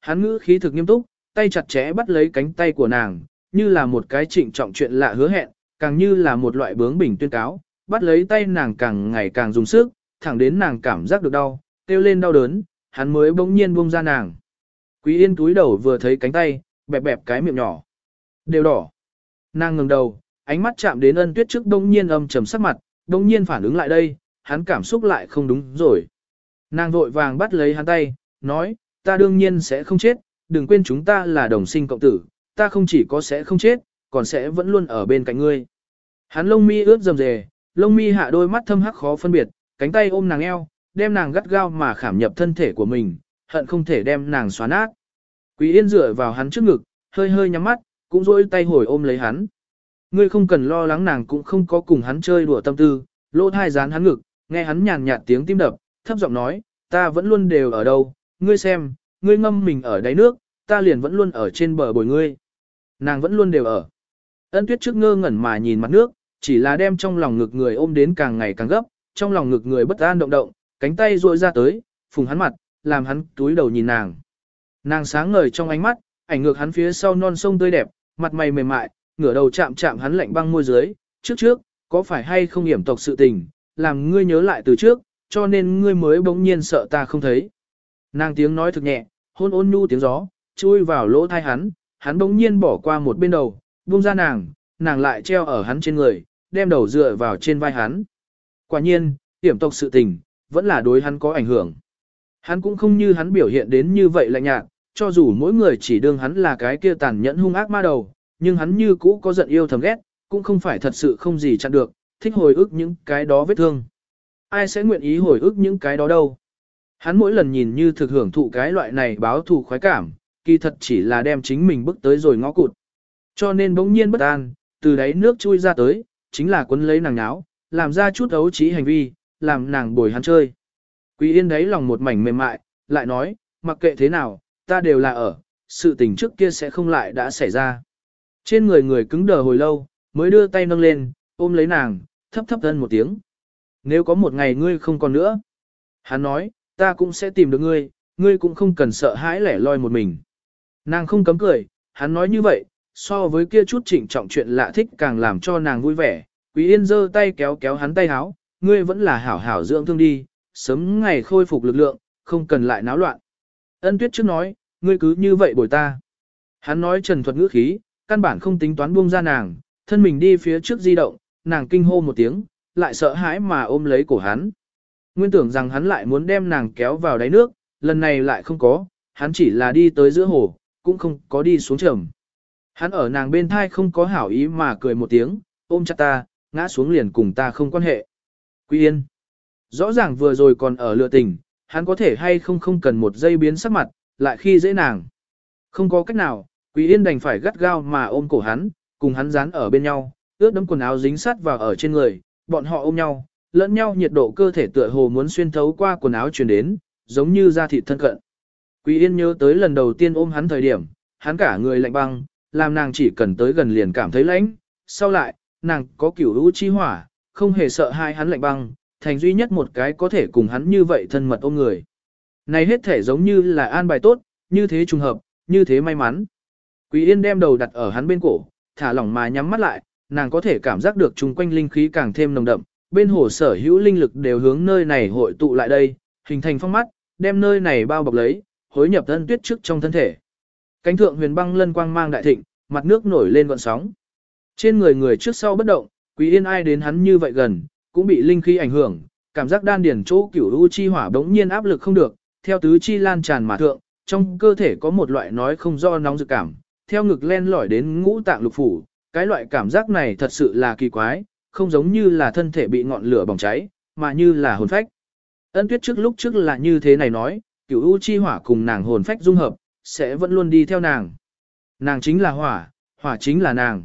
Hắn ngữ khí thực nghiêm túc, tay chặt chẽ bắt lấy cánh tay của nàng, như là một cái trịnh trọng chuyện lạ hứa hẹn, càng như là một loại bướng bỉnh tuyên cáo, bắt lấy tay nàng càng ngày càng dùng sức, thẳng đến nàng cảm giác được đau, kêu lên đau đớn, hắn mới bỗng nhiên buông ra nàng. Quý yên túi đầu vừa thấy cánh tay, bẹp bẹp cái miệng nhỏ. Đều đỏ. Nàng ngẩng đầu, ánh mắt chạm đến ân tuyết trước bỗng nhiên âm trầm sắc mặt, bỗng nhiên phản ứng lại đây, hắn cảm xúc lại không đúng rồi. Nàng vội vàng bắt lấy hắn tay, nói, ta đương nhiên sẽ không chết, đừng quên chúng ta là đồng sinh cộng tử, ta không chỉ có sẽ không chết, còn sẽ vẫn luôn ở bên cạnh ngươi. Hắn lông mi ướt rầm rề, lông mi hạ đôi mắt thâm hắc khó phân biệt, cánh tay ôm nàng eo, đem nàng gắt gao mà khảm nhập thân thể của mình, hận không thể đem nàng xóa nát. Quý Yên dựa vào hắn trước ngực, hơi hơi nhắm mắt, cũng duỗi tay hồi ôm lấy hắn. Ngươi không cần lo lắng nàng cũng không có cùng hắn chơi đùa tâm tư, lỗ thai dán hắn ngực, nghe hắn nhàn nhạt tiếng tim đập, thấp giọng nói, ta vẫn luôn đều ở đâu, ngươi xem, ngươi ngâm mình ở đáy nước, ta liền vẫn luôn ở trên bờ bồi ngươi. Nàng vẫn luôn đều ở. Ân tuyết trước ngơ ngẩn mà nhìn mặt nước, chỉ là đem trong lòng ngực người ôm đến càng ngày càng gấp, trong lòng ngực người bất an động động, cánh tay ruội ra tới, phùng hắn mặt, làm hắn túi đầu nhìn nàng. Nàng sáng ngời trong ánh mắt, ảnh ngược hắn phía sau non sông tươi đẹp, mặt mày mềm mại, ngửa đầu chạm chạm hắn lạnh băng môi dưới, trước trước, có phải hay không hiểm tộc sự tình, làm ngươi nhớ lại từ trước, cho nên ngươi mới bỗng nhiên sợ ta không thấy. Nàng tiếng nói thực nhẹ, hôn ôn nhu tiếng gió, chui vào lỗ thai hắn, hắn bỗng nhiên bỏ qua một bên đầu, buông ra nàng, nàng lại treo ở hắn trên người, đem đầu dựa vào trên vai hắn. Quả nhiên, tiểm tộc sự tình, vẫn là đối hắn có ảnh hưởng. Hắn cũng không như hắn biểu hiện đến như vậy lạnh nhạt, cho dù mỗi người chỉ đương hắn là cái kia tàn nhẫn hung ác ma đầu, nhưng hắn như cũ có giận yêu thầm ghét, cũng không phải thật sự không gì chặn được, thích hồi ức những cái đó vết thương. Ai sẽ nguyện ý hồi ức những cái đó đâu? Hắn mỗi lần nhìn như thực hưởng thụ cái loại này báo thù khoái cảm, kỳ thật chỉ là đem chính mình bước tới rồi ngõ cụt. Cho nên bỗng nhiên bất an, từ đáy nước chui ra tới, chính là quấn lấy nàng áo, làm ra chút ấu trí hành vi, làm nàng bồi hắn chơi. Quý yên đấy lòng một mảnh mềm mại, lại nói, mặc kệ thế nào, ta đều là ở, sự tình trước kia sẽ không lại đã xảy ra. Trên người người cứng đờ hồi lâu, mới đưa tay nâng lên, ôm lấy nàng, thấp thấp thân một tiếng. Nếu có một ngày ngươi không còn nữa, hắn nói, ta cũng sẽ tìm được ngươi, ngươi cũng không cần sợ hãi lẻ loi một mình. Nàng không cấm cười, hắn nói như vậy, so với kia chút trịnh trọng chuyện lạ thích càng làm cho nàng vui vẻ. Quý Yên giơ tay kéo kéo hắn tay háo, ngươi vẫn là hảo hảo dưỡng thương đi, sớm ngày khôi phục lực lượng, không cần lại náo loạn. Ân tuyết trước nói, ngươi cứ như vậy bồi ta. Hắn nói trần thuật ngữ khí, căn bản không tính toán buông ra nàng, thân mình đi phía trước di động, nàng kinh hô một tiếng, lại sợ hãi mà ôm lấy cổ hắn. Nguyên tưởng rằng hắn lại muốn đem nàng kéo vào đáy nước, lần này lại không có, hắn chỉ là đi tới giữa hồ, cũng không có đi xuống trầm. Hắn ở nàng bên thai không có hảo ý mà cười một tiếng, ôm chặt ta, ngã xuống liền cùng ta không quan hệ. Quý yên. Rõ ràng vừa rồi còn ở lựa tình, hắn có thể hay không không cần một giây biến sắc mặt, lại khi dễ nàng. Không có cách nào, Quý yên đành phải gắt gao mà ôm cổ hắn, cùng hắn dán ở bên nhau, ướt đấm quần áo dính sát vào ở trên người, bọn họ ôm nhau, lẫn nhau nhiệt độ cơ thể tựa hồ muốn xuyên thấu qua quần áo truyền đến, giống như da thịt thân cận. Quý Yên nhớ tới lần đầu tiên ôm hắn thời điểm, hắn cả người lạnh băng, làm nàng chỉ cần tới gần liền cảm thấy lạnh. Sau lại, nàng có kiểu lũ chi hỏa, không hề sợ hai hắn lạnh băng, thành duy nhất một cái có thể cùng hắn như vậy thân mật ôm người. Này hết thể giống như là an bài tốt, như thế trùng hợp, như thế may mắn. Quý Yên đem đầu đặt ở hắn bên cổ, thả lỏng mà nhắm mắt lại, nàng có thể cảm giác được chung quanh linh khí càng thêm nồng đậm, bên hồ sở hữu linh lực đều hướng nơi này hội tụ lại đây, hình thành phong mắt, đem nơi này bao bọc lấy, hối nhập thân tuyết trước trong thân thể. Cánh thượng huyền băng lân quang mang đại thịnh, mặt nước nổi lên gọn sóng. Trên người người trước sau bất động, quý yên ai đến hắn như vậy gần, cũng bị linh khí ảnh hưởng, cảm giác đan điển chỗ cửu u chi hỏa đống nhiên áp lực không được, theo tứ chi lan tràn mà thượng, trong cơ thể có một loại nói không do nóng dự cảm, theo ngực len lỏi đến ngũ tạng lục phủ, cái loại cảm giác này thật sự là kỳ quái, không giống như là thân thể bị ngọn lửa bỏng cháy, mà như là hồn phách. Ân tuyết trước lúc trước là như thế này nói, cửu u chi hỏa cùng nàng hồn phách dung hợp, sẽ vẫn luôn đi theo nàng. Nàng chính là hỏa, hỏa chính là nàng.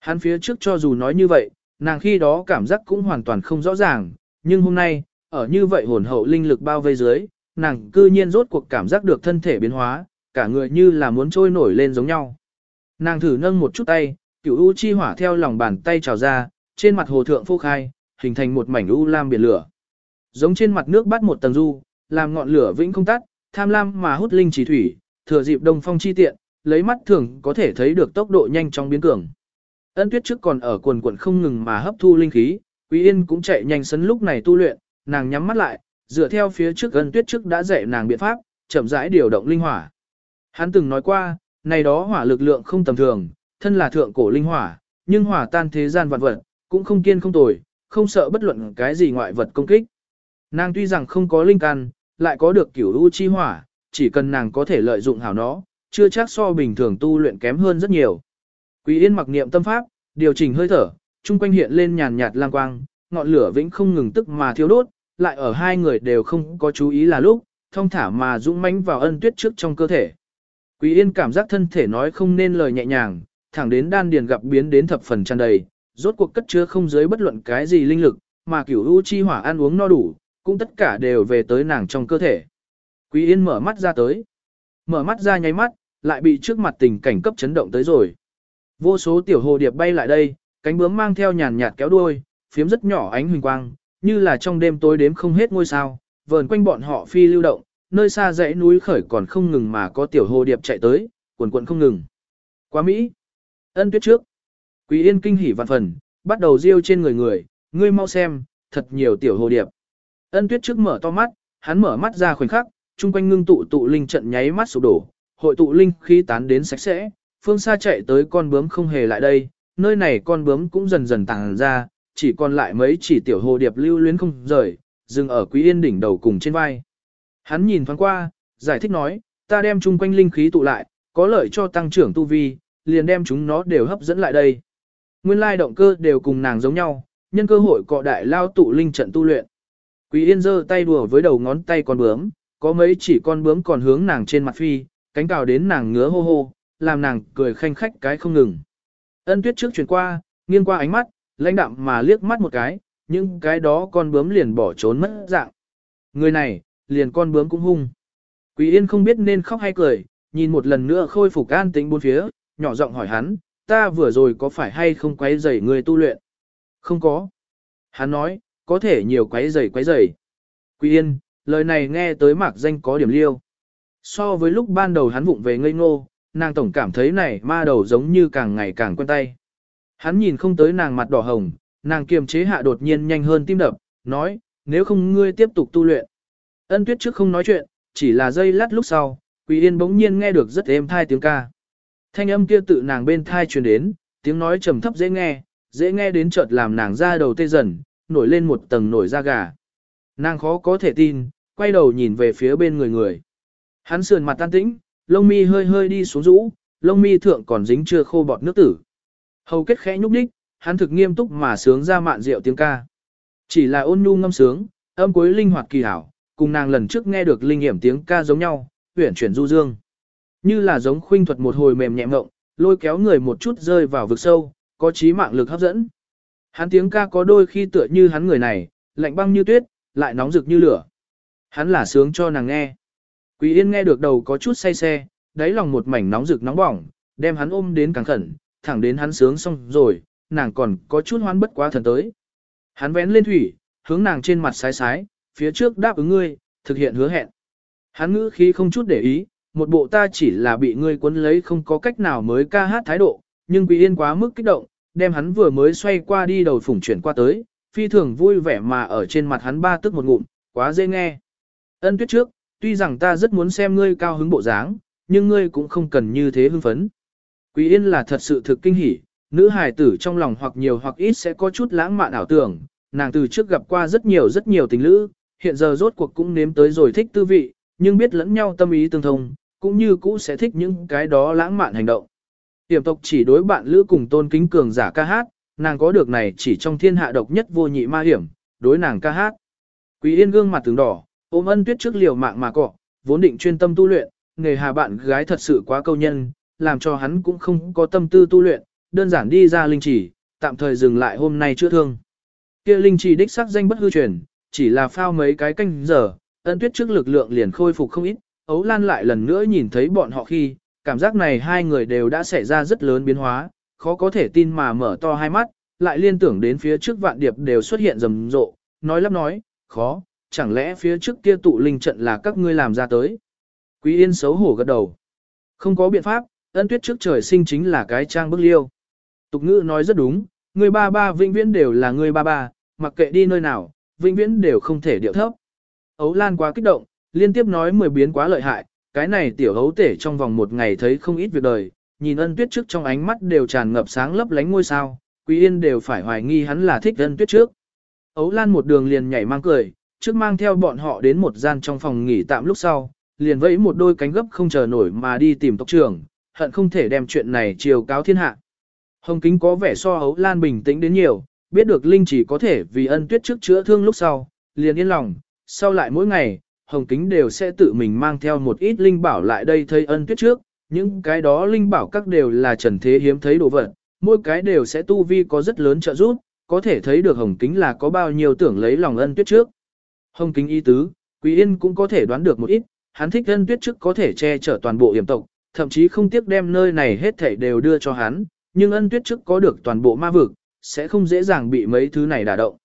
Hắn phía trước cho dù nói như vậy, nàng khi đó cảm giác cũng hoàn toàn không rõ ràng, nhưng hôm nay, ở như vậy hồn hậu linh lực bao vây dưới, nàng cư nhiên rốt cuộc cảm giác được thân thể biến hóa, cả người như là muốn trôi nổi lên giống nhau. Nàng thử nâng một chút tay, cửu u chi hỏa theo lòng bàn tay trào ra, trên mặt hồ thượng phô khai, hình thành một mảnh u lam biển lửa. Giống trên mặt nước bắt một tầng du, làm ngọn lửa vĩnh không tắt, tham lam mà hút linh chỉ thủy, thừa dịp đông phong chi tiện, lấy mắt thường có thể thấy được tốc độ nhanh trong biến cường. Ân tuyết trước còn ở quần quần không ngừng mà hấp thu linh khí, Quý Yên cũng chạy nhanh sấn lúc này tu luyện, nàng nhắm mắt lại, dựa theo phía trước ân tuyết trước đã dạy nàng biện pháp, chậm rãi điều động linh hỏa. Hắn từng nói qua, này đó hỏa lực lượng không tầm thường, thân là thượng cổ linh hỏa, nhưng hỏa tan thế gian vạn vật, cũng không kiên không tồi, không sợ bất luận cái gì ngoại vật công kích. Nàng tuy rằng không có linh căn, lại có được kiểu u chi hỏa, chỉ cần nàng có thể lợi dụng hảo nó, chưa chắc so bình thường tu luyện kém hơn rất nhiều. Quý Yên mặc niệm tâm pháp, điều chỉnh hơi thở, trung quanh hiện lên nhàn nhạt lang quang, ngọn lửa vĩnh không ngừng tức mà thiêu đốt, lại ở hai người đều không có chú ý là lúc, thông thả mà dũng mãnh vào ân tuyết trước trong cơ thể. Quý Yên cảm giác thân thể nói không nên lời nhẹ nhàng, thẳng đến đan điền gặp biến đến thập phần tràn đầy, rốt cuộc cất chứa không giới bất luận cái gì linh lực, mà kiểu u chi hỏa ăn uống no đủ, cũng tất cả đều về tới nàng trong cơ thể. Quý Yên mở mắt ra tới. Mở mắt ra nháy mắt, lại bị trước mặt tình cảnh cấp chấn động tới rồi. Vô số tiểu hồ điệp bay lại đây, cánh bướm mang theo nhàn nhạt kéo đuôi, phiếm rất nhỏ ánh huỳnh quang, như là trong đêm tối đếm không hết ngôi sao, vờn quanh bọn họ phi lưu động, nơi xa dãy núi khởi còn không ngừng mà có tiểu hồ điệp chạy tới, quần quần không ngừng. Quá Mỹ! Ân tuyết trước! Quý yên kinh hỉ vạn phần, bắt đầu riêu trên người người, ngươi mau xem, thật nhiều tiểu hồ điệp. Ân tuyết trước mở to mắt, hắn mở mắt ra khoảnh khắc, chung quanh ngưng tụ tụ linh trận nháy mắt sụp đổ, hội tụ linh khí tán đến sạch sẽ, phương xa chạy tới con bướm không hề lại đây, nơi này con bướm cũng dần dần tàng ra, chỉ còn lại mấy chỉ tiểu hồ điệp lưu luyến không rời, dừng ở quý yên đỉnh đầu cùng trên vai. Hắn nhìn thoáng qua, giải thích nói, ta đem chung quanh linh khí tụ lại, có lợi cho tăng trưởng tu vi, liền đem chúng nó đều hấp dẫn lại đây. Nguyên lai động cơ đều cùng nàng giống nhau, nhân cơ hội cọ đại lao tụ linh trận tu luyện. Quý yên giơ tay đùa với đầu ngón tay con bướm, có mấy chỉ con bướm còn hướng nàng trên mặt phi, cánh cào đến nàng ngứa hô hô, làm nàng cười khanh khách cái không ngừng. Ân tuyết trước chuyển qua, nghiêng qua ánh mắt, lãnh đạm mà liếc mắt một cái, những cái đó con bướm liền bỏ trốn mất dạng. Người này, liền con bướm cũng hung. Quý yên không biết nên khóc hay cười, nhìn một lần nữa khôi phục an tĩnh bốn phía, nhỏ giọng hỏi hắn, ta vừa rồi có phải hay không quấy rầy người tu luyện? Không có. Hắn nói, có thể nhiều quấy rầy quấy rầy. Quý yên, lời này nghe tới mạc danh có điểm liêu. So với lúc ban đầu hắn vụng về ngây ngô, nàng tổng cảm thấy này ma đầu giống như càng ngày càng quen tay. Hắn nhìn không tới nàng mặt đỏ hồng, nàng kiềm chế hạ đột nhiên nhanh hơn tim đập, nói, nếu không ngươi tiếp tục tu luyện. Ân tuyết trước không nói chuyện, chỉ là giây lát lúc sau, Quý Yên bỗng nhiên nghe được rất êm thai tiếng ca. Thanh âm kia tự nàng bên thai truyền đến, tiếng nói trầm thấp dễ nghe, dễ nghe đến chợt làm nàng ra đầu tê dần, nổi lên một tầng nổi da gà. Nàng khó có thể tin, quay đầu nhìn về phía bên người người. Hắn sườn mặt tan tĩnh, lông mi hơi hơi đi xuống rũ, lông mi thượng còn dính chưa khô bọt nước tử. Hầu kết khẽ nhúc nhích, hắn thực nghiêm túc mà sướng ra mạn rượu tiếng ca. Chỉ là ôn nhu ngâm sướng, âm cuối linh hoạt kỳ hảo, cùng nàng lần trước nghe được linh hiểm tiếng ca giống nhau, huyển chuyển du dương. Như là giống khuynh thuật một hồi mềm nhẹ mộng, lôi kéo người một chút rơi vào vực sâu, có trí mạng lực hấp dẫn. Hắn tiếng ca có đôi khi tựa như hắn người này, lạnh băng như tuyết, lại nóng rực như lửa. Hắn là sướng cho nàng nghe. Quý Yên nghe được đầu có chút say xe, đáy lòng một mảnh nóng rực nóng bỏng, đem hắn ôm đến càng khẩn, thẳng đến hắn sướng xong rồi, nàng còn có chút hoan bất quá thần tới. Hắn vén lên thủy, hướng nàng trên mặt sái sái, phía trước đáp ứng ngươi, thực hiện hứa hẹn. Hắn ngữ khí không chút để ý, một bộ ta chỉ là bị ngươi cuốn lấy không có cách nào mới ca hát thái độ, nhưng Quý Yên quá mức kích động, đem hắn vừa mới xoay qua đi đầu phủng chuyển qua tới, phi thường vui vẻ mà ở trên mặt hắn ba tức một ngụm, quá dễ nghe. Ân tuyết trước, tuy rằng ta rất muốn xem ngươi cao hứng bộ dáng, nhưng ngươi cũng không cần như thế hưng phấn. Quý Yên là thật sự thực kinh hỉ, nữ hài tử trong lòng hoặc nhiều hoặc ít sẽ có chút lãng mạn ảo tưởng, nàng từ trước gặp qua rất nhiều rất nhiều tình lữ, hiện giờ rốt cuộc cũng nếm tới rồi thích tư vị, nhưng biết lẫn nhau tâm ý tương thông, cũng như cũ sẽ thích những cái đó lãng mạn hành động. Tiềm tộc chỉ đối bạn lữ cùng tôn kính cường giả ca hát, nàng có được này chỉ trong thiên hạ độc nhất vô nhị ma hiểm, đối nàng ca hát. Quý Yên gương mặt tướng đỏ, ôm ân tuyết trước liều mạng mà cọ, vốn định chuyên tâm tu luyện, nghề hà bạn gái thật sự quá câu nhân, làm cho hắn cũng không có tâm tư tu luyện, đơn giản đi ra linh chỉ, tạm thời dừng lại hôm nay chữa thương. Kia linh chỉ đích xác danh bất hư truyền, chỉ là phao mấy cái canh giờ, ân tuyết trước lực lượng liền khôi phục không ít, ấu lan lại lần nữa nhìn thấy bọn họ khi, cảm giác này hai người đều đã xảy ra rất lớn biến hóa, khó có thể tin mà mở to hai mắt, lại liên tưởng đến phía trước vạn điệp đều xuất hiện rầm rộ, nói lắp nói, khó, chẳng lẽ phía trước kia tụ linh trận là các ngươi làm ra tới. Quý Yên xấu hổ gật đầu. Không có biện pháp, ân tuyết trước trời sinh chính là cái trang bức liêu. Tục ngữ nói rất đúng, người ba ba vĩnh viễn đều là người ba ba, mặc kệ đi nơi nào, vĩnh viễn đều không thể điệu thấp. Ấu Lan quá kích động, liên tiếp nói mười biến quá lợi hại, cái này tiểu hấu tể trong vòng một ngày thấy không ít việc đời, nhìn ân tuyết trước trong ánh mắt đều tràn ngập sáng lấp lánh ngôi sao, Quý Yên đều phải hoài nghi hắn là thích ân tuyết trước. Ấu Lan một đường liền nhảy mang cười, trước mang theo bọn họ đến một gian trong phòng nghỉ tạm lúc sau, liền vẫy một đôi cánh gấp không chờ nổi mà đi tìm tộc trưởng, hận không thể đem chuyện này chiều cáo thiên hạ. Hồng Kính có vẻ so Ấu Lan bình tĩnh đến nhiều, biết được Linh chỉ có thể vì ân tuyết trước chữa thương lúc sau, liền yên lòng, sau lại mỗi ngày, Hồng Kính đều sẽ tự mình mang theo một ít Linh bảo lại đây thấy ân tuyết trước, những cái đó Linh bảo các đều là trần thế hiếm thấy đồ vật, mỗi cái đều sẽ tu vi có rất lớn trợ giúp, có thể thấy được Hồng Kính là có bao nhiêu tưởng lấy lòng ân tuyết trước. Hồng Kính y tứ, Quý Yên cũng có thể đoán được một ít, hắn thích ân tuyết trước có thể che chở toàn bộ hiểm tộc, thậm chí không tiếc đem nơi này hết thảy đều đưa cho hắn, nhưng ân tuyết trước có được toàn bộ ma vực, sẽ không dễ dàng bị mấy thứ này đả động.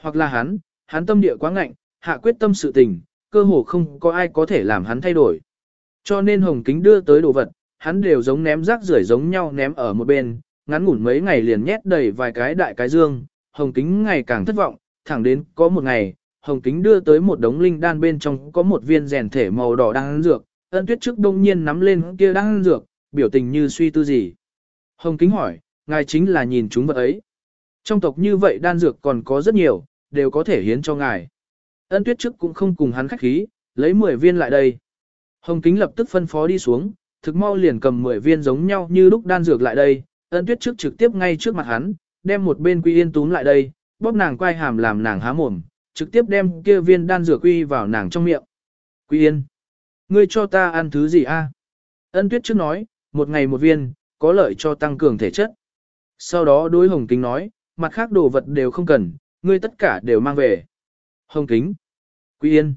Hoặc là hắn, hắn tâm địa quá ngạnh, hạ quyết tâm sự tình, cơ hồ không có ai có thể làm hắn thay đổi. Cho nên Hồng Kính đưa tới đồ vật, hắn đều giống ném rác rưởi giống nhau ném ở một bên, ngắn ngủn mấy ngày liền nhét đầy vài cái đại cái dương, Hồng Kính ngày càng thất vọng, thẳng đến có một ngày, Hồng Kính đưa tới một đống linh đan bên trong có một viên rèn thể màu đỏ đang dược, ân tuyết trước đông nhiên nắm lên kia đang dược, biểu tình như suy tư gì. Hồng Kính hỏi, ngài chính là nhìn chúng vật ấy. Trong tộc như vậy đan dược còn có rất nhiều, đều có thể hiến cho ngài. Ân tuyết trước cũng không cùng hắn khách khí, lấy 10 viên lại đây. Hồng Kính lập tức phân phó đi xuống, thực mau liền cầm 10 viên giống nhau như lúc đan dược lại đây, ân tuyết trước trực tiếp ngay trước mặt hắn, đem một bên Quy Yên túm lại đây, bóp nàng quay hàm làm nàng há mồm, trực tiếp đem kia viên đan dược quy vào nàng trong miệng. Quy Yên, ngươi cho ta ăn thứ gì a? Ân tuyết trước nói, một ngày một viên, có lợi cho tăng cường thể chất. Sau đó đối Hồng Kính nói, mặt khác đồ vật đều không cần, ngươi tất cả đều mang về. Hồng Kính, Quý Yên,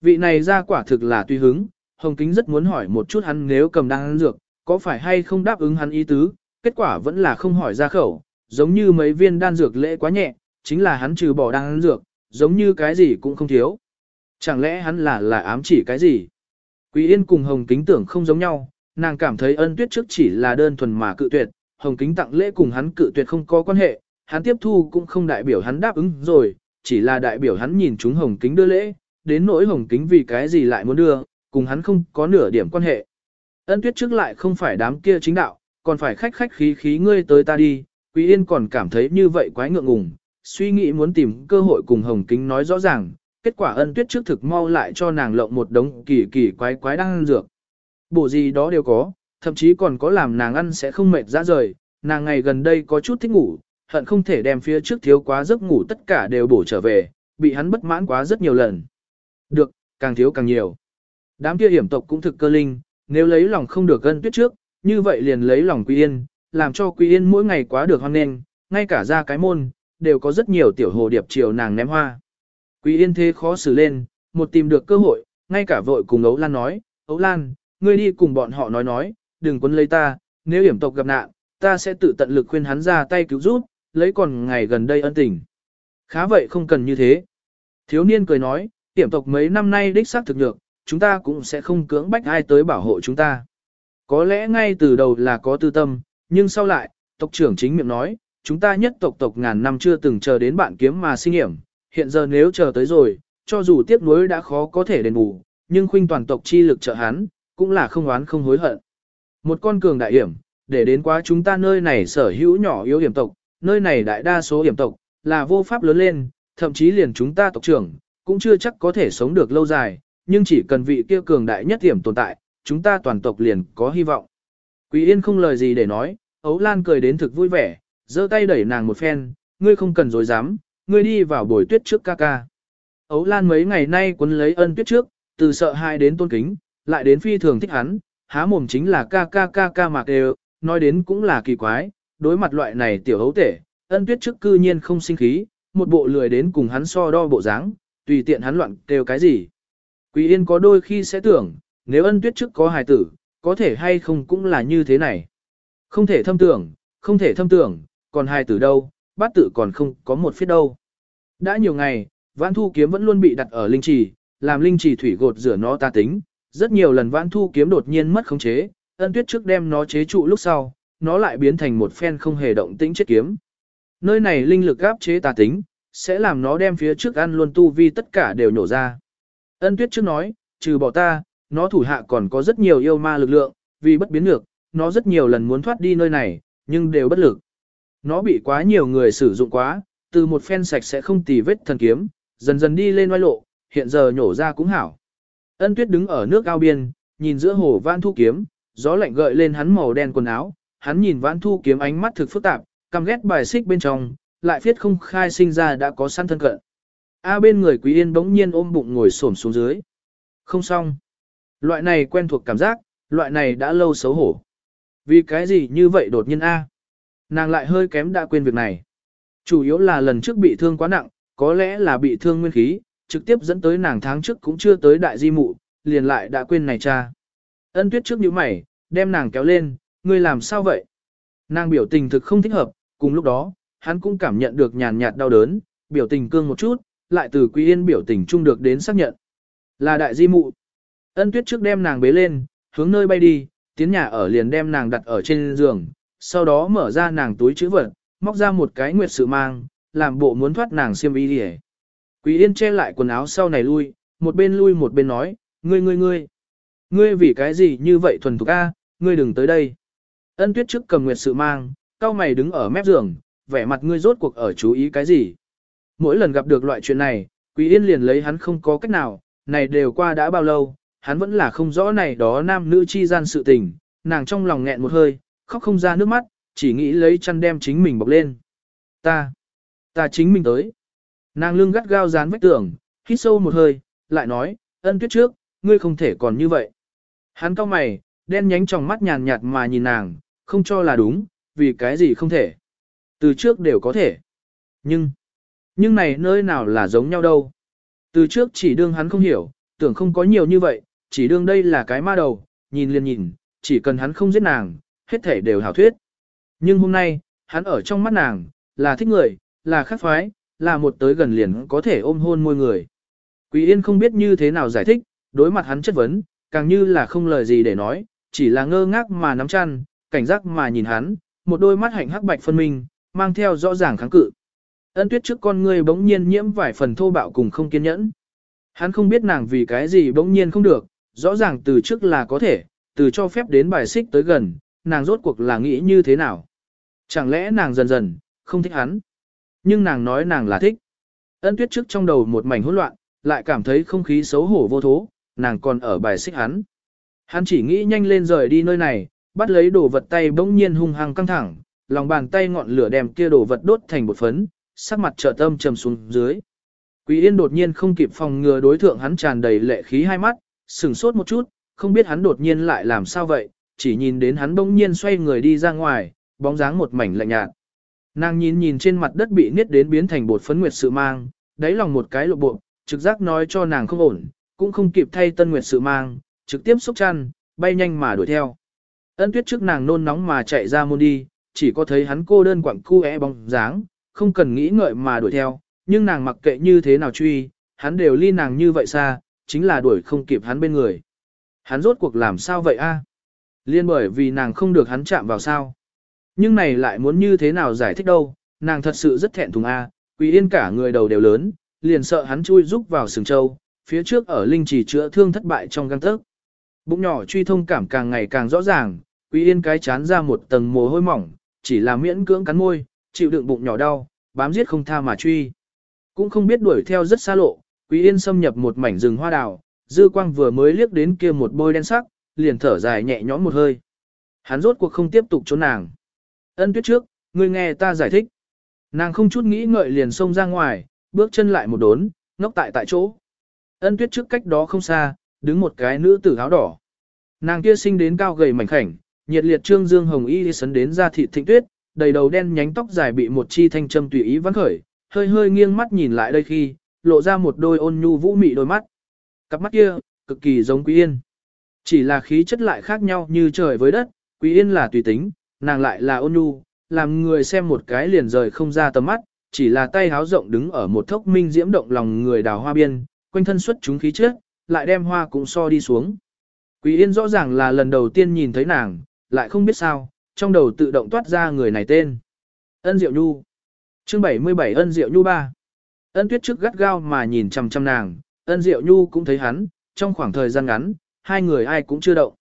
vị này ra quả thực là tùy hứng, Hồng Kính rất muốn hỏi một chút hắn nếu cầm đang ăn dược, có phải hay không đáp ứng hắn ý tứ, kết quả vẫn là không hỏi ra khẩu, giống như mấy viên đan dược lễ quá nhẹ, chính là hắn trừ bỏ đang ăn dược, giống như cái gì cũng không thiếu. Chẳng lẽ hắn là là ám chỉ cái gì? Quý Yên cùng Hồng Kính tưởng không giống nhau, nàng cảm thấy ân tuyết trước chỉ là đơn thuần mà cự tuyệt, Hồng Kính tặng lễ cùng hắn cự tuyệt không có quan hệ, hắn tiếp thu cũng không đại biểu hắn đáp ứng rồi, chỉ là đại biểu hắn nhìn chúng Hồng Kính đưa lễ, đến nỗi Hồng Kính vì cái gì lại muốn đưa, cùng hắn không có nửa điểm quan hệ. Ân tuyết trước lại không phải đám kia chính đạo, còn phải khách khách khí khí ngươi tới ta đi, Quý Yên còn cảm thấy như vậy quái ngượng ngùng, suy nghĩ muốn tìm cơ hội cùng Hồng Kính nói rõ ràng, kết quả ân tuyết trước thực mau lại cho nàng lộng một đống kỳ kỳ quái quái đang ăn dược. Bộ gì đó đều có, thậm chí còn có làm nàng ăn sẽ không mệt ra rời, nàng ngày gần đây có chút thích ngủ, hận không thể đem phía trước thiếu quá giấc ngủ tất cả đều bổ trở về, bị hắn bất mãn quá rất nhiều lần. Được, càng thiếu càng nhiều. Đám kia hiểm tộc cũng thực cơ linh, nếu lấy lòng không được ân tuyết trước, như vậy liền lấy lòng Quý Yên, làm cho Quý Yên mỗi ngày quá được hoan nghênh, ngay cả ra cái môn, đều có rất nhiều tiểu hồ điệp chiều nàng ném hoa. Quý Yên thế khó xử lên, một tìm được cơ hội, ngay cả vội cùng Ấu Lan nói, Ấu Lan, ngươi đi cùng bọn họ nói nói, đừng quấn lấy ta, nếu hiểm tộc gặp nạn, ta sẽ tự tận lực khuyên hắn ra tay cứu giúp, lấy còn ngày gần đây ân tình. Khá vậy không cần như thế. Thiếu niên cười nói, tiệm tộc mấy năm nay đích xác thực được, chúng ta cũng sẽ không cưỡng bách ai tới bảo hộ chúng ta. Có lẽ ngay từ đầu là có tư tâm, nhưng sau lại, tộc trưởng chính miệng nói, chúng ta nhất tộc tộc ngàn năm chưa từng chờ đến bạn kiếm mà sinh hiểm, hiện giờ nếu chờ tới rồi, cho dù tiếc nuối đã khó có thể đền bù, nhưng khuynh toàn tộc chi lực trợ hắn, cũng là không oán không hối hận. Một con cường đại hiểm, để đến quá chúng ta nơi này sở hữu nhỏ yếu hiểm tộc, nơi này đại đa số hiểm tộc, là vô pháp lớn lên, thậm chí liền chúng ta tộc trưởng, cũng chưa chắc có thể sống được lâu dài, nhưng chỉ cần vị kia cường đại nhất hiểm tồn tại, chúng ta toàn tộc liền có hy vọng. Quý Yên không lời gì để nói, Ấu Lan cười đến thực vui vẻ, giơ tay đẩy nàng một phen, ngươi không cần dối dám, ngươi đi vào bồi tuyết trước ca ca. Ấu Lan mấy ngày nay quấn lấy ân tuyết trước, từ sợ hai đến tôn kính, lại đến phi thường thích hắn, há mồm chính là ca ca ca ca mạc đều, nói đến cũng là kỳ quái, đối mặt loại này tiểu hấu tể, ân tuyết trước cư nhiên không sinh khí, một bộ lười đến cùng hắn so đo bộ dáng, tùy tiện hắn loạn kêu cái gì. Quý Yên có đôi khi sẽ tưởng, nếu ân tuyết trước có hài tử, có thể hay không cũng là như thế này. Không thể thâm tưởng, không thể thâm tưởng, còn hài tử đâu, bát tử còn không có một phía đâu. Đã nhiều ngày, vãn thu kiếm vẫn luôn bị đặt ở linh trì, làm linh trì thủy gột rửa nó ta tính. Rất nhiều lần vãn thu kiếm đột nhiên mất khống chế, ân tuyết trước đem nó chế trụ lúc sau, nó lại biến thành một phen không hề động tĩnh chết kiếm. Nơi này linh lực áp chế tà tính, sẽ làm nó đem phía trước ăn luôn tu vi tất cả đều nhổ ra. Ân tuyết trước nói, trừ bỏ ta, nó thủ hạ còn có rất nhiều yêu ma lực lượng, vì bất biến được, nó rất nhiều lần muốn thoát đi nơi này, nhưng đều bất lực. Nó bị quá nhiều người sử dụng quá, từ một phen sạch sẽ không tì vết thần kiếm, dần dần đi lên oai lộ, hiện giờ nhổ ra cũng hảo. Ân tuyết đứng ở nước ao biên, nhìn giữa hồ van thu kiếm, gió lạnh gợi lên hắn màu đen quần áo, hắn nhìn vãn thu kiếm ánh mắt thực phức tạp, căm ghét bài xích bên trong, lại viết không khai sinh ra đã có săn thân cận. A bên người Quý Yên bỗng nhiên ôm bụng ngồi xổm xuống dưới. Không xong. Loại này quen thuộc cảm giác, loại này đã lâu xấu hổ. Vì cái gì như vậy đột nhiên A? Nàng lại hơi kém đã quên việc này. Chủ yếu là lần trước bị thương quá nặng, có lẽ là bị thương nguyên khí, trực tiếp dẫn tới nàng tháng trước cũng chưa tới đại di mụ, liền lại đã quên này cha. Ân tuyết trước nhíu mày, đem nàng kéo lên, ngươi làm sao vậy? Nàng biểu tình thực không thích hợp, cùng lúc đó, hắn cũng cảm nhận được nhàn nhạt đau đớn, biểu tình cương một chút, lại từ Quý Yên biểu tình chung được đến xác nhận. Là đại di mụ. Ân tuyết trước đem nàng bế lên, hướng nơi bay đi, tiến nhà ở liền đem nàng đặt ở trên giường, sau đó mở ra nàng túi chữ vật, móc ra một cái nguyệt sự mang, làm bộ muốn thoát nàng xiêm y đi Quý Yên che lại quần áo sau này lui, một bên lui một bên nói, ngươi ngươi ngươi, ngươi vì cái gì như vậy thuần thục a, ngươi đừng tới đây. Ân tuyết trước cầm nguyệt sự mang, cao mày đứng ở mép giường, vẻ mặt ngươi rốt cuộc ở chú ý cái gì. Mỗi lần gặp được loại chuyện này, Quý Yên liền lấy hắn không có cách nào, này đều qua đã bao lâu, hắn vẫn là không rõ này đó nam nữ chi gian sự tình, nàng trong lòng nghẹn một hơi, khóc không ra nước mắt, chỉ nghĩ lấy chăn đem chính mình bọc lên. Ta, ta chính mình tới. Nàng lưng gắt gao dán vách tường, hít sâu một hơi, lại nói, ân tuyết trước, ngươi không thể còn như vậy. Hắn cau mày, đen nhánh trong mắt nhàn nhạt mà nhìn nàng, không cho là đúng, vì cái gì không thể. Từ trước đều có thể. Nhưng, nhưng này nơi nào là giống nhau đâu. Từ trước chỉ đương hắn không hiểu, tưởng không có nhiều như vậy, chỉ đương đây là cái ma đầu, nhìn liền nhìn, chỉ cần hắn không giết nàng, hết thể đều hảo thuyết. Nhưng hôm nay, hắn ở trong mắt nàng, là thích người, là khắc phái, là một tới gần liền có thể ôm hôn môi người. Quý Yên không biết như thế nào giải thích, đối mặt hắn chất vấn, càng như là không lời gì để nói, chỉ là ngơ ngác mà nắm chăn, cảnh giác mà nhìn hắn, một đôi mắt hạnh hắc bạch phân minh, mang theo rõ ràng kháng cự. Ân tuyết trước con ngươi bỗng nhiên nhiễm vài phần thô bạo cùng không kiên nhẫn. Hắn không biết nàng vì cái gì bỗng nhiên không được, rõ ràng từ trước là có thể, từ cho phép đến bài xích tới gần, nàng rốt cuộc là nghĩ như thế nào. Chẳng lẽ nàng dần dần, không thích hắn. Nhưng nàng nói nàng là thích. Ân tuyết trước trong đầu một mảnh hỗn loạn, lại cảm thấy không khí xấu hổ vô thố, nàng còn ở bài xích hắn. Hắn chỉ nghĩ nhanh lên rời đi nơi này, bắt lấy đồ vật tay bỗng nhiên hung hăng căng thẳng, lòng bàn tay ngọn lửa đem kia đồ vật đốt thành bột phấn, sắc mặt trợ tâm trầm xuống dưới. Quý Yên đột nhiên không kịp phòng ngừa đối thượng hắn tràn đầy lệ khí hai mắt, sừng sốt một chút, không biết hắn đột nhiên lại làm sao vậy, chỉ nhìn đến hắn bỗng nhiên xoay người đi ra ngoài, bóng dáng một mảnh lạnh nhạt. Nàng nhìn nhìn trên mặt đất bị niết đến biến thành bột phấn nguyệt sự mang, đáy lòng một cái lộ bộ, trực giác nói cho nàng không ổn, cũng không kịp thay tân nguyệt sự mang, trực tiếp xúc chăn, bay nhanh mà đuổi theo. Ân tuyết trước nàng nôn nóng mà chạy ra môn đi, chỉ có thấy hắn cô đơn quặng cu é bóng dáng, không cần nghĩ ngợi mà đuổi theo, nhưng nàng mặc kệ như thế nào truy, hắn đều ly nàng như vậy xa, chính là đuổi không kịp hắn bên người. Hắn rốt cuộc làm sao vậy a? Liên bởi vì nàng không được hắn chạm vào sao. Nhưng này lại muốn như thế nào giải thích đâu, nàng thật sự rất thẹn thùng a, quỳ Yên cả người đầu đều lớn, liền sợ hắn chui rúc vào sừng châu, phía trước ở linh trì chữa thương thất bại trong găng tấc. Bụng nhỏ truy thông cảm càng ngày càng rõ ràng, Quý Yên cái chán ra một tầng mồ hôi mỏng, chỉ là miễn cưỡng cắn môi, chịu đựng bụng nhỏ đau, bám giết không tha mà truy. Cũng không biết đuổi theo rất xa lộ, Quý Yên xâm nhập một mảnh rừng hoa đào, dư quang vừa mới liếc đến kia một bôi đen sắc, liền thở dài nhẹ nhõm một hơi. Hắn rốt cuộc không tiếp tục trốn nàng. Ân tuyết trước, ngươi nghe ta giải thích. Nàng không chút nghĩ ngợi liền xông ra ngoài, bước chân lại một đốn, ngốc tại tại chỗ. Ân tuyết trước cách đó không xa, đứng một cái nữ tử áo đỏ. Nàng kia sinh đến cao gầy mảnh khảnh, nhiệt liệt trương dương hồng y sấn đến ra thị thịnh tuyết, đầy đầu đen nhánh tóc dài bị một chi thanh châm tùy ý vắn khởi, hơi hơi nghiêng mắt nhìn lại đây khi, lộ ra một đôi ôn nhu vũ mị đôi mắt. Cặp mắt kia, cực kỳ giống Quý Yên. Chỉ là khí chất lại khác nhau như trời với đất, Quý Yên là tùy tính, nàng lại là ôn nhu, làm người xem một cái liền rời không ra tầm mắt, chỉ là tay háo rộng đứng ở một thốc minh diễm động lòng người đào hoa biên, quanh thân xuất chúng khí chất, lại đem hoa cũng so đi xuống. Quý Yên rõ ràng là lần đầu tiên nhìn thấy nàng, lại không biết sao, trong đầu tự động toát ra người này tên. Ân Diệu Nhu. Chương 77 Ân Diệu Nhu 3. Ân Tuyết trước gắt gao mà nhìn chằm chằm nàng, Ân Diệu Nhu cũng thấy hắn, trong khoảng thời gian ngắn, hai người ai cũng chưa động.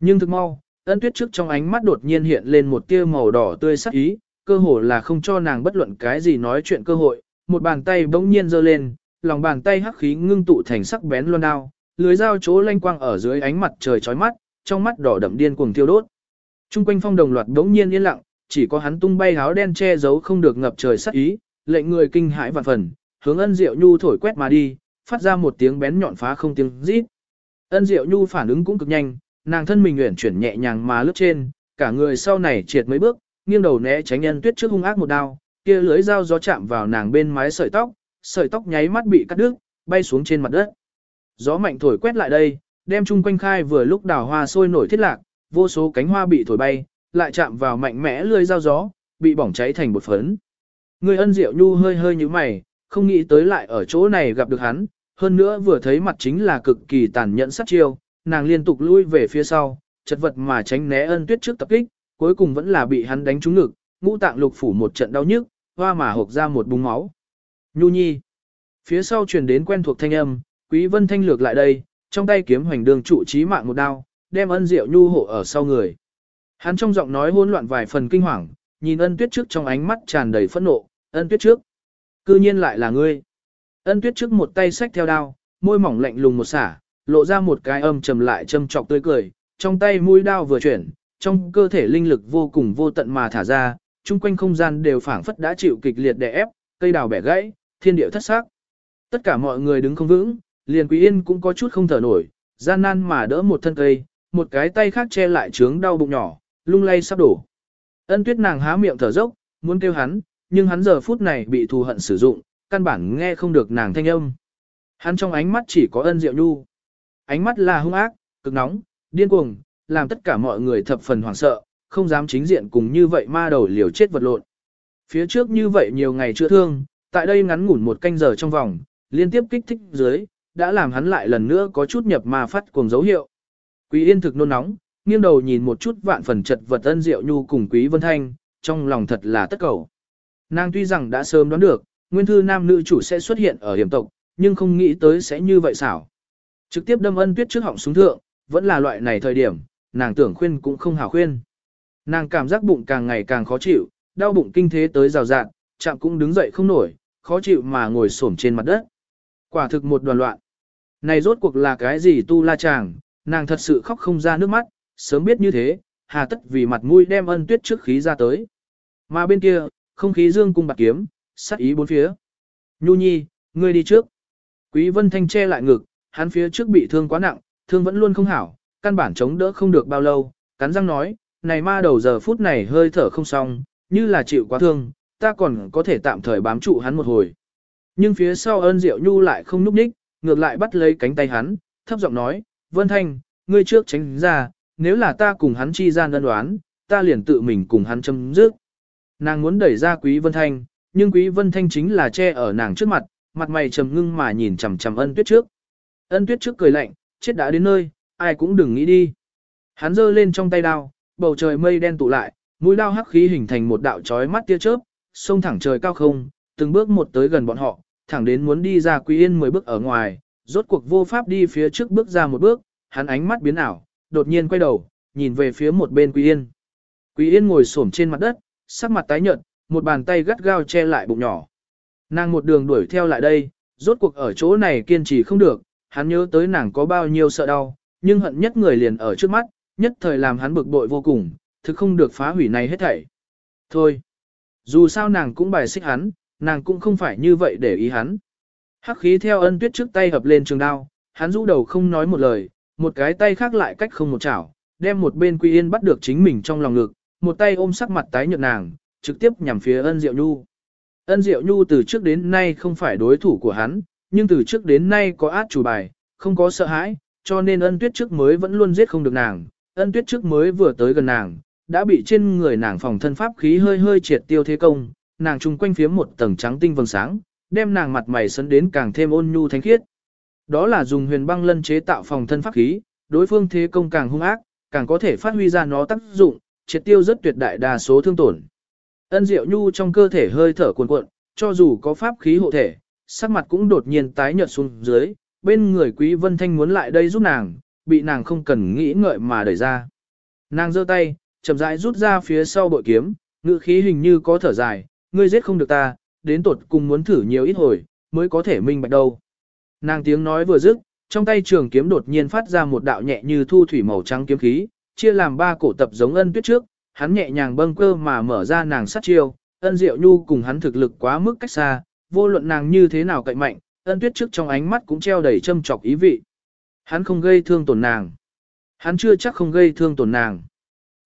Nhưng thực mau, Ân Tuyết trước trong ánh mắt đột nhiên hiện lên một tia màu đỏ tươi sắc ý, cơ hồ là không cho nàng bất luận cái gì nói chuyện cơ hội, một bàn tay bỗng nhiên giơ lên, lòng bàn tay hắc khí ngưng tụ thành sắc bén loan đao, lưới dao chỗ lanh quang ở dưới ánh mặt trời chói mắt, trong mắt đỏ đậm điên cuồng thiêu đốt. Trung quanh phong đồng loạt bỗng nhiên yên lặng, chỉ có hắn tung bay áo đen che giấu không được ngập trời sắc ý, lệnh người kinh hãi vạn phần, hướng Ân Diệu Nhu thổi quét mà đi, phát ra một tiếng bén nhọn phá không tiếng rít. Ân Diệu Nhu phản ứng cũng cực nhanh, nàng thân mình uyển chuyển nhẹ nhàng mà lướt trên, cả người sau này triệt mấy bước, nghiêng đầu né tránh Ân Tuyết trước hung ác một đao, kia lưới dao gió chạm vào nàng bên mái sợi tóc, sợi tóc nháy mắt bị cắt đứt, bay xuống trên mặt đất. Gió mạnh thổi quét lại đây, đem chung quanh khai vừa lúc đào hoa sôi nổi thiết lạc, vô số cánh hoa bị thổi bay, lại chạm vào mạnh mẽ lưỡi dao gió, bị bỏng cháy thành bột phấn. Người ân diệu nhu hơi hơi như mày, không nghĩ tới lại ở chỗ này gặp được hắn, hơn nữa vừa thấy mặt chính là cực kỳ tàn nhẫn sát chiêu, nàng liên tục lui về phía sau, chật vật mà tránh né ân tuyết trước tập kích, cuối cùng vẫn là bị hắn đánh trúng ngực, ngũ tạng lục phủ một trận đau nhức, hoa mà hộc ra một búng máu. Nhu nhi. Phía sau truyền đến quen thuộc thanh âm, Quý Vân Thanh lược lại đây, trong tay kiếm hoành đường trụ trí mạng một đao, đem ân diệu nhu hộ ở sau người. Hắn trong giọng nói hỗn loạn vài phần kinh hoàng, nhìn ân tuyết trước trong ánh mắt tràn đầy phẫn nộ, ân tuyết trước. Cư nhiên lại là ngươi. Ân tuyết trước một tay xách theo đao, môi mỏng lạnh lùng một xả, lộ ra một cái âm trầm lại châm trọc tươi cười, trong tay mũi đao vừa chuyển, trong cơ thể linh lực vô cùng vô tận mà thả ra, chung quanh không gian đều phảng phất đã chịu kịch liệt đè ép, cây đào bẻ gãy, thiên địa thất sắc. Tất cả mọi người đứng không vững, liền Quý Yên cũng có chút không thở nổi, gian nan mà đỡ một thân cây, một cái tay khác che lại trướng đau bụng nhỏ, lung lay sắp đổ. Ân tuyết nàng há miệng thở dốc, muốn kêu hắn, nhưng hắn giờ phút này bị thù hận sử dụng, căn bản nghe không được nàng thanh âm. Hắn trong ánh mắt chỉ có ân diệu nhu. Ánh mắt là hung ác, cực nóng, điên cuồng, làm tất cả mọi người thập phần hoảng sợ, không dám chính diện cùng như vậy ma đầu liều chết vật lộn. Phía trước như vậy nhiều ngày chữa thương, tại đây ngắn ngủn một canh giờ trong vòng, liên tiếp kích thích dưới, đã làm hắn lại lần nữa có chút nhập ma phát cuồng dấu hiệu. Quý Yên thực nôn nóng, nghiêng đầu nhìn một chút vạn phần chật vật ân diệu nhu cùng Quý Vân Thanh, trong lòng thật là tất cầu. Nàng tuy rằng đã sớm đoán được, nguyên thư nam nữ chủ sẽ xuất hiện ở hiểm tộc, nhưng không nghĩ tới sẽ như vậy xảo. Trực tiếp đâm ân tuyết trước họng xuống thượng, vẫn là loại này thời điểm, nàng tưởng khuyên cũng không hảo khuyên. Nàng cảm giác bụng càng ngày càng khó chịu, đau bụng kinh thế tới rào rạng, chạm cũng đứng dậy không nổi, khó chịu mà ngồi xổm trên mặt đất. Quả thực một đoàn loạn. Này rốt cuộc là cái gì tu la chàng, nàng thật sự khóc không ra nước mắt, sớm biết như thế, hà tất vì mặt mũi đem ân tuyết trước khí ra tới. Mà bên kia, không khí dương cung bạc kiếm, sát ý bốn phía. Nhu nhi, ngươi đi trước. Quý vân thanh che lại ngực, hắn phía trước bị thương quá nặng, thương vẫn luôn không hảo, căn bản chống đỡ không được bao lâu, cắn răng nói, này ma đầu giờ phút này hơi thở không xong, như là chịu quá thương, ta còn có thể tạm thời bám trụ hắn một hồi. Nhưng phía sau ân diệu nhu lại không núp ních, ngược lại bắt lấy cánh tay hắn, thấp giọng nói, Vân Thanh, ngươi trước tránh ra, nếu là ta cùng hắn chi gian đơn đoán, ta liền tự mình cùng hắn chấm dứt. Nàng muốn đẩy ra Quý Vân Thanh, nhưng Quý Vân Thanh chính là che ở nàng trước mặt, mặt mày trầm ngưng mà nhìn chằm chằm ân tuyết trước. Ân tuyết trước cười lạnh, chết đã đến nơi, ai cũng đừng nghĩ đi. Hắn giơ lên trong tay đao, bầu trời mây đen tụ lại, mũi đao hắc khí hình thành một đạo chói mắt tia chớp, xông thẳng trời cao không, từng bước một tới gần bọn họ, thẳng đến muốn đi ra Quý Yên mười bước ở ngoài, rốt cuộc vô pháp đi phía trước bước ra một bước, hắn ánh mắt biến ảo, đột nhiên quay đầu, nhìn về phía một bên Quý Yên. Quý Yên ngồi xổm trên mặt đất, sắc mặt tái nhợt, một bàn tay gắt gao che lại bụng nhỏ. Nàng một đường đuổi theo lại đây, rốt cuộc ở chỗ này kiên trì không được, hắn nhớ tới nàng có bao nhiêu sợ đau, nhưng hận nhất người liền ở trước mắt, nhất thời làm hắn bực bội vô cùng, thực không được phá hủy này hết thảy. Thôi, dù sao nàng cũng bài xích hắn, nàng cũng không phải như vậy để ý hắn. Hắc khí theo ân tuyết trước tay hợp lên trường đao, hắn rũ đầu không nói một lời, một cái tay khác lại cách không một chảo, đem một bên Quy Yên bắt được chính mình trong lòng ngực, một tay ôm sắc mặt tái nhợt nàng, trực tiếp nhằm phía Ân Diệu Nhu. Ân Diệu Nhu từ trước đến nay không phải đối thủ của hắn, nhưng từ trước đến nay có át chủ bài, không có sợ hãi, cho nên Ân Tuyết trước mới vẫn luôn giết không được nàng. Ân Tuyết trước mới vừa tới gần nàng, đã bị trên người nàng phòng thân pháp khí hơi hơi triệt tiêu thế công, nàng trung quanh phía một tầng trắng tinh vầng sáng, đem nàng mặt mày sấn đến càng thêm ôn nhu thánh khiết. Đó là dùng huyền băng lân chế tạo phòng thân pháp khí, đối phương thế công càng hung ác, càng có thể phát huy ra nó tác dụng, triệt tiêu rất tuyệt đại đa số thương tổn. Ân Diệu Nhu trong cơ thể hơi thở cuồn cuộn, cho dù có pháp khí hộ thể, sắc mặt cũng đột nhiên tái nhợt xuống dưới, bên người Quý Vân Thanh muốn lại đây giúp nàng, bị nàng không cần nghĩ ngợi mà đẩy ra. Nàng giơ tay, chậm rãi rút ra phía sau bội kiếm, ngữ khí hình như có thở dài, ngươi giết không được ta, đến tột cùng muốn thử nhiều ít hồi, mới có thể minh bạch đâu. Nàng tiếng nói vừa dứt, trong tay trường kiếm đột nhiên phát ra một đạo nhẹ như thu thủy màu trắng kiếm khí, chia làm ba cổ tập giống ân tuyết trước, hắn nhẹ nhàng bâng cơ mà mở ra nàng sát chiêu, ân diệu nhu cùng hắn thực lực quá mức cách xa, vô luận nàng như thế nào cậy mạnh, ân tuyết trước trong ánh mắt cũng treo đầy châm chọc ý vị. Hắn không gây thương tổn nàng. Hắn chưa chắc không gây thương tổn nàng.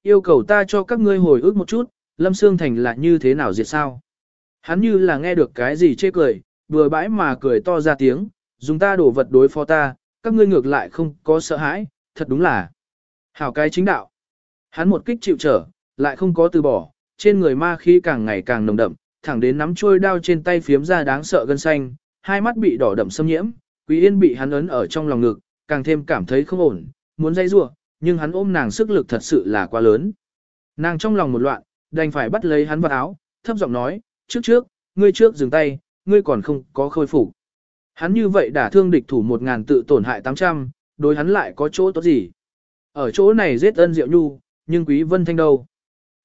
Yêu cầu ta cho các ngươi hồi ức một chút, Lâm Sương Thành là như thế nào diệt sao? Hắn như là nghe được cái gì chê cười, vừa bãi mà cười to ra tiếng, dùng ta đổ vật đối phó ta, các ngươi ngược lại không có sợ hãi, thật đúng là. Hảo cái chính đạo. Hắn một kích chịu trở, lại không có từ bỏ, trên người ma khí càng ngày càng nồng đậm, thẳng đến nắm trôi đao trên tay phiếm ra đáng sợ gân xanh, hai mắt bị đỏ đậm xâm nhiễm, Quý Yên bị hắn ấn ở trong lòng ngực, càng thêm cảm thấy không ổn, muốn dây rủa, nhưng hắn ôm nàng sức lực thật sự là quá lớn. Nàng trong lòng một loạn, đành phải bắt lấy hắn vào áo, thấp giọng nói, trước trước, ngươi trước dừng tay, ngươi còn không có khôi phục. Hắn như vậy đả thương địch thủ một ngàn tự tổn hại tám trăm, đối hắn lại có chỗ tốt gì. Ở chỗ này giết ân diệu nhu, nhưng quý vân thanh đâu.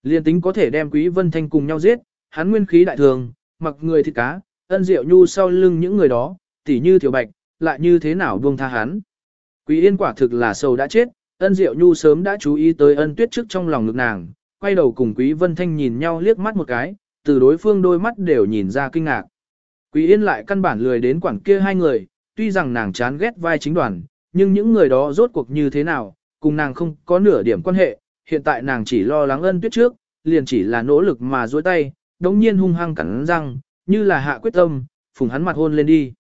Liên tính có thể đem quý vân thanh cùng nhau giết, hắn nguyên khí đại thường, mặc người thịt cá, ân diệu nhu sau lưng những người đó, tỉ như tiểu bạch, lại như thế nào buông tha hắn. Quý yên quả thực là sầu đã chết, ân diệu nhu sớm đã chú ý tới ân tuyết trước trong lòng ngực nàng, quay đầu cùng quý vân thanh nhìn nhau liếc mắt một cái, từ đối phương đôi mắt đều nhìn ra kinh ngạc. Quý yên lại căn bản lười đến quản kia hai người, tuy rằng nàng chán ghét vai chính đoàn, nhưng những người đó rốt cuộc như thế nào, cùng nàng không có nửa điểm quan hệ, hiện tại nàng chỉ lo lắng ân tuyết trước, liền chỉ là nỗ lực mà duỗi tay, đống nhiên hung hăng cắn răng, như là hạ quyết tâm, phùng hắn mặt hôn lên đi.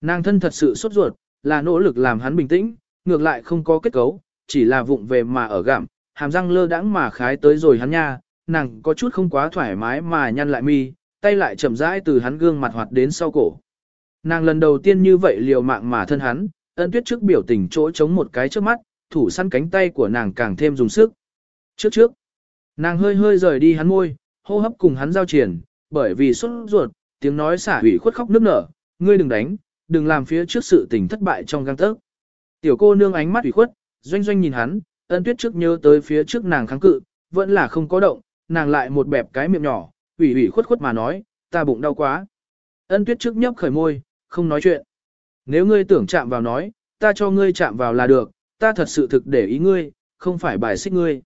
Nàng thân thật sự sốt ruột, là nỗ lực làm hắn bình tĩnh, ngược lại không có kết cấu, chỉ là vụng về mà ở gặm, hàm răng lơ đãng mà khái tới rồi hắn nha, nàng có chút không quá thoải mái mà nhăn lại mi, tay lại chậm rãi từ hắn gương mặt hoạt đến sau cổ. Nàng lần đầu tiên như vậy liều mạng mà thân hắn, ân tuyết trước biểu tình chỗ chống một cái trước mắt, thủ săn cánh tay của nàng càng thêm dùng sức. Trước trước, nàng hơi hơi rời đi hắn môi, hô hấp cùng hắn giao triển, bởi vì xuất ruột, tiếng nói xả hủy khuất khóc nước nở, ngươi đừng đánh, đừng làm phía trước sự tình thất bại trong găng tấc. Tiểu cô nương ánh mắt ủy khuất, doanh doanh nhìn hắn, ân tuyết trước nhớ tới phía trước nàng kháng cự, vẫn là không có động, nàng lại một bẹp cái miệng nhỏ, ủy ủy khuất khuất mà nói, ta bụng đau quá. Ân tuyết trước nhấp khởi môi, không nói chuyện. Nếu ngươi tưởng chạm vào nói, ta cho ngươi chạm vào là được, ta thật sự thực để ý ngươi, không phải bài xích ngươi.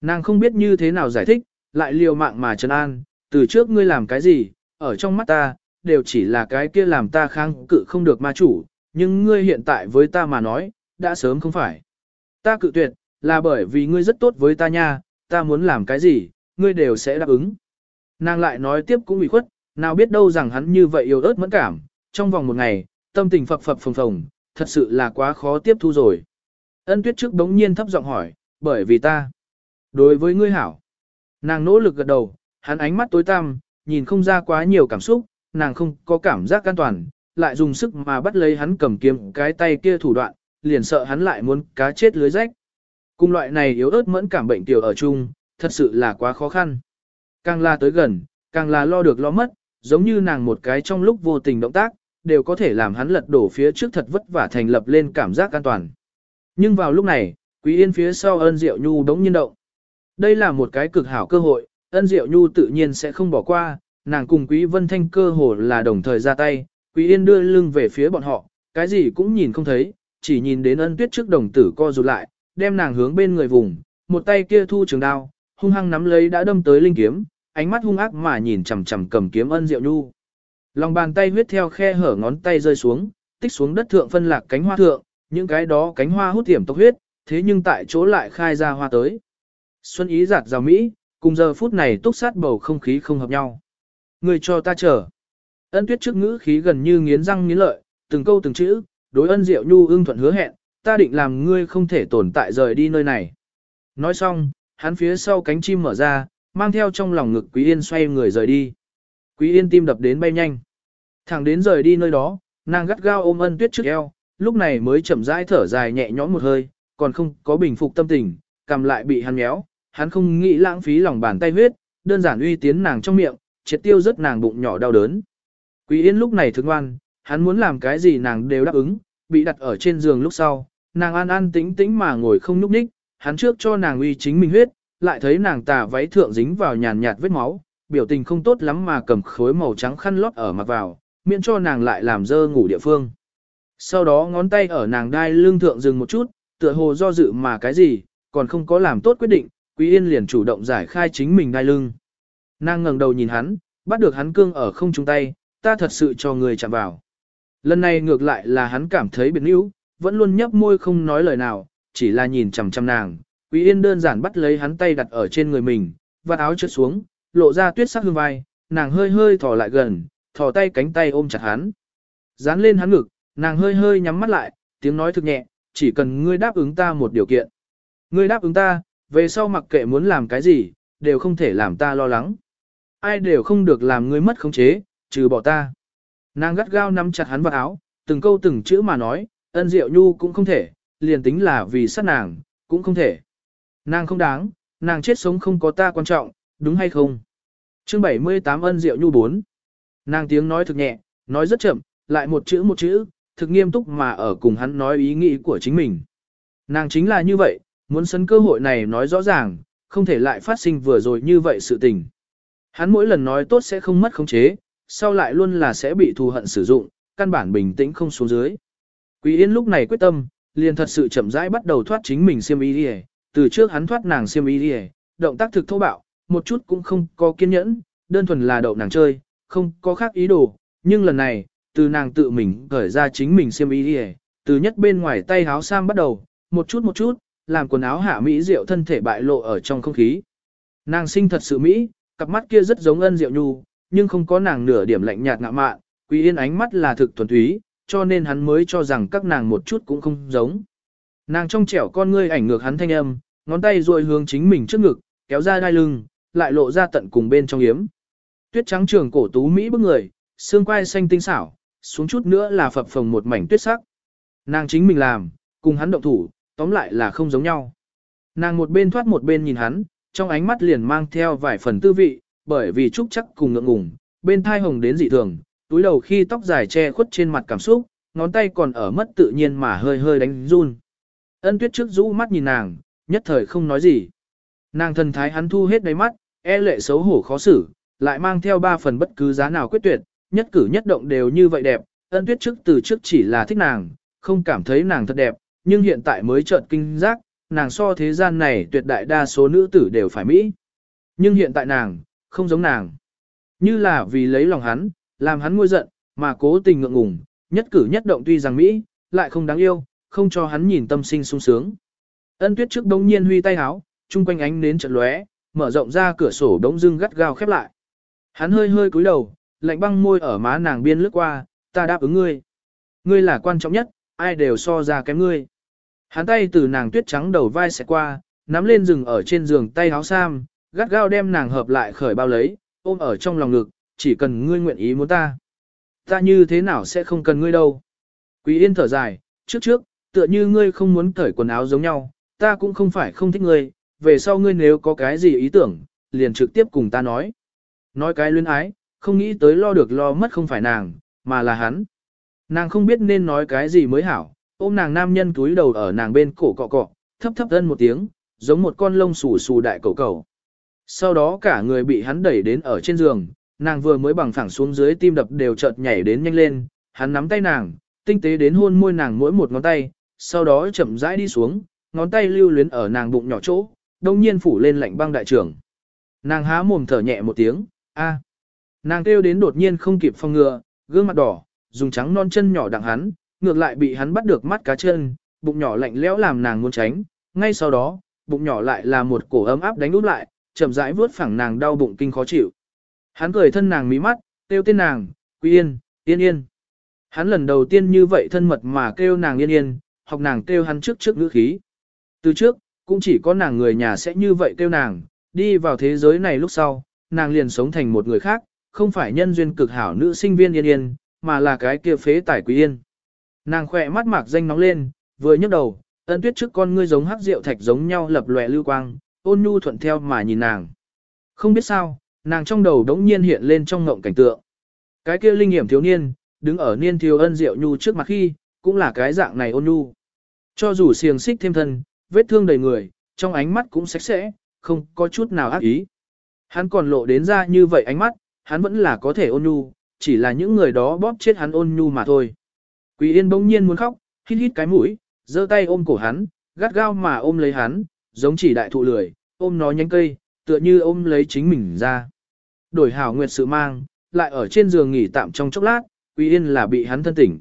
Nàng không biết như thế nào giải thích, lại liều mạng mà trấn an, từ trước ngươi làm cái gì, ở trong mắt ta, đều chỉ là cái kia làm ta kháng cự không được ma chủ, nhưng ngươi hiện tại với ta mà nói, đã sớm không phải. Ta cự tuyệt, là bởi vì ngươi rất tốt với ta nha, ta muốn làm cái gì, ngươi đều sẽ đáp ứng. Nàng lại nói tiếp cũng bị khuất, nào biết đâu rằng hắn như vậy yêu ớt mẫn cảm, trong vòng một ngày, tâm tình phập phập phồng phồng, thật sự là quá khó tiếp thu rồi. Ân tuyết trước đống nhiên thấp giọng hỏi, bởi vì ta, đối với ngươi hảo. Nàng nỗ lực gật đầu, hắn ánh mắt tối tăm, nhìn không ra quá nhiều cảm xúc, nàng không có cảm giác an toàn, lại dùng sức mà bắt lấy hắn cầm kiếm cái tay kia thủ đoạn, liền sợ hắn lại muốn cá chết lưới rách. Cùng loại này yếu ớt mẫn cảm bệnh tiểu ở chung, thật sự là quá khó khăn. Càng là tới gần, càng là lo được lo mất, giống như nàng một cái trong lúc vô tình động tác, đều có thể làm hắn lật đổ phía trước thật vất vả thành lập lên cảm giác an toàn. Nhưng vào lúc này, Quý Yên phía sau ân Diệu Nhu đống nhiên động. Đây là một cái cực hảo cơ hội, ân Diệu Nhu tự nhiên sẽ không bỏ qua, nàng cùng Quý Vân Thanh cơ hồ là đồng thời ra tay, Quý Yên đưa lưng về phía bọn họ, cái gì cũng nhìn không thấy, chỉ nhìn đến ân tuyết trước đồng tử co rụt lại, đem nàng hướng bên người vùng, một tay kia thu trường đao, hung hăng nắm lấy đã đâm tới linh kiếm, ánh mắt hung ác mà nhìn chằm chằm cầm kiếm ân diệu nhu. Lòng bàn tay huyết theo khe hở ngón tay rơi xuống, tích xuống đất thượng phân lạc cánh hoa thượng, những cái đó cánh hoa hút tiềm tốc huyết, thế nhưng tại chỗ lại khai ra hoa tới. Xuân ý giạt rào Mỹ, cùng giờ phút này túc sát bầu không khí không hợp nhau. Người cho ta chờ. Ân tuyết trước ngữ khí gần như nghiến răng nghiến lợi, từng câu từng chữ, đối ân diệu nhu ưng thuận hứa hẹn, ta định làm ngươi không thể tồn tại rời đi nơi này. Nói xong, hắn phía sau cánh chim mở ra, mang theo trong lòng ngực Quý Yên xoay người rời đi. Quý Yên tim đập đến bay nhanh. Thẳng đến rời đi nơi đó, nàng gắt gao ôm ân tuyết trước eo, lúc này mới chậm rãi thở dài nhẹ nhõm một hơi, còn không có bình phục tâm tình, cầm lại bị hắn méo, hắn không nghĩ lãng phí lòng bàn tay huyết, đơn giản uy tiến nàng trong miệng, triệt tiêu rất nàng bụng nhỏ đau đớn. Quý Yên lúc này thương ngoan, hắn muốn làm cái gì nàng đều đáp ứng, bị đặt ở trên giường lúc sau, nàng an an tĩnh tĩnh mà ngồi không nhúc nhích, hắn trước cho nàng uy chính mình huyết, lại thấy nàng tà váy thượng dính vào nhàn nhạt vết máu, biểu tình không tốt lắm mà cầm khối màu trắng khăn lót ở mặt vào, miễn cho nàng lại làm dơ ngủ địa phương. Sau đó ngón tay ở nàng đai lưng thượng dừng một chút, tựa hồ do dự mà cái gì, còn không có làm tốt quyết định, Quý Yên liền chủ động giải khai chính mình đai lưng. Nàng ngẩng đầu nhìn hắn, bắt được hắn cương ở không trung tay, ta thật sự cho người chạm vào. Lần này ngược lại là hắn cảm thấy biệt níu, vẫn luôn nhấp môi không nói lời nào, chỉ là nhìn chằm chằm nàng. Quý Yên đơn giản bắt lấy hắn tay đặt ở trên người mình, vạt áo trượt xuống, lộ ra tuyết sắc hương vai, nàng hơi hơi thò lại gần, thò tay cánh tay ôm chặt hắn. Dán lên hắn ngực, nàng hơi hơi nhắm mắt lại, tiếng nói thực nhẹ, chỉ cần ngươi đáp ứng ta một điều kiện. Ngươi đáp ứng ta, về sau mặc kệ muốn làm cái gì, đều không thể làm ta lo lắng. Ai đều không được làm ngươi mất khống chế, trừ bỏ ta. Nàng gắt gao nắm chặt hắn vào áo, từng câu từng chữ mà nói, ân diệu nhu cũng không thể, liền tính là vì sát nàng, cũng không thể. Nàng không đáng, nàng chết sống không có ta quan trọng, đúng hay không? Chương 78 ân diệu nhu 4. Nàng tiếng nói thực nhẹ, nói rất chậm, lại một chữ một chữ, thực nghiêm túc mà ở cùng hắn nói ý nghĩ của chính mình. Nàng chính là như vậy, muốn sân cơ hội này nói rõ ràng, không thể lại phát sinh vừa rồi như vậy sự tình. Hắn mỗi lần nói tốt sẽ không mất khống chế, sau lại luôn là sẽ bị thù hận sử dụng, căn bản bình tĩnh không xuống dưới. Quý Yên lúc này quyết tâm, liền thật sự chậm rãi bắt đầu thoát chính mình xiêm y đi từ trước hắn thoát nàng xiêm y đi động tác thực thô bạo, một chút cũng không có kiên nhẫn, đơn thuần là đậu nàng chơi, không có khác ý đồ, nhưng lần này, từ nàng tự mình cởi ra chính mình xiêm y đi từ nhất bên ngoài tay háo sam bắt đầu, một chút một chút, làm quần áo hạ mỹ diệu thân thể bại lộ ở trong không khí. Nàng sinh thật sự mỹ, cặp mắt kia rất giống ân diệu nhu, nhưng không có nàng nửa điểm lạnh nhạt ngạ mạn, Quý Yên ánh mắt là thực thuần túy, cho nên hắn mới cho rằng các nàng một chút cũng không giống. Nàng trong trẻo con ngươi ảnh ngược hắn thanh âm, ngón tay duỗi hướng chính mình trước ngực, kéo ra đai lưng, lại lộ ra tận cùng bên trong yếm. Tuyết trắng trường cổ tú mỹ bức người, xương quai xanh tinh xảo, xuống chút nữa là phập phồng một mảnh tuyết sắc. Nàng chính mình làm, cùng hắn động thủ, tóm lại là không giống nhau. Nàng một bên thoát một bên nhìn hắn, trong ánh mắt liền mang theo vài phần tư vị, bởi vì trúc chắc cùng ngượng ngùng, bên thai hồng đến dị thường, túi đầu khi tóc dài che khuất trên mặt cảm xúc, ngón tay còn ở mất tự nhiên mà hơi hơi đánh run. Ân tuyết trước rũ mắt nhìn nàng, nhất thời không nói gì. Nàng thần thái hắn thu hết đáy mắt, e lệ xấu hổ khó xử, lại mang theo ba phần bất cứ giá nào quyết tuyệt, nhất cử nhất động đều như vậy đẹp. Ân tuyết trước từ trước chỉ là thích nàng, không cảm thấy nàng thật đẹp, nhưng hiện tại mới chợt kinh giác, nàng so thế gian này tuyệt đại đa số nữ tử đều phải Mỹ. Nhưng hiện tại nàng, không giống nàng. Như là vì lấy lòng hắn, làm hắn nguôi giận, mà cố tình ngượng ngùng, nhất cử nhất động tuy rằng Mỹ, lại không đáng yêu, không cho hắn nhìn tâm sinh sung sướng. Ân tuyết trước đống nhiên huy tay háo, chung quanh ánh nến trận lóe, mở rộng ra cửa sổ đống dưng gắt gao khép lại. Hắn hơi hơi cúi đầu, lạnh băng môi ở má nàng biên lướt qua, ta đáp ứng ngươi. Ngươi là quan trọng nhất, ai đều so ra kém ngươi. Hắn tay từ nàng tuyết trắng đầu vai sẽ qua, nắm lên rừng ở trên giường tay áo sam, gắt gao đem nàng hợp lại khởi bao lấy, ôm ở trong lòng ngực, chỉ cần ngươi nguyện ý muốn ta. Ta như thế nào sẽ không cần ngươi đâu. Quý yên thở dài, trước trước, tựa như ngươi không muốn cởi quần áo giống nhau, ta cũng không phải không thích ngươi, về sau ngươi nếu có cái gì ý tưởng, liền trực tiếp cùng ta nói. Nói cái luyến ái, không nghĩ tới lo được lo mất không phải nàng, mà là hắn. Nàng không biết nên nói cái gì mới hảo, ôm nàng nam nhân túi đầu ở nàng bên cổ cọ cọ, thấp thấp thân một tiếng, giống một con lông xù xù đại cầu cầu. Sau đó cả người bị hắn đẩy đến ở trên giường, nàng vừa mới bằng phẳng xuống dưới tim đập đều chợt nhảy đến nhanh lên, hắn nắm tay nàng, tinh tế đến hôn môi nàng mỗi một ngón tay, sau đó chậm rãi đi xuống, ngón tay lưu luyến ở nàng bụng nhỏ chỗ, đông nhiên phủ lên lạnh băng đại trưởng. Nàng há mồm thở nhẹ một tiếng, a. Nàng kêu đến đột nhiên không kịp phòng ngừa, gương mặt đỏ, dùng trắng non chân nhỏ đặng hắn, ngược lại bị hắn bắt được mắt cá chân, bụng nhỏ lạnh lẽo làm nàng muốn tránh, ngay sau đó, bụng nhỏ lại là một cổ ấm áp đánh úp lại, chậm rãi vuốt phẳng nàng đau bụng kinh khó chịu. Hắn cười thân nàng mí mắt, kêu tên nàng, Quý Yên, Yên Yên. Hắn lần đầu tiên như vậy thân mật mà kêu nàng Yên Yên, học nàng kêu hắn trước trước ngữ khí. Từ trước, cũng chỉ có nàng người nhà sẽ như vậy kêu nàng, đi vào thế giới này lúc sau, nàng liền sống thành một người khác, không phải nhân duyên cực hảo nữ sinh viên Yên Yên, mà là cái kia phế tài Quý Yên. Nàng khỏe mắt mạc danh nóng lên, vừa nhấc đầu, ân tuyết trước con ngươi giống hắc rượu thạch giống nhau lập lòe lưu quang, ôn nhu thuận theo mà nhìn nàng. Không biết sao, nàng trong đầu đống nhiên hiện lên trong ngộng cảnh tượng. Cái kia linh hiểm thiếu niên, đứng ở niên thiếu ân diệu nhu trước mặt khi, cũng là cái dạng này ôn nhu. Cho dù xiềng xích thêm thân, vết thương đầy người, trong ánh mắt cũng sạch sẽ, không có chút nào ác ý. Hắn còn lộ đến ra như vậy ánh mắt, hắn vẫn là có thể ôn nhu, chỉ là những người đó bóp chết hắn ôn nhu mà thôi. Quý Yên bỗng nhiên muốn khóc, hít hít cái mũi, giơ tay ôm cổ hắn, gắt gao mà ôm lấy hắn, giống chỉ đại thụ lười, ôm nó nhánh cây, tựa như ôm lấy chính mình ra. Đổi hảo nguyệt sự mang, lại ở trên giường nghỉ tạm trong chốc lát, Quý Yên là bị hắn thân tỉnh.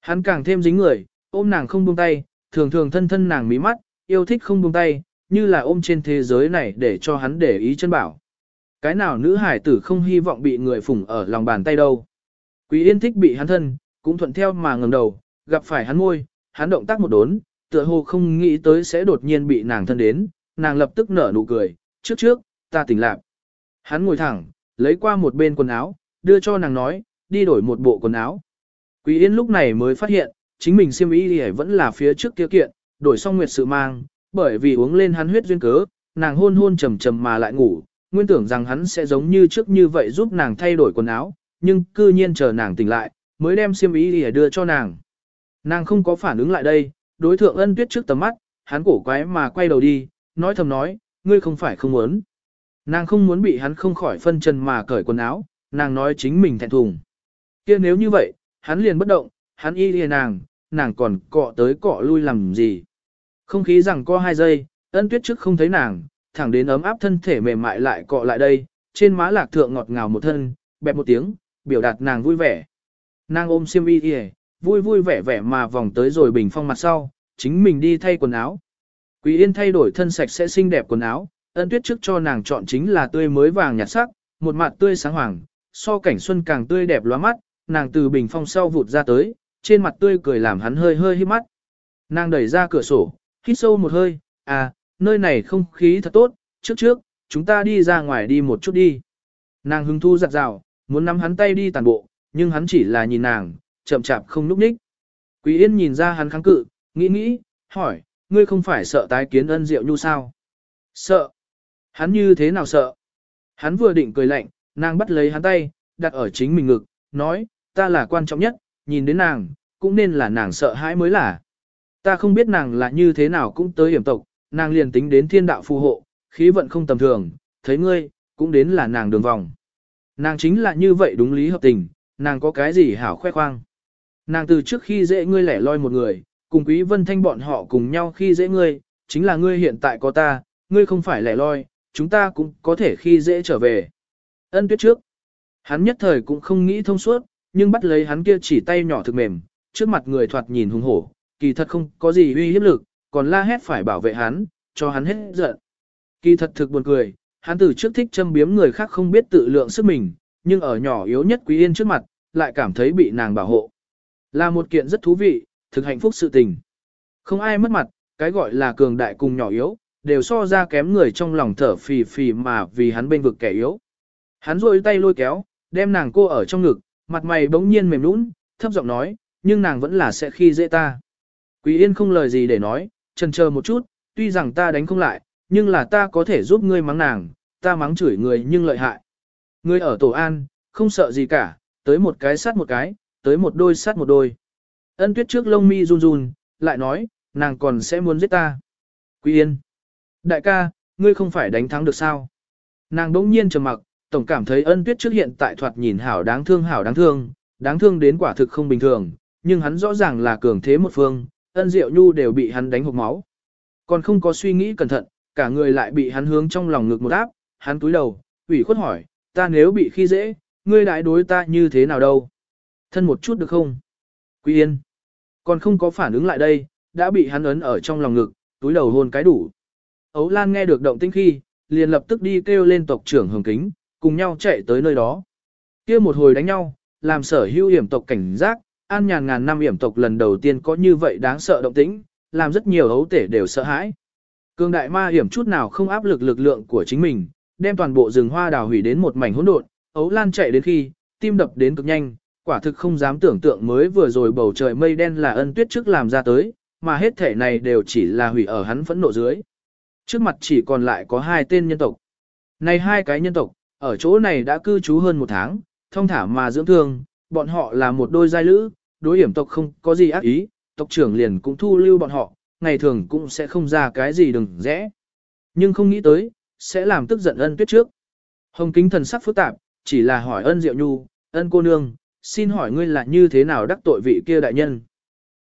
Hắn càng thêm dính người, ôm nàng không buông tay, thường thường thân thân nàng mí mắt, yêu thích không buông tay, như là ôm trên thế giới này để cho hắn để ý chân bảo. Cái nào nữ hải tử không hy vọng bị người phụng ở lòng bàn tay đâu. Quý Yên thích bị hắn thân, cũng thuận theo mà ngẩng đầu, gặp phải hắn môi, hắn động tác một đốn, tựa hồ không nghĩ tới sẽ đột nhiên bị nàng thân đến, nàng lập tức nở nụ cười, trước trước, ta tỉnh lạc. Hắn ngồi thẳng, lấy qua một bên quần áo, đưa cho nàng nói, đi đổi một bộ quần áo. Quý Yên lúc này mới phát hiện, chính mình xiêm y vẫn là phía trước kia kiện, đổi xong nguyệt sự mang, bởi vì uống lên hắn huyết duyên cớ, nàng hôn hôn trầm trầm mà lại ngủ, nguyên tưởng rằng hắn sẽ giống như trước như vậy giúp nàng thay đổi quần áo, nhưng cư nhiên chờ nàng tỉnh lại, mới đem xiêm y để đưa cho nàng. Nàng không có phản ứng lại đây, đối thượng ân tuyết trước tầm mắt, hắn cổ quái mà quay đầu đi, nói thầm nói, ngươi không phải không muốn. Nàng không muốn bị hắn không khỏi phân trần mà cởi quần áo, nàng nói chính mình thẹn thùng. kia nếu như vậy, hắn liền bất động, hắn y lìa nàng, nàng còn cọ tới cọ lui làm gì. Không khí rằng co hai giây, ân tuyết trước không thấy nàng, thẳng đến ấm áp thân thể mềm mại lại cọ lại đây, trên má lạc thượng ngọt ngào một thân, bẹp một tiếng, biểu đạt nàng vui vẻ. Nàng ôm xiêm y lìa, vui vui vẻ vẻ mà vòng tới rồi bình phong mặt sau, chính mình đi thay quần áo. Quý Yên thay đổi thân sạch sẽ xinh đẹp quần áo, ân tuyết trước cho nàng chọn chính là tươi mới vàng nhạt sắc, một mặt tươi sáng hoàng, so cảnh xuân càng tươi đẹp lóa mắt, nàng từ bình phong sau vụt ra tới, trên mặt tươi cười làm hắn hơi hơi hít mắt. Nàng đẩy ra cửa sổ, hít sâu một hơi, à, nơi này không khí thật tốt, trước trước, chúng ta đi ra ngoài đi một chút đi. Nàng hứng thu giặt rào, muốn nắm hắn tay đi tàn bộ, nhưng hắn chỉ là nhìn nàng, chậm chạp không núp ních. Quý Yên nhìn ra hắn kháng cự, nghĩ nghĩ, hỏi, ngươi không phải sợ tái kiến ân diệu nhu sao? Sợ. Hắn như thế nào sợ? Hắn vừa định cười lạnh, nàng bắt lấy hắn tay, đặt ở chính mình ngực, nói, ta là quan trọng nhất, nhìn đến nàng, cũng nên là nàng sợ hãi mới là. Ta không biết nàng là như thế nào cũng tới hiểm tộc, nàng liền tính đến thiên đạo phù hộ, khí vận không tầm thường, thấy ngươi, cũng đến là nàng đường vòng. Nàng chính là như vậy đúng lý hợp tình, nàng có cái gì hảo khoe khoang. Nàng từ trước khi dễ ngươi lẻ loi một người, cùng quý vân thanh bọn họ cùng nhau khi dễ ngươi, chính là ngươi hiện tại có ta, ngươi không phải lẻ loi, chúng ta cũng có thể khi dễ trở về. Ân tuyết trước, hắn nhất thời cũng không nghĩ thông suốt, nhưng bắt lấy hắn kia chỉ tay nhỏ thực mềm, trước mặt người thoạt nhìn hung hổ, kỳ thật không có gì uy hiếp lực, còn la hét phải bảo vệ hắn, cho hắn hết giận. Kỳ thật thực buồn cười, hắn từ trước thích châm biếm người khác không biết tự lượng sức mình, nhưng ở nhỏ yếu nhất Quý Yên trước mặt, lại cảm thấy bị nàng bảo hộ. Là một kiện rất thú vị, thực hạnh phúc sự tình. Không ai mất mặt, cái gọi là cường đại cùng nhỏ yếu, đều so ra kém người trong lòng thở phì phì mà vì hắn bên vực kẻ yếu. Hắn rôi tay lôi kéo, đem nàng cô ở trong ngực, mặt mày bỗng nhiên mềm nũng, thấp giọng nói, nhưng nàng vẫn là sẽ khi dễ ta. Quý Yên không lời gì để nói, chần chờ một chút, tuy rằng ta đánh không lại, nhưng là ta có thể giúp ngươi mắng nàng, ta mắng chửi người nhưng lợi hại. Ngươi ở tổ an, không sợ gì cả, tới một cái sát một cái, tới một đôi sát một đôi. Ân tuyết trước lông mi run run, lại nói, nàng còn sẽ muốn giết ta. Quý Yên. Đại ca, ngươi không phải đánh thắng được sao? Nàng đỗng nhiên trầm mặc, tổng cảm thấy ân tuyết trước hiện tại thoạt nhìn hảo đáng thương hảo đáng thương, đáng thương đến quả thực không bình thường, nhưng hắn rõ ràng là cường thế một phương, ân diệu nhu đều bị hắn đánh hộp máu. Còn không có suy nghĩ cẩn thận, cả người lại bị hắn hướng trong lòng ngực một áp, hắn túi đầu, ủy khuất hỏi, ta nếu bị khi dễ, ngươi đại đối ta như thế nào đâu? Thân một chút được không? Quý yên. Còn không có phản ứng lại đây, đã bị hắn ấn ở trong lòng ngực, túi đầu hôn cái đủ. Ấu Lan nghe được động tĩnh khi, liền lập tức đi kêu lên tộc trưởng hồng kính, cùng nhau chạy tới nơi đó. kia một hồi đánh nhau, làm sở hữu hiểm tộc cảnh giác, an nhàn ngàn năm hiểm tộc lần đầu tiên có như vậy đáng sợ động tĩnh, làm rất nhiều ấu tể đều sợ hãi. Cương đại ma hiểm chút nào không áp lực lực lượng của chính mình, đem toàn bộ rừng hoa đào hủy đến một mảnh hỗn độn, ấu lan chạy đến khi, tim đập đến cực nhanh, quả thực không dám tưởng tượng mới vừa rồi bầu trời mây đen là ân tuyết trước làm ra tới, mà hết thể này đều chỉ là hủy ở hắn phẫn nộ dưới. Trước mặt chỉ còn lại có hai tên nhân tộc. Này hai cái nhân tộc, ở chỗ này đã cư trú hơn một tháng, thông thả mà dưỡng thương, bọn họ là một đôi giai lữ, đối hiểm tộc không có gì ác ý, tộc trưởng liền cũng thu lưu bọn họ, ngày thường cũng sẽ không ra cái gì đừng rẽ. Nhưng không nghĩ tới, sẽ làm tức giận ân tuyết trước. Hồng kính thần sắc phức tạp, chỉ là hỏi ân diệu nhu, ân cô nương, xin hỏi ngươi là như thế nào đắc tội vị kia đại nhân.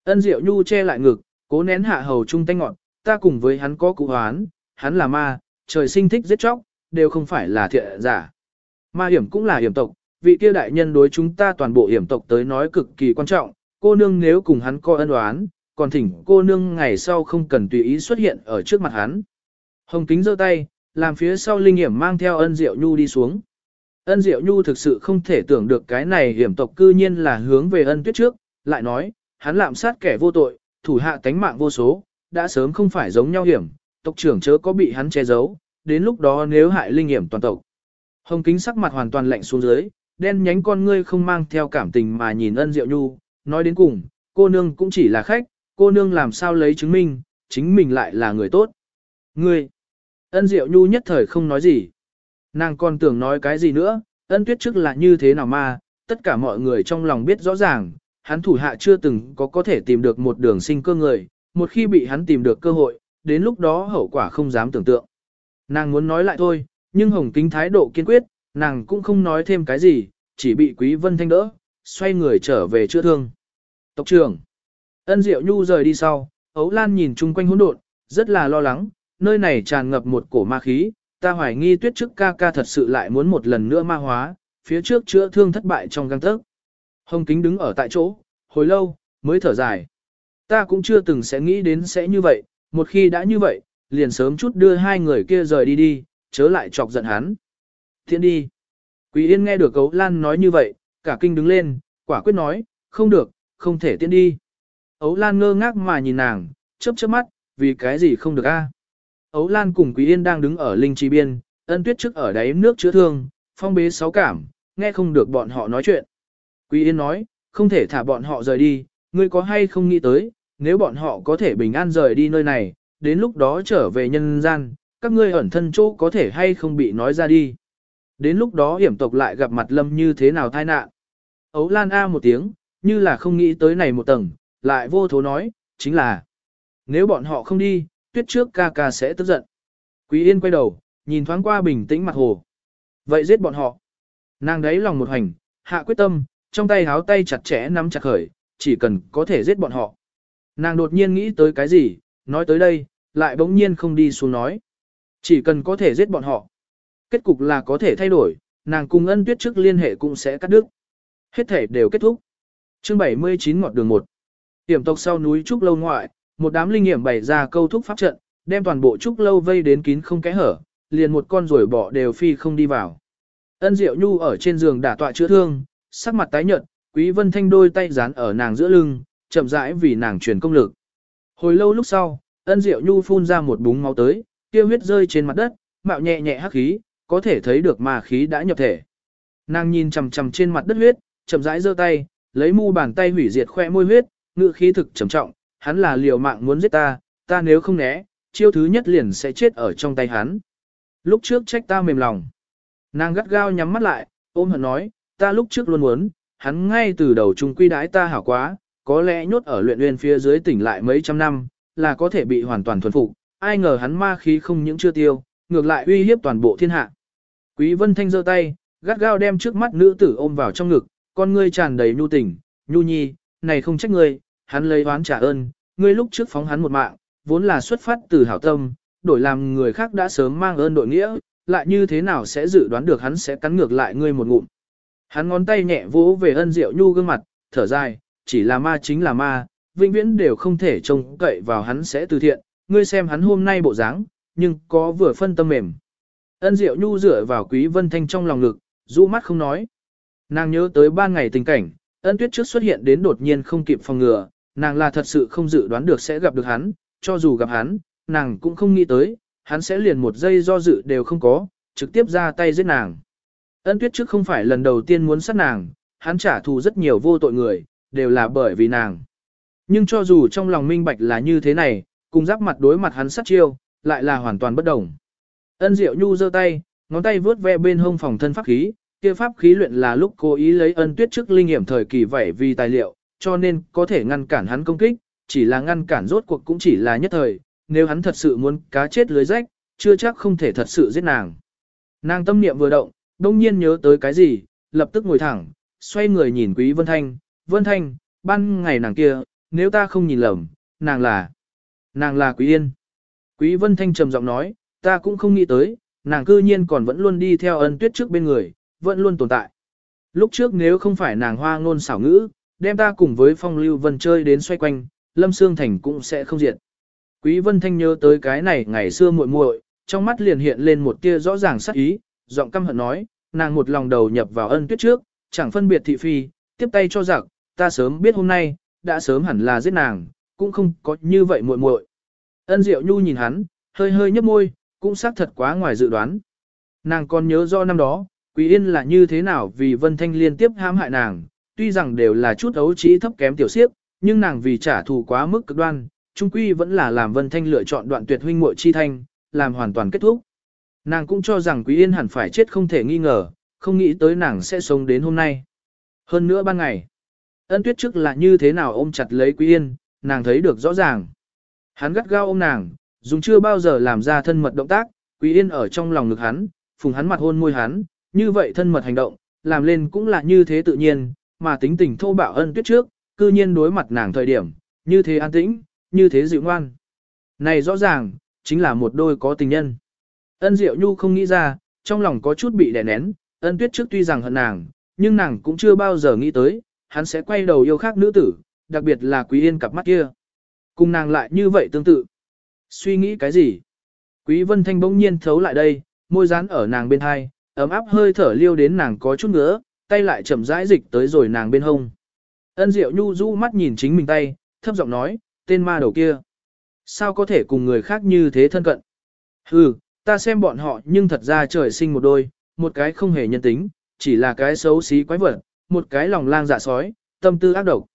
Ân diệu nhu che lại ngực, cố nén hạ hầu trung tanh ngọn, ta cùng với hắn có cụ hoán, hắn là ma, trời sinh thích giết chóc, đều không phải là thiện giả. Ma hiểm cũng là hiểm tộc, vị kia đại nhân đối chúng ta toàn bộ hiểm tộc tới nói cực kỳ quan trọng, cô nương nếu cùng hắn coi ân oán, còn thỉnh cô nương ngày sau không cần tùy ý xuất hiện ở trước mặt hắn. Hồng kính giơ tay, làm phía sau linh hiểm mang theo ân diệu nhu đi xuống. Ân diệu nhu thực sự không thể tưởng được cái này hiểm tộc cư nhiên là hướng về ân tuyết trước, lại nói, hắn lạm sát kẻ vô tội, thủ hạ tánh mạng vô số, đã sớm không phải giống nhau hiểm, tộc trưởng chớ có bị hắn che giấu, đến lúc đó nếu hại linh hiểm toàn tộc. Hồng kính sắc mặt hoàn toàn lạnh xuống dưới, đen nhánh con ngươi không mang theo cảm tình mà nhìn ân diệu nhu, nói đến cùng, cô nương cũng chỉ là khách, cô nương làm sao lấy chứng minh, chính mình lại là người tốt. Ngươi, ân diệu nhu nhất thời không nói gì. Nàng còn tưởng nói cái gì nữa, ân tuyết trước là như thế nào mà, tất cả mọi người trong lòng biết rõ ràng, hắn thủ hạ chưa từng có có thể tìm được một đường sinh cơ người, một khi bị hắn tìm được cơ hội, đến lúc đó hậu quả không dám tưởng tượng. Nàng muốn nói lại thôi, nhưng Hồng Kính thái độ kiên quyết, nàng cũng không nói thêm cái gì, chỉ bị Quý Vân Thanh đỡ, xoay người trở về chữa thương. Tộc trưởng, ân diệu nhu rời đi sau, Ấu Lan nhìn chung quanh hỗn độn, rất là lo lắng, nơi này tràn ngập một cổ ma khí, ta hoài nghi tuyết trước ca ca thật sự lại muốn một lần nữa ma hóa, phía trước chữa thương thất bại trong găng tấc. Hồng Kính đứng ở tại chỗ, hồi lâu, mới thở dài. Ta cũng chưa từng sẽ nghĩ đến sẽ như vậy, một khi đã như vậy, liền sớm chút đưa hai người kia rời đi đi, chớ lại chọc giận hắn. Thiện đi. Quý Yên nghe được Cấu Lan nói như vậy, cả kinh đứng lên, quả quyết nói, không được, không thể tiễn đi. Ấu Lan ngơ ngác mà nhìn nàng, chớp chớp mắt, vì cái gì không được a? Ấu Lan cùng Quý Yên đang đứng ở linh trì biên, ân tuyết trước ở đáy nước chữa thương, phong bế sáu cảm, nghe không được bọn họ nói chuyện. Quý Yên nói, không thể thả bọn họ rời đi, ngươi có hay không nghĩ tới, nếu bọn họ có thể bình an rời đi nơi này, đến lúc đó trở về nhân gian, các ngươi ẩn thân chỗ có thể hay không bị nói ra đi. Đến lúc đó hiểm tộc lại gặp mặt lâm như thế nào tai nạn. Ấu Lan A một tiếng, như là không nghĩ tới này một tầng, lại vô thố nói, chính là nếu bọn họ không đi, tuyết trước ca ca sẽ tức giận. Quý Yên quay đầu, nhìn thoáng qua bình tĩnh mặt hồ. Vậy giết bọn họ. Nàng đấy lòng một hành, hạ quyết tâm, trong tay háo tay chặt chẽ nắm chặt khởi, chỉ cần có thể giết bọn họ. Nàng đột nhiên nghĩ tới cái gì, nói tới đây, lại bỗng nhiên không đi xuống nói. Chỉ cần có thể giết bọn họ. Kết cục là có thể thay đổi, nàng cùng ân tuyết trước liên hệ cũng sẽ cắt đứt. Hết thể đều kết thúc. Chương 79 ngọt đường 1. Tiểm tộc sau núi Trúc Lâu ngoại, một đám linh nghiệm bày ra câu thúc pháp trận, đem toàn bộ Trúc Lâu vây đến kín không kẽ hở, liền một con rồi bỏ đều phi không đi vào. Ân Diệu Nhu ở trên giường đả tọa chữa thương, sắc mặt tái nhợt, Quý Vân Thanh đôi tay dán ở nàng giữa lưng, chậm rãi vì nàng truyền công lực. Hồi lâu lúc sau, Ân Diệu Nhu phun ra một búng máu tới, kia huyết rơi trên mặt đất, mạo nhẹ nhẹ hắc khí, có thể thấy được mà khí đã nhập thể. Nàng nhìn chằm chằm trên mặt đất huyết, chậm rãi giơ tay, lấy mu bàn tay hủy diệt khoe môi huyết, ngự khí thực trầm trọng, hắn là liều mạng muốn giết ta, ta nếu không né, chiêu thứ nhất liền sẽ chết ở trong tay hắn. Lúc trước trách ta mềm lòng. Nàng gắt gao nhắm mắt lại, ôm hận nói, ta lúc trước luôn muốn, hắn ngay từ đầu trung quy đái ta hảo quá, có lẽ nhốt ở luyện uyên phía dưới tỉnh lại mấy trăm năm, là có thể bị hoàn toàn thuần phục, ai ngờ hắn ma khí không những chưa tiêu, ngược lại uy hiếp toàn bộ thiên hạ. Quý Vân Thanh giơ tay, gắt gao đem trước mắt nữ tử ôm vào trong ngực, con ngươi tràn đầy nhu tình, nhu nhi, này không trách ngươi, hắn lấy oán trả ơn, ngươi lúc trước phóng hắn một mạng, vốn là xuất phát từ hảo tâm, đổi làm người khác đã sớm mang ơn đội nghĩa, lại như thế nào sẽ dự đoán được hắn sẽ cắn ngược lại ngươi một ngụm. Hắn ngón tay nhẹ vỗ về ân diệu nhu gương mặt, thở dài, chỉ là ma chính là ma, vĩnh viễn đều không thể trông cậy vào hắn sẽ từ thiện, ngươi xem hắn hôm nay bộ dáng, nhưng có vừa phân tâm mềm. Ân diệu nhu dựa vào quý vân thanh trong lòng ngực, rũ mắt không nói. Nàng nhớ tới ban ngày tình cảnh, ân tuyết trước xuất hiện đến đột nhiên không kịp phòng ngừa, nàng là thật sự không dự đoán được sẽ gặp được hắn, cho dù gặp hắn, nàng cũng không nghĩ tới, hắn sẽ liền một giây do dự đều không có, trực tiếp ra tay giết nàng. Ân tuyết trước không phải lần đầu tiên muốn sát nàng, hắn trả thù rất nhiều vô tội người, đều là bởi vì nàng. Nhưng cho dù trong lòng minh bạch là như thế này, cùng giáp mặt đối mặt hắn sát chiêu, lại là hoàn toàn bất đồng. Ân Diệu Nhu giơ tay, ngón tay vướt ve bên hông phòng thân pháp khí, kia pháp khí luyện là lúc cố ý lấy ân tuyết trước linh nghiệm thời kỳ vậy vì tài liệu, cho nên có thể ngăn cản hắn công kích, chỉ là ngăn cản rốt cuộc cũng chỉ là nhất thời, nếu hắn thật sự muốn cá chết lưới rách, chưa chắc không thể thật sự giết nàng. Nàng tâm niệm vừa động, đông nhiên nhớ tới cái gì, lập tức ngồi thẳng, xoay người nhìn Quý Vân Thanh, Vân Thanh, ban ngày nàng kia, nếu ta không nhìn lầm, nàng là, nàng là Quý Yên. Quý Vân Thanh trầm giọng nói, ta cũng không nghĩ tới, nàng cư nhiên còn vẫn luôn đi theo ân tuyết trước bên người, vẫn luôn tồn tại. Lúc trước nếu không phải nàng hoa ngôn xảo ngữ, đem ta cùng với phong lưu vân chơi đến xoay quanh, Lâm Sương Thành cũng sẽ không diệt. Quý Vân Thanh nhớ tới cái này ngày xưa muội muội, trong mắt liền hiện lên một tia rõ ràng sắc ý, giọng căm hận nói, nàng một lòng đầu nhập vào ân tuyết trước, chẳng phân biệt thị phi, tiếp tay cho giặc, ta sớm biết hôm nay, đã sớm hẳn là giết nàng, cũng không có như vậy muội muội. Ân Diệu Nhu nhìn hắn, hơi hơi nhếch môi, cũng xác thật quá ngoài dự đoán. Nàng còn nhớ do năm đó, Quý Yên là như thế nào vì Vân Thanh liên tiếp hãm hại nàng, tuy rằng đều là chút ấu trí thấp kém tiểu siếp, nhưng nàng vì trả thù quá mức cực đoan, trung quy vẫn là làm Vân Thanh lựa chọn đoạn tuyệt huynh muội chi thanh, làm hoàn toàn kết thúc. Nàng cũng cho rằng Quý Yên hẳn phải chết không thể nghi ngờ, không nghĩ tới nàng sẽ sống đến hôm nay. Hơn nữa ban ngày, ân tuyết trước là như thế nào ôm chặt lấy Quý Yên, nàng thấy được rõ ràng. Hắn gắt gao ôm nàng, dùng chưa bao giờ làm ra thân mật động tác, Quý Yên ở trong lòng ngực hắn, phùng hắn mặt hôn môi hắn, như vậy thân mật hành động, làm lên cũng là như thế tự nhiên, mà tính tình thô bạo ân tuyết trước, cư nhiên đối mặt nàng thời điểm, như thế an tĩnh, như thế dịu ngoan. Này rõ ràng, chính là một đôi có tình nhân. Ân Diệu Nhu không nghĩ ra, trong lòng có chút bị đè nén, ân tuyết trước tuy rằng hận nàng, nhưng nàng cũng chưa bao giờ nghĩ tới, hắn sẽ quay đầu yêu khác nữ tử, đặc biệt là Quý Yên cặp mắt kia. Cùng nàng lại như vậy tương tự. Suy nghĩ cái gì? Quý Vân Thanh bỗng nhiên thấu lại đây, môi dán ở nàng bên hai, ấm áp hơi thở liêu đến nàng có chút nữa, tay lại chậm rãi dịch tới rồi nàng bên hông. Ân Diệu Nhu du mắt nhìn chính mình tay, thấp giọng nói, tên ma đầu kia. Sao có thể cùng người khác như thế thân cận? Hừ, ta xem bọn họ nhưng thật ra trời sinh một đôi, một cái không hề nhân tính, chỉ là cái xấu xí quái vật, một cái lòng lang dạ sói, tâm tư ác độc.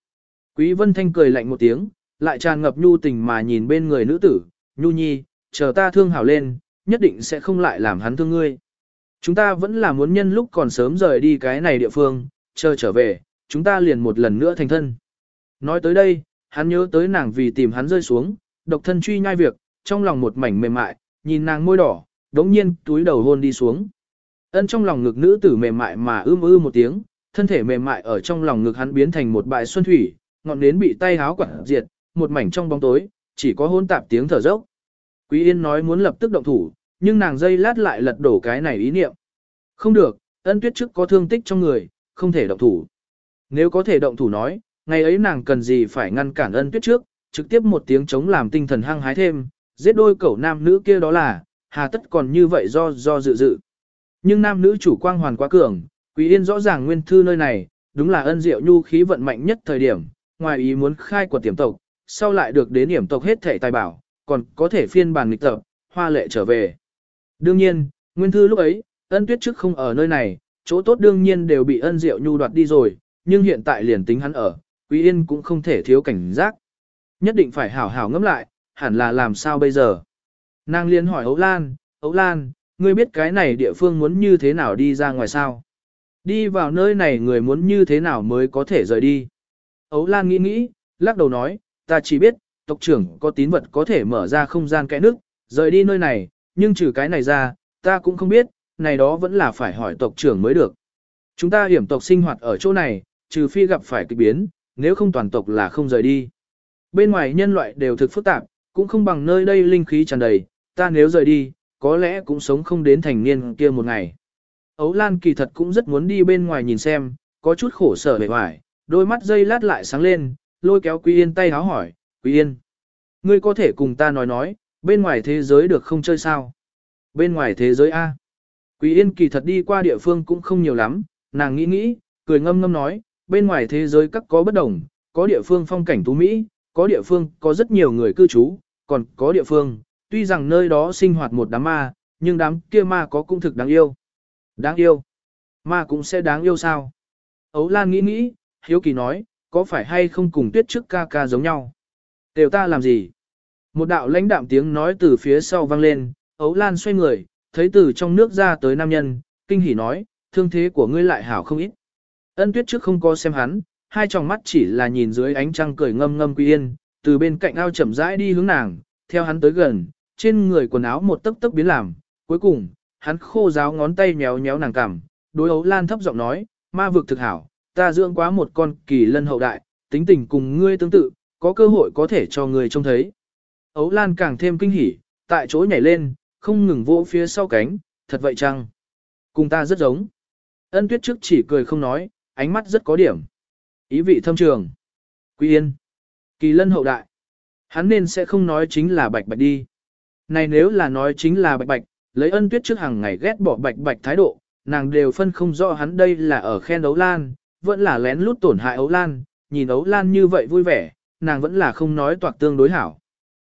Quý Vân Thanh cười lạnh một tiếng, lại tràn ngập nhu tình mà nhìn bên người nữ tử, nhu nhi, chờ ta thương hảo lên, nhất định sẽ không lại làm hắn thương ngươi. Chúng ta vẫn là muốn nhân lúc còn sớm rời đi cái này địa phương, chờ trở về, chúng ta liền một lần nữa thành thân. Nói tới đây, hắn nhớ tới nàng vì tìm hắn rơi xuống, độc thân truy nhai việc, trong lòng một mảnh mềm mại, nhìn nàng môi đỏ, đống nhiên túi đầu hôn đi xuống. Ân trong lòng ngực nữ tử mềm mại mà ưm ư một tiếng, thân thể mềm mại ở trong lòng ngực hắn biến thành một bãi xuân thủy, ngọn nến bị tay háo quặt diệt, một mảnh trong bóng tối, chỉ có hôn tạp tiếng thở dốc. Quý Yên nói muốn lập tức động thủ, nhưng nàng dây lát lại lật đổ cái này ý niệm. Không được, ân tuyết trước có thương tích trong người, không thể động thủ. Nếu có thể động thủ nói, ngày ấy nàng cần gì phải ngăn cản ân tuyết trước, trực tiếp một tiếng chống làm tinh thần hăng hái thêm, giết đôi cẩu nam nữ kia đó là, hà tất còn như vậy do do dự dự. Nhưng nam nữ chủ quang hoàn quá cường, Quý Yên rõ ràng nguyên thư nơi này, đúng là ân diệu nhu khí vận mạnh nhất thời điểm, ngoài ý muốn khai của tiềm tộc, sau lại được đến điểm tộc hết thể tài bảo, còn có thể phiên bản nghịch tập, hoa lệ trở về. Đương nhiên, nguyên thư lúc ấy, ân tuyết trước không ở nơi này, chỗ tốt đương nhiên đều bị ân diệu nhu đoạt đi rồi, nhưng hiện tại liền tính hắn ở, Quý Yên cũng không thể thiếu cảnh giác. Nhất định phải hảo hảo ngẫm lại, hẳn là làm sao bây giờ. Nàng liên hỏi Âu Lan, Âu Lan, ngươi biết cái này địa phương muốn như thế nào đi ra ngoài sao? Đi vào nơi này người muốn như thế nào mới có thể rời đi? Ấu Lan nghĩ nghĩ, lắc đầu nói, ta chỉ biết, tộc trưởng có tín vật có thể mở ra không gian kẽ nước, rời đi nơi này, nhưng trừ cái này ra, ta cũng không biết, này đó vẫn là phải hỏi tộc trưởng mới được. Chúng ta hiểm tộc sinh hoạt ở chỗ này, trừ phi gặp phải kịch biến, nếu không toàn tộc là không rời đi. Bên ngoài nhân loại đều thực phức tạp, cũng không bằng nơi đây linh khí tràn đầy, ta nếu rời đi, có lẽ cũng sống không đến thành niên kia một ngày. Ấu Lan kỳ thật cũng rất muốn đi bên ngoài nhìn xem, có chút khổ sở bề ngoài, đôi mắt dây lát lại sáng lên, lôi kéo Quý Yên tay háo hỏi, Quý Yên, ngươi có thể cùng ta nói nói, bên ngoài thế giới được không chơi sao? Bên ngoài thế giới A. Quý Yên kỳ thật đi qua địa phương cũng không nhiều lắm, nàng nghĩ nghĩ, cười ngâm ngâm nói, bên ngoài thế giới các có bất đồng, có địa phương phong cảnh tú Mỹ, có địa phương có rất nhiều người cư trú, còn có địa phương, tuy rằng nơi đó sinh hoạt một đám ma, nhưng đám kia ma có cũng thực đáng yêu. Đáng yêu. Ma cũng sẽ đáng yêu sao? Ấu Lan nghĩ nghĩ, hiếu kỳ nói, có phải hay không cùng tuyết trước ca ca giống nhau? Đều ta làm gì? Một đạo lãnh đạm tiếng nói từ phía sau vang lên, ấu lan xoay người, thấy từ trong nước ra tới nam nhân, kinh hỉ nói, thương thế của ngươi lại hảo không ít. Ân tuyết trước không có xem hắn, hai tròng mắt chỉ là nhìn dưới ánh trăng cười ngâm ngâm quy yên, từ bên cạnh ao chậm rãi đi hướng nàng, theo hắn tới gần, trên người quần áo một tấc tấc biến làm, cuối cùng, hắn khô giáo ngón tay méo méo nàng cằm, đối ấu lan thấp giọng nói, ma vực thực hảo, ta dưỡng quá một con kỳ lân hậu đại, tính tình cùng ngươi tương tự, có cơ hội có thể cho ngươi trông thấy. Ấu lan càng thêm kinh hỉ, tại chỗ nhảy lên, không ngừng vỗ phía sau cánh, thật vậy chăng? Cùng ta rất giống. Ân tuyết trước chỉ cười không nói, ánh mắt rất có điểm. Ý vị thâm trường. Quý yên. Kỳ lân hậu đại. Hắn nên sẽ không nói chính là bạch bạch đi. Này nếu là nói chính là bạch bạch, lấy ân tuyết trước hàng ngày ghét bỏ bạch bạch thái độ, nàng đều phân không rõ hắn đây là ở khen ấu lan, vẫn là lén lút tổn hại ấu lan, nhìn ấu lan như vậy vui vẻ, nàng vẫn là không nói toạc tương đối hảo.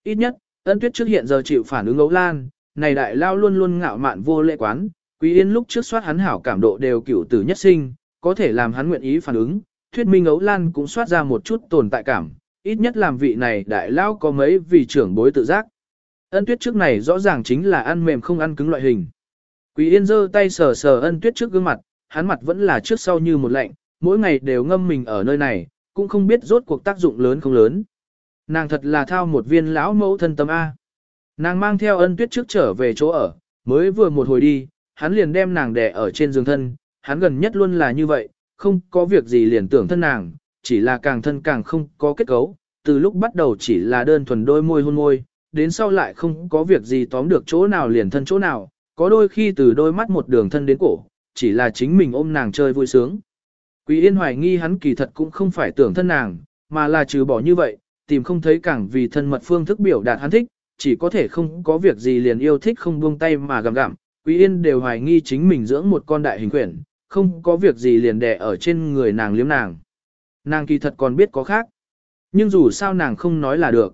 Ít nhất, ân tuyết trước hiện giờ chịu phản ứng ấu lan, này đại lao luôn luôn ngạo mạn vô lễ quán, quý yên lúc trước soát hắn hảo cảm độ đều cửu tử nhất sinh, có thể làm hắn nguyện ý phản ứng, thuyết minh ấu lan cũng soát ra một chút tồn tại cảm, ít nhất làm vị này đại lao có mấy vị trưởng bối tự giác. Ân tuyết trước này rõ ràng chính là ăn mềm không ăn cứng loại hình. Quý yên giơ tay sờ sờ ân tuyết trước gương mặt, hắn mặt vẫn là trước sau như một lạnh, mỗi ngày đều ngâm mình ở nơi này, cũng không biết rốt cuộc tác dụng lớn không lớn. Nàng thật là thao một viên lão mẫu thân tâm A. Nàng mang theo ân tuyết trước trở về chỗ ở, mới vừa một hồi đi, hắn liền đem nàng đè ở trên giường thân, hắn gần nhất luôn là như vậy, không có việc gì liền tưởng thân nàng, chỉ là càng thân càng không có kết cấu, từ lúc bắt đầu chỉ là đơn thuần đôi môi hôn môi, đến sau lại không có việc gì tóm được chỗ nào liền thân chỗ nào, có đôi khi từ đôi mắt một đường thân đến cổ, chỉ là chính mình ôm nàng chơi vui sướng. Quý Yên hoài nghi hắn kỳ thật cũng không phải tưởng thân nàng, mà là trừ bỏ như vậy, tìm không thấy càng vì thân mật phương thức biểu đạt hắn thích, chỉ có thể không có việc gì liền yêu thích không buông tay mà gặm gặm. Quý Yên đều hoài nghi chính mình dưỡng một con đại hình quyển, không có việc gì liền đè ở trên người nàng liếm nàng. Nàng kỳ thật còn biết có khác. Nhưng dù sao nàng không nói là được.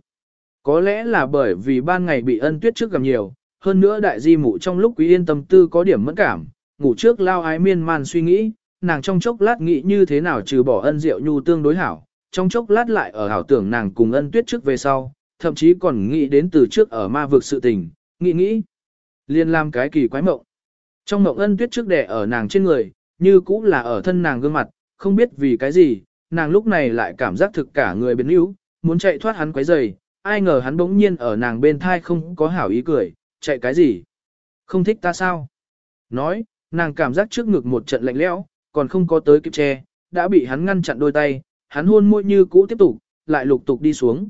Có lẽ là bởi vì ban ngày bị ân tuyết trước gặp nhiều, hơn nữa đại di mụ trong lúc quý yên tâm tư có điểm mẫn cảm, ngủ trước lao ái miên man suy nghĩ, nàng trong chốc lát nghĩ như thế nào trừ bỏ ân diệu nhu tương đối hảo, trong chốc lát lại ở hảo tưởng nàng cùng ân tuyết trước về sau, thậm chí còn nghĩ đến từ trước ở ma vực sự tình, nghĩ nghĩ, liền làm cái kỳ quái mộng. Trong mộng ân tuyết trước đẻ ở nàng trên người, như cũng là ở thân nàng gương mặt, không biết vì cái gì, nàng lúc này lại cảm giác thực cả người biến yếu, muốn chạy thoát hắn quấy rầy, ai ngờ hắn bỗng nhiên ở nàng bên thai không có hảo ý cười, chạy cái gì? Không thích ta sao? Nói, nàng cảm giác trước ngực một trận lạnh lẽo, còn không có tới kịp che, đã bị hắn ngăn chặn đôi tay, hắn hôn môi như cũ tiếp tục, lại lục tục đi xuống.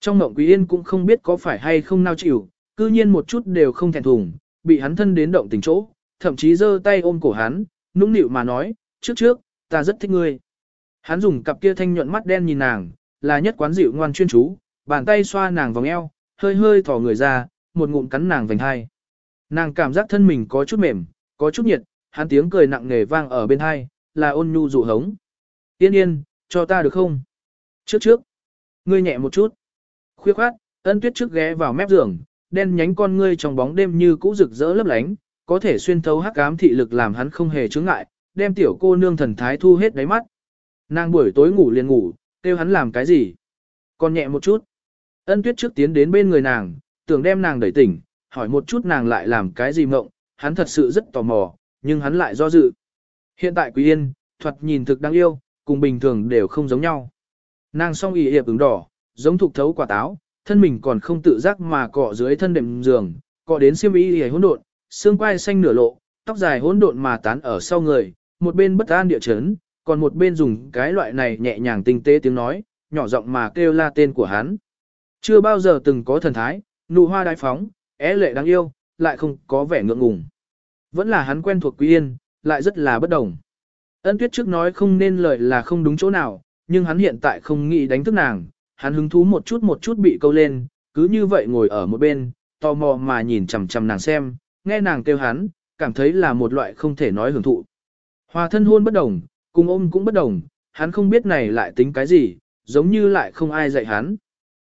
Trong mộng Quý Yên cũng không biết có phải hay không nao chịu, cư nhiên một chút đều không thèm thùng, bị hắn thân đến động tình chỗ, thậm chí giơ tay ôm cổ hắn, nũng nịu mà nói, trước trước, ta rất thích ngươi. Hắn dùng cặp kia thanh nhuận mắt đen nhìn nàng, là nhất quán dịu ngoan chuyên chú, bàn tay xoa nàng vòng eo, hơi hơi thỏ người ra, một ngụm cắn nàng vành hai. Nàng cảm giác thân mình có chút mềm, có chút nhiệt, hắn tiếng cười nặng nề vang ở bên hai, là ôn nhu dụ hống. Yên yên, cho ta được không? Trước trước. Ngươi nhẹ một chút. Khuya khoát, ân tuyết trước ghé vào mép giường, đen nhánh con ngươi trong bóng đêm như cũ rực rỡ lấp lánh, có thể xuyên thấu hắc ám thị lực làm hắn không hề chướng ngại, đem tiểu cô nương thần thái thu hết đáy mắt. Nàng buổi tối ngủ liền ngủ, kêu hắn làm cái gì? Còn nhẹ một chút. Ân tuyết trước tiến đến bên người nàng, tưởng đem nàng đẩy tỉnh, hỏi một chút nàng lại làm cái gì mộng, hắn thật sự rất tò mò, nhưng hắn lại do dự. Hiện tại Quý Yên, thuật nhìn thực đáng yêu, cùng bình thường đều không giống nhau. Nàng song y hiệp ứng đỏ, giống thục thấu quả táo, thân mình còn không tự giác mà cọ dưới thân đệm giường, cọ đến xiêm y hỗn độn, xương quai xanh nửa lộ, tóc dài hỗn độn mà tán ở sau người, một bên bất an địa chấn, còn một bên dùng cái loại này nhẹ nhàng tinh tế tiếng nói, nhỏ giọng mà kêu la tên của hắn. Chưa bao giờ từng có thần thái, nụ hoa đại phóng, é lệ đáng yêu, lại không có vẻ ngượng ngùng. Vẫn là hắn quen thuộc Quý Yên, lại rất là bất đồng. Ân tuyết trước nói không nên lời là không đúng chỗ nào, nhưng hắn hiện tại không nghĩ đánh thức nàng, hắn hứng thú một chút một chút bị câu lên, cứ như vậy ngồi ở một bên, tò mò mà nhìn chằm chằm nàng xem, nghe nàng kêu hắn, cảm thấy là một loại không thể nói hưởng thụ. Hòa thân hôn bất đồng, cùng ôm cũng bất đồng, hắn không biết này lại tính cái gì, giống như lại không ai dạy hắn.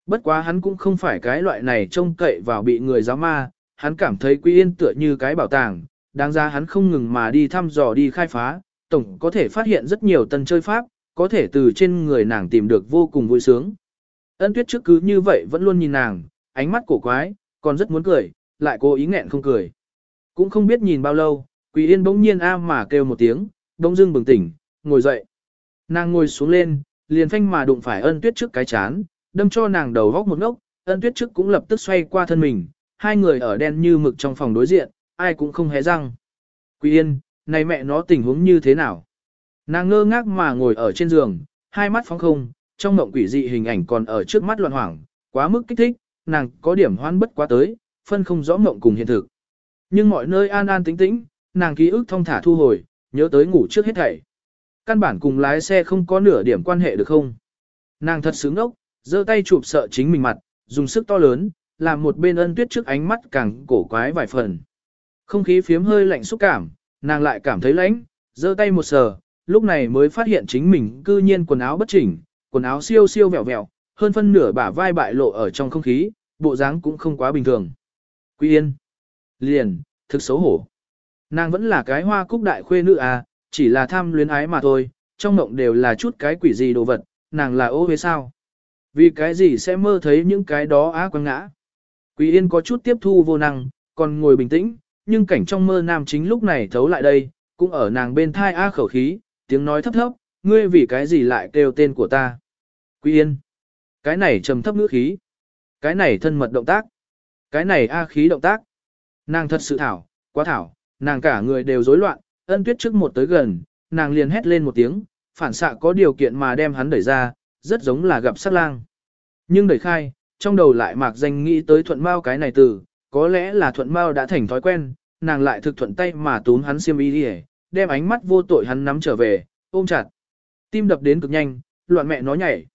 Bất quá hắn cũng không phải cái loại này trông cậy vào bị người giáo ma, hắn cảm thấy Quý Yên tựa như cái bảo tàng, đáng ra hắn không ngừng mà đi thăm dò đi khai phá, tổng có thể phát hiện rất nhiều tân chơi pháp, có thể từ trên người nàng tìm được vô cùng vui sướng. Ân tuyết trước cứ như vậy vẫn luôn nhìn nàng, ánh mắt cổ quái, còn rất muốn cười, lại cố ý nghẹn không cười. Cũng không biết nhìn bao lâu, Quý Yên bỗng nhiên a mà kêu một tiếng, đông dưng bừng tỉnh, ngồi dậy. Nàng ngồi xuống lên, liền phanh mà đụng phải ân tuyết trước cái chán, đâm cho nàng đầu góc một ngốc, ân tuyết trước cũng lập tức xoay qua thân mình, hai người ở đen như mực trong phòng đối diện, ai cũng không hé răng. Quý Yên, này mẹ nó tình huống như thế nào? Nàng ngơ ngác mà ngồi ở trên giường, hai mắt phóng không, trong mộng quỷ dị hình ảnh còn ở trước mắt loạn hoảng, quá mức kích thích, nàng có điểm hoan bất quá tới, phân không rõ mộng cùng hiện thực. Nhưng mọi nơi an an tĩnh tĩnh, nàng ký ức thông thả thu hồi, nhớ tới ngủ trước hết thảy. Căn bản cùng lái xe không có nửa điểm quan hệ được không? Nàng thật sướng ốc, giơ tay chụp sợ chính mình mặt, dùng sức to lớn, làm một bên ân tuyết trước ánh mắt càng cổ quái vài phần. Không khí phiếm hơi lạnh xúc cảm, nàng lại cảm thấy lạnh, giơ tay một sờ, lúc này mới phát hiện chính mình cư nhiên quần áo bất chỉnh, quần áo siêu siêu vẹo vẹo, hơn phân nửa bả vai bại lộ ở trong không khí, bộ dáng cũng không quá bình thường. Quý yên, liền, thực xấu hổ. Nàng vẫn là cái hoa cúc đại khuê nữ à, chỉ là tham luyến ái mà thôi, trong mộng đều là chút cái quỷ gì đồ vật, nàng là ô với sao. Vì cái gì sẽ mơ thấy những cái đó á quăng ngã. Quý yên có chút tiếp thu vô năng, còn ngồi bình tĩnh, nhưng cảnh trong mơ nam chính lúc này thấu lại đây, cũng ở nàng bên thai á khẩu khí, tiếng nói thấp thấp, ngươi vì cái gì lại kêu tên của ta. Quý yên. Cái này trầm thấp ngữ khí. Cái này thân mật động tác. Cái này a khí động tác. Nàng thật sự thảo, quá thảo, nàng cả người đều rối loạn, ân tuyết trước một tới gần, nàng liền hét lên một tiếng, phản xạ có điều kiện mà đem hắn đẩy ra, rất giống là gặp sát lang. Nhưng đẩy khai, trong đầu lại mạc danh nghĩ tới thuận mao cái này từ, có lẽ là thuận mao đã thành thói quen, nàng lại thực thuận tay mà túm hắn xiêm y đi đem ánh mắt vô tội hắn nắm trở về, ôm chặt. Tim đập đến cực nhanh, loạn mẹ nó nhảy.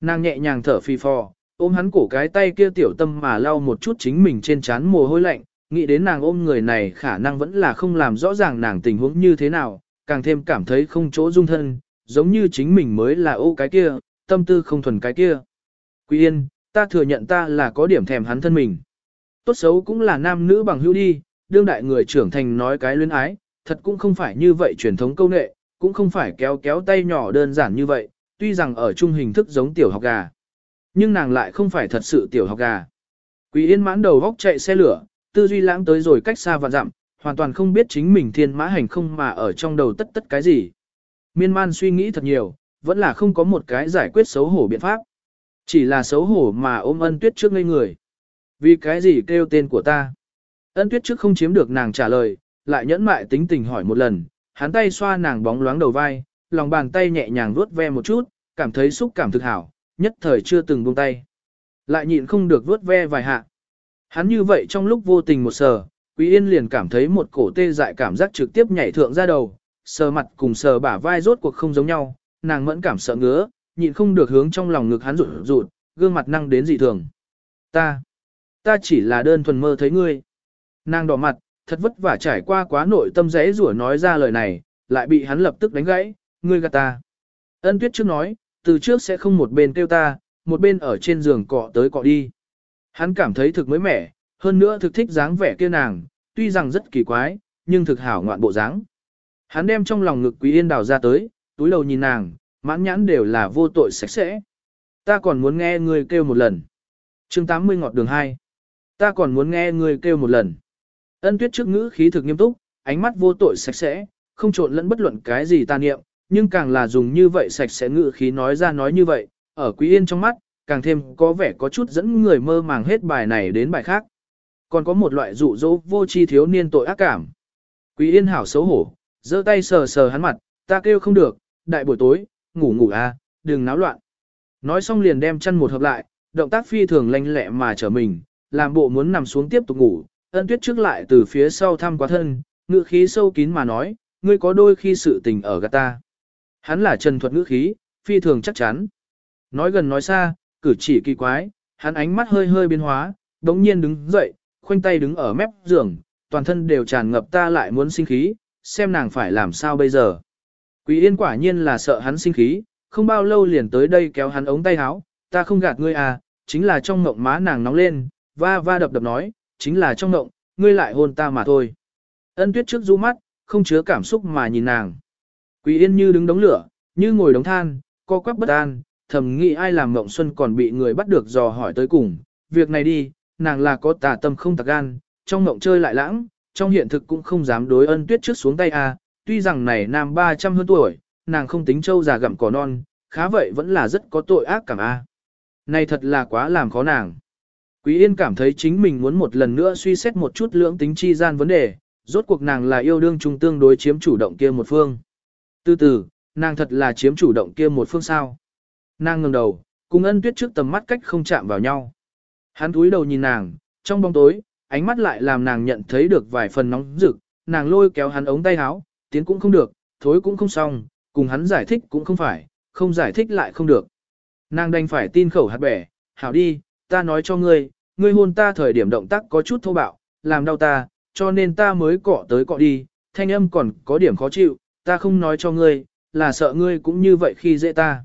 Nàng nhẹ nhàng thở phì phò, ôm hắn cổ cái tay kia tiểu tâm mà lau một chút chính mình trên trán mồ hôi lạnh, nghĩ đến nàng ôm người này khả năng vẫn là không làm rõ ràng nàng tình huống như thế nào, càng thêm cảm thấy không chỗ dung thân, giống như chính mình mới là ô cái kia, tâm tư không thuần cái kia. Quý yên, ta thừa nhận ta là có điểm thèm hắn thân mình. Tốt xấu cũng là nam nữ bằng hữu đi, đương đại người trưởng thành nói cái luyến ái, thật cũng không phải như vậy truyền thống câu nệ, cũng không phải kéo kéo tay nhỏ đơn giản như vậy, tuy rằng ở chung hình thức giống tiểu học gà. Nhưng nàng lại không phải thật sự tiểu học gà. Quý yên mãn đầu góc chạy xe lửa, tư duy lãng tới rồi cách xa và dặm, hoàn toàn không biết chính mình thiên mã hành không mà ở trong đầu tất tất cái gì. Miên man suy nghĩ thật nhiều, vẫn là không có một cái giải quyết xấu hổ biện pháp. Chỉ là xấu hổ mà ôm ân tuyết trước ngây người. Vì cái gì kêu tên của ta? Ân tuyết trước không chiếm được nàng trả lời, lại nhẫn mại tính tình hỏi một lần, hắn tay xoa nàng bóng loáng đầu vai, lòng bàn tay nhẹ nhàng vuốt ve một chút, cảm thấy xúc cảm thực hảo, nhất thời chưa từng buông tay. Lại nhịn không được vuốt ve vài hạ. Hắn như vậy trong lúc vô tình một sờ, Quý Yên liền cảm thấy một cổ tê dại cảm giác trực tiếp nhảy thượng ra đầu, sờ mặt cùng sờ bả vai rốt cuộc không giống nhau, nàng mẫn cảm sợ ngứa, nhịn không được hướng trong lòng ngực hắn rụt rụt, gương mặt năng đến dị thường. Ta, ta chỉ là đơn thuần mơ thấy ngươi. Nàng đỏ mặt, thật vất vả trải qua quá nội tâm rẽ rủa nói ra lời này, lại bị hắn lập tức đánh gãy, ngươi gạt ta. Ân tuyết trước nói, từ trước sẽ không một bên kêu ta, một bên ở trên giường cọ tới cọ đi. Hắn cảm thấy thực mới mẻ, hơn nữa thực thích dáng vẻ kia nàng, tuy rằng rất kỳ quái, nhưng thực hảo ngoạn bộ dáng. Hắn đem trong lòng ngực quý yên đào ra tới, túi đầu nhìn nàng, mãn nhãn đều là vô tội sạch sẽ. Ta còn muốn nghe ngươi kêu một lần. chương 80 ngọt đường 2. Ta còn muốn nghe ngươi kêu một lần. Ân tuyết trước ngữ khí thực nghiêm túc, ánh mắt vô tội sạch sẽ, không trộn lẫn bất luận cái gì ta niệm, nhưng càng là dùng như vậy sạch sẽ ngữ khí nói ra nói như vậy, ở quý yên trong mắt, càng thêm có vẻ có chút dẫn người mơ màng hết bài này đến bài khác. Còn có một loại dụ dỗ vô chi thiếu niên tội ác cảm. Quý yên hảo xấu hổ, giơ tay sờ sờ hắn mặt, ta kêu không được, đại buổi tối, ngủ ngủ à, đừng náo loạn. Nói xong liền đem chân một hợp lại, động tác phi thường lanh lẹ mà trở mình, làm bộ muốn nằm xuống tiếp tục ngủ, ân tuyết trước lại từ phía sau thăm quá thân, ngựa khí sâu kín mà nói, ngươi có đôi khi sự tình ở gạt ta. Hắn là trần thuật ngữ khí, phi thường chắc chắn. Nói gần nói xa, cử chỉ kỳ quái, hắn ánh mắt hơi hơi biến hóa, đống nhiên đứng dậy, khoanh tay đứng ở mép giường, toàn thân đều tràn ngập ta lại muốn sinh khí, xem nàng phải làm sao bây giờ. Quý yên quả nhiên là sợ hắn sinh khí, không bao lâu liền tới đây kéo hắn ống tay áo, ta không gạt ngươi à, chính là trong ngộng má nàng nóng lên, va va đập đập nói, chính là trong ngộng, ngươi lại hôn ta mà thôi. Ân tuyết trước rũ mắt, không chứa cảm xúc mà nhìn nàng. Quý yên như đứng đống lửa, Như ngồi đống than, co quắp bất an, thầm nghĩ ai làm ngộng xuân còn bị người bắt được dò hỏi tới cùng. Việc này đi, nàng là có tà tâm không tạc gan, trong ngộng chơi lại lãng, trong hiện thực cũng không dám đối ân tuyết trước xuống tay à? Tuy rằng này nam 300 hơn tuổi, nàng không tính trâu già gặm cỏ non, khá vậy vẫn là rất có tội ác cảm a. Này thật là quá làm khó nàng. Quý Yên cảm thấy chính mình muốn một lần nữa suy xét một chút lưỡng tính chi gian vấn đề, rốt cuộc nàng là yêu đương trung tương đối chiếm chủ động kia một phương. Từ từ, nàng thật là chiếm chủ động kia một phương sao. Nàng ngẩng đầu, cùng ân tuyết trước tầm mắt cách không chạm vào nhau. Hắn túi đầu nhìn nàng, trong bóng tối, ánh mắt lại làm nàng nhận thấy được vài phần nóng rực, nàng lôi kéo hắn ống tay áo, tiến cũng không được, thối cũng không xong, cùng hắn giải thích cũng không phải, không giải thích lại không được. Nàng đành phải tin khẩu hạt bẻ, hảo đi, ta nói cho ngươi, ngươi hôn ta thời điểm động tác có chút thô bạo, làm đau ta, cho nên ta mới cọ tới cọ đi, thanh âm còn có điểm khó chịu, ta không nói cho ngươi, là sợ ngươi cũng như vậy khi dễ ta.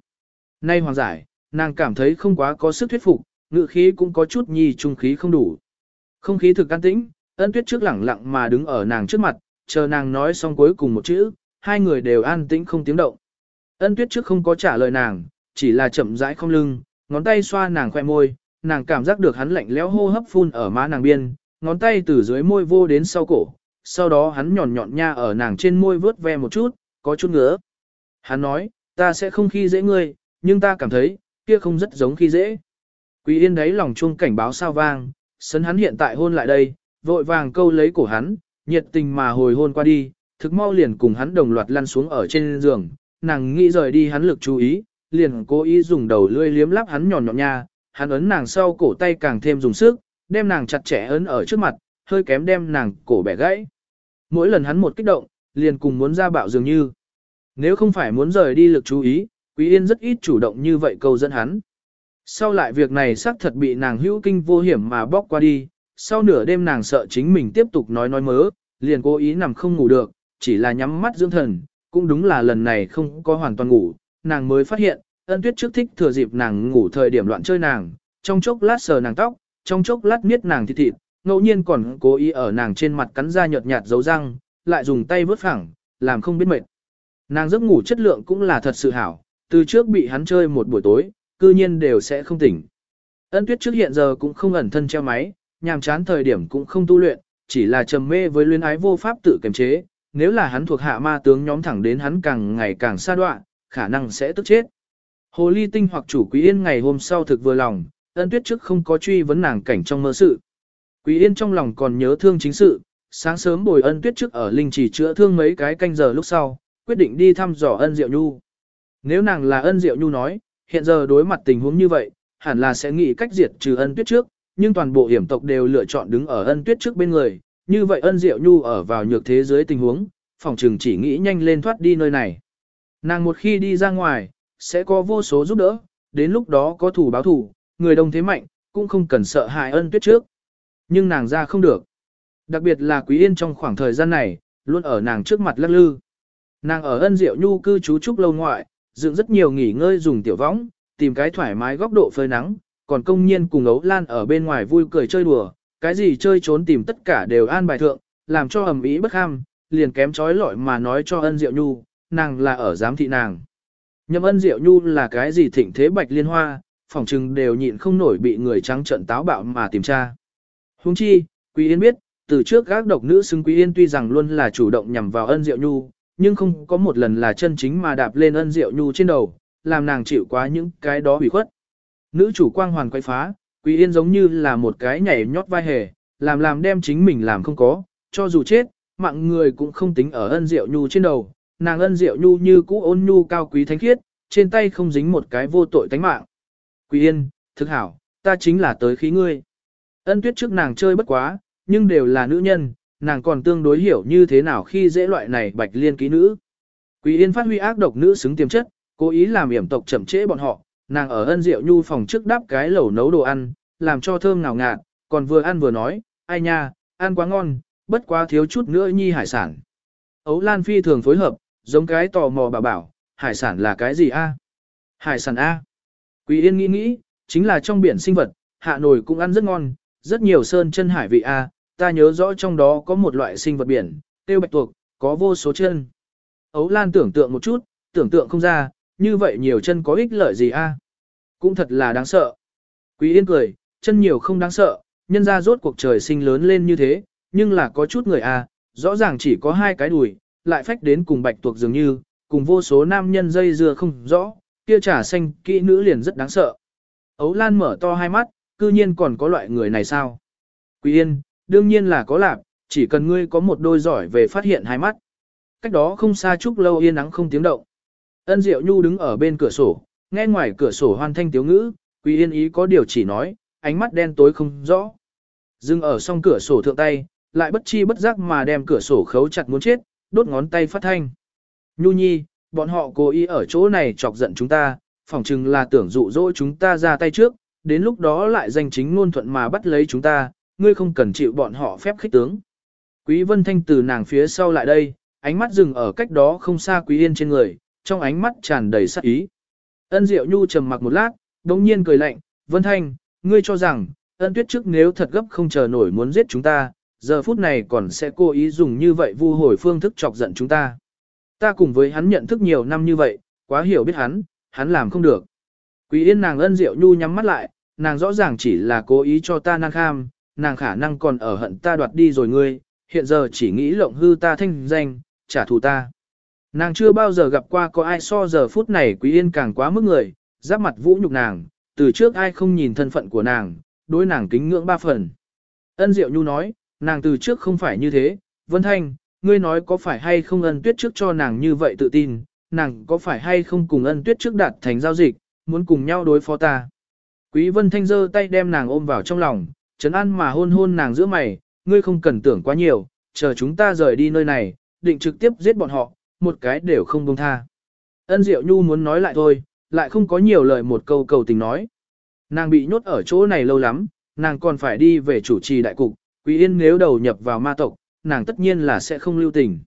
Nay hoàng giải, nàng cảm thấy không quá có sức thuyết phục, ngự khí cũng có chút nhì trung khí không đủ. Không khí thực an tĩnh, ân tuyết trước lẳng lặng mà đứng ở nàng trước mặt, chờ nàng nói xong cuối cùng một chữ, hai người đều an tĩnh không tiếng động. Ân tuyết trước không có trả lời nàng, chỉ là chậm rãi không lưng, ngón tay xoa nàng khoe môi, nàng cảm giác được hắn lạnh lẽo hô hấp phun ở má nàng biên, ngón tay từ dưới môi vô đến sau cổ, sau đó hắn nhọn nhọn nha ở nàng trên môi vớt ve một chút, có chút ngứa. Hắn nói, ta sẽ không khi dễ ngươi, nhưng ta cảm thấy, kia không rất giống khi dễ. Quý yên đấy lòng chuông cảnh báo sao vang, sấn hắn hiện tại hôn lại đây, vội vàng câu lấy cổ hắn, nhiệt tình mà hồi hôn qua đi, thực mau liền cùng hắn đồng loạt lăn xuống ở trên giường, nàng nghĩ rời đi hắn lực chú ý, liền cố ý dùng đầu lưỡi liếm lắp hắn nhọn nhọn nha, hắn ấn nàng sau cổ tay càng thêm dùng sức, đem nàng chặt chẽ ấn ở trước mặt, hơi kém đem nàng cổ bẻ gãy. Mỗi lần hắn một kích động, liền cùng muốn ra bạo dường như. Nếu không phải muốn rời đi lực chú ý, Quý Yên rất ít chủ động như vậy câu dẫn hắn. Sau lại việc này xác thật bị nàng hữu kinh vô hiểm mà bóc qua đi, sau nửa đêm nàng sợ chính mình tiếp tục nói nói mớ, liền cố ý nằm không ngủ được, chỉ là nhắm mắt dưỡng thần, cũng đúng là lần này không có hoàn toàn ngủ, nàng mới phát hiện, ân tuyết trước thích thừa dịp nàng ngủ thời điểm loạn chơi nàng, trong chốc lát sờ nàng tóc, trong chốc lát miết nàng thịt thịt, ngẫu nhiên còn cố ý ở nàng trên mặt cắn ra nhợt nhạt dấu răng, lại dùng tay vớt phẳng, làm không biết mệt. Nàng giấc ngủ chất lượng cũng là thật sự hảo, từ trước bị hắn chơi một buổi tối, cư nhiên đều sẽ không tỉnh. Ân tuyết trước hiện giờ cũng không ẩn thân treo máy, nhàm chán thời điểm cũng không tu luyện, chỉ là trầm mê với luyến ái vô pháp tự kiềm chế, nếu là hắn thuộc hạ ma tướng nhóm thẳng đến hắn càng ngày càng xa đoạn, khả năng sẽ tức chết. Hồ ly tinh hoặc chủ quý yên ngày hôm sau thực vừa lòng, ân tuyết trước không có truy vấn nàng cảnh trong mơ sự. Quý yên trong lòng còn nhớ thương chính sự, sáng sớm bồi ân tuyết trước ở linh chỉ chữa thương mấy cái canh giờ lúc sau, quyết định đi thăm dò ân diệu nhu. Nếu nàng là ân diệu nhu nói, hiện giờ đối mặt tình huống như vậy, hẳn là sẽ nghĩ cách diệt trừ ân tuyết trước, nhưng toàn bộ hiểm tộc đều lựa chọn đứng ở ân tuyết trước bên người, như vậy ân diệu nhu ở vào nhược thế giới tình huống, phòng trường chỉ nghĩ nhanh lên thoát đi nơi này. Nàng một khi đi ra ngoài, sẽ có vô số giúp đỡ, đến lúc đó có thủ báo thủ, người đông thế mạnh, cũng không cần sợ hại ân tuyết trước. Nhưng nàng ra không được. Đặc biệt là Quý Yên trong khoảng thời gian này, luôn ở nàng trước mặt lắc lư. Nàng ở ân diệu nhu cư trú trúc lâu ngoại, dựng rất nhiều nghỉ ngơi dùng tiểu võng, tìm cái thoải mái góc độ phơi nắng, còn công nhiên cùng ấu lan ở bên ngoài vui cười chơi đùa, cái gì chơi trốn tìm tất cả đều an bài thượng, làm cho ẩm ý bất ham, liền kém trói lọi mà nói cho ân diệu nhu, nàng là ở giám thị nàng. Nhậm ân diệu nhu là cái gì thịnh thế bạch liên hoa, phỏng chừng đều nhịn không nổi bị người trắng trận táo bạo mà tìm tra. Huống chi, Quý Yên biết, từ trước các độc nữ xứng Quý Yên tuy rằng luôn là chủ động nhằm vào ân diệu nhu, nhưng không có một lần là chân chính mà đạp lên ân diệu nhu trên đầu, làm nàng chịu quá những cái đó bị khuất. Nữ chủ quang hoàn quay phá, Quý Yên giống như là một cái nhảy nhót vai hề, làm làm đem chính mình làm không có, cho dù chết, mạng người cũng không tính ở ân diệu nhu trên đầu, nàng ân diệu nhu như cũ ôn nhu cao quý thánh khiết, trên tay không dính một cái vô tội tánh mạng. Quý Yên, thực hảo, ta chính là tới khí ngươi. Ân tuyết trước nàng chơi bất quá, nhưng đều là nữ nhân, nàng còn tương đối hiểu như thế nào khi dễ loại này bạch liên ký nữ. Quý Yên phát huy ác độc nữ xứng tiềm chất, cố ý làm yểm tộc chậm trễ bọn họ, nàng ở ân diệu nhu phòng trước đáp cái lẩu nấu đồ ăn, làm cho thơm ngào ngạt, còn vừa ăn vừa nói, ai nha, ăn quá ngon, bất quá thiếu chút nữa nhi hải sản. Ấu Lan Phi thường phối hợp, giống cái tò mò bà bảo, hải sản là cái gì a? Hải sản A. Quý Yên nghĩ nghĩ, chính là trong biển sinh vật, hạ nổi cũng ăn rất ngon, rất nhiều sơn chân hải vị A, ta nhớ rõ trong đó có một loại sinh vật biển, tiêu bạch tuộc, có vô số chân. Ấu Lan tưởng tượng một chút, tưởng tượng không ra, như vậy nhiều chân có ích lợi gì a? Cũng thật là đáng sợ. Quý Yên cười, chân nhiều không đáng sợ, nhân ra rốt cuộc trời sinh lớn lên như thế, nhưng là có chút người a, rõ ràng chỉ có hai cái đùi, lại phách đến cùng bạch tuộc dường như, cùng vô số nam nhân dây dưa không rõ, kia trà xanh kỹ nữ liền rất đáng sợ. Ấu Lan mở to hai mắt, cư nhiên còn có loại người này sao? Quý Yên, đương nhiên là có lạc, chỉ cần ngươi có một đôi giỏi về phát hiện hai mắt. Cách đó không xa chút lâu yên nắng không tiếng động. Ân Diệu Nhu đứng ở bên cửa sổ, nghe ngoài cửa sổ hoan thanh tiếu ngữ, Quý Yên ý có điều chỉ nói, ánh mắt đen tối không rõ. Dừng ở song cửa sổ thượng tay, lại bất chi bất giác mà đem cửa sổ khấu chặt muốn chết, đốt ngón tay phát thanh. Nhu nhi, bọn họ cố ý ở chỗ này chọc giận chúng ta, phỏng chừng là tưởng dụ dỗ chúng ta ra tay trước, đến lúc đó lại danh chính ngôn thuận mà bắt lấy chúng ta, ngươi không cần chịu bọn họ phép khích tướng. Quý Vân Thanh từ nàng phía sau lại đây, ánh mắt dừng ở cách đó không xa Quý Yên trên người, trong ánh mắt tràn đầy sát ý. Ân Diệu Nhu trầm mặc một lát, đống nhiên cười lạnh, Vân Thanh, ngươi cho rằng, ân tuyết trước nếu thật gấp không chờ nổi muốn giết chúng ta, giờ phút này còn sẽ cố ý dùng như vậy vu hồi phương thức chọc giận chúng ta. Ta cùng với hắn nhận thức nhiều năm như vậy, quá hiểu biết hắn, hắn làm không được. Quý yên nàng ân diệu nhu nhắm mắt lại, nàng rõ ràng chỉ là cố ý cho ta năng kham, nàng khả năng còn ở hận ta đoạt đi rồi ngươi, hiện giờ chỉ nghĩ lộng hư ta thanh danh, trả thù ta. Nàng chưa bao giờ gặp qua có ai so giờ phút này quý yên càng quá mức người, giáp mặt vũ nhục nàng, từ trước ai không nhìn thân phận của nàng, đối nàng kính ngưỡng ba phần. Ân Diệu Nhu nói, nàng từ trước không phải như thế, Vân Thanh, ngươi nói có phải hay không ân tuyết trước cho nàng như vậy tự tin, nàng có phải hay không cùng ân tuyết trước đạt thành giao dịch, muốn cùng nhau đối phó ta. Quý Vân Thanh giơ tay đem nàng ôm vào trong lòng, chấn an mà hôn hôn nàng giữa mày, ngươi không cần tưởng quá nhiều, chờ chúng ta rời đi nơi này, định trực tiếp giết bọn họ, một cái đều không buông tha. Ân Diệu Nhu muốn nói lại thôi, lại không có nhiều lời một câu cầu tình nói. Nàng bị nhốt ở chỗ này lâu lắm, nàng còn phải đi về chủ trì đại cục, Quý Yên nếu đầu nhập vào ma tộc, nàng tất nhiên là sẽ không lưu tình.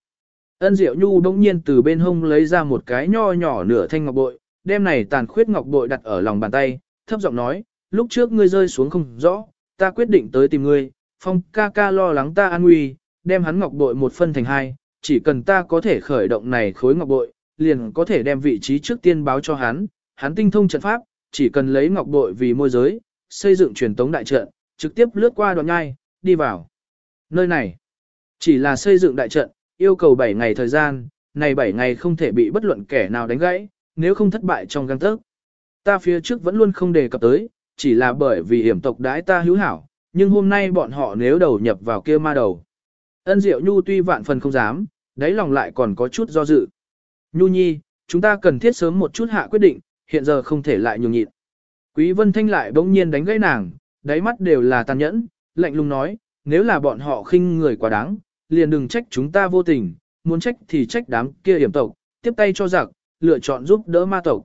Ân Diệu Nhu đông nhiên từ bên hông lấy ra một cái nho nhỏ nửa thanh ngọc bội, đem này tàn khuyết ngọc bội đặt ở lòng bàn tay, thấp giọng nói, lúc trước ngươi rơi xuống không rõ, ta quyết định tới tìm ngươi, phong ca ca lo lắng ta an nguy, đem hắn ngọc bội một phân thành hai, chỉ cần ta có thể khởi động này khối ngọc bội, liền có thể đem vị trí trước tiên báo cho hắn, hắn tinh thông trận pháp, chỉ cần lấy ngọc bội vì môi giới, xây dựng truyền tống đại trận, trực tiếp lướt qua đoạn nhai, đi vào. Nơi này, chỉ là xây dựng đại trận, yêu cầu 7 ngày thời gian, này 7 ngày không thể bị bất luận kẻ nào đánh gãy, nếu không thất bại trong găng tớc. Ta phía trước vẫn luôn không đề cập tới, chỉ là bởi vì hiểm tộc đãi ta hữu hảo, nhưng hôm nay bọn họ nếu đầu nhập vào kia ma đầu. Ân Diệu Nhu tuy vạn phần không dám, đáy lòng lại còn có chút do dự. Nhu Nhi, chúng ta cần thiết sớm một chút hạ quyết định, hiện giờ không thể lại nhường nhịn. Quý Vân Thanh lại bỗng nhiên đánh gãy nàng, đáy mắt đều là tàn nhẫn, lạnh lùng nói, nếu là bọn họ khinh người quá đáng, liền đừng trách chúng ta vô tình, muốn trách thì trách đám kia hiểm tộc, tiếp tay cho giặc, lựa chọn giúp đỡ ma tộc.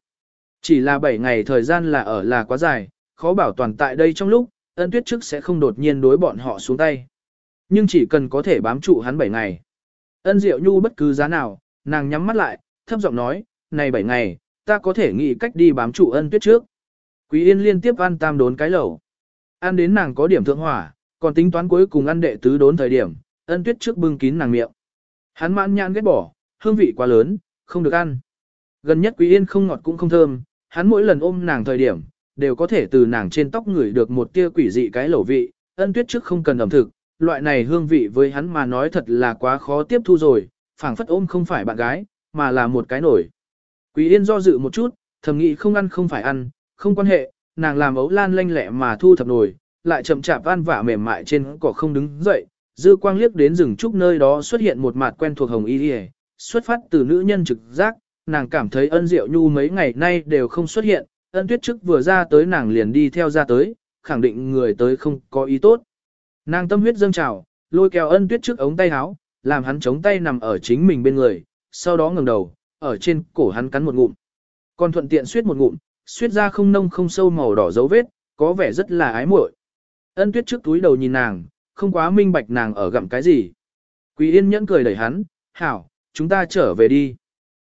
Chỉ là 7 ngày thời gian là ở là quá dài, khó bảo toàn tại đây trong lúc, ân tuyết trước sẽ không đột nhiên đối bọn họ xuống tay. Nhưng chỉ cần có thể bám trụ hắn 7 ngày. Ân Diệu Nhu bất cứ giá nào, nàng nhắm mắt lại, thấp giọng nói, này 7 ngày, ta có thể nghĩ cách đi bám trụ ân tuyết trước. Quý Yên liên tiếp ăn tam đốn cái lẩu. Ăn đến nàng có điểm thượng hỏa, còn tính toán cuối cùng ăn đệ tứ đốn thời điểm, ân tuyết trước bưng kín nàng miệng. Hắn mãn nhãn ghét bỏ, hương vị quá lớn, không được ăn. Gần nhất Quý Yên không ngọt cũng không thơm, hắn mỗi lần ôm nàng thời điểm, đều có thể từ nàng trên tóc ngửi được một tia quỷ dị cái lẩu vị, ân tuyết trước không cần ẩm thực, loại này hương vị với hắn mà nói thật là quá khó tiếp thu rồi, phảng phất ôm không phải bạn gái, mà là một cái nổi. Quý Yên do dự một chút, thầm nghĩ không ăn không phải ăn, không quan hệ, nàng làm ấu lan lanh lẹ mà thu thập nổi, lại chậm chạp van vả mềm mại trên cỏ không đứng dậy, dư quang liếc đến rừng trúc nơi đó xuất hiện một mặt quen thuộc hồng y xuất phát từ nữ nhân trực giác, nàng cảm thấy ân diệu nhu mấy ngày nay đều không xuất hiện, ân tuyết trước vừa ra tới nàng liền đi theo ra tới, khẳng định người tới không có ý tốt. Nàng tâm huyết dâng trào, lôi kéo ân tuyết trước ống tay áo, làm hắn chống tay nằm ở chính mình bên người, sau đó ngẩng đầu, ở trên cổ hắn cắn một ngụm. Còn thuận tiện suýt một ngụm, suýt ra không nông không sâu màu đỏ dấu vết, có vẻ rất là ái muội. Ân tuyết trước túi đầu nhìn nàng, không quá minh bạch nàng ở gặm cái gì. Quý yên nhẫn cười đẩy hắn, hảo, chúng ta trở về đi.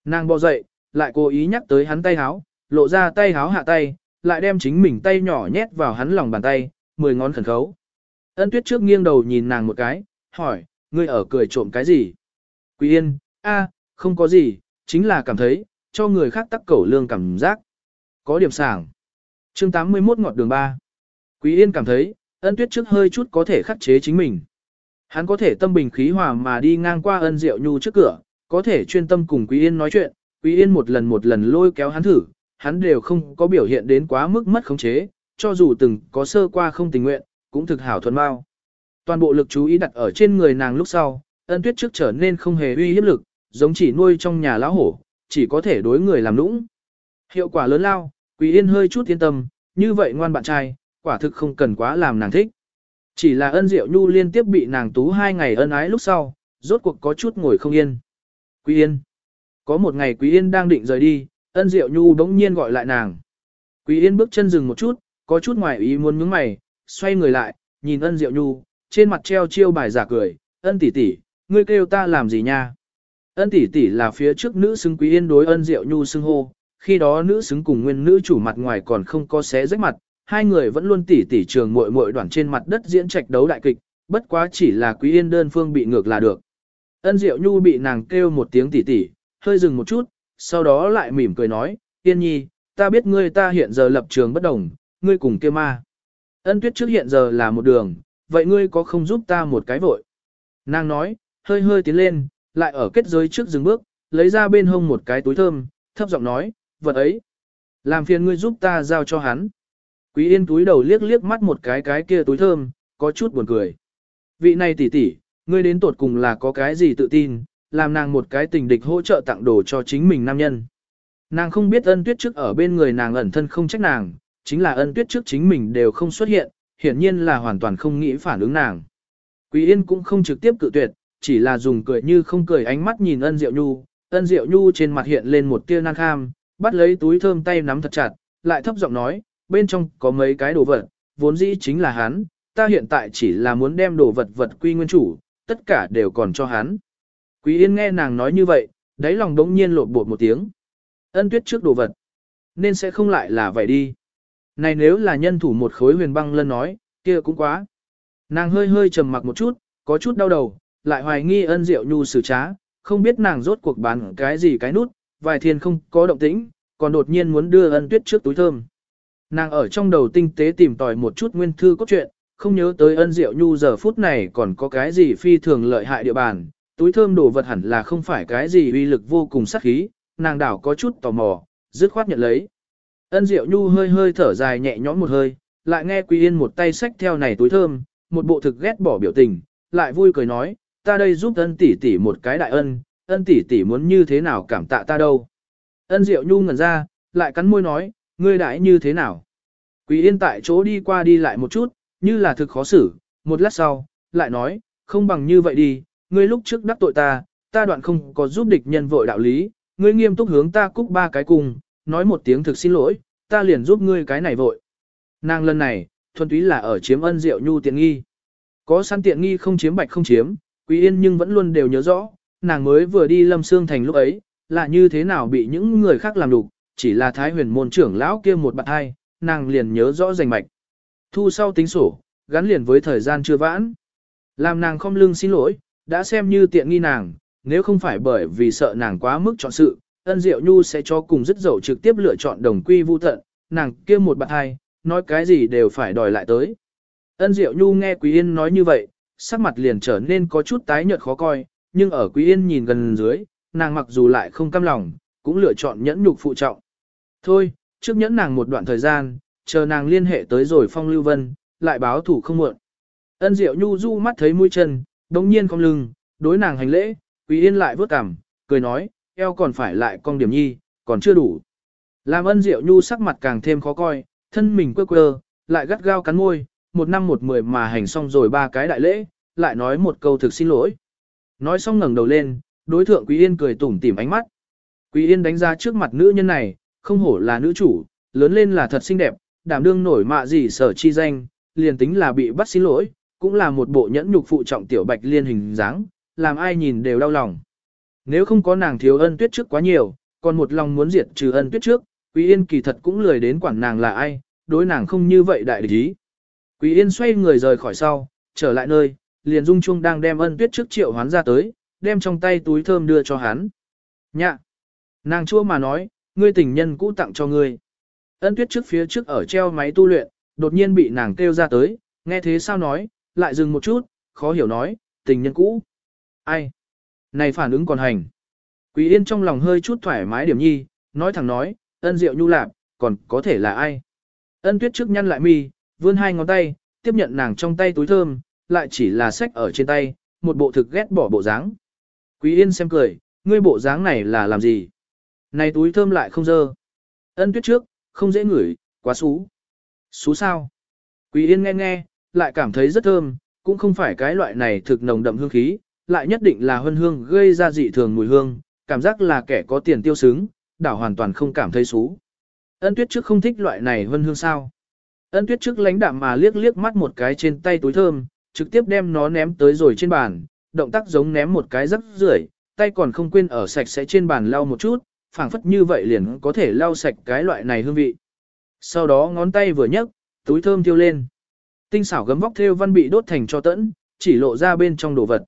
Nàng bò dậy, lại cố ý nhắc tới hắn tay háo, lộ ra tay háo hạ tay, lại đem chính mình tay nhỏ nhét vào hắn lòng bàn tay, mười ngón khẩn khấu. Ân tuyết trước nghiêng đầu nhìn nàng một cái, hỏi, ngươi ở cười trộm cái gì? Quý yên, a, không có gì, chính là cảm thấy, cho người khác tắc cẩu lương cảm giác. Có điểm sảng. chương 81 ngọt đường 3. Quý Yên cảm thấy, ân tuyết trước hơi chút có thể khắc chế chính mình. Hắn có thể tâm bình khí hòa mà đi ngang qua ân diệu nhu trước cửa, có thể chuyên tâm cùng Quý Yên nói chuyện, Quý Yên một lần một lần lôi kéo hắn thử, hắn đều không có biểu hiện đến quá mức mất khống chế, cho dù từng có sơ qua không tình nguyện, cũng thực hảo thuần bao. Toàn bộ lực chú ý đặt ở trên người nàng lúc sau, ân tuyết trước trở nên không hề uy hiếp lực, giống chỉ nuôi trong nhà lão hổ, chỉ có thể đối người làm nũng. Hiệu quả lớn lao, Quý Yên hơi chút yên tâm, như vậy ngoan bạn trai, quả thực không cần quá làm nàng thích. Chỉ là ân diệu nhu liên tiếp bị nàng tú hai ngày ân ái lúc sau, rốt cuộc có chút ngồi không yên. Quý Yên. Có một ngày Quý Yên đang định rời đi, ân diệu nhu đống nhiên gọi lại nàng. Quý Yên bước chân dừng một chút, có chút ngoài ý muốn nhướng mày, xoay người lại, nhìn ân diệu nhu, trên mặt treo chiêu bài giả cười, ân tỷ tỷ, ngươi kêu ta làm gì nha? Ân tỷ tỷ là phía trước nữ xứng Quý Yên đối ân diệu nhu xưng hô, khi đó nữ xứng cùng nguyên nữ chủ mặt ngoài còn không có xé rách mặt, hai người vẫn luôn tỉ tỉ trường muội muội đoạn trên mặt đất diễn trạch đấu đại kịch, bất quá chỉ là Quý Yên đơn phương bị ngược là được. Ân Diệu Nhu bị nàng kêu một tiếng tỉ tỉ, hơi dừng một chút, sau đó lại mỉm cười nói, Yên Nhi, ta biết ngươi ta hiện giờ lập trường bất đồng, ngươi cùng kia ma. Ân Tuyết trước hiện giờ là một đường, vậy ngươi có không giúp ta một cái vội? Nàng nói, hơi hơi tiến lên, lại ở kết giới trước dừng bước, lấy ra bên hông một cái túi thơm, thấp giọng nói, vật ấy. Làm phiền ngươi giúp ta giao cho hắn. Quý yên túi đầu liếc liếc mắt một cái cái kia túi thơm, có chút buồn cười. Vị này tỷ tỷ, ngươi đến tột cùng là có cái gì tự tin, làm nàng một cái tình địch hỗ trợ tặng đồ cho chính mình nam nhân. Nàng không biết ân tuyết trước ở bên người nàng ẩn thân không trách nàng, chính là ân tuyết trước chính mình đều không xuất hiện, hiển nhiên là hoàn toàn không nghĩ phản ứng nàng. Quý yên cũng không trực tiếp cự tuyệt, chỉ là dùng cười như không cười ánh mắt nhìn ân diệu nhu, ân diệu nhu trên mặt hiện lên một tia nan kham, bắt lấy túi thơm tay nắm thật chặt, lại thấp giọng nói, bên trong có mấy cái đồ vật, vốn dĩ chính là hắn, ta hiện tại chỉ là muốn đem đồ vật vật quy nguyên chủ, tất cả đều còn cho hắn. Quý Yên nghe nàng nói như vậy, đáy lòng đống nhiên lột bột một tiếng. Ân tuyết trước đồ vật, nên sẽ không lại là vậy đi. Này nếu là nhân thủ một khối huyền băng lân nói, kia cũng quá. Nàng hơi hơi trầm mặc một chút, có chút đau đầu, lại hoài nghi ân diệu nhu xử trá, không biết nàng rốt cuộc bán cái gì cái nút, vài thiên không có động tĩnh, còn đột nhiên muốn đưa ân tuyết trước túi thơm. Nàng ở trong đầu tinh tế tìm tòi một chút nguyên thư cốt truyện, không nhớ tới ân diệu nhu giờ phút này còn có cái gì phi thường lợi hại địa bàn, túi thơm đồ vật hẳn là không phải cái gì uy lực vô cùng sắc khí, nàng đảo có chút tò mò, dứt khoát nhận lấy. Ân diệu nhu hơi hơi thở dài nhẹ nhõm một hơi, lại nghe Quý Yên một tay xách theo này túi thơm, một bộ thực ghét bỏ biểu tình, lại vui cười nói, ta đây giúp ân tỷ tỷ một cái đại ân, ân tỷ tỷ muốn như thế nào cảm tạ ta đâu. Ân diệu nhu ngẩn ra, lại cắn môi nói, ngươi đãi như thế nào? Quý yên tại chỗ đi qua đi lại một chút, như là thực khó xử, một lát sau, lại nói, không bằng như vậy đi, ngươi lúc trước đắc tội ta, ta đoạn không có giúp địch nhân vội đạo lý, ngươi nghiêm túc hướng ta cúc ba cái cùng, nói một tiếng thực xin lỗi, ta liền giúp ngươi cái này vội. Nàng lần này, thuần túy là ở chiếm ân diệu nhu tiện nghi. Có săn tiện nghi không chiếm bạch không chiếm, Quý Yên nhưng vẫn luôn đều nhớ rõ, nàng mới vừa đi Lâm Sương Thành lúc ấy, là như thế nào bị những người khác làm đục, chỉ là Thái huyền môn trưởng lão kia một bạn hai, nàng liền nhớ rõ rành mạch. Thu sau tính sổ, gắn liền với thời gian chưa vãn. Làm nàng không lưng xin lỗi, đã xem như tiện nghi nàng, nếu không phải bởi vì sợ nàng quá mức chọn sự, ân diệu nhu sẽ cho cùng dứt dậu trực tiếp lựa chọn đồng quy vu tận, nàng kia một bạn hai, nói cái gì đều phải đòi lại tới. Ân diệu nhu nghe Quý Yên nói như vậy, sắc mặt liền trở nên có chút tái nhợt khó coi, nhưng ở Quý Yên nhìn gần dưới, nàng mặc dù lại không cam lòng, cũng lựa chọn nhẫn nhục phụ trọng. Thôi, trước nhẫn nàng một đoạn thời gian, chờ nàng liên hệ tới rồi phong lưu vân, lại báo thủ không muộn. Ân Diệu Nhu du mắt thấy mũi chân, đống nhiên cong lưng, đối nàng hành lễ, Quý Yên lại vớt cằm, cười nói, eo còn phải lại cong điểm nhi, còn chưa đủ. Làm ân Diệu Nhu sắc mặt càng thêm khó coi, thân mình quơ quơ, lại gắt gao cắn môi, một năm một mười mà hành xong rồi ba cái đại lễ, lại nói một câu thực xin lỗi. Nói xong ngẩng đầu lên, đối thượng Quý Yên cười tủm tỉm ánh mắt. Quý Yên đánh ra trước mặt nữ nhân này, không hổ là nữ chủ, lớn lên là thật xinh đẹp, đảm đương nổi mạ gì sở chi danh, liền tính là bị bắt xin lỗi, cũng là một bộ nhẫn nhục phụ trọng tiểu bạch liên hình dáng, làm ai nhìn đều đau lòng. Nếu không có nàng thiếu ân tuyết trước quá nhiều, còn một lòng muốn diệt trừ ân tuyết trước, Quý Yên kỳ thật cũng lười đến quản nàng là ai, đối nàng không như vậy đại địch ý. Quý Yên xoay người rời khỏi sau, trở lại nơi, liền Dung Trung đang đem ân tuyết trước triệu hoán ra tới, đem trong tay túi thơm đưa cho hắn. Nhạ! Nàng chua mà nói, ngươi tình nhân cũ tặng cho ngươi. Ân tuyết trước phía trước ở treo máy tu luyện, đột nhiên bị nàng kêu ra tới, nghe thế sao nói, lại dừng một chút, khó hiểu nói, tình nhân cũ. Ai? Này phản ứng còn hành. Quý yên trong lòng hơi chút thoải mái điểm nhi, nói thẳng nói, ân diệu nhu lạp, còn có thể là ai? Ân tuyết trước nhăn lại mi, vươn hai ngón tay, tiếp nhận nàng trong tay túi thơm, lại chỉ là sách ở trên tay, một bộ thực ghét bỏ bộ dáng. Quý yên xem cười, ngươi bộ dáng này là làm gì? Này túi thơm lại không dơ. Ân tuyết trước, không dễ ngửi, quá xú. Xú sao? Quý yên nghe nghe, lại cảm thấy rất thơm, cũng không phải cái loại này thực nồng đậm hương khí, lại nhất định là hương hương gây ra dị thường mùi hương, cảm giác là kẻ có tiền tiêu xứng, đảo hoàn toàn không cảm thấy xú. Ân tuyết trước không thích loại này hương hương sao? Ân tuyết trước lánh đạm mà liếc liếc mắt một cái trên tay túi thơm, trực tiếp đem nó ném tới rồi trên bàn, động tác giống ném một cái rất rưởi, tay còn không quên ở sạch sẽ trên bàn lau một chút, phảng phất như vậy liền có thể lau sạch cái loại này hương vị. Sau đó ngón tay vừa nhấc, túi thơm thiêu lên. Tinh xảo gấm vóc thêu văn bị đốt thành cho tẫn, chỉ lộ ra bên trong đồ vật.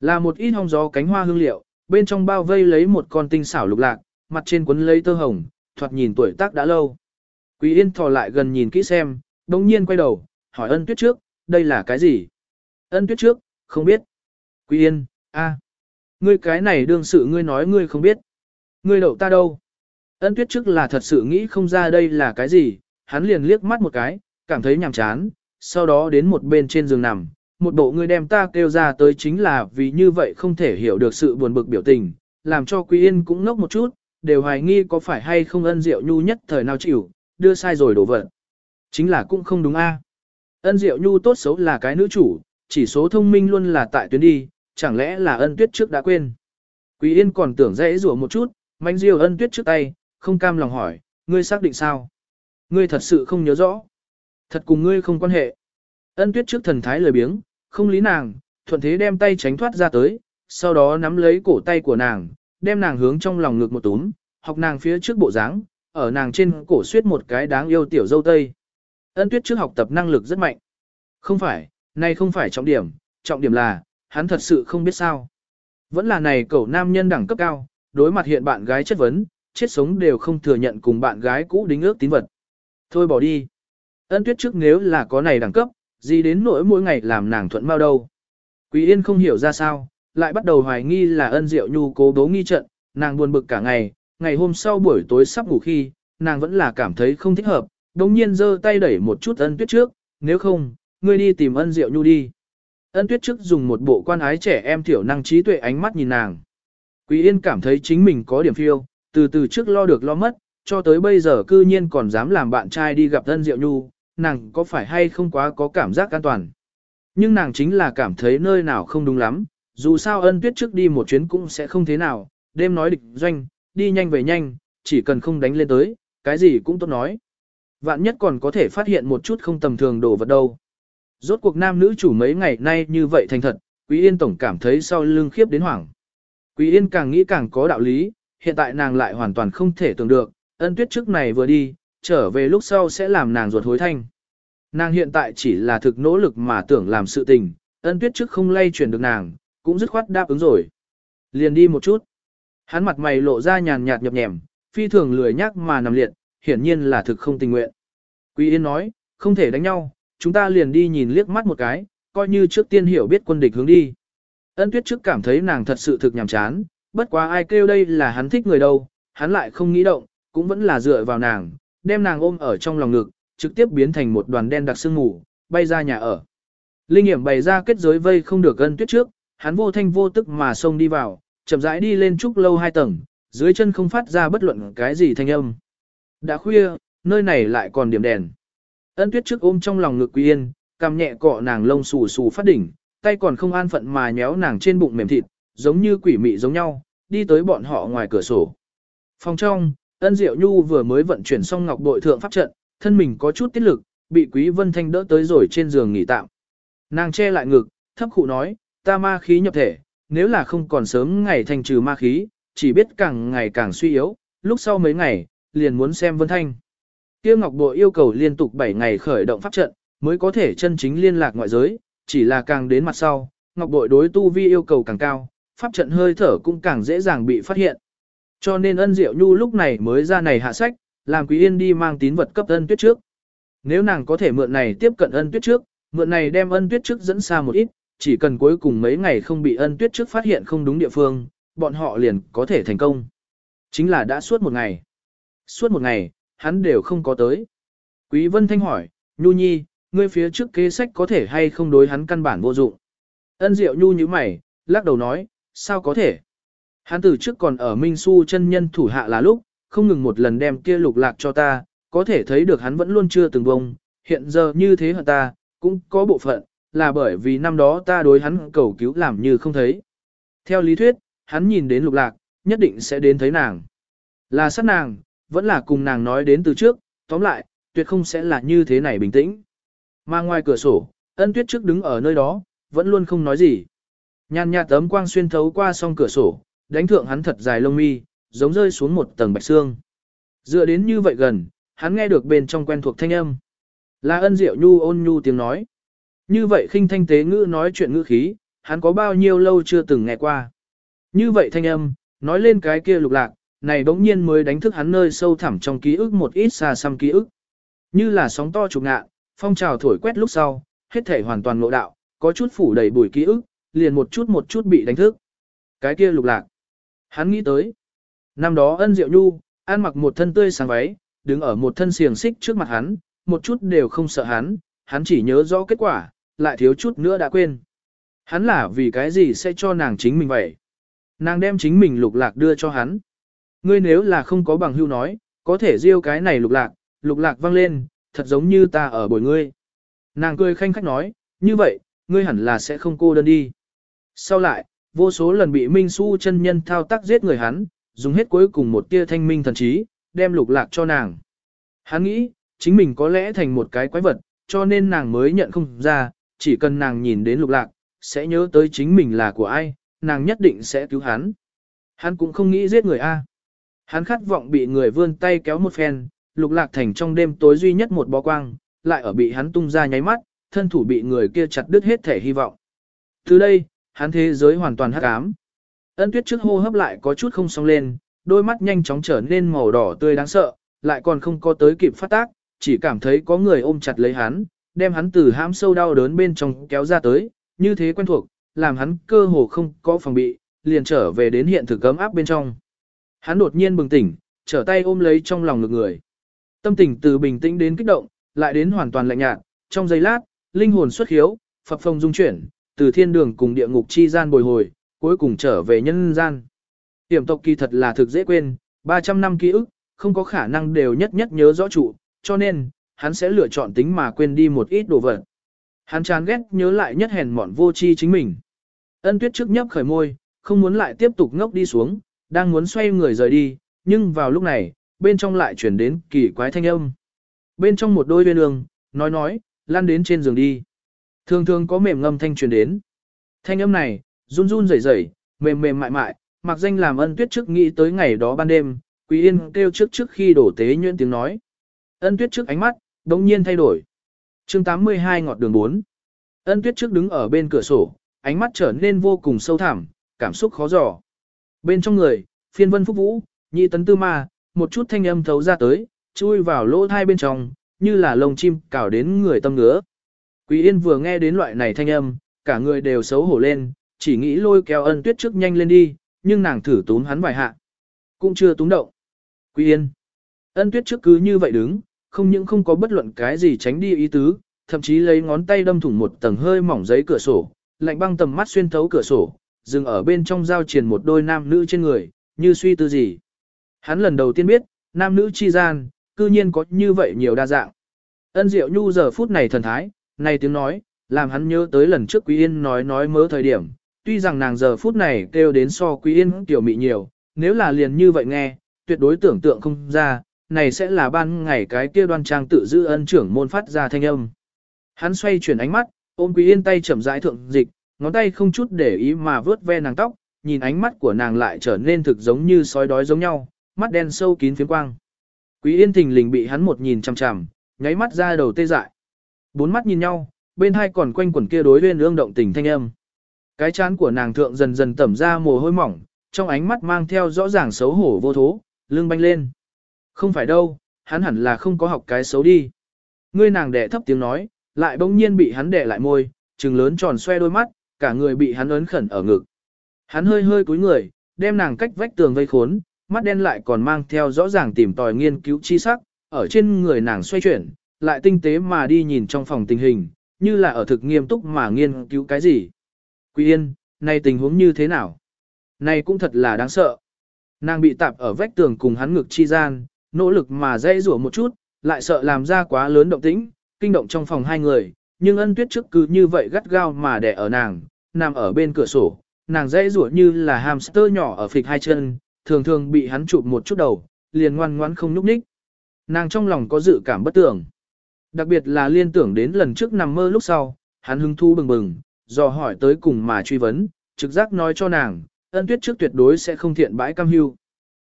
Là một ít hong gió cánh hoa hương liệu, bên trong bao vây lấy một con tinh xảo lục lạc, mặt trên quấn lấy tơ hồng, thoạt nhìn tuổi tác đã lâu. Quý Yên thò lại gần nhìn kỹ xem, đồng nhiên quay đầu, hỏi ân tuyết trước, đây là cái gì? Ân tuyết trước, không biết. Quý Yên, a, ngươi cái này đương sự ngươi nói ngươi không biết. Ngươi đậu ta đâu? Ân tuyết trước là thật sự nghĩ không ra đây là cái gì, hắn liền liếc mắt một cái, cảm thấy nhàm chán, sau đó đến một bên trên giường nằm, một bộ ngươi đem ta kêu ra tới chính là vì như vậy không thể hiểu được sự buồn bực biểu tình, làm cho Quý Yên cũng ngốc một chút, đều hoài nghi có phải hay không ân diệu nhu nhất thời nào chịu, đưa sai rồi đổ vật. Chính là cũng không đúng a. Ân diệu nhu tốt xấu là cái nữ chủ, chỉ số thông minh luôn là tại tuyến đi, chẳng lẽ là ân tuyết trước đã quên. Quý Yên còn tưởng dễ rủa một chút, mạnh diều ân tuyết trước tay, không cam lòng hỏi, ngươi xác định sao? Ngươi thật sự không nhớ rõ. Thật cùng ngươi không quan hệ. Ân tuyết trước thần thái lười biếng, không lý nàng, thuận thế đem tay tránh thoát ra tới, sau đó nắm lấy cổ tay của nàng, đem nàng hướng trong lòng ngực một túm, học nàng phía trước bộ dáng, ở nàng trên cổ xuyết một cái đáng yêu tiểu dâu tây. Ân tuyết trước học tập năng lực rất mạnh. Không phải, này không phải trọng điểm, trọng điểm là, hắn thật sự không biết sao. Vẫn là này cậu nam nhân đẳng cấp cao, đối mặt hiện bạn gái chất vấn, chết sống đều không thừa nhận cùng bạn gái cũ đính ước tín vật. Thôi bỏ đi. Ân tuyết trước nếu là có này đẳng cấp, gì đến nỗi mỗi ngày làm nàng thuận mau đâu. Quý Yên không hiểu ra sao, lại bắt đầu hoài nghi là ân diệu nhu cố đố nghi trận, nàng buồn bực cả ngày, ngày hôm sau buổi tối sắp ngủ khi, nàng vẫn là cảm thấy không thích hợp, đồng nhiên giơ tay đẩy một chút ân tuyết trước, nếu không, ngươi đi tìm ân diệu nhu đi. Ân tuyết trước dùng một bộ quan ái trẻ em thiểu năng trí tuệ ánh mắt nhìn nàng. Quý Yên cảm thấy chính mình có điểm phiêu, từ từ trước lo được lo mất, cho tới bây giờ cư nhiên còn dám làm bạn trai đi gặp ân diệu nhu, nàng có phải hay không quá có cảm giác an toàn. Nhưng nàng chính là cảm thấy nơi nào không đúng lắm, dù sao ân tuyết trước đi một chuyến cũng sẽ không thế nào, đêm nói địch doanh, đi nhanh về nhanh, chỉ cần không đánh lên tới, cái gì cũng tốt nói. Vạn nhất còn có thể phát hiện một chút không tầm thường đồ vật đâu. Rốt cuộc nam nữ chủ mấy ngày nay như vậy thành thật, Quý Yên Tổng cảm thấy sau lưng khiếp đến hoảng. Quý Yên càng nghĩ càng có đạo lý, hiện tại nàng lại hoàn toàn không thể tưởng được, ân tuyết trước này vừa đi, trở về lúc sau sẽ làm nàng ruột hối thanh. Nàng hiện tại chỉ là thực nỗ lực mà tưởng làm sự tình, ân tuyết trước không lay chuyển được nàng, cũng dứt khoát đáp ứng rồi. Liền đi một chút. Hắn mặt mày lộ ra nhàn nhạt nhập nhèm, phi thường lười nhắc mà nằm liệt, hiển nhiên là thực không tình nguyện. Quý Yên nói, không thể đánh nhau, chúng ta liền đi nhìn liếc mắt một cái, coi như trước tiên hiểu biết quân địch hướng đi. Ân tuyết trước cảm thấy nàng thật sự thực nhàm chán, bất quá ai kêu đây là hắn thích người đâu, hắn lại không nghĩ động, cũng vẫn là dựa vào nàng, đem nàng ôm ở trong lòng ngực, trực tiếp biến thành một đoàn đen đặc sương ngủ, bay ra nhà ở. Linh nghiệm bày ra kết giới vây không được ân tuyết trước, hắn vô thanh vô tức mà xông đi vào, chậm rãi đi lên trúc lâu hai tầng, dưới chân không phát ra bất luận cái gì thanh âm. Đã khuya, nơi này lại còn điểm đèn. Ân tuyết trước ôm trong lòng ngực quý yên, cầm nhẹ cọ nàng lông xù xù phát đỉnh, tay còn không an phận mà nhéo nàng trên bụng mềm thịt, giống như quỷ mị giống nhau, đi tới bọn họ ngoài cửa sổ. Phòng trong, ân diệu nhu vừa mới vận chuyển xong ngọc bội thượng pháp trận, thân mình có chút tiết lực, bị quý vân thanh đỡ tới rồi trên giường nghỉ tạm. Nàng che lại ngực, thấp khụ nói, ta ma khí nhập thể, nếu là không còn sớm ngày thành trừ ma khí, chỉ biết càng ngày càng suy yếu, lúc sau mấy ngày, liền muốn xem vân thanh. Kia Ngọc Bội yêu cầu liên tục 7 ngày khởi động pháp trận, mới có thể chân chính liên lạc ngoại giới, chỉ là càng đến mặt sau, Ngọc Bội đối tu vi yêu cầu càng cao, pháp trận hơi thở cũng càng dễ dàng bị phát hiện. Cho nên ân diệu nhu lúc này mới ra này hạ sách, làm Quý Yên đi mang tín vật cấp ân tuyết trước. Nếu nàng có thể mượn này tiếp cận ân tuyết trước, mượn này đem ân tuyết trước dẫn xa một ít, chỉ cần cuối cùng mấy ngày không bị ân tuyết trước phát hiện không đúng địa phương, bọn họ liền có thể thành công. Chính là đã suốt một ngày. Suốt một ngày, hắn đều không có tới. Quý Vân Thanh hỏi, Nhu Nhi, ngươi phía trước kế sách có thể hay không đối hắn căn bản vô dụng. Ân Diệu Nhu như mày, lắc đầu nói, sao có thể. Hắn từ trước còn ở Minh Su chân nhân thủ hạ là lúc, không ngừng một lần đem kia lục lạc cho ta, có thể thấy được hắn vẫn luôn chưa từng bông, hiện giờ như thế hả ta, cũng có bộ phận, là bởi vì năm đó ta đối hắn cầu cứu làm như không thấy. Theo lý thuyết, hắn nhìn đến lục lạc, nhất định sẽ đến thấy nàng. Là sát nàng, vẫn là cùng nàng nói đến từ trước, tóm lại, tuyệt không sẽ là như thế này bình tĩnh. Mà ngoài cửa sổ, ân tuyết trước đứng ở nơi đó, vẫn luôn không nói gì. Nhàn nhạt tấm quang xuyên thấu qua song cửa sổ, đánh thượng hắn thật dài lông mi, giống rơi xuống một tầng bạch xương. Dựa đến như vậy gần, hắn nghe được bên trong quen thuộc thanh âm. Là ân diệu nhu ôn nhu tiếng nói. Như vậy khinh thanh tế ngữ nói chuyện ngữ khí, hắn có bao nhiêu lâu chưa từng nghe qua. Như vậy thanh âm, nói lên cái kia lục lạc, này bỗng nhiên mới đánh thức hắn nơi sâu thẳm trong ký ức một ít xa xăm ký ức. Như là sóng to trục ngạ, phong trào thổi quét lúc sau, hết thể hoàn toàn ngộ đạo, có chút phủ đầy bụi ký ức, liền một chút một chút bị đánh thức. Cái kia lục lạc. Hắn nghĩ tới. Năm đó ân diệu nhu, ăn mặc một thân tươi sáng váy, đứng ở một thân xiềng xích trước mặt hắn, một chút đều không sợ hắn, hắn chỉ nhớ rõ kết quả, lại thiếu chút nữa đã quên. Hắn là vì cái gì sẽ cho nàng chính mình vậy? Nàng đem chính mình lục lạc đưa cho hắn. Ngươi nếu là không có bằng hưu nói, có thể riêu cái này lục lạc, lục lạc vang lên, thật giống như ta ở bồi ngươi. Nàng cười khanh khách nói, như vậy, ngươi hẳn là sẽ không cô đơn đi. Sau lại, vô số lần bị Minh Su chân nhân thao tác giết người hắn, dùng hết cuối cùng một tia thanh minh thần trí, đem lục lạc cho nàng. Hắn nghĩ, chính mình có lẽ thành một cái quái vật, cho nên nàng mới nhận không ra, chỉ cần nàng nhìn đến lục lạc, sẽ nhớ tới chính mình là của ai, nàng nhất định sẽ cứu hắn. Hắn cũng không nghĩ giết người A. Hắn khát vọng bị người vươn tay kéo một phen, lục lạc thành trong đêm tối duy nhất một bó quang, lại ở bị hắn tung ra nháy mắt, thân thủ bị người kia chặt đứt hết thể hy vọng. Từ đây, hắn thế giới hoàn toàn hắc ám. Ân tuyết trước hô hấp lại có chút không song lên, đôi mắt nhanh chóng trở nên màu đỏ tươi đáng sợ, lại còn không có tới kịp phát tác, chỉ cảm thấy có người ôm chặt lấy hắn, đem hắn từ hãm sâu đau đớn bên trong kéo ra tới, như thế quen thuộc, làm hắn cơ hồ không có phòng bị, liền trở về đến hiện thực cấm áp bên trong. Hắn đột nhiên bừng tỉnh, trở tay ôm lấy trong lòng ngực người. Tâm tình từ bình tĩnh đến kích động, lại đến hoàn toàn lạnh nhạt, trong giây lát, linh hồn xuất hiếu, phập phồng dung chuyển, từ thiên đường cùng địa ngục chi gian bồi hồi, cuối cùng trở về nhân gian. Tiềm tộc kỳ thật là thực dễ quên, 300 năm ký ức, không có khả năng đều nhất nhất nhớ rõ trụ, cho nên, hắn sẽ lựa chọn tính mà quên đi một ít đồ vật. Hắn chán ghét nhớ lại nhất hèn mọn vô chi chính mình. Ân tuyết trước nhấp khởi môi, không muốn lại tiếp tục ngốc đi xuống, đang muốn xoay người rời đi, nhưng vào lúc này, bên trong lại chuyển đến kỳ quái thanh âm. Bên trong một đôi viên ương, nói nói, lăn đến trên giường đi. Thường thường có mềm ngâm thanh truyền đến. Thanh âm này, run run rẩy rẩy, mềm mềm mại mại, mặc danh làm ân tuyết trước nghĩ tới ngày đó ban đêm, Quý Yên kêu trước trước khi đổ tế nhuyễn tiếng nói. Ân tuyết trước ánh mắt, đồng nhiên thay đổi. chương 82 ngọt đường 4. Ân tuyết trước đứng ở bên cửa sổ, ánh mắt trở nên vô cùng sâu thẳm, cảm xúc khó dò. Bên trong người, phiên vân phúc vũ, nhị tấn tư ma, một chút thanh âm thấu ra tới, chui vào lỗ thai bên trong, như là lông chim cào đến người tâm ngứa. Quý Yên vừa nghe đến loại này thanh âm, cả người đều xấu hổ lên, chỉ nghĩ lôi kéo ân tuyết trước nhanh lên đi, nhưng nàng thử túm hắn vài hạ. Cũng chưa túm động. Quý Yên. Ân tuyết trước cứ như vậy đứng, không những không có bất luận cái gì tránh đi ý tứ, thậm chí lấy ngón tay đâm thủng một tầng hơi mỏng giấy cửa sổ, lạnh băng tầm mắt xuyên thấu cửa sổ, dừng ở bên trong giao triển một đôi nam nữ trên người, như suy tư gì. Hắn lần đầu tiên biết, nam nữ chi gian, cư nhiên có như vậy nhiều đa dạng. Ân Diệu Nhu giờ phút này thần thái, này tiếng nói, làm hắn nhớ tới lần trước Quý Yên nói nói mớ thời điểm, tuy rằng nàng giờ phút này kêu đến so Quý Yên tiểu mị nhiều, nếu là liền như vậy nghe, tuyệt đối tưởng tượng không ra, này sẽ là ban ngày cái kia đoan trang tự giữ ân trưởng môn phát ra thanh âm. Hắn xoay chuyển ánh mắt, ôm Quý Yên tay chậm rãi thượng dịch, ngón tay không chút để ý mà vớt ve nàng tóc, nhìn ánh mắt của nàng lại trở nên thực giống như sói đói giống nhau, mắt đen sâu kín phiến quang. Quý Yên thình lình bị hắn một nhìn chằm chằm, nháy mắt ra đầu tê dại. Bốn mắt nhìn nhau, bên hai còn quanh quẩn kia đối lên ương động tình thanh âm. Cái chán của nàng thượng dần dần tẩm ra mồ hôi mỏng, trong ánh mắt mang theo rõ ràng xấu hổ vô thố, lưng banh lên. Không phải đâu, hắn hẳn là không có học cái xấu đi. Ngươi nàng đẻ thấp tiếng nói, lại bỗng nhiên bị hắn đẻ lại môi, trừng lớn tròn xoe đôi mắt, cả người bị hắn ấn khẩn ở ngực. Hắn hơi hơi cúi người, đem nàng cách vách tường vây khốn, mắt đen lại còn mang theo rõ ràng tìm tòi nghiên cứu chi sắc, ở trên người nàng xoay chuyển, lại tinh tế mà đi nhìn trong phòng tình hình, như là ở thực nghiêm túc mà nghiên cứu cái gì. Quý yên, này tình huống như thế nào? Này cũng thật là đáng sợ. Nàng bị tạp ở vách tường cùng hắn ngực chi gian, nỗ lực mà dây rủa một chút, lại sợ làm ra quá lớn động tĩnh, kinh động trong phòng hai người, nhưng ân tuyết trước cứ như vậy gắt gao mà đè ở nàng, nằm ở bên cửa sổ, nàng dây rủa như là hamster nhỏ ở phịch hai chân, thường thường bị hắn chụp một chút đầu, liền ngoan ngoãn không nhúc nhích. Nàng trong lòng có dự cảm bất tưởng. Đặc biệt là liên tưởng đến lần trước nằm mơ lúc sau, hắn hứng thu bừng bừng, dò hỏi tới cùng mà truy vấn, trực giác nói cho nàng, ân tuyết trước tuyệt đối sẽ không thiện bãi cam hưu.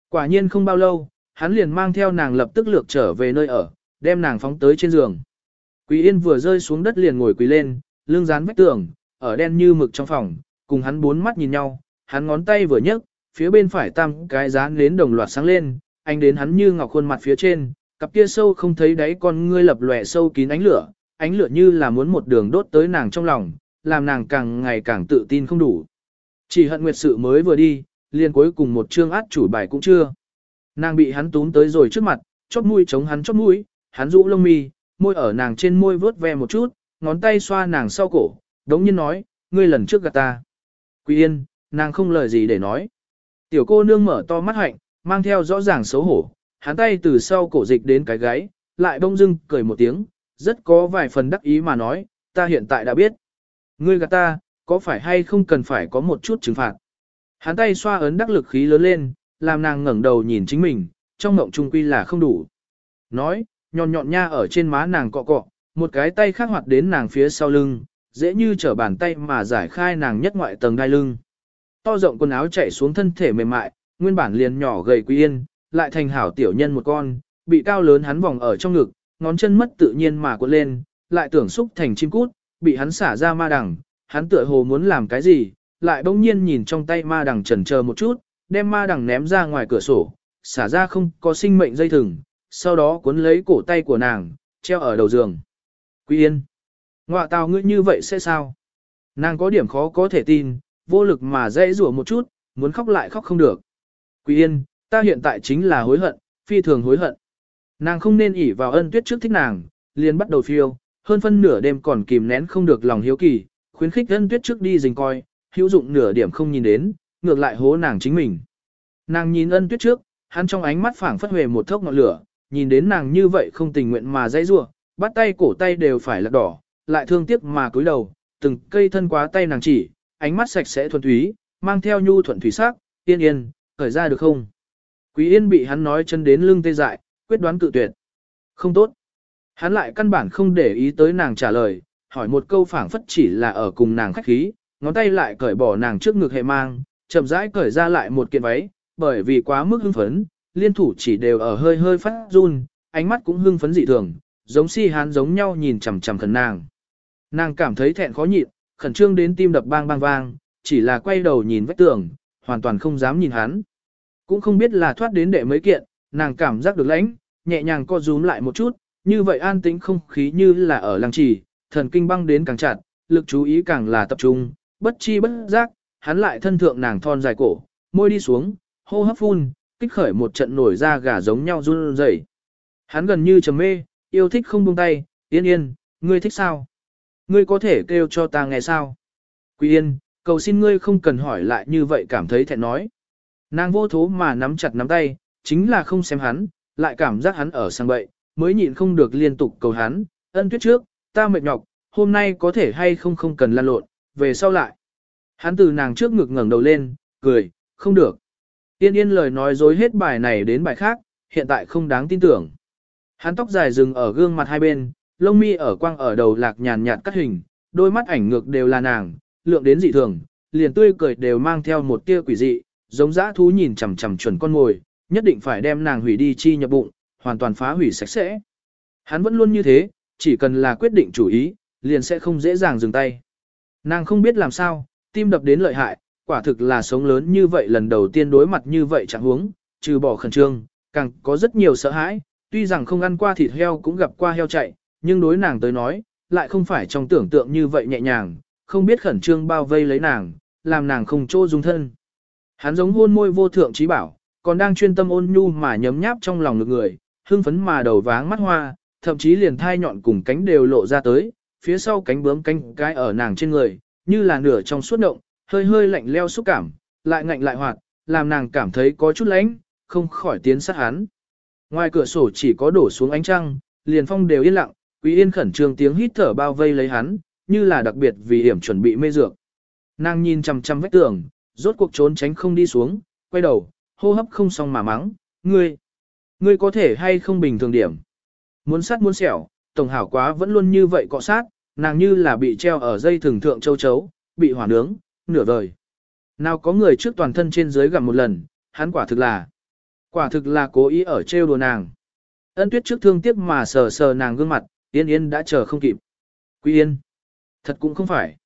Quả nhiên không bao lâu, hắn liền mang theo nàng lập tức lược trở về nơi ở, đem nàng phóng tới trên giường. Quý Yên vừa rơi xuống đất liền ngồi quỳ lên, lưng dán vách tường, ở đen như mực trong phòng, cùng hắn bốn mắt nhìn nhau, hắn ngón tay vừa nhấc, phía bên phải tam cái dán đến đồng loạt sáng lên, anh đến hắn như ngọc khuôn mặt phía trên, cặp kia sâu không thấy đáy con ngươi lập lòe sâu kín ánh lửa, ánh lửa như là muốn một đường đốt tới nàng trong lòng, làm nàng càng ngày càng tự tin không đủ. Chỉ hận nguyệt sự mới vừa đi, liền cuối cùng một chương át chủ bài cũng chưa. Nàng bị hắn túm tới rồi trước mặt, chóp mũi chống hắn chóp mũi, hắn rũ lông mi, môi ở nàng trên môi vớt ve một chút, ngón tay xoa nàng sau cổ, đống nhiên nói, ngươi lần trước gạt ta. Quý yên, nàng không lời gì để nói. Tiểu cô nương mở to mắt hạnh, mang theo rõ ràng xấu hổ, hắn tay từ sau cổ dịch đến cái gáy, lại bông dưng cười một tiếng, rất có vài phần đắc ý mà nói, ta hiện tại đã biết. Ngươi gạt ta, có phải hay không cần phải có một chút trừng phạt. Hắn tay xoa ấn đắc lực khí lớn lên, làm nàng ngẩng đầu nhìn chính mình, trong mộng trung quy là không đủ. Nói, nhọn nhọn nha ở trên má nàng cọ cọ, một cái tay khác hoạt đến nàng phía sau lưng, dễ như trở bàn tay mà giải khai nàng nhất ngoại tầng đai lưng. To rộng quần áo chạy xuống thân thể mềm mại, nguyên bản liền nhỏ gầy quý yên, lại thành hảo tiểu nhân một con, bị cao lớn hắn vòng ở trong ngực, ngón chân mất tự nhiên mà cuộn lên, lại tưởng xúc thành chim cút, bị hắn xả ra ma đằng, hắn tựa hồ muốn làm cái gì, lại bỗng nhiên nhìn trong tay ma đằng chần chờ một chút, đem ma đằng ném ra ngoài cửa sổ, xả ra không có sinh mệnh dây thừng, sau đó cuốn lấy cổ tay của nàng, treo ở đầu giường. Quý yên, ngọa tào ngươi như vậy sẽ sao? Nàng có điểm khó có thể tin, vô lực mà dễ rủa một chút, muốn khóc lại khóc không được. Quý yên, ta hiện tại chính là hối hận, phi thường hối hận. Nàng không nên ỉ vào ân tuyết trước thích nàng, liền bắt đầu phiêu, hơn phân nửa đêm còn kìm nén không được lòng hiếu kỳ, khuyến khích ân tuyết trước đi dình coi, hữu dụng nửa điểm không nhìn đến, ngược lại hố nàng chính mình. Nàng nhìn ân tuyết trước, hắn trong ánh mắt phảng phất huề một thốc ngọn lửa, nhìn đến nàng như vậy không tình nguyện mà dãy rủa, bắt tay cổ tay đều phải lật đỏ, lại thương tiếc mà cúi đầu, từng cây thân quá tay nàng chỉ, ánh mắt sạch sẽ thuần túy, mang theo nhu thuận thủy sắc, yên yên, khởi ra được không? Quý yên bị hắn nói chân đến lưng tê dại, quyết đoán cự tuyệt. Không tốt. Hắn lại căn bản không để ý tới nàng trả lời, hỏi một câu phảng phất chỉ là ở cùng nàng khách khí, ngón tay lại cởi bỏ nàng trước ngực hệ mang, chậm rãi cởi ra lại một kiện váy, bởi vì quá mức hưng phấn, liên thủ chỉ đều ở hơi hơi phát run, ánh mắt cũng hưng phấn dị thường, giống si hán giống nhau nhìn chằm chằm khẩn nàng. Nàng cảm thấy thẹn khó nhịn, khẩn trương đến tim đập bang bang vang, chỉ là quay đầu nhìn vách tường, hoàn toàn không dám nhìn hắn. Cũng không biết là thoát đến đệ mấy kiện, nàng cảm giác được lãnh, nhẹ nhàng co rúm lại một chút, như vậy an tĩnh không khí như là ở làng trì, thần kinh băng đến càng chặt, lực chú ý càng là tập trung, bất chi bất giác, hắn lại thân thượng nàng thon dài cổ, môi đi xuống, hô hấp phun, kích khởi một trận nổi da gà giống nhau run rẩy. Hắn gần như trầm mê, yêu thích không buông tay, yên yên, ngươi thích sao? Ngươi có thể kêu cho ta nghe sao? Quý yên, cầu xin ngươi không cần hỏi lại như vậy cảm thấy thẹn nói. Nàng vô thố mà nắm chặt nắm tay, chính là không xem hắn, lại cảm giác hắn ở sang bậy, mới nhịn không được liên tục cầu hắn, ân tuyết trước, ta mệt nhọc, hôm nay có thể hay không không cần lan lộn, về sau lại. Hắn từ nàng trước ngực ngẩng đầu lên, cười, không được. Yên yên lời nói dối hết bài này đến bài khác, hiện tại không đáng tin tưởng. Hắn tóc dài dừng ở gương mặt hai bên, lông mi ở quang ở đầu lạc nhàn nhạt cắt hình, đôi mắt ảnh ngược đều là nàng, lượng đến dị thường, liền tươi cười đều mang theo một tia quỷ dị, giống dã thú nhìn chằm chằm chuẩn con mồi, nhất định phải đem nàng hủy đi chi nhập bụng, hoàn toàn phá hủy sạch sẽ. Hắn vẫn luôn như thế, chỉ cần là quyết định chủ ý, liền sẽ không dễ dàng dừng tay. Nàng không biết làm sao, tim đập đến lợi hại, quả thực là sống lớn như vậy lần đầu tiên đối mặt như vậy chẳng huống, trừ bỏ khẩn trương, càng có rất nhiều sợ hãi, tuy rằng không ăn qua thịt heo cũng gặp qua heo chạy, nhưng đối nàng tới nói, lại không phải trong tưởng tượng như vậy nhẹ nhàng, không biết khẩn trương bao vây lấy nàng, làm nàng không chỗ dung thân. Hắn giống hôn môi vô thượng trí bảo, còn đang chuyên tâm ôn nhu mà nhấm nháp trong lòng ngực người, hưng phấn mà đầu váng mắt hoa, thậm chí liền thai nhọn cùng cánh đều lộ ra tới, phía sau cánh bướm cánh cái ở nàng trên người, như là nửa trong suốt động, hơi hơi lạnh leo xúc cảm, lại ngạnh lại hoạt, làm nàng cảm thấy có chút lạnh, không khỏi tiến sát hắn. Ngoài cửa sổ chỉ có đổ xuống ánh trăng, liền phong đều yên lặng, Quý Yên khẩn trương tiếng hít thở bao vây lấy hắn, như là đặc biệt vì hiểm chuẩn bị mê dược. Nàng nhìn chằm chằm vách tường, rốt cuộc trốn tránh không đi xuống, quay đầu, hô hấp không xong mà mắng, ngươi, ngươi có thể hay không bình thường điểm. Muốn sát muốn sẹo, tổng hảo quá vẫn luôn như vậy cọ sát, nàng như là bị treo ở dây thường thượng châu chấu, bị hỏa nướng, nửa đời. Nào có người trước toàn thân trên dưới gặp một lần, hắn quả thực là, quả thực là cố ý ở trêu đùa nàng. Ân tuyết trước thương tiếc mà sờ sờ nàng gương mặt, yên yên đã chờ không kịp. Quý yên, thật cũng không phải.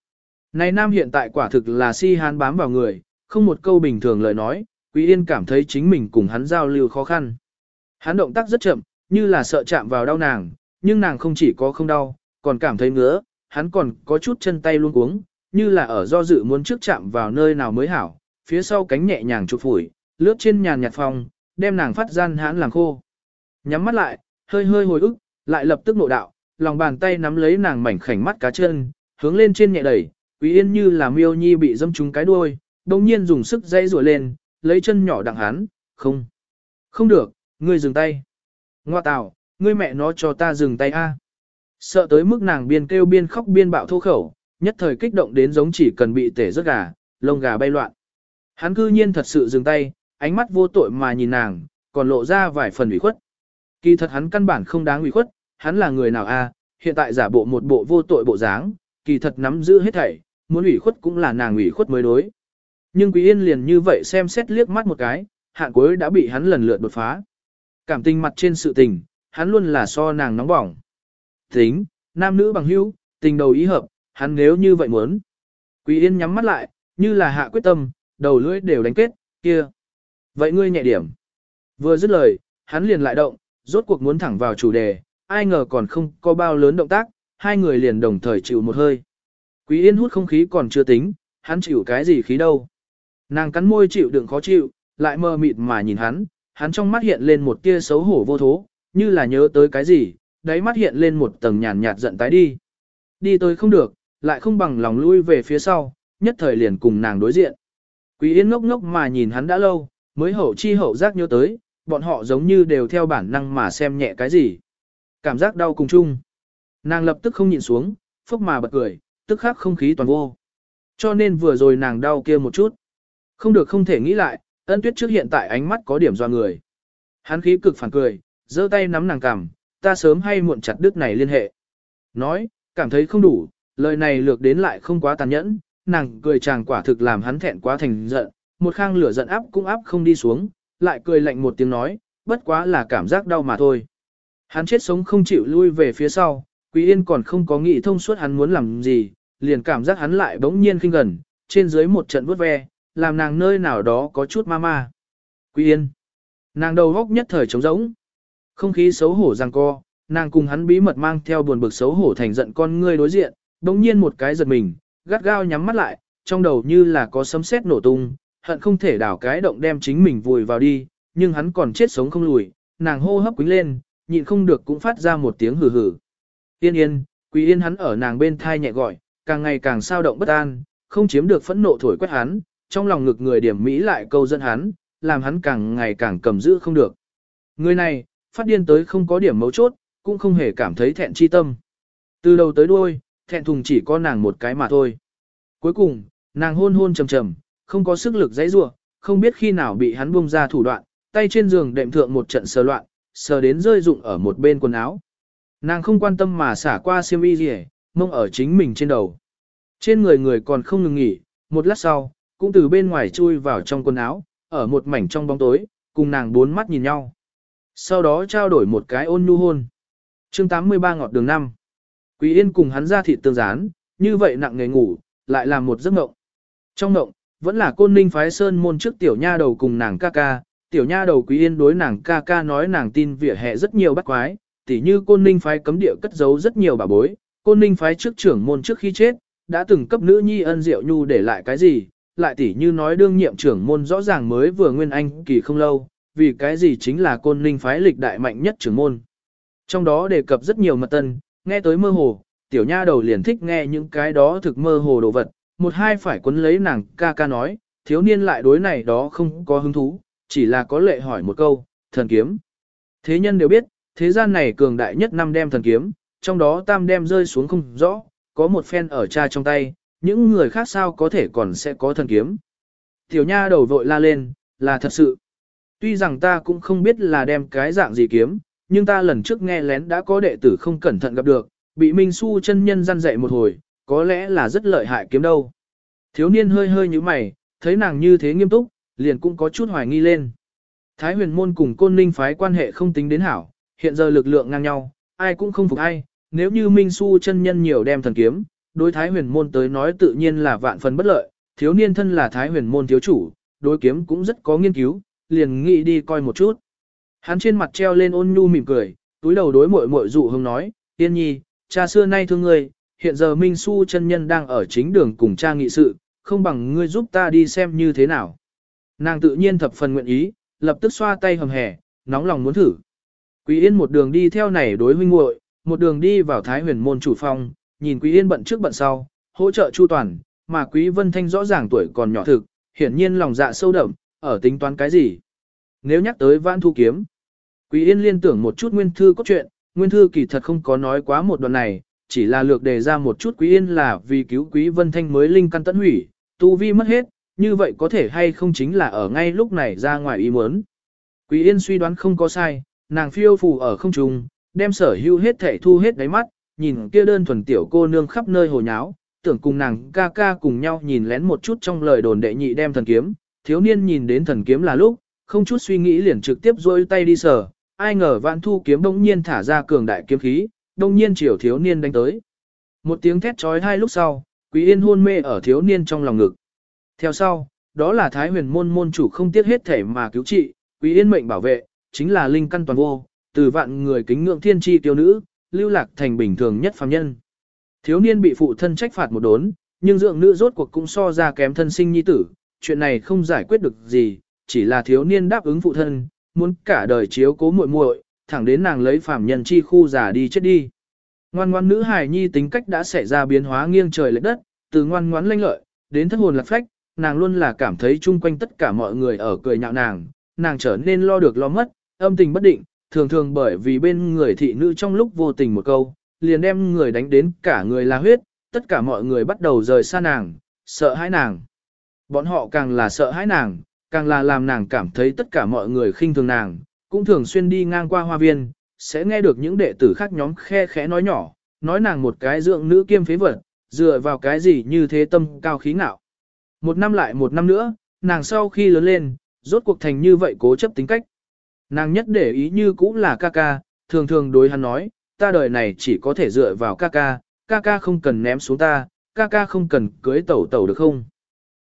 Này nam hiện tại quả thực là si hán bám vào người, không một câu bình thường lời nói, Quý yên cảm thấy chính mình cùng hắn giao lưu khó khăn. Hắn động tác rất chậm, như là sợ chạm vào đau nàng, nhưng nàng không chỉ có không đau, còn cảm thấy ngứa, hắn còn có chút chân tay luôn cuống, như là ở do dự muốn trước chạm vào nơi nào mới hảo, phía sau cánh nhẹ nhàng chụp phủi, lướt trên nhàn nhạt phong, đem nàng phát gian hãn làm khô. Nhắm mắt lại, hơi hơi hồi ức, lại lập tức nộ đạo, lòng bàn tay nắm lấy nàng mảnh khảnh mắt cá chân, hướng lên trên nhẹ đẩy, Quý Yên như là miêu nhi bị dâm trúng cái đuôi, đồng nhiên dùng sức dây rùa lên, lấy chân nhỏ đặng hắn, không, không được, ngươi dừng tay. Ngoa tào, ngươi mẹ nó cho ta dừng tay a. Sợ tới mức nàng biên kêu biên khóc biên bạo thô khẩu, nhất thời kích động đến giống chỉ cần bị tể rớt gà, lông gà bay loạn. Hắn cư nhiên thật sự dừng tay, ánh mắt vô tội mà nhìn nàng, còn lộ ra vài phần ủy khuất. Kỳ thật hắn căn bản không đáng ủy khuất, hắn là người nào a? hiện tại giả bộ một bộ vô tội bộ dáng, kỳ thật nắm giữ hết thảy, muốn ủy khuất cũng là nàng ủy khuất mới đối. Nhưng Quý Yên liền như vậy xem xét liếc mắt một cái, hạn cuối đã bị hắn lần lượt đột phá. Cảm tình mặt trên sự tình, hắn luôn là so nàng nóng bỏng. Tính, nam nữ bằng hữu, tình đầu ý hợp, hắn nếu như vậy muốn. Quý Yên nhắm mắt lại, như là hạ quyết tâm, đầu lưỡi đều đánh kết, kia. Vậy ngươi nhẹ điểm. Vừa dứt lời, hắn liền lại động, rốt cuộc muốn thẳng vào chủ đề, ai ngờ còn không có bao lớn động tác, hai người liền đồng thời chịu một hơi. Quý Yên hút không khí còn chưa tính, hắn chịu cái gì khí đâu. Nàng cắn môi chịu đựng khó chịu, lại mơ mịt mà nhìn hắn, hắn trong mắt hiện lên một tia xấu hổ vô thố, như là nhớ tới cái gì, đáy mắt hiện lên một tầng nhàn nhạt giận tái đi. Đi tới không được, lại không bằng lòng lui về phía sau, nhất thời liền cùng nàng đối diện. Quý Yên ngốc ngốc mà nhìn hắn đã lâu, mới hậu chi hậu giác nhớ tới, bọn họ giống như đều theo bản năng mà xem nhẹ cái gì. Cảm giác đau cùng chung. Nàng lập tức không nhìn xuống, phốc mà bật cười, tức khắc không khí toàn vô. Cho nên vừa rồi nàng đau kia một chút. Không được không thể nghĩ lại, ân tuyết trước hiện tại ánh mắt có điểm doa người. Hắn khí cực phản cười, giơ tay nắm nàng cằm, ta sớm hay muộn chặt đứt này liên hệ. Nói, cảm thấy không đủ, lời này lược đến lại không quá tàn nhẫn, nàng cười chàng quả thực làm hắn thẹn quá thành giận, một khang lửa giận áp cũng áp không đi xuống, lại cười lạnh một tiếng nói, bất quá là cảm giác đau mà thôi. Hắn chết sống không chịu lui về phía sau, Quý Yên còn không có nghĩ thông suốt hắn muốn làm gì, liền cảm giác hắn lại bỗng nhiên kinh gần, trên dưới một trận vuốt ve, làm nàng nơi nào đó có chút ma ma. Quý Yên. Nàng đầu góc nhất thời trống rỗng. Không khí xấu hổ giằng co, nàng cùng hắn bí mật mang theo buồn bực xấu hổ thành giận con ngươi đối diện, bỗng nhiên một cái giật mình, gắt gao nhắm mắt lại, trong đầu như là có sấm sét nổ tung, hận không thể đảo cái động đem chính mình vùi vào đi, nhưng hắn còn chết sống không lùi, nàng hô hấp quính lên, nhịn không được cũng phát ra một tiếng hừ hừ. Yên yên, Quý Yên hắn ở nàng bên thai nhẹ gọi, càng ngày càng sao động bất an, không chiếm được phẫn nộ thổi quét hắn, trong lòng ngực người điểm mỹ lại câu dẫn hắn, làm hắn càng ngày càng cầm giữ không được. Người này, phát điên tới không có điểm mấu chốt, cũng không hề cảm thấy thẹn chi tâm. Từ đầu tới đuôi, thẹn thùng chỉ có nàng một cái mà thôi. Cuối cùng, nàng hôn hôn trầm trầm, không có sức lực dãy rủa, không biết khi nào bị hắn buông ra thủ đoạn, tay trên giường đệm thượng một trận sờ loạn, sờ đến rơi rụng ở một bên quần áo. Nàng không quan tâm mà xả qua xiêm y gì, mông ở chính mình trên đầu. Trên người người còn không ngừng nghỉ, một lát sau, cũng từ bên ngoài chui vào trong quần áo, ở một mảnh trong bóng tối, cùng nàng bốn mắt nhìn nhau. Sau đó trao đổi một cái ôn nhu hôn. chương 83 ngọt đường năm. Quý Yên cùng hắn ra thịt tương gián, như vậy nặng nghề ngủ, lại làm một giấc mộng. Trong mộng, Vẫn là côn ninh phái sơn môn trước tiểu nha đầu cùng nàng ca ca, tiểu nha đầu quý yên đối nàng ca ca nói nàng tin vỉa hè rất nhiều bắt quái, tỉ như côn ninh phái cấm địa cất giấu rất nhiều bà bối, côn ninh phái trước trưởng môn trước khi chết, đã từng cấp nữ nhi ân diệu nhu để lại cái gì, lại tỉ như nói đương nhiệm trưởng môn rõ ràng mới vừa nguyên anh kỳ không lâu, vì cái gì chính là côn ninh phái lịch đại mạnh nhất trưởng môn. Trong đó đề cập rất nhiều mật tân, nghe tới mơ hồ, tiểu nha đầu liền thích nghe những cái đó thực mơ hồ đồ vật, một hai phải quấn lấy nàng ca ca nói, thiếu niên lại đối này đó không có hứng thú, chỉ là có lệ hỏi một câu, thần kiếm. Thế nhân đều biết, thế gian này cường đại nhất năm đem thần kiếm, trong đó tam đem rơi xuống không rõ, có một phen ở cha trong tay, những người khác sao có thể còn sẽ có thần kiếm. Tiểu nha đầu vội la lên, là thật sự. Tuy rằng ta cũng không biết là đem cái dạng gì kiếm, nhưng ta lần trước nghe lén đã có đệ tử không cẩn thận gặp được, bị Minh Su chân nhân răn dạy một hồi, có lẽ là rất lợi hại kiếm đâu. Thiếu niên hơi hơi như mày, thấy nàng như thế nghiêm túc, liền cũng có chút hoài nghi lên. Thái huyền môn cùng côn ninh phái quan hệ không tính đến hảo, hiện giờ lực lượng ngang nhau, ai cũng không phục ai, nếu như Minh Su chân nhân nhiều đem thần kiếm, đối Thái huyền môn tới nói tự nhiên là vạn phần bất lợi, thiếu niên thân là Thái huyền môn thiếu chủ, đối kiếm cũng rất có nghiên cứu, liền nghĩ đi coi một chút. Hắn trên mặt treo lên ôn nhu mỉm cười, túi đầu đối muội muội dụ hưng nói, tiên nhi, cha xưa nay thương ngươi, hiện giờ Minh Su chân nhân đang ở chính đường cùng cha nghị sự, không bằng ngươi giúp ta đi xem như thế nào. Nàng tự nhiên thập phần nguyện ý, lập tức xoa tay hầm hẻ, nóng lòng muốn thử. Quý Yên một đường đi theo này đối huynh muội, một đường đi vào Thái Huyền môn chủ phong, nhìn Quý Yên bận trước bận sau, hỗ trợ chu toàn, mà Quý Vân Thanh rõ ràng tuổi còn nhỏ thực, hiển nhiên lòng dạ sâu đậm, ở tính toán cái gì. Nếu nhắc tới Vãn Thu kiếm, Quý Yên liên tưởng một chút nguyên thư cốt truyện, nguyên thư kỳ thật không có nói quá một đoạn này, chỉ là lược đề ra một chút Quý Yên là vì cứu Quý Vân Thanh mới linh căn tận hủy, tu vi mất hết, như vậy có thể hay không chính là ở ngay lúc này ra ngoài ý muốn. Quý Yên suy đoán không có sai, nàng phiêu phù ở không trung, đem sở hữu hết thể thu hết đáy mắt, nhìn kia đơn thuần tiểu cô nương khắp nơi hồ nháo, tưởng cùng nàng ca ca cùng nhau nhìn lén một chút trong lời đồn đệ nhị đem thần kiếm, thiếu niên nhìn đến thần kiếm là lúc, không chút suy nghĩ liền trực tiếp rôi tay đi sở, ai ngờ vạn thu kiếm đông nhiên thả ra cường đại kiếm khí, đông nhiên chiều thiếu niên đánh tới. Một tiếng thét trói hai lúc sau, Quý Yên hôn mê ở thiếu niên trong lòng ngực. Theo sau, đó là Thái huyền môn môn chủ không tiếc hết thể mà cứu trị, Quý Yên mệnh bảo vệ, chính là linh căn toàn vô, từ vạn người kính ngưỡng thiên tri tiêu nữ, lưu lạc thành bình thường nhất phàm nhân. Thiếu niên bị phụ thân trách phạt một đốn, nhưng dưỡng nữ rốt cuộc cũng so ra kém thân sinh nhi tử, chuyện này không giải quyết được gì, chỉ là thiếu niên đáp ứng phụ thân, muốn cả đời chiếu cố muội muội, thẳng đến nàng lấy phàm nhân chi khu giả đi chết đi. Ngoan ngoan nữ hài nhi tính cách đã xảy ra biến hóa nghiêng trời lệch đất, từ ngoan ngoãn lanh lợi, đến thất hồn lạc phách, nàng luôn là cảm thấy chung quanh tất cả mọi người ở cười nhạo nàng, nàng trở nên lo được lo mất, âm tình bất định, thường thường bởi vì bên người thị nữ trong lúc vô tình một câu, liền đem người đánh đến cả người là huyết, tất cả mọi người bắt đầu rời xa nàng, sợ hãi nàng. Bọn họ càng là sợ hãi nàng, càng là làm nàng cảm thấy tất cả mọi người khinh thường nàng, cũng thường xuyên đi ngang qua hoa viên, sẽ nghe được những đệ tử khác nhóm khe khẽ nói nhỏ, nói nàng một cái dưỡng nữ kiêm phế vật, dựa vào cái gì như thế tâm cao khí ngạo. Một năm lại một năm nữa, nàng sau khi lớn lên, rốt cuộc thành như vậy cố chấp tính cách. Nàng nhất để ý như cũng là ca ca, thường thường đối hắn nói, ta đời này chỉ có thể dựa vào ca ca, ca ca không cần ném xuống ta, ca ca không cần cưới tẩu tẩu được không.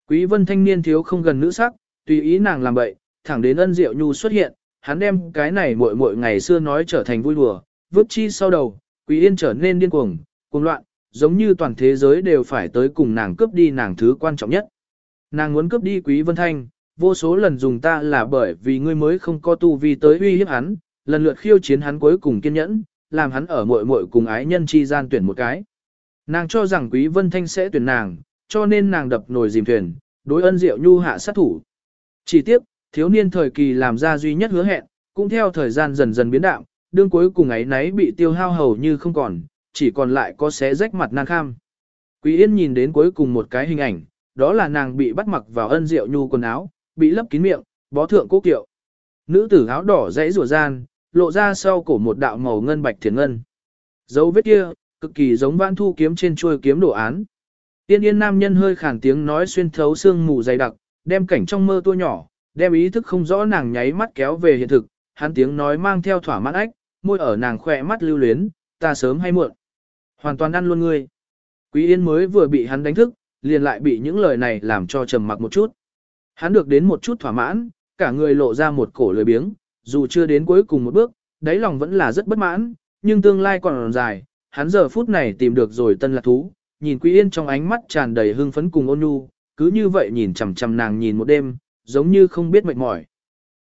Quý vân thanh niên thiếu không gần nữ sắc, tùy ý nàng làm bậy, thẳng đến ân diệu nhu xuất hiện, hắn đem cái này mỗi mỗi ngày xưa nói trở thành vui đùa, vứt chi sau đầu, quý yên trở nên điên cuồng, cuồng loạn, giống như toàn thế giới đều phải tới cùng nàng cướp đi nàng thứ quan trọng nhất. Nàng muốn cướp đi quý vân thanh, vô số lần dùng ta là bởi vì ngươi mới không có tu vi tới uy hiếp hắn, lần lượt khiêu chiến hắn cuối cùng kiên nhẫn, làm hắn ở muội muội cùng ái nhân chi gian tuyển một cái. Nàng cho rằng quý vân thanh sẽ tuyển nàng, cho nên nàng đập nồi dìm thuyền, đối ân diệu nhu hạ sát thủ. Chỉ tiếp, thiếu niên thời kỳ làm ra duy nhất hứa hẹn, cũng theo thời gian dần dần biến đạo, đương cuối cùng ấy nấy bị tiêu hao hầu như không còn, chỉ còn lại có xé rách mặt nàng kham. Quý Yên nhìn đến cuối cùng một cái hình ảnh, đó là nàng bị bắt mặc vào ân diệu nhu quần áo, bị lấp kín miệng, bó thượng cố kiệu. Nữ tử áo đỏ dãy rùa gian, lộ ra sau cổ một đạo màu ngân bạch thiền ngân. Dấu vết kia, cực kỳ giống vãn thu kiếm trên chuôi kiếm đồ án. Tiên yên nam nhân hơi khản tiếng nói xuyên thấu xương mù dày đặc, đem cảnh trong mơ tua nhỏ, đem ý thức không rõ nàng nháy mắt kéo về hiện thực, hắn tiếng nói mang theo thỏa mãn ách, môi ở nàng khỏe mắt lưu luyến, ta sớm hay muộn. Hoàn toàn ăn luôn ngươi. Quý yên mới vừa bị hắn đánh thức, liền lại bị những lời này làm cho trầm mặc một chút. Hắn được đến một chút thỏa mãn, cả người lộ ra một cổ lười biếng, dù chưa đến cuối cùng một bước, đáy lòng vẫn là rất bất mãn, nhưng tương lai còn dài, hắn giờ phút này tìm được rồi tân lạc thú, nhìn Quý Yên trong ánh mắt tràn đầy hưng phấn cùng ôn nhu, cứ như vậy nhìn chằm chằm nàng nhìn một đêm, giống như không biết mệt mỏi.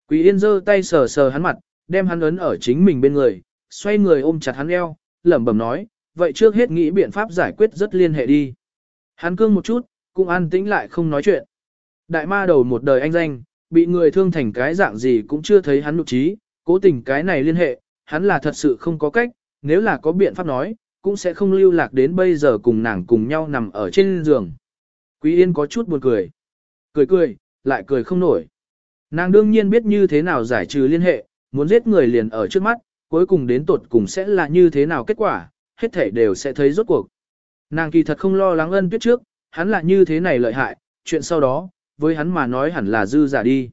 Quý Yên giơ tay sờ sờ hắn mặt, đem hắn ấn ở chính mình bên người, xoay người ôm chặt hắn eo, lẩm bẩm nói, vậy trước hết nghĩ biện pháp giải quyết rất liên hệ đi. Hắn cương một chút, cũng an tĩnh lại không nói chuyện. Đại ma đầu một đời anh danh, bị người thương thành cái dạng gì cũng chưa thấy hắn nụ trí, cố tình cái này liên hệ, hắn là thật sự không có cách, nếu là có biện pháp nói, cũng sẽ không lưu lạc đến bây giờ cùng nàng cùng nhau nằm ở trên giường. Quý Yên có chút buồn cười. Cười cười, lại cười không nổi. Nàng đương nhiên biết như thế nào giải trừ liên hệ, muốn giết người liền ở trước mắt, cuối cùng đến tột cùng sẽ là như thế nào kết quả, hết thể đều sẽ thấy rốt cuộc. Nàng kỳ thật không lo lắng ân tuyết trước, hắn là như thế này lợi hại, chuyện sau đó, với hắn mà nói hẳn là dư giả đi.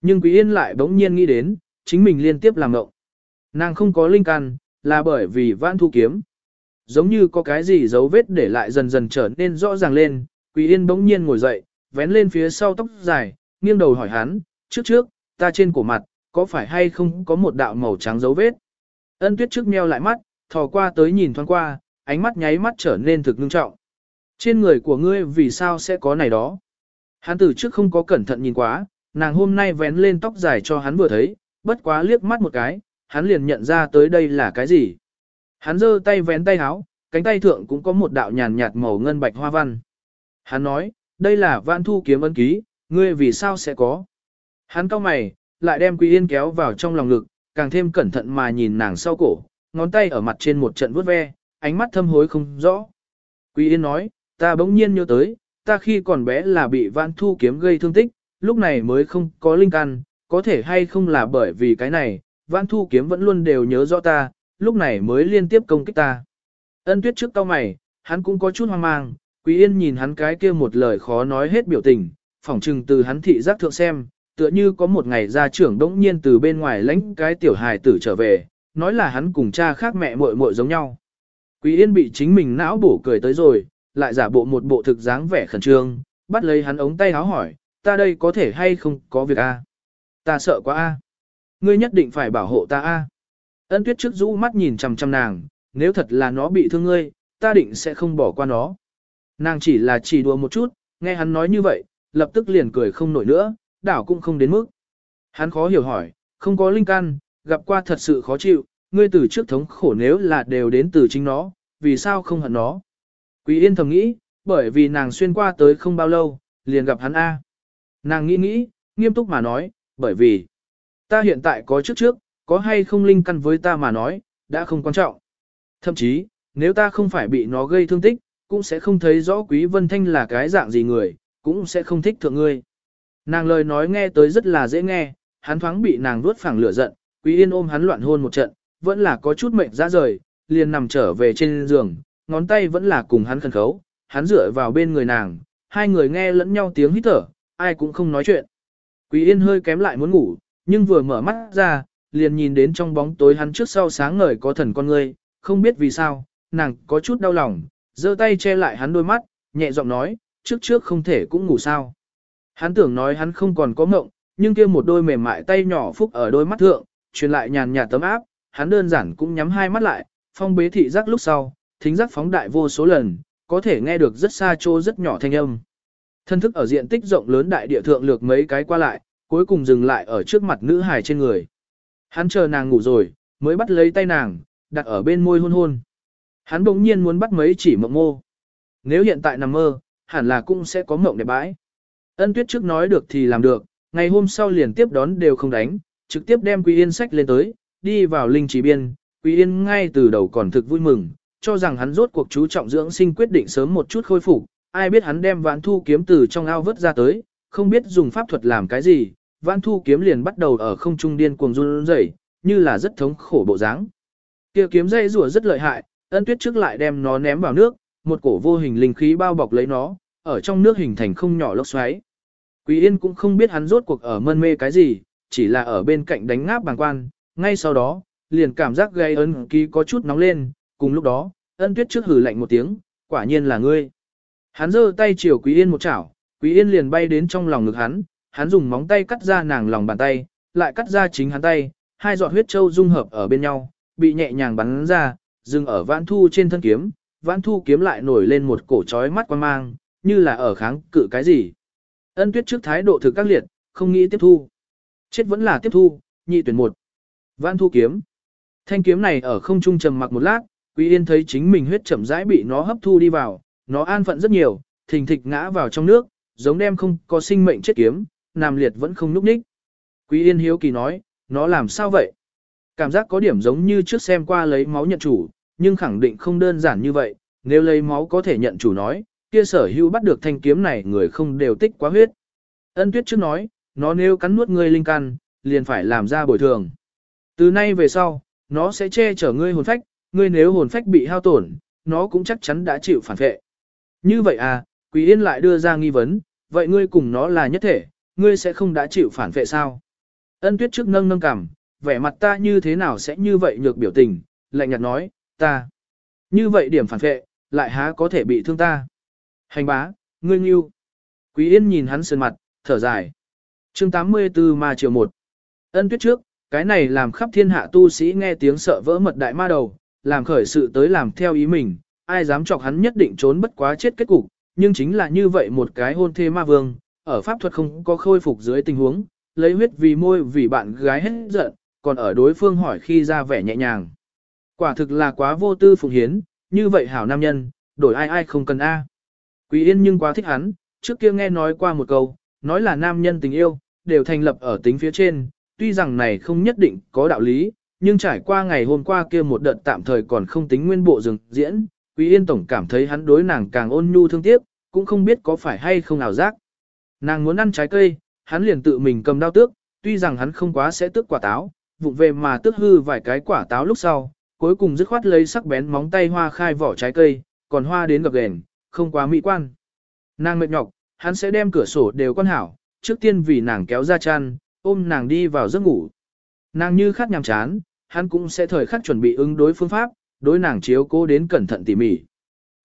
Nhưng Quý Yên lại bỗng nhiên nghĩ đến, chính mình liên tiếp làm ngộng. Nàng không có linh căn, là bởi vì vãn thu kiếm. Giống như có cái gì dấu vết để lại dần dần trở nên rõ ràng lên, Quý Yên bỗng nhiên ngồi dậy, vén lên phía sau tóc dài, nghiêng đầu hỏi hắn, trước trước, ta trên cổ mặt, có phải hay không có một đạo màu trắng dấu vết? Ân tuyết trước meo lại mắt, thò qua tới nhìn thoáng qua, ánh mắt nháy mắt trở nên thực ngưng trọng. Trên người của ngươi vì sao sẽ có này đó? Hắn từ trước không có cẩn thận nhìn quá, nàng hôm nay vén lên tóc dài cho hắn vừa thấy, bất quá liếc mắt một cái, hắn liền nhận ra tới đây là cái gì. Hắn giơ tay vén tay áo, cánh tay thượng cũng có một đạo nhàn nhạt màu ngân bạch hoa văn. Hắn nói, đây là vạn thu kiếm ân ký, ngươi vì sao sẽ có. Hắn cau mày, lại đem Quý Yên kéo vào trong lòng ngực, càng thêm cẩn thận mà nhìn nàng sau cổ, ngón tay ở mặt trên một trận vuốt ve, ánh mắt thâm hối không rõ. Quý Yên nói, ta bỗng nhiên nhớ tới, ta khi còn bé là bị Vãn thu kiếm gây thương tích, lúc này mới không có linh căn, có thể hay không là bởi vì cái này, Vãn thu kiếm vẫn luôn đều nhớ rõ ta, lúc này mới liên tiếp công kích ta. Ân tuyết trước tao mày, hắn cũng có chút hoang mang, Quý Yên nhìn hắn cái kia một lời khó nói hết biểu tình, phỏng trừng từ hắn thị giác thượng xem, tựa như có một ngày gia trưởng đống nhiên từ bên ngoài lãnh cái tiểu hài tử trở về, nói là hắn cùng cha khác mẹ muội muội giống nhau. Quý Yên bị chính mình não bổ cười tới rồi, lại giả bộ một bộ thực dáng vẻ khẩn trương, bắt lấy hắn ống tay áo hỏi, ta đây có thể hay không có việc a? Ta sợ quá a. Ngươi nhất định phải bảo hộ ta a. Ân tuyết trước rũ mắt nhìn chằm chằm nàng, nếu thật là nó bị thương ngươi, ta định sẽ không bỏ qua nó. Nàng chỉ là chỉ đùa một chút, nghe hắn nói như vậy, lập tức liền cười không nổi nữa, đảo cũng không đến mức. Hắn khó hiểu hỏi, không có linh căn, gặp qua thật sự khó chịu, ngươi từ trước thống khổ nếu là đều đến từ chính nó, vì sao không hận nó. Quý yên thầm nghĩ, bởi vì nàng xuyên qua tới không bao lâu, liền gặp hắn A. Nàng nghĩ nghĩ, nghiêm túc mà nói, bởi vì ta hiện tại có trước trước, có hay không linh căn với ta mà nói, đã không quan trọng. Thậm chí, nếu ta không phải bị nó gây thương tích, cũng sẽ không thấy rõ Quý Vân Thanh là cái dạng gì người, cũng sẽ không thích thượng ngươi. Nàng lời nói nghe tới rất là dễ nghe, hắn thoáng bị nàng vuốt phẳng lửa giận, Quý Yên ôm hắn loạn hôn một trận, vẫn là có chút mệnh ra rời, liền nằm trở về trên giường, ngón tay vẫn là cùng hắn khẩn khấu, hắn dựa vào bên người nàng, hai người nghe lẫn nhau tiếng hít thở, ai cũng không nói chuyện. Quý Yên hơi kém lại muốn ngủ, nhưng vừa mở mắt ra, liền nhìn đến trong bóng tối hắn trước sau sáng ngời có thần con ngươi, không biết vì sao, nàng có chút đau lòng, giơ tay che lại hắn đôi mắt, nhẹ giọng nói, trước trước không thể cũng ngủ sao. Hắn tưởng nói hắn không còn có mộng, nhưng kia một đôi mềm mại tay nhỏ phúc ở đôi mắt thượng, truyền lại nhàn nhạt tấm áp, hắn đơn giản cũng nhắm hai mắt lại, phong bế thị giác lúc sau, thính giác phóng đại vô số lần, có thể nghe được rất xa chỗ rất nhỏ thanh âm. Thân thức ở diện tích rộng lớn đại địa thượng lược mấy cái qua lại, cuối cùng dừng lại ở trước mặt nữ hài trên người. Hắn chờ nàng ngủ rồi, mới bắt lấy tay nàng, đặt ở bên môi hôn hôn. Hắn bỗng nhiên muốn bắt mấy chỉ mộng mô. Nếu hiện tại nằm mơ, hẳn là cũng sẽ có mộng đẹp bãi. Ân tuyết trước nói được thì làm được, ngày hôm sau liền tiếp đón đều không đánh, trực tiếp đem Quý Yên sách lên tới, đi vào linh trí biên. Quý Yên ngay từ đầu còn thực vui mừng, cho rằng hắn rốt cuộc chú trọng dưỡng sinh quyết định sớm một chút khôi phục. Ai biết hắn đem vãn thu kiếm từ trong ao vớt ra tới, không biết dùng pháp thuật làm cái gì, vãn thu kiếm liền bắt đầu ở không trung điên cuồng run rẩy, như là rất thống khổ bộ dáng. Kia kiếm dây rùa rất lợi hại, ân tuyết trước lại đem nó ném vào nước, một cổ vô hình linh khí bao bọc lấy nó, ở trong nước hình thành không nhỏ lốc xoáy. Quý Yên cũng không biết hắn rốt cuộc ở mân mê cái gì, chỉ là ở bên cạnh đánh ngáp bàng quan, ngay sau đó, liền cảm giác gây ấn ký có chút nóng lên, cùng lúc đó, ân tuyết trước hử lạnh một tiếng, quả nhiên là ngươi. Hắn giơ tay chiều Quý Yên một chảo, Quý Yên liền bay đến trong lòng ngực hắn, hắn dùng móng tay cắt ra nàng lòng bàn tay, lại cắt ra chính hắn tay, hai giọt huyết châu dung hợp ở bên nhau, bị nhẹ nhàng bắn ra, dừng ở vãn thu trên thân kiếm, vãn thu kiếm lại nổi lên một cổ chói mắt quan mang, như là ở kháng cự cái gì. Ân tuyết trước thái độ thực các liệt, không nghĩ tiếp thu. Chết vẫn là tiếp thu, nhị tuyển một. Vãn thu kiếm. Thanh kiếm này ở không trung trầm mặc một lát, Quý Yên thấy chính mình huyết chậm rãi bị nó hấp thu đi vào, nó an phận rất nhiều, thình thịch ngã vào trong nước, giống đem không có sinh mệnh chết kiếm, nằm liệt vẫn không núp ních. Quý Yên hiếu kỳ nói, nó làm sao vậy? Cảm giác có điểm giống như trước xem qua lấy máu nhận chủ, nhưng khẳng định không đơn giản như vậy, nếu lấy máu có thể nhận chủ nói, kia sở hữu bắt được thanh kiếm này người không đều tích quá huyết. Ân tuyết trước nói, nó nếu cắn nuốt ngươi linh căn, liền phải làm ra bồi thường. Từ nay về sau, nó sẽ che chở ngươi hồn phách, ngươi nếu hồn phách bị hao tổn, nó cũng chắc chắn đã chịu phản vệ. Như vậy à, Quý Yên lại đưa ra nghi vấn, vậy ngươi cùng nó là nhất thể, ngươi sẽ không đã chịu phản vệ sao? Ân tuyết trước nâng nâng cằm, vẻ mặt ta như thế nào sẽ như vậy nhược biểu tình, lạnh nhạt nói, ta. Như vậy điểm phản vệ, lại há có thể bị thương ta. Hành bá, ngươi nghiêu. Quý Yên nhìn hắn sơn mặt, thở dài. chương 84 ma chiều 1. Ân tuyết trước, cái này làm khắp thiên hạ tu sĩ nghe tiếng sợ vỡ mật đại ma đầu, làm khởi sự tới làm theo ý mình, ai dám chọc hắn nhất định trốn bất quá chết kết cục, nhưng chính là như vậy một cái hôn thê ma vương, ở pháp thuật không có khôi phục dưới tình huống, lấy huyết vì môi vì bạn gái hết giận, còn ở đối phương hỏi khi ra vẻ nhẹ nhàng. Quả thực là quá vô tư phụng hiến, như vậy hảo nam nhân, đổi ai ai không cần A. Quý Yên nhưng quá thích hắn, trước kia nghe nói qua một câu, nói là nam nhân tình yêu, đều thành lập ở tính phía trên, tuy rằng này không nhất định có đạo lý, nhưng trải qua ngày hôm qua kia một đợt tạm thời còn không tính nguyên bộ dừng diễn, Quý Yên Tổng cảm thấy hắn đối nàng càng ôn nhu thương tiếc, cũng không biết có phải hay không ảo giác. Nàng muốn ăn trái cây, hắn liền tự mình cầm đao tước, tuy rằng hắn không quá sẽ tước quả táo, vụng về mà tước hư vài cái quả táo lúc sau, cuối cùng dứt khoát lấy sắc bén móng tay hoa khai vỏ trái cây, còn hoa đến gập ghềnh, không quá mỹ quan. Nàng mệt nhọc, hắn sẽ đem cửa sổ đều quan hảo, trước tiên vì nàng kéo ra chăn, ôm nàng đi vào giấc ngủ. Nàng như khát nhàm chán, hắn cũng sẽ thời khắc chuẩn bị ứng đối phương pháp, đối nàng chiếu cố đến cẩn thận tỉ mỉ.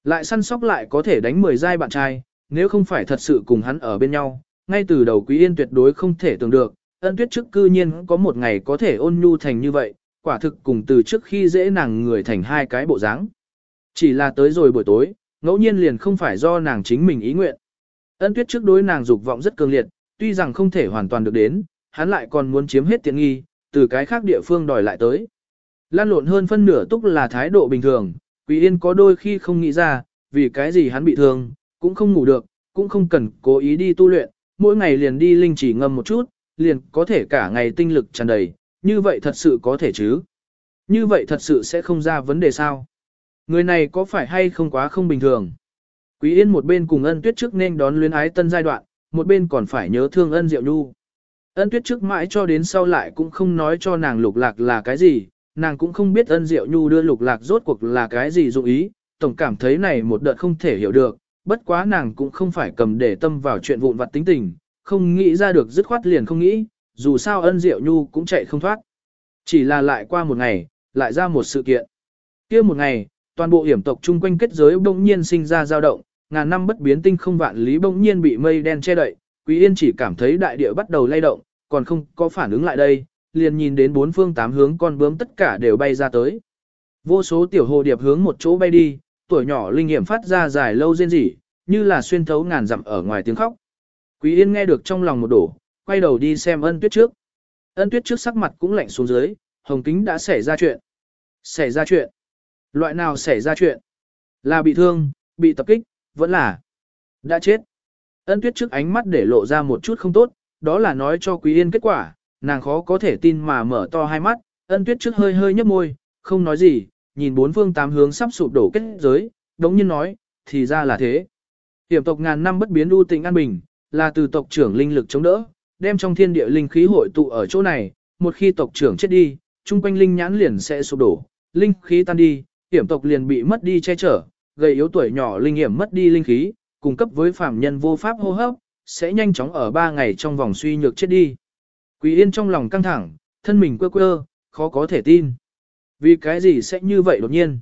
Lại săn sóc lại có thể đánh 10 giai bạn trai, nếu không phải thật sự cùng hắn ở bên nhau, ngay từ đầu Quý Yên tuyệt đối không thể tưởng được, ân tuyết trước cư nhiên có một ngày có thể ôn nhu thành như vậy, quả thực cùng từ trước khi dễ nàng người thành hai cái bộ dáng. Chỉ là tới rồi buổi tối, ngẫu nhiên liền không phải do nàng chính mình ý nguyện. Ân tuyết trước đối nàng dục vọng rất cường liệt, tuy rằng không thể hoàn toàn được đến, hắn lại còn muốn chiếm hết tiện nghi, từ cái khác địa phương đòi lại tới. Lan lộn hơn phân nửa túc là thái độ bình thường, Quý Yên có đôi khi không nghĩ ra, vì cái gì hắn bị thương, cũng không ngủ được, cũng không cần cố ý đi tu luyện, mỗi ngày liền đi linh chỉ ngâm một chút, liền có thể cả ngày tinh lực tràn đầy, như vậy thật sự có thể chứ? Như vậy thật sự sẽ không ra vấn đề sao? Người này có phải hay không quá không bình thường? Quý Yên một bên cùng ân tuyết trước nên đón luyến ái tân giai đoạn, một bên còn phải nhớ thương ân diệu nhu. Ân tuyết trước mãi cho đến sau lại cũng không nói cho nàng lục lạc là cái gì, nàng cũng không biết ân diệu nhu đưa lục lạc rốt cuộc là cái gì dụng ý, tổng cảm thấy này một đợt không thể hiểu được, bất quá nàng cũng không phải cầm để tâm vào chuyện vụn vặt tính tình, không nghĩ ra được dứt khoát liền không nghĩ, dù sao ân diệu nhu cũng chạy không thoát. Chỉ là lại qua một ngày, lại ra một sự kiện. kia một ngày, toàn bộ hiểm tộc chung quanh kết giới bỗng nhiên sinh ra dao động, ngàn năm bất biến tinh không vạn lý bỗng nhiên bị mây đen che đậy, Quý Yên chỉ cảm thấy đại địa bắt đầu lay động, còn không có phản ứng lại đây, liền nhìn đến bốn phương tám hướng con bướm tất cả đều bay ra tới. Vô số tiểu hồ điệp hướng một chỗ bay đi, tuổi nhỏ linh nghiệm phát ra dài lâu rên rỉ, như là xuyên thấu ngàn dặm ở ngoài tiếng khóc. Quý Yên nghe được trong lòng một đổ, quay đầu đi xem ân tuyết trước. Ân tuyết trước sắc mặt cũng lạnh xuống dưới, hồng kính đã xảy ra chuyện. Xảy ra chuyện? Loại nào xảy ra chuyện? Là bị thương, bị tập kích, vẫn là đã chết. Ân tuyết trước ánh mắt để lộ ra một chút không tốt, đó là nói cho Quý Yên kết quả, nàng khó có thể tin mà mở to hai mắt, ân tuyết trước hơi hơi nhấp môi, không nói gì, nhìn bốn phương tám hướng sắp sụp đổ kết giới, đống nhiên nói, thì ra là thế. Hiểm tộc ngàn năm bất biến ưu tình an bình, là từ tộc trưởng linh lực chống đỡ, đem trong thiên địa linh khí hội tụ ở chỗ này, một khi tộc trưởng chết đi, chung quanh linh nhãn liền sẽ sụp đổ, linh khí tan đi, hiểm tộc liền bị mất đi che chở, gây yếu tuổi nhỏ linh hiểm mất đi linh khí, cung cấp với phạm nhân vô pháp hô hấp, sẽ nhanh chóng ở 3 ngày trong vòng suy nhược chết đi. Quý Yên trong lòng căng thẳng, thân mình quơ quơ, khó có thể tin. Vì cái gì sẽ như vậy đột nhiên?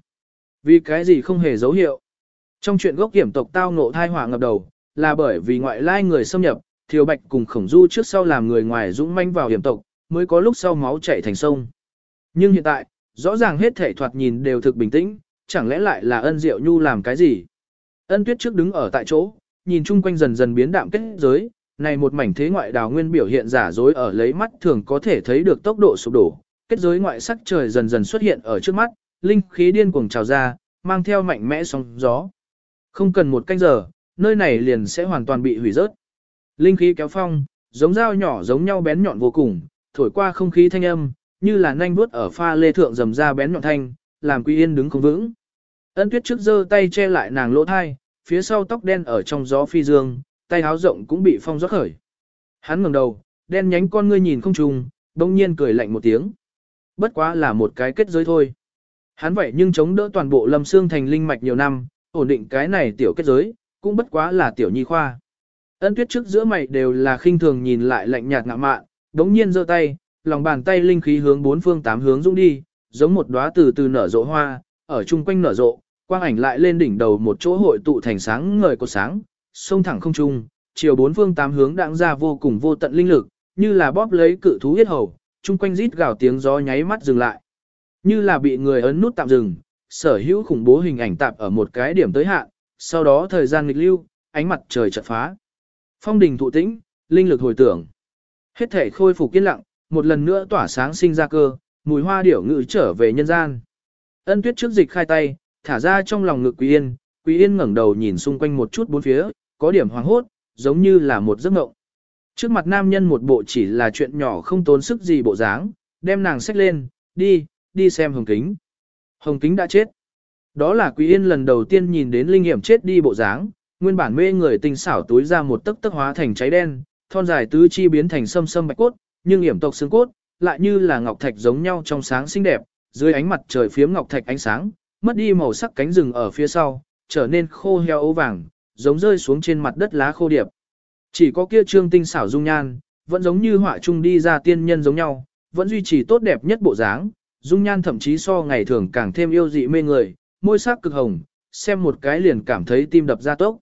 Vì cái gì không hề dấu hiệu? Trong chuyện gốc kiểm tộc tao ngộ thai hỏa ngập đầu, là bởi vì ngoại lai người xâm nhập, Thiều Bạch cùng Khổng Du trước sau làm người ngoài dũng manh vào hiểm tộc, mới có lúc sau máu chảy thành sông. Nhưng hiện tại, rõ ràng hết thể thoạt nhìn đều thực bình tĩnh, chẳng lẽ lại là ân diệu nhu làm cái gì? Ân tuyết trước đứng ở tại chỗ, nhìn chung quanh dần dần biến đạm kết giới, này một mảnh thế ngoại đào nguyên biểu hiện giả dối ở lấy mắt thường có thể thấy được tốc độ sụp đổ, kết giới ngoại sắc trời dần dần xuất hiện ở trước mắt, linh khí điên cuồng trào ra, mang theo mạnh mẽ sóng gió. Không cần một canh giờ, nơi này liền sẽ hoàn toàn bị hủy rớt. Linh khí kéo phong, giống dao nhỏ giống nhau bén nhọn vô cùng, thổi qua không khí thanh âm, như là nanh vuốt ở pha lê thượng dầm ra bén nhọn thanh, làm Quý Yên đứng không vững. Ân Tuyết trước giơ tay che lại nàng lỗ thai, phía sau tóc đen ở trong gió phi dương, tay áo rộng cũng bị phong rót khởi. Hắn ngẩng đầu, đen nhánh con ngươi nhìn không trùng, bỗng nhiên cười lạnh một tiếng. Bất quá là một cái kết giới thôi. Hắn vậy nhưng chống đỡ toàn bộ Lâm Xương thành linh mạch nhiều năm, ổn định cái này tiểu kết giới, cũng bất quá là tiểu nhi khoa. Ân tuyết trước giữa mày đều là khinh thường nhìn lại lạnh nhạt ngạ mạn, đống nhiên giơ tay, lòng bàn tay linh khí hướng bốn phương tám hướng dũng đi, giống một đóa từ từ nở rộ hoa, ở chung quanh nở rộ, quang ảnh lại lên đỉnh đầu một chỗ hội tụ thành sáng ngời của sáng, sông thẳng không trung, chiều bốn phương tám hướng đãng ra vô cùng vô tận linh lực, như là bóp lấy cự thú huyết hầu, chung quanh rít gào tiếng gió nháy mắt dừng lại. Như là bị người ấn nút tạm dừng, sở hữu khủng bố hình ảnh tạp ở một cái điểm tới hạn, sau đó thời gian nghịch lưu, ánh mặt trời chợt phá. Phong đình thụ tĩnh, linh lực hồi tưởng. Hết thể khôi phục yên lặng, một lần nữa tỏa sáng sinh ra cơ, mùi hoa điểu ngự trở về nhân gian. Ân tuyết trước dịch khai tay, thả ra trong lòng ngực Quý Yên, Quý Yên ngẩng đầu nhìn xung quanh một chút bốn phía, có điểm hoang hốt, giống như là một giấc mộng. Trước mặt nam nhân một bộ chỉ là chuyện nhỏ không tốn sức gì bộ dáng, đem nàng xách lên, đi, đi xem hồng kính. Hồng kính đã chết. Đó là Quý Yên lần đầu tiên nhìn đến linh nghiệm chết đi bộ dáng, nguyên bản mê người tinh xảo túi ra một tấc tấc hóa thành cháy đen, thon dài tứ chi biến thành sâm sâm bạch cốt, nhưng hiểm tộc xương cốt, lại như là ngọc thạch giống nhau trong sáng xinh đẹp, dưới ánh mặt trời phiếm ngọc thạch ánh sáng, mất đi màu sắc cánh rừng ở phía sau, trở nên khô heo ấu vàng, giống rơi xuống trên mặt đất lá khô điệp. Chỉ có kia trương tinh xảo dung nhan, vẫn giống như họa trung đi ra tiên nhân giống nhau, vẫn duy trì tốt đẹp nhất bộ dáng, dung nhan thậm chí so ngày thường càng thêm yêu dị mê người, môi sắc cực hồng, xem một cái liền cảm thấy tim đập ra tốc.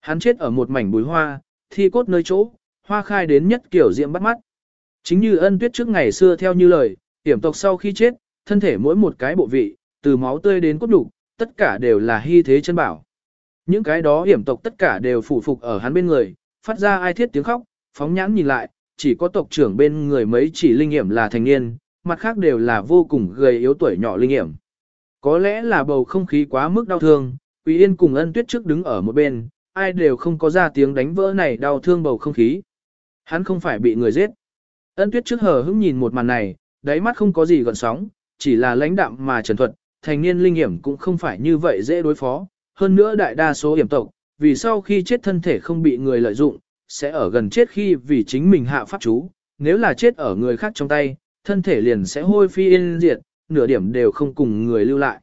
Hắn chết ở một mảnh bùi hoa, thi cốt nơi chỗ, hoa khai đến nhất kiểu diễm bắt mắt. Chính như ân tuyết trước ngày xưa theo như lời, hiểm tộc sau khi chết, thân thể mỗi một cái bộ vị, từ máu tươi đến cốt nhục, tất cả đều là hy thế chân bảo. Những cái đó hiểm tộc tất cả đều phụ phục ở hắn bên người, phát ra ai thiết tiếng khóc, phóng nhãn nhìn lại, chỉ có tộc trưởng bên người mấy chỉ linh hiểm là thành niên, mặt khác đều là vô cùng gầy yếu tuổi nhỏ linh hiểm. Có lẽ là bầu không khí quá mức đau thương, Quý Yên cùng ân tuyết trước đứng ở một bên, ai đều không có ra tiếng đánh vỡ này đau thương bầu không khí. Hắn không phải bị người giết. Ân tuyết trước hờ hững nhìn một màn này, đáy mắt không có gì gợn sóng, chỉ là lãnh đạm mà trần thuật, thành niên linh hiểm cũng không phải như vậy dễ đối phó. Hơn nữa đại đa số hiểm tộc, vì sau khi chết thân thể không bị người lợi dụng, sẽ ở gần chết khi vì chính mình hạ pháp chú, nếu là chết ở người khác trong tay, thân thể liền sẽ hôi phi yên diệt, nửa điểm đều không cùng người lưu lại.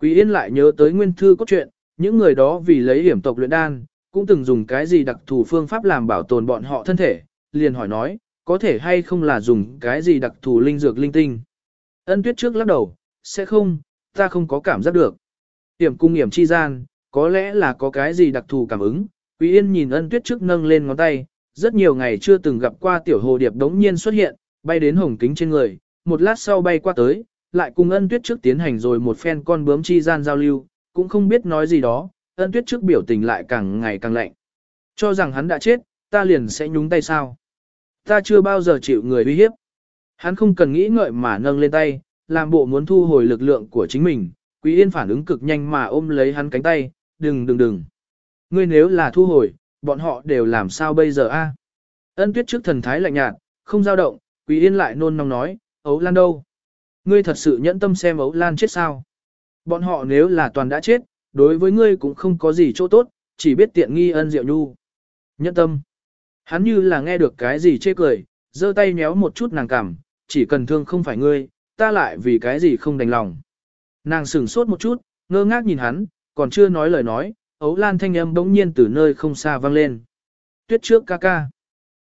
Quý Yên lại nhớ tới nguyên thư cốt truyện, những người đó vì lấy hiểm tộc luyện đan, cũng từng dùng cái gì đặc thù phương pháp làm bảo tồn bọn họ thân thể, liền hỏi nói, có thể hay không là dùng cái gì đặc thù linh dược linh tinh. Ân tuyết trước lắc đầu, sẽ không, ta không có cảm giác được. Hiểm cung hiểm chi gian, có lẽ là có cái gì đặc thù cảm ứng. Quý Yên nhìn ân tuyết trước nâng lên ngón tay, rất nhiều ngày chưa từng gặp qua tiểu hồ điệp đống nhiên xuất hiện, bay đến hồng kính trên người, một lát sau bay qua tới, lại cùng ân tuyết trước tiến hành rồi một phen con bướm chi gian giao lưu, cũng không biết nói gì đó, ân tuyết trước biểu tình lại càng ngày càng lạnh. Cho rằng hắn đã chết, ta liền sẽ nhúng tay sao. Ta chưa bao giờ chịu người uy hiếp. Hắn không cần nghĩ ngợi mà nâng lên tay, làm bộ muốn thu hồi lực lượng của chính mình, Quý Yên phản ứng cực nhanh mà ôm lấy hắn cánh tay, đừng đừng đừng. Ngươi nếu là thu hồi, bọn họ đều làm sao bây giờ a? Ân tuyết trước thần thái lạnh nhạt, không giao động, Quý Yên lại nôn nóng nói, ấu lan đâu? Ngươi thật sự nhẫn tâm xem ấu lan chết sao? Bọn họ nếu là toàn đã chết, đối với ngươi cũng không có gì chỗ tốt, chỉ biết tiện nghi ân diệu nhu. Nhẫn tâm. Hắn như là nghe được cái gì chê cười, giơ tay nhéo một chút nàng cảm, chỉ cần thương không phải ngươi, ta lại vì cái gì không đành lòng. Nàng sửng sốt một chút, ngơ ngác nhìn hắn, còn chưa nói lời nói, ấu lan thanh âm bỗng nhiên từ nơi không xa vang lên. Tuyết trước ca ca.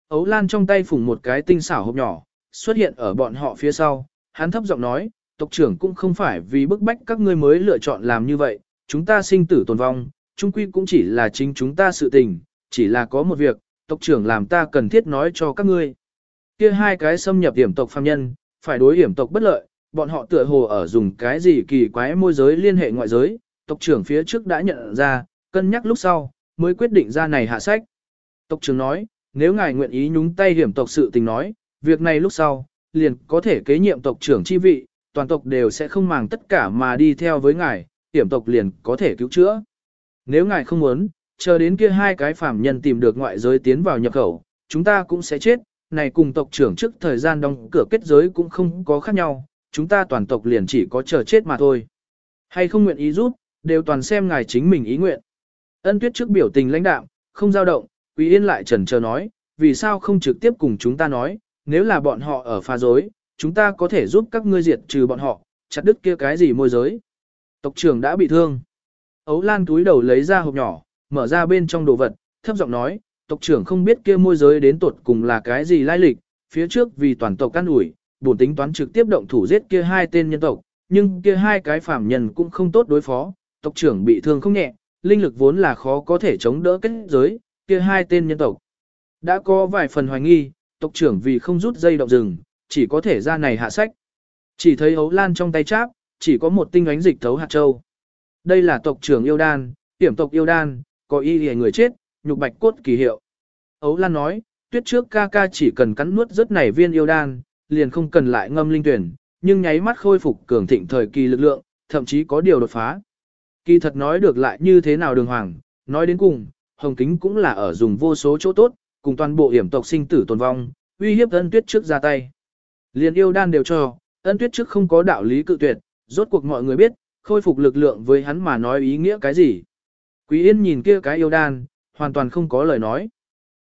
Ấu lan trong tay phủng một cái tinh xảo hộp nhỏ, xuất hiện ở bọn họ phía sau, hắn thấp giọng nói, tộc trưởng cũng không phải vì bức bách các ngươi mới lựa chọn làm như vậy, chúng ta sinh tử tồn vong, chung quy cũng chỉ là chính chúng ta sự tình, chỉ là có một việc, tộc trưởng làm ta cần thiết nói cho các ngươi. Kia hai cái xâm nhập hiểm tộc phàm nhân, phải đối hiểm tộc bất lợi, bọn họ tựa hồ ở dùng cái gì kỳ quái môi giới liên hệ ngoại giới, tộc trưởng phía trước đã nhận ra, cân nhắc lúc sau, mới quyết định ra này hạ sách. Tộc trưởng nói, nếu ngài nguyện ý nhúng tay hiểm tộc sự tình nói, việc này lúc sau, liền có thể kế nhiệm tộc trưởng chi vị, toàn tộc đều sẽ không màng tất cả mà đi theo với ngài, hiểm tộc liền có thể cứu chữa. Nếu ngài không muốn, chờ đến kia hai cái phàm nhân tìm được ngoại giới tiến vào nhập khẩu, chúng ta cũng sẽ chết, này cùng tộc trưởng trước thời gian đóng cửa kết giới cũng không có khác nhau, chúng ta toàn tộc liền chỉ có chờ chết mà thôi. Hay không nguyện ý giúp, đều toàn xem ngài chính mình ý nguyện. Ân tuyết trước biểu tình lãnh đạm, không dao động, Quý Yên lại trần chờ nói, vì sao không trực tiếp cùng chúng ta nói, nếu là bọn họ ở pha dối, chúng ta có thể giúp các ngươi diệt trừ bọn họ, chặt đứt kia cái gì môi giới. Tộc trưởng đã bị thương. Ấu Lan túi đầu lấy ra hộp nhỏ, mở ra bên trong đồ vật, thấp giọng nói, tộc trưởng không biết kia môi giới đến tột cùng là cái gì lai lịch, phía trước vì toàn tộc căn ủi, bổn tính toán trực tiếp động thủ giết kia hai tên nhân tộc, nhưng kia hai cái phàm nhân cũng không tốt đối phó, tộc trưởng bị thương không nhẹ, linh lực vốn là khó có thể chống đỡ kết giới, kia hai tên nhân tộc. Đã có vài phần hoài nghi, tộc trưởng vì không rút dây động rừng, chỉ có thể ra này hạ sách. Chỉ thấy ấu lan trong tay cháp, chỉ có một tinh ánh dịch thấu hạt châu. Đây là tộc trưởng yêu đan, tiểm tộc yêu đan, có y hề người chết, nhục bạch cốt kỳ hiệu. Ấu lan nói, tuyết trước ca ca chỉ cần cắn nuốt rất nảy viên yêu đan, liền không cần lại ngâm linh tuyển, nhưng nháy mắt khôi phục cường thịnh thời kỳ lực lượng, thậm chí có điều đột phá. Kỳ thật nói được lại như thế nào đường hoàng, nói đến cùng, hồng kính cũng là ở dùng vô số chỗ tốt, cùng toàn bộ hiểm tộc sinh tử tồn vong, uy hiếp ân tuyết trước ra tay. Liền yêu đan đều cho, ân tuyết trước không có đạo lý cự tuyệt, rốt cuộc mọi người biết, khôi phục lực lượng với hắn mà nói ý nghĩa cái gì. Quý yên nhìn kia cái yêu đan, hoàn toàn không có lời nói.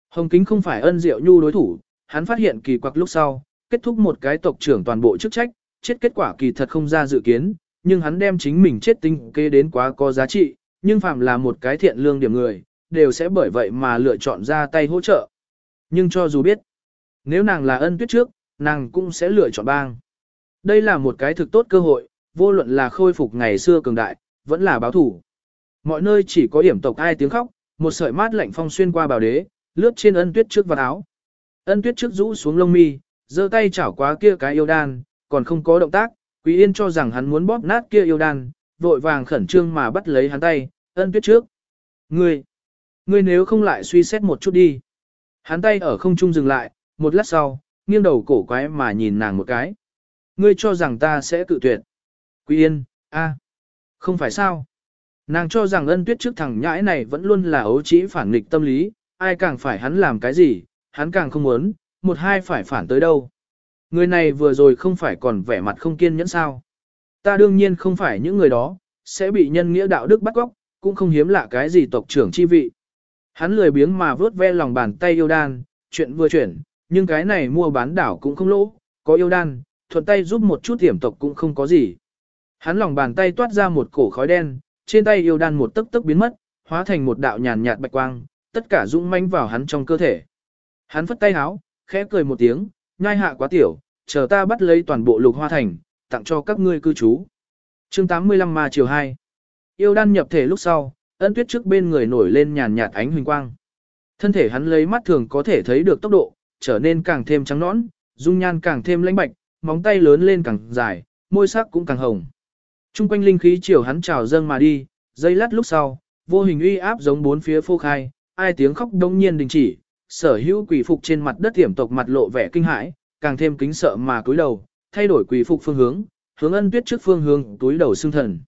Hồng kính không phải ân diệu nhu đối thủ, hắn phát hiện kỳ quặc lúc sau, kết thúc một cái tộc trưởng toàn bộ chức trách, chết kết quả kỳ thật không ra dự kiến, nhưng hắn đem chính mình chết tinh kế đến quá có giá trị, nhưng phạm là một cái thiện lương điểm người, đều sẽ bởi vậy mà lựa chọn ra tay hỗ trợ. Nhưng cho dù biết, nếu nàng là ân tuyết trước, nàng cũng sẽ lựa chọn bang. Đây là một cái thực tốt cơ hội, vô luận là khôi phục ngày xưa cường đại, vẫn là báo thủ. Mọi nơi chỉ có hiểm tộc ai tiếng khóc, một sợi mát lạnh phong xuyên qua bào đế, lướt trên ân tuyết trước vào áo. Ân tuyết trước rũ xuống lông mi, giơ tay chảo quá kia cái yêu đan, còn không có động tác, Quý Yên cho rằng hắn muốn bóp nát kia yêu đan, vội vàng khẩn trương mà bắt lấy hắn tay, ân tuyết trước. Ngươi, ngươi nếu không lại suy xét một chút đi. Hắn tay ở không trung dừng lại, một lát sau, nghiêng đầu cổ quái mà nhìn nàng một cái. Ngươi cho rằng ta sẽ cự tuyệt. Quý Yên, a, không phải sao. Nàng cho rằng ân tuyết trước thằng nhãi này vẫn luôn là ấu trĩ phản nghịch tâm lý, ai càng phải hắn làm cái gì, hắn càng không muốn, một hai phải phản tới đâu. Người này vừa rồi không phải còn vẻ mặt không kiên nhẫn sao. Ta đương nhiên không phải những người đó, sẽ bị nhân nghĩa đạo đức bắt góc, cũng không hiếm lạ cái gì tộc trưởng chi vị. Hắn lười biếng mà vớt ve lòng bàn tay yêu đan, chuyện vừa chuyển, nhưng cái này mua bán đảo cũng không lỗ, có yêu đan, thuận tay giúp một chút tiềm tộc cũng không có gì. Hắn lòng bàn tay toát ra một cổ khói đen, trên tay yêu đan một tức tức biến mất, hóa thành một đạo nhàn nhạt bạch quang, tất cả dũng manh vào hắn trong cơ thể. Hắn phất tay háo, khẽ cười một tiếng, nhai hạ quá tiểu, chờ ta bắt lấy toàn bộ lục hoa thành, tặng cho các ngươi cư trú. chương 85 ma chiều 2 Yêu đan nhập thể lúc sau, ân tuyết trước bên người nổi lên nhàn nhạt ánh huỳnh quang. Thân thể hắn lấy mắt thường có thể thấy được tốc độ, trở nên càng thêm trắng nõn, dung nhan càng thêm lãnh bạch, móng tay lớn lên càng dài, môi sắc cũng càng hồng. Trung quanh linh khí chiều hắn trào dâng mà đi, dây lát lúc sau, vô hình uy áp giống bốn phía phô khai, ai tiếng khóc đông nhiên đình chỉ, sở hữu quỷ phục trên mặt đất tiềm tộc mặt lộ vẻ kinh hãi, càng thêm kính sợ mà cúi đầu, thay đổi quỷ phục phương hướng, hướng ân tuyết trước phương hướng túi đầu xương thần.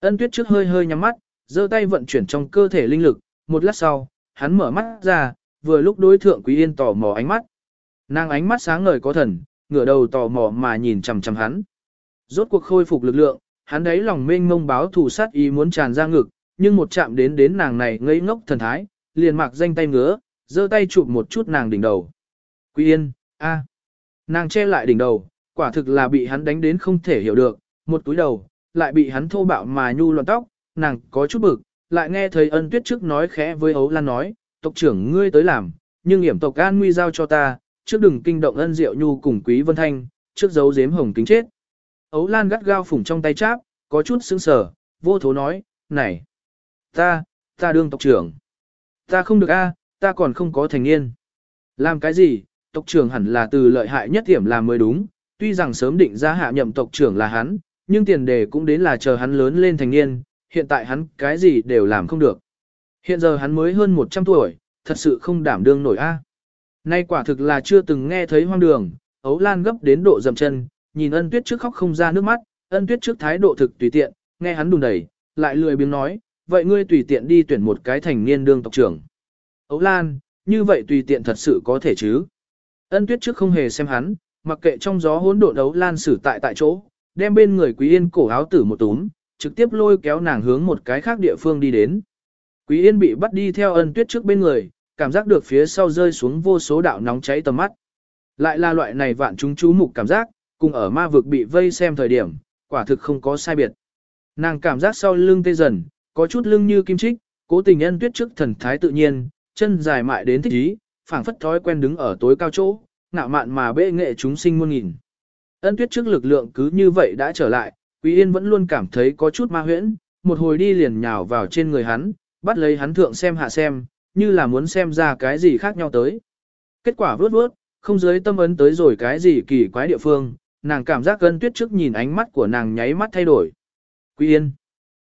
Ân tuyết trước hơi hơi nhắm mắt, giơ tay vận chuyển trong cơ thể linh lực, một lát sau, hắn mở mắt ra, vừa lúc đối thượng quý yên tò mò ánh mắt. Nàng ánh mắt sáng ngời có thần, ngửa đầu tò mò mà nhìn chằm chằm hắn. Rốt cuộc khôi phục lực lượng, hắn đấy lòng mênh mông báo thù sát ý muốn tràn ra ngực, nhưng một chạm đến đến nàng này ngây ngốc thần thái, liền mặc danh tay ngứa, giơ tay chụp một chút nàng đỉnh đầu. Quý yên, a, Nàng che lại đỉnh đầu, quả thực là bị hắn đánh đến không thể hiểu được, một túi đầu, lại bị hắn thô bạo mà nhu loạn tóc, nàng có chút bực, lại nghe thấy ân tuyết trước nói khẽ với ấu lan nói, tộc trưởng ngươi tới làm, nhưng hiểm tộc an nguy giao cho ta, trước đừng kinh động ân diệu nhu cùng quý vân thanh, trước giấu giếm hồng kính chết. Ấu lan gắt gao phủng trong tay cháp, có chút sững sờ, vô thố nói, này, ta, ta đương tộc trưởng. Ta không được a, ta còn không có thành niên. Làm cái gì, tộc trưởng hẳn là từ lợi hại nhất điểm làm mới đúng, tuy rằng sớm định ra hạ nhậm tộc trưởng là hắn, nhưng tiền đề cũng đến là chờ hắn lớn lên thành niên, hiện tại hắn cái gì đều làm không được. Hiện giờ hắn mới hơn 100 tuổi, thật sự không đảm đương nổi a. Nay quả thực là chưa từng nghe thấy hoang đường, ấu lan gấp đến độ dầm chân, nhìn ân tuyết trước khóc không ra nước mắt, ân tuyết trước thái độ thực tùy tiện, nghe hắn đùn đẩy, lại lười biếng nói, vậy ngươi tùy tiện đi tuyển một cái thành niên đương tộc trưởng. Ấu lan, như vậy tùy tiện thật sự có thể chứ. Ân tuyết trước không hề xem hắn, mặc kệ trong gió hỗn độn ấu lan xử tại tại chỗ, đem bên người quý yên cổ áo tử một túm, trực tiếp lôi kéo nàng hướng một cái khác địa phương đi đến. Quý yên bị bắt đi theo ân tuyết trước bên người, cảm giác được phía sau rơi xuống vô số đạo nóng cháy tầm mắt. Lại là loại này vạn chúng chú mục cảm giác, cùng ở ma vực bị vây xem thời điểm, quả thực không có sai biệt. Nàng cảm giác sau lưng tê dần, có chút lưng như kim trích, cố tình ân tuyết trước thần thái tự nhiên, chân dài mại đến thích ý, phảng phất thói quen đứng ở tối cao chỗ, ngạo mạn mà bệ nghệ chúng sinh muôn nghìn. Ân tuyết trước lực lượng cứ như vậy đã trở lại, Quý Yên vẫn luôn cảm thấy có chút ma huyễn, một hồi đi liền nhào vào trên người hắn, bắt lấy hắn thượng xem hạ xem, như là muốn xem ra cái gì khác nhau tới. Kết quả vớt vớt, không dưới tâm ấn tới rồi cái gì kỳ quái địa phương, nàng cảm giác ân tuyết trước nhìn ánh mắt của nàng nháy mắt thay đổi. Quý Yên.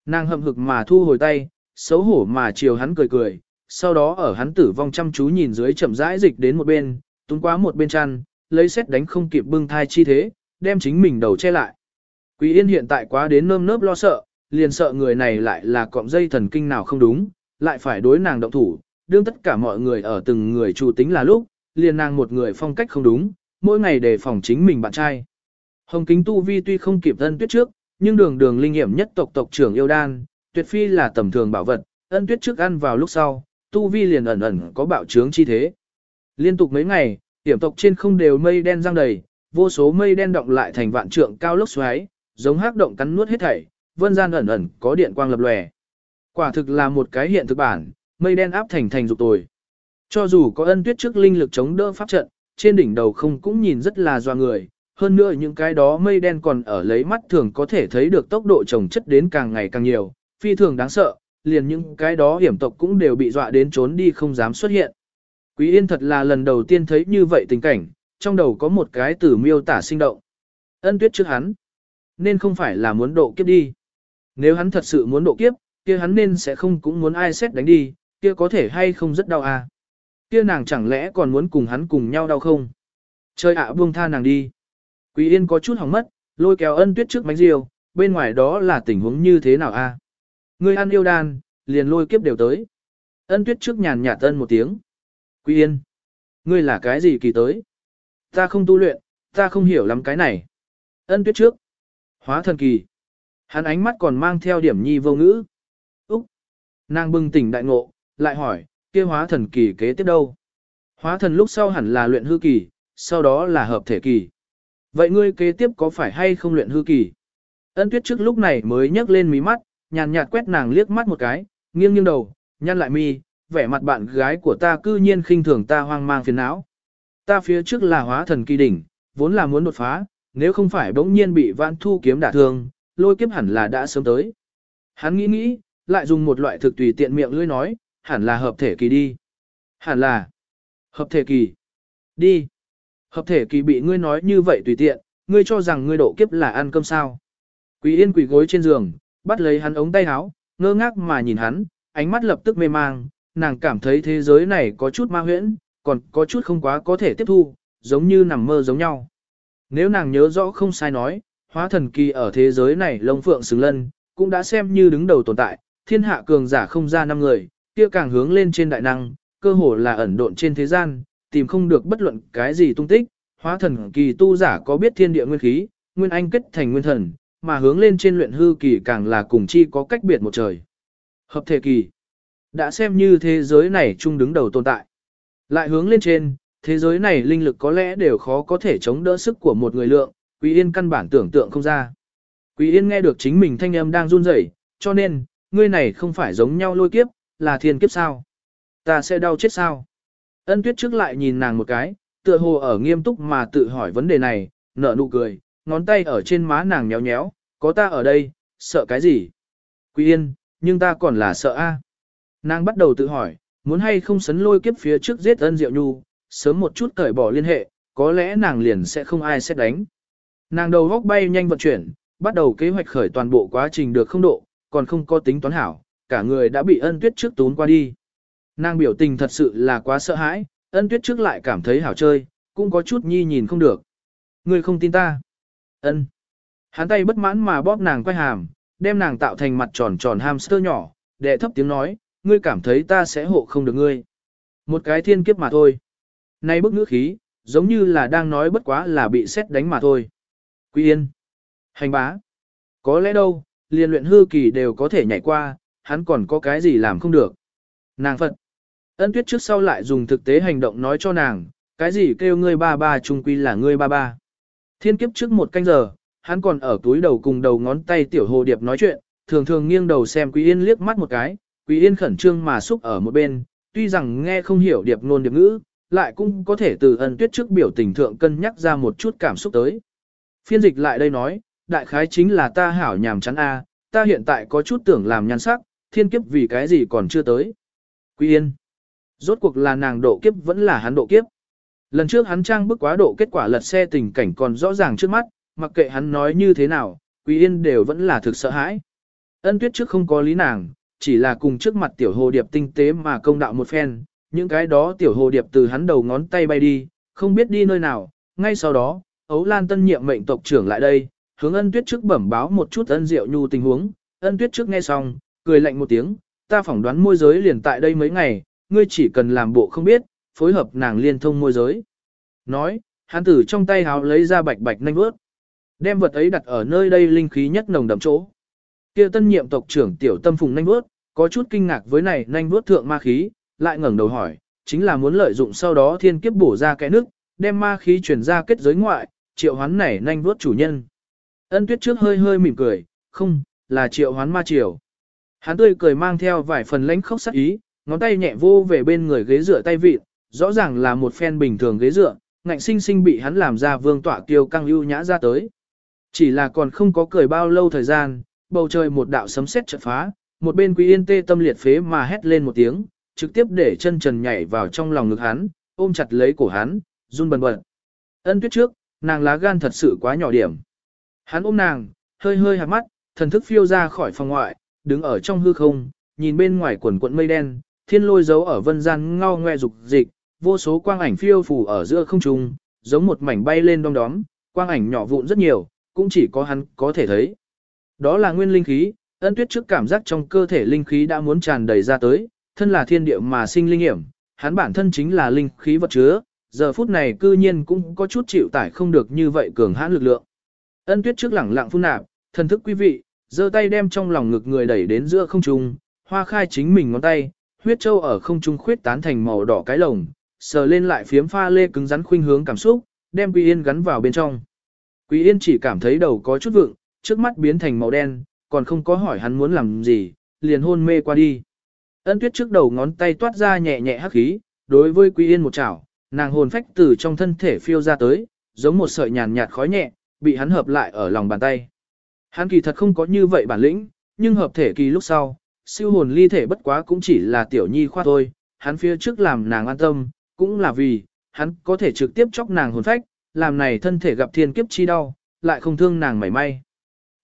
Nàng hậm hực mà thu hồi tay, xấu hổ mà chiều hắn cười cười, sau đó ở hắn tử vong chăm chú nhìn dưới chậm rãi dịch đến một bên, túm quá một bên chăn, lấy xét đánh không kịp bưng thai chi thế, đem chính mình đầu che lại. Quý Yên hiện tại quá đến nơm nớp lo sợ, liền sợ người này lại là cọng dây thần kinh nào không đúng, lại phải đối nàng động thủ, đương tất cả mọi người ở từng người chủ tính là lúc, liền nàng một người phong cách không đúng, mỗi ngày đề phòng chính mình bạn trai. Hồng kính tu vi tuy không kịp ân tuyết trước, nhưng đường đường linh nghiệm nhất tộc tộc trưởng yêu đan, tuyệt phi là tầm thường bảo vật, ân tuyết trước ăn vào lúc sau, tu vi liền ẩn ẩn có bạo trướng chi thế. Liên tục mấy ngày, tiểm tộc trên không đều mây đen giăng đầy, vô số mây đen động lại thành vạn trượng cao lốc xoáy, giống hắc động cắn nuốt hết thảy, vân gian ẩn ẩn có điện quang lập lòe. Quả thực là một cái hiện thực bản, mây đen áp thành thành dục tồi. Cho dù có ân tuyết trước linh lực chống đỡ pháp trận, trên đỉnh đầu không cũng nhìn rất là doa người, hơn nữa những cái đó mây đen còn ở lấy mắt thường có thể thấy được tốc độ trồng chất đến càng ngày càng nhiều, phi thường đáng sợ, liền những cái đó hiểm tộc cũng đều bị dọa đến trốn đi không dám xuất hiện. Quý Yên thật là lần đầu tiên thấy như vậy tình cảnh, trong đầu có một cái từ miêu tả sinh động. Ân tuyết trước hắn, nên không phải là muốn độ kiếp đi. Nếu hắn thật sự muốn độ kiếp, kia hắn nên sẽ không cũng muốn ai xét đánh đi, kia có thể hay không rất đau à. Kia nàng chẳng lẽ còn muốn cùng hắn cùng nhau đau không? Chơi ạ buông tha nàng đi. Quý Yên có chút hỏng mất, lôi kéo ân tuyết trước bánh riêu, bên ngoài đó là tình huống như thế nào a? À? Ngươi ăn yêu đan, liền lôi kiếp đều tới. Ân tuyết trước nhàn nhạt ân một tiếng. Quý Yên, ngươi là cái gì kỳ tới? Ta không tu luyện, ta không hiểu lắm cái này. Ân tuyết trước. Hóa thần kỳ. Hắn ánh mắt còn mang theo điểm nhi vô ngữ. Úc. Nàng bừng tỉnh đại ngộ, lại hỏi, kia hóa thần kỳ kế tiếp đâu? Hóa thần lúc sau hẳn là luyện hư kỳ, sau đó là hợp thể kỳ. Vậy ngươi kế tiếp có phải hay không luyện hư kỳ? Ân tuyết trước lúc này mới nhấc lên mí mắt, nhàn nhạt quét nàng liếc mắt một cái, nghiêng nghiêng đầu, nhăn lại mi, vẻ mặt bạn gái của ta cư nhiên khinh thường ta hoang mang phiền não. Ta phía trước là hóa thần kỳ đỉnh, vốn là muốn đột phá, nếu không phải bỗng nhiên bị vãn thu kiếm đả thương, lôi kiếp hẳn là đã sớm tới. Hắn nghĩ nghĩ, lại dùng một loại thực tùy tiện miệng lưỡi nói, hẳn là hợp thể kỳ đi. Hẳn là hợp thể kỳ. Đi. Hợp thể kỳ bị ngươi nói như vậy tùy tiện, ngươi cho rằng ngươi độ kiếp là ăn cơm sao. Quý yên quỳ gối trên giường, bắt lấy hắn ống tay áo, ngơ ngác mà nhìn hắn, ánh mắt lập tức mê mang, nàng cảm thấy thế giới này có chút ma huyễn, còn có chút không quá có thể tiếp thu, giống như nằm mơ giống nhau. Nếu nàng nhớ rõ không sai nói, hóa thần kỳ ở thế giới này lông phượng xứng lân, cũng đã xem như đứng đầu tồn tại, thiên hạ cường giả không ra năm người, kia càng hướng lên trên đại năng, cơ hồ là ẩn độn trên thế gian, tìm không được bất luận cái gì tung tích, hóa thần kỳ tu giả có biết thiên địa nguyên khí, nguyên anh kết thành nguyên thần, mà hướng lên trên luyện hư kỳ càng là cùng chi có cách biệt một trời. Hợp thể kỳ, đã xem như thế giới này chung đứng đầu tồn tại. Lại hướng lên trên, thế giới này linh lực có lẽ đều khó có thể chống đỡ sức của một người lượng, Quý Yên căn bản tưởng tượng không ra. Quý Yên nghe được chính mình thanh âm đang run rẩy, cho nên, ngươi này không phải giống nhau lôi kiếp, là thiên kiếp sao? Ta sẽ đau chết sao? Ân tuyết trước lại nhìn nàng một cái, tựa hồ ở nghiêm túc mà tự hỏi vấn đề này, nở nụ cười, ngón tay ở trên má nàng nhéo nhéo, có ta ở đây, sợ cái gì? Quý yên, nhưng ta còn là sợ a. Nàng bắt đầu tự hỏi, muốn hay không sấn lôi kiếp phía trước giết ân diệu nhu, sớm một chút cởi bỏ liên hệ, có lẽ nàng liền sẽ không ai xét đánh. Nàng đầu góc bay nhanh vận chuyển, bắt đầu kế hoạch khởi toàn bộ quá trình được không độ, còn không có tính toán hảo, cả người đã bị ân tuyết trước tốn qua đi. Nàng biểu tình thật sự là quá sợ hãi, ân tuyết trước lại cảm thấy hảo chơi, cũng có chút nhi nhìn không được. Người không tin ta ân Hắn tay bất mãn mà bóp nàng quay hàm, đem nàng tạo thành mặt tròn tròn hamster nhỏ, đệ thấp tiếng nói, ngươi cảm thấy ta sẽ hộ không được ngươi. Một cái thiên kiếp mà thôi. Nay bức ngữ khí, giống như là đang nói bất quá là bị xét đánh mà thôi. Quý yên. Hành bá. Có lẽ đâu, liền luyện hư kỳ đều có thể nhảy qua, hắn còn có cái gì làm không được. Nàng Phật. Ân tuyết trước sau lại dùng thực tế hành động nói cho nàng, cái gì kêu ngươi ba ba trung quy là ngươi ba ba. Thiên kiếp trước một canh giờ, hắn còn ở túi đầu cùng đầu ngón tay tiểu hồ điệp nói chuyện, thường thường nghiêng đầu xem Quý Yên liếc mắt một cái, Quý Yên khẩn trương mà xúc ở một bên, tuy rằng nghe không hiểu điệp ngôn điệp ngữ, lại cũng có thể từ ân tuyết trước biểu tình thượng cân nhắc ra một chút cảm xúc tới. Phiên dịch lại đây nói, đại khái chính là ta hảo nhàm chán a, ta hiện tại có chút tưởng làm nhan sắc, thiên kiếp vì cái gì còn chưa tới. Quý Yên. Rốt cuộc là nàng độ kiếp vẫn là hắn độ kiếp. Lần trước hắn trang bức quá độ kết quả lật xe tình cảnh còn rõ ràng trước mắt, mặc kệ hắn nói như thế nào, Quý Yên đều vẫn là thực sợ hãi. Ân tuyết trước không có lý nàng, chỉ là cùng trước mặt tiểu hồ điệp tinh tế mà công đạo một phen, những cái đó tiểu hồ điệp từ hắn đầu ngón tay bay đi, không biết đi nơi nào, ngay sau đó, Ấu Lan tân nhiệm mệnh tộc trưởng lại đây, hướng ân tuyết trước bẩm báo một chút ân diệu nhu tình huống, ân tuyết trước nghe xong, cười lạnh một tiếng, ta phỏng đoán môi giới liền tại đây mấy ngày, ngươi chỉ cần làm bộ không biết, phối hợp nàng liên thông môi giới. Nói, hắn tử trong tay háo lấy ra bạch bạch nhanh vớt. Đem vật ấy đặt ở nơi đây linh khí nhất nồng đậm chỗ. Kia tân nhiệm tộc trưởng tiểu tâm phùng nhanh vớt, có chút kinh ngạc với này nhanh vớt thượng ma khí, lại ngẩng đầu hỏi, chính là muốn lợi dụng sau đó thiên kiếp bổ ra cái nước, đem ma khí truyền ra kết giới ngoại, triệu hoán này nhanh vớt chủ nhân. Ân tuyết trước hơi hơi mỉm cười, không, là triệu hoán ma triều. Hắn tươi cười mang theo vài phần lãnh khốc sắc ý, ngón tay nhẹ vô về bên người ghế rửa tay vịt, rõ ràng là một phen bình thường ghế dựa, ngạnh sinh sinh bị hắn làm ra vương tọa kiêu căng ưu nhã ra tới. Chỉ là còn không có cười bao lâu thời gian, bầu trời một đạo sấm sét chợt phá, một bên quý yên tê tâm liệt phế mà hét lên một tiếng, trực tiếp để chân trần nhảy vào trong lòng ngực hắn, ôm chặt lấy cổ hắn, run bần bật. Ân tuyết trước, nàng lá gan thật sự quá nhỏ điểm. Hắn ôm nàng, hơi hơi hạt mắt, thần thức phiêu ra khỏi phòng ngoại, đứng ở trong hư không, nhìn bên ngoài quần quận mây đen, thiên lôi giấu ở vân gian ngao ngoe dục dịch, vô số quang ảnh phiêu phù ở giữa không trung, giống một mảnh bay lên đom đóm, quang ảnh nhỏ vụn rất nhiều, cũng chỉ có hắn có thể thấy. Đó là nguyên linh khí, ân tuyết trước cảm giác trong cơ thể linh khí đã muốn tràn đầy ra tới, thân là thiên địa mà sinh linh hiểm, hắn bản thân chính là linh khí vật chứa, giờ phút này cư nhiên cũng có chút chịu tải không được như vậy cường hãn lực lượng. Ân tuyết trước lẳng lặng phun nạp, thần thức quý vị, giơ tay đem trong lòng ngực người đẩy đến giữa không trung, hoa khai chính mình ngón tay, huyết châu ở không trung khuyết tán thành màu đỏ cái lồng, sờ lên lại phiếm pha lê cứng rắn khuynh hướng cảm xúc, đem Quý Yên gắn vào bên trong. Quý Yên chỉ cảm thấy đầu có chút vượng, trước mắt biến thành màu đen, còn không có hỏi hắn muốn làm gì, liền hôn mê qua đi. Ân Tuyết trước đầu ngón tay toát ra nhẹ nhẹ hắc khí, đối với Quý Yên một chảo, nàng hồn phách từ trong thân thể phiêu ra tới, giống một sợi nhàn nhạt khói nhẹ, bị hắn hợp lại ở lòng bàn tay. Hắn kỳ thật không có như vậy bản lĩnh, nhưng hợp thể kỳ lúc sau, siêu hồn ly thể bất quá cũng chỉ là tiểu nhi khoa thôi, hắn phía trước làm nàng an tâm, cũng là vì, hắn có thể trực tiếp chóc nàng hồn phách, làm này thân thể gặp thiên kiếp chi đau, lại không thương nàng mảy may.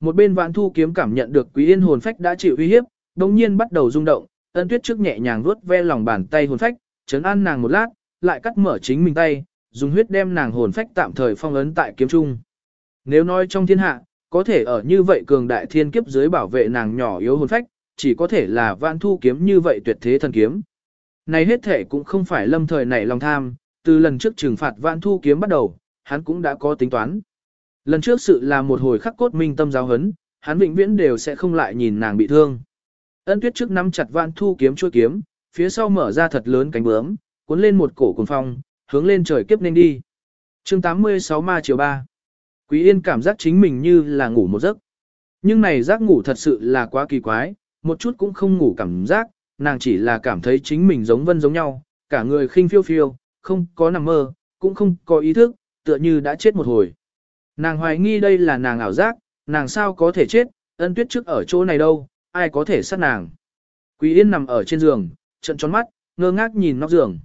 Một bên vạn thu kiếm cảm nhận được quý yên hồn phách đã chịu uy hiếp, đồng nhiên bắt đầu rung động, ân tuyết trước nhẹ nhàng vuốt ve lòng bàn tay hồn phách, chấn an nàng một lát, lại cắt mở chính mình tay, dùng huyết đem nàng hồn phách tạm thời phong ấn tại kiếm trung. Nếu nói trong thiên hạ, có thể ở như vậy cường đại thiên kiếp dưới bảo vệ nàng nhỏ yếu hồn phách, chỉ có thể là vạn thu kiếm như vậy tuyệt thế thần kiếm. Này hết thể cũng không phải lâm thời nảy lòng tham, từ lần trước trừng phạt vạn thu kiếm bắt đầu, hắn cũng đã có tính toán. Lần trước sự là một hồi khắc cốt minh tâm giáo hấn, hắn vĩnh viễn đều sẽ không lại nhìn nàng bị thương. Ân tuyết trước nắm chặt vạn thu kiếm chuôi kiếm, phía sau mở ra thật lớn cánh bướm, cuốn lên một cổ cuồng phong, hướng lên trời kiếp nên đi. chương 86 ma chiều 3. Quý Yên cảm giác chính mình như là ngủ một giấc. Nhưng này giấc ngủ thật sự là quá kỳ quái, một chút cũng không ngủ cảm giác, nàng chỉ là cảm thấy chính mình giống vân giống nhau, cả người khinh phiêu phiêu, không có nằm mơ, cũng không có ý thức, tựa như đã chết một hồi. Nàng hoài nghi đây là nàng ảo giác, nàng sao có thể chết, ân tuyết trước ở chỗ này đâu, ai có thể sát nàng. Quý Yên nằm ở trên giường, trận tròn mắt, ngơ ngác nhìn nóc giường.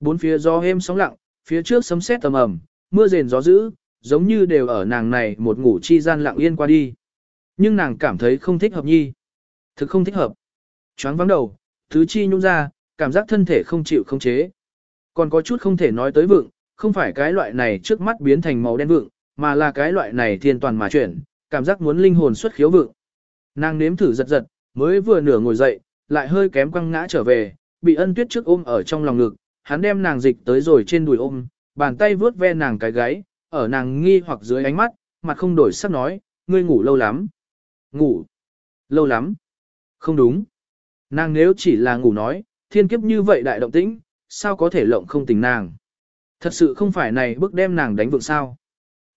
Bốn phía gió êm sóng lặng, phía trước sấm sét tầm ầm, mưa rền gió dữ, giống như đều ở nàng này một ngủ chi gian lặng yên qua đi. Nhưng nàng cảm thấy không thích hợp nhi. Thực không thích hợp. Choáng vắng đầu, thứ chi nhung ra, cảm giác thân thể không chịu không chế. Còn có chút không thể nói tới vượng, không phải cái loại này trước mắt biến thành màu đen vượng, mà là cái loại này thiên toàn mà chuyển, cảm giác muốn linh hồn xuất khiếu vượng. Nàng nếm thử giật giật, mới vừa nửa ngồi dậy, lại hơi kém quăng ngã trở về, bị ân tuyết trước ôm ở trong lòng ngực, hắn đem nàng dịch tới rồi trên đùi ôm, bàn tay vướt ve nàng cái gáy, ở nàng nghi hoặc dưới ánh mắt, mặt không đổi sắc nói, ngươi ngủ lâu lắm. Ngủ. Lâu lắm. Không đúng. Nàng nếu chỉ là ngủ nói, thiên kiếp như vậy đại động tĩnh, sao có thể lộng không tình nàng. Thật sự không phải này bước đem nàng đánh vượng sao.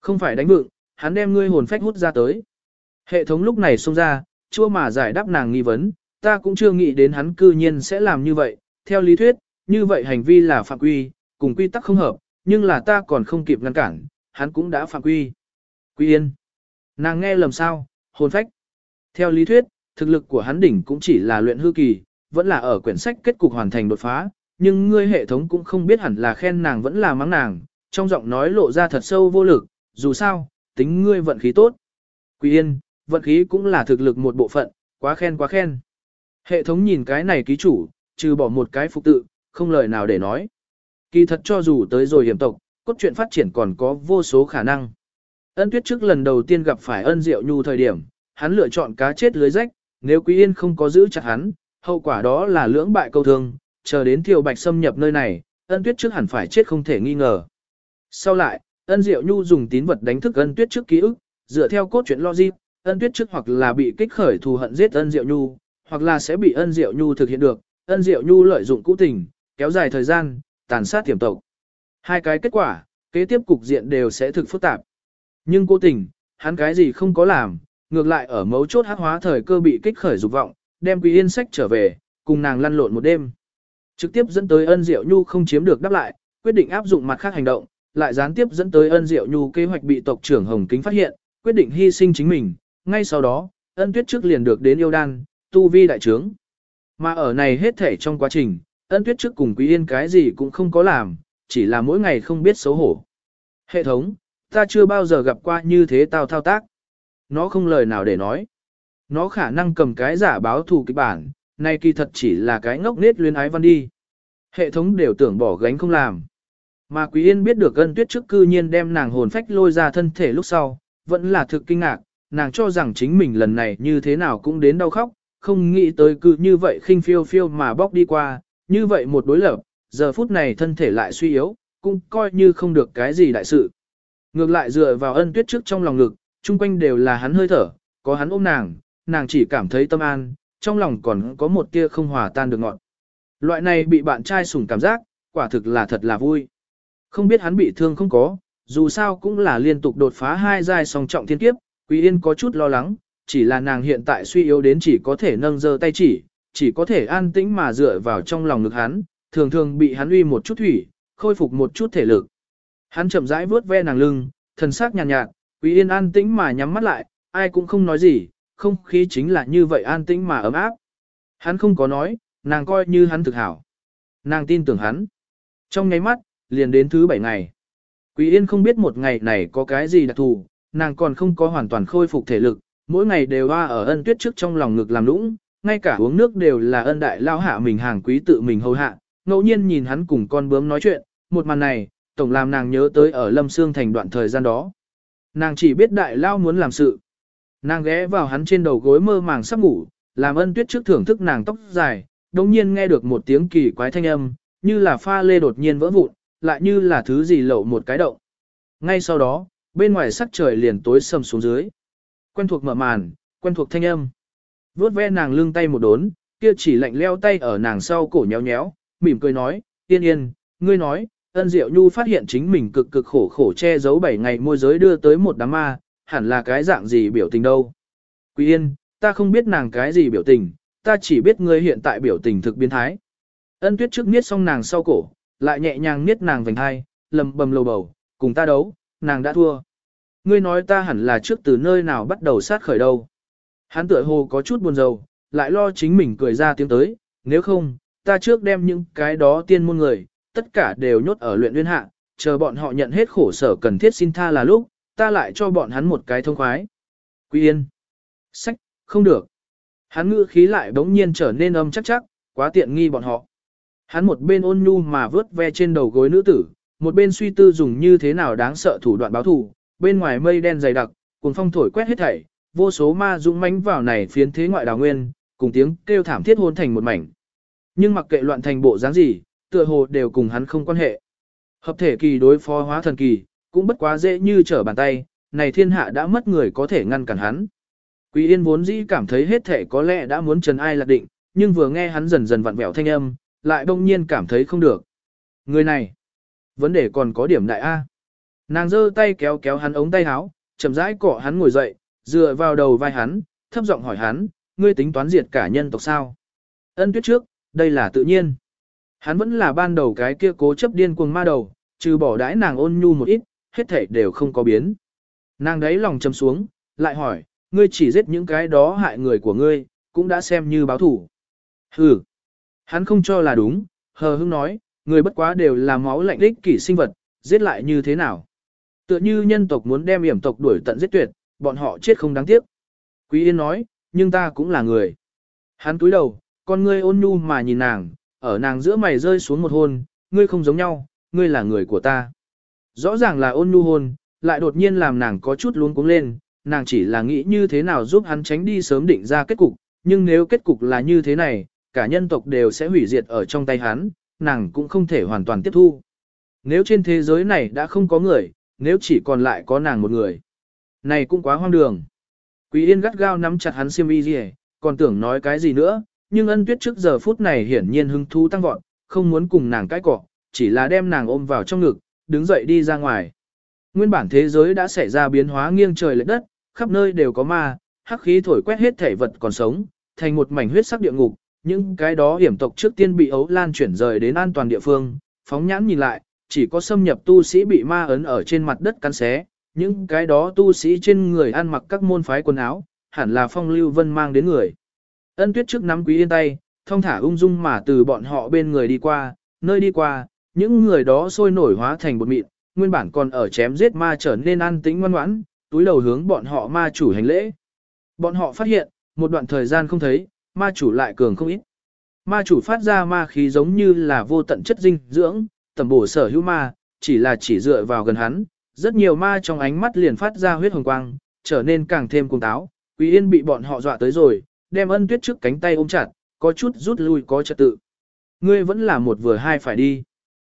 Không phải đánh vượng, hắn đem ngươi hồn phách hút ra tới. Hệ thống lúc này xông ra, chua mà giải đáp nàng nghi vấn, ta cũng chưa nghĩ đến hắn cư nhiên sẽ làm như vậy. Theo lý thuyết, như vậy hành vi là phạm quy, cùng quy tắc không hợp, nhưng là ta còn không kịp ngăn cản, hắn cũng đã phạm quy. Quy yên. Nàng nghe lầm sao, hồn phách. Theo lý thuyết, thực lực của hắn đỉnh cũng chỉ là luyện hư kỳ, vẫn là ở quyển sách kết cục hoàn thành đột phá, nhưng ngươi hệ thống cũng không biết hẳn là khen nàng vẫn là mắng nàng, trong giọng nói lộ ra thật sâu vô lực, dù sao, tính ngươi vận khí tốt. Quỳ yên, vận khí cũng là thực lực một bộ phận, quá khen quá khen. Hệ thống nhìn cái này ký chủ, trừ bỏ một cái phục tự, không lời nào để nói. Kỳ thật cho dù tới rồi hiểm tộc, cốt truyện phát triển còn có vô số khả năng. Ân tuyết trước lần đầu tiên gặp phải ân diệu nhu thời điểm, hắn lựa chọn cá chết lưới rách, nếu quý yên không có giữ chặt hắn, hậu quả đó là lưỡng bại câu thương, chờ đến thiều bạch xâm nhập nơi này, ân tuyết trước hẳn phải chết không thể nghi ngờ. Sau lại, ân diệu nhu dùng tín vật đánh thức ân tuyết trước ký ức, dựa theo cốt truyện logic, ân tuyết trước hoặc là bị kích khởi thù hận giết ân diệu nhu, hoặc là sẽ bị ân diệu nhu thực hiện được, ân diệu nhu lợi dụng cũ tình, kéo dài thời gian, tàn sát tiềm tộc. Hai cái kết quả, kế tiếp cục diện đều sẽ thực phức tạp. Nhưng cố tình, hắn cái gì không có làm, ngược lại ở mấu chốt hắc hóa thời cơ bị kích khởi dục vọng, đem Quý Yên sách trở về, cùng nàng lăn lộn một đêm. Trực tiếp dẫn tới ân diệu nhu không chiếm được đáp lại, quyết định áp dụng mặt khác hành động, lại gián tiếp dẫn tới ân diệu nhu kế hoạch bị tộc trưởng Hồng Kính phát hiện, quyết định hy sinh chính mình. Ngay sau đó, ân tuyết trước liền được đến yêu đan, tu vi đại trướng. Mà ở này hết thể trong quá trình, ân tuyết trước cùng Quý Yên cái gì cũng không có làm, chỉ là mỗi ngày không biết xấu hổ. Hệ thống, ta chưa bao giờ gặp qua như thế tao thao tác. Nó không lời nào để nói. Nó khả năng cầm cái giả báo thù kịch bản, này kỳ thật chỉ là cái ngốc nết luyến ái văn đi. Hệ thống đều tưởng bỏ gánh không làm. Mà Quý Yên biết được ân tuyết trước cư nhiên đem nàng hồn phách lôi ra thân thể lúc sau, vẫn là thực kinh ngạc, nàng cho rằng chính mình lần này như thế nào cũng đến đau khóc, không nghĩ tới cứ như vậy khinh phiêu phiêu mà bóc đi qua, như vậy một đối lập, giờ phút này thân thể lại suy yếu, cũng coi như không được cái gì đại sự. Ngược lại dựa vào ân tuyết trước trong lòng ngực, chung quanh đều là hắn hơi thở, có hắn ôm nàng, nàng chỉ cảm thấy tâm an, trong lòng còn có một tia không hòa tan được ngọn. Loại này bị bạn trai sủng cảm giác, quả thực là thật là vui. Không biết hắn bị thương không có, dù sao cũng là liên tục đột phá hai giai song trọng thiên kiếp, Quý Yên có chút lo lắng, chỉ là nàng hiện tại suy yếu đến chỉ có thể nâng giơ tay chỉ, chỉ có thể an tĩnh mà dựa vào trong lòng ngực hắn, thường thường bị hắn uy một chút thủy, khôi phục một chút thể lực. Hắn chậm rãi vuốt ve nàng lưng, thần sắc nhàn nhạt, nhạt, Quý Yên an tĩnh mà nhắm mắt lại, ai cũng không nói gì, không khí chính là như vậy an tĩnh mà ấm áp. Hắn không có nói, nàng coi như hắn thực hảo. Nàng tin tưởng hắn. Trong nháy mắt, liền đến thứ bảy ngày. Quý Yên không biết một ngày này có cái gì đặc thù, nàng còn không có hoàn toàn khôi phục thể lực, mỗi ngày đều hoa ở ân tuyết trước trong lòng ngực làm lũng, ngay cả uống nước đều là ân đại lao hạ mình hàng quý tự mình hầu hạ, ngẫu nhiên nhìn hắn cùng con bướm nói chuyện, một màn này, tổng làm nàng nhớ tới ở Lâm Sương thành đoạn thời gian đó. Nàng chỉ biết đại lao muốn làm sự. Nàng ghé vào hắn trên đầu gối mơ màng sắp ngủ, làm ân tuyết trước thưởng thức nàng tóc dài, đồng nhiên nghe được một tiếng kỳ quái thanh âm, như là pha lê đột nhiên vỡ vụn, lại như là thứ gì lậu một cái động. Ngay sau đó, bên ngoài sắc trời liền tối sầm xuống dưới. Quen thuộc mở màn, quen thuộc thanh âm. Vốt ve nàng lưng tay một đốn, kia chỉ lạnh leo tay ở nàng sau cổ nhéo nhéo, mỉm cười nói, yên yên, ngươi nói, ân diệu nhu phát hiện chính mình cực cực khổ khổ che giấu 7 ngày môi giới đưa tới một đám ma, hẳn là cái dạng gì biểu tình đâu. Quý yên, ta không biết nàng cái gì biểu tình, ta chỉ biết ngươi hiện tại biểu tình thực biến thái. Ân tuyết trước niết xong nàng sau cổ, lại nhẹ nhàng niết nàng vành hai, lầm bầm lầu bầu, cùng ta đấu, nàng đã thua. Ngươi nói ta hẳn là trước từ nơi nào bắt đầu sát khởi đâu. Hắn tựa hồ có chút buồn rầu, lại lo chính mình cười ra tiếng tới, nếu không, ta trước đem những cái đó tiên môn người, tất cả đều nhốt ở luyện nguyên hạ, chờ bọn họ nhận hết khổ sở cần thiết xin tha là lúc, ta lại cho bọn hắn một cái thông khoái. Quý yên. Sách, không được. Hắn ngữ khí lại bỗng nhiên trở nên âm chắc chắc, quá tiện nghi bọn họ. Hắn một bên ôn nhu mà vớt ve trên đầu gối nữ tử, một bên suy tư dùng như thế nào đáng sợ thủ đoạn báo thù, bên ngoài mây đen dày đặc, cuồng phong thổi quét hết thảy, vô số ma dũng mãnh vào này phiến thế ngoại đào nguyên, cùng tiếng kêu thảm thiết hôn thành một mảnh. Nhưng mặc kệ loạn thành bộ dáng gì, tựa hồ đều cùng hắn không quan hệ. Hợp thể kỳ đối phó hóa thần kỳ, cũng bất quá dễ như trở bàn tay, này thiên hạ đã mất người có thể ngăn cản hắn. Quý Yên vốn dĩ cảm thấy hết thể có lẽ đã muốn trần ai lạc định, nhưng vừa nghe hắn dần dần vặn vẹo thanh âm, lại đông nhiên cảm thấy không được. Người này, vấn đề còn có điểm đại A. Nàng giơ tay kéo kéo hắn ống tay áo, chậm rãi cọ hắn ngồi dậy, dựa vào đầu vai hắn, thấp giọng hỏi hắn, ngươi tính toán diệt cả nhân tộc sao? Ân tuyết trước, đây là tự nhiên. Hắn vẫn là ban đầu cái kia cố chấp điên cuồng ma đầu, trừ bỏ đãi nàng ôn nhu một ít, hết thể đều không có biến. Nàng đấy lòng chầm xuống, lại hỏi, ngươi chỉ giết những cái đó hại người của ngươi, cũng đã xem như báo thủ. Hừ, hắn không cho là đúng, hờ hững nói, người bất quá đều là máu lạnh đích kỷ sinh vật, giết lại như thế nào. Tựa như nhân tộc muốn đem yểm tộc đuổi tận giết tuyệt, bọn họ chết không đáng tiếc. Quý Yên nói, nhưng ta cũng là người. Hắn túi đầu, con ngươi ôn nhu mà nhìn nàng, ở nàng giữa mày rơi xuống một hôn, ngươi không giống nhau, ngươi là người của ta. Rõ ràng là ôn nhu hôn, lại đột nhiên làm nàng có chút luống cuống lên, nàng chỉ là nghĩ như thế nào giúp hắn tránh đi sớm định ra kết cục, nhưng nếu kết cục là như thế này, cả nhân tộc đều sẽ hủy diệt ở trong tay hắn, nàng cũng không thể hoàn toàn tiếp thu. Nếu trên thế giới này đã không có người, nếu chỉ còn lại có nàng một người, này cũng quá hoang đường. Quý Yên gắt gao nắm chặt hắn xiêm y gì, còn tưởng nói cái gì nữa, nhưng ân tuyết trước giờ phút này hiển nhiên hứng thú tăng vọt, không muốn cùng nàng cãi cọ, chỉ là đem nàng ôm vào trong ngực, đứng dậy đi ra ngoài. Nguyên bản thế giới đã xảy ra biến hóa nghiêng trời lệch đất, khắp nơi đều có ma, hắc khí thổi quét hết thể vật còn sống, thành một mảnh huyết sắc địa ngục, những cái đó hiểm tộc trước tiên bị ấu lan chuyển rời đến an toàn địa phương, phóng nhãn nhìn lại, chỉ có xâm nhập tu sĩ bị ma ấn ở trên mặt đất cắn xé, những cái đó tu sĩ trên người ăn mặc các môn phái quần áo, hẳn là phong lưu vân mang đến người. Ân tuyết trước nắm quý yên tay, thông thả ung dung mà từ bọn họ bên người đi qua, nơi đi qua, những người đó sôi nổi hóa thành bột mịn, nguyên bản còn ở chém giết ma trở nên an tĩnh ngoan ngoãn, túi đầu hướng bọn họ ma chủ hành lễ. Bọn họ phát hiện, một đoạn thời gian không thấy, ma chủ lại cường không ít. Ma chủ phát ra ma khí giống như là vô tận chất dinh dưỡng, tầm bổ sở hữu ma, chỉ là chỉ dựa vào gần hắn, rất nhiều ma trong ánh mắt liền phát ra huyết hồng quang, trở nên càng thêm cuồng táo. Quý Yên bị bọn họ dọa tới rồi, đem ân tuyết trước cánh tay ôm chặt, có chút rút lui có trật tự. Ngươi vẫn là một vừa hai phải đi.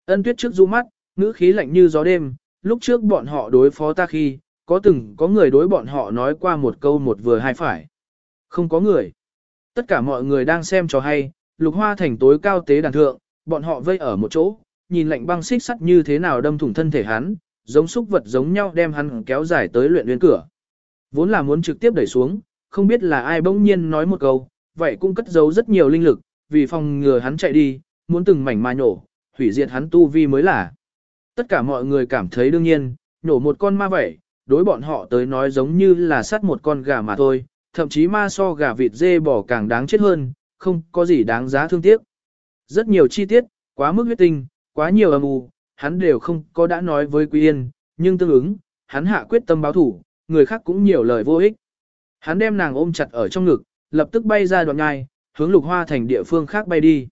Ân tuyết trước du mắt, ngữ khí lạnh như gió đêm, lúc trước bọn họ đối phó ta khi, có từng có người đối bọn họ nói qua một câu một vừa hai phải. Không có người. Tất cả mọi người đang xem cho hay, lục hoa thành tối cao tế đàn thượng, bọn họ vây ở một chỗ, nhìn lạnh băng xích sắt như thế nào đâm thủng thân thể hắn, giống xúc vật giống nhau đem hắn kéo dài tới luyện nguyên cửa. Vốn là muốn trực tiếp đẩy xuống, không biết là ai bỗng nhiên nói một câu, vậy cũng cất giấu rất nhiều linh lực, vì phòng ngừa hắn chạy đi, muốn từng mảnh ma nhổ, hủy diệt hắn tu vi mới là. Tất cả mọi người cảm thấy đương nhiên, nhổ một con ma vậy, đối bọn họ tới nói giống như là sát một con gà mà thôi, thậm chí ma so gà vịt dê bò càng đáng chết hơn, không có gì đáng giá thương tiếc. Rất nhiều chi tiết, quá mức huyết tinh, quá nhiều âm u, hắn đều không có đã nói với Quý Yên, nhưng tương ứng, hắn hạ quyết tâm báo thủ, người khác cũng nhiều lời vô ích. Hắn đem nàng ôm chặt ở trong ngực, lập tức bay ra đoạn ngai, hướng lục hoa thành địa phương khác bay đi.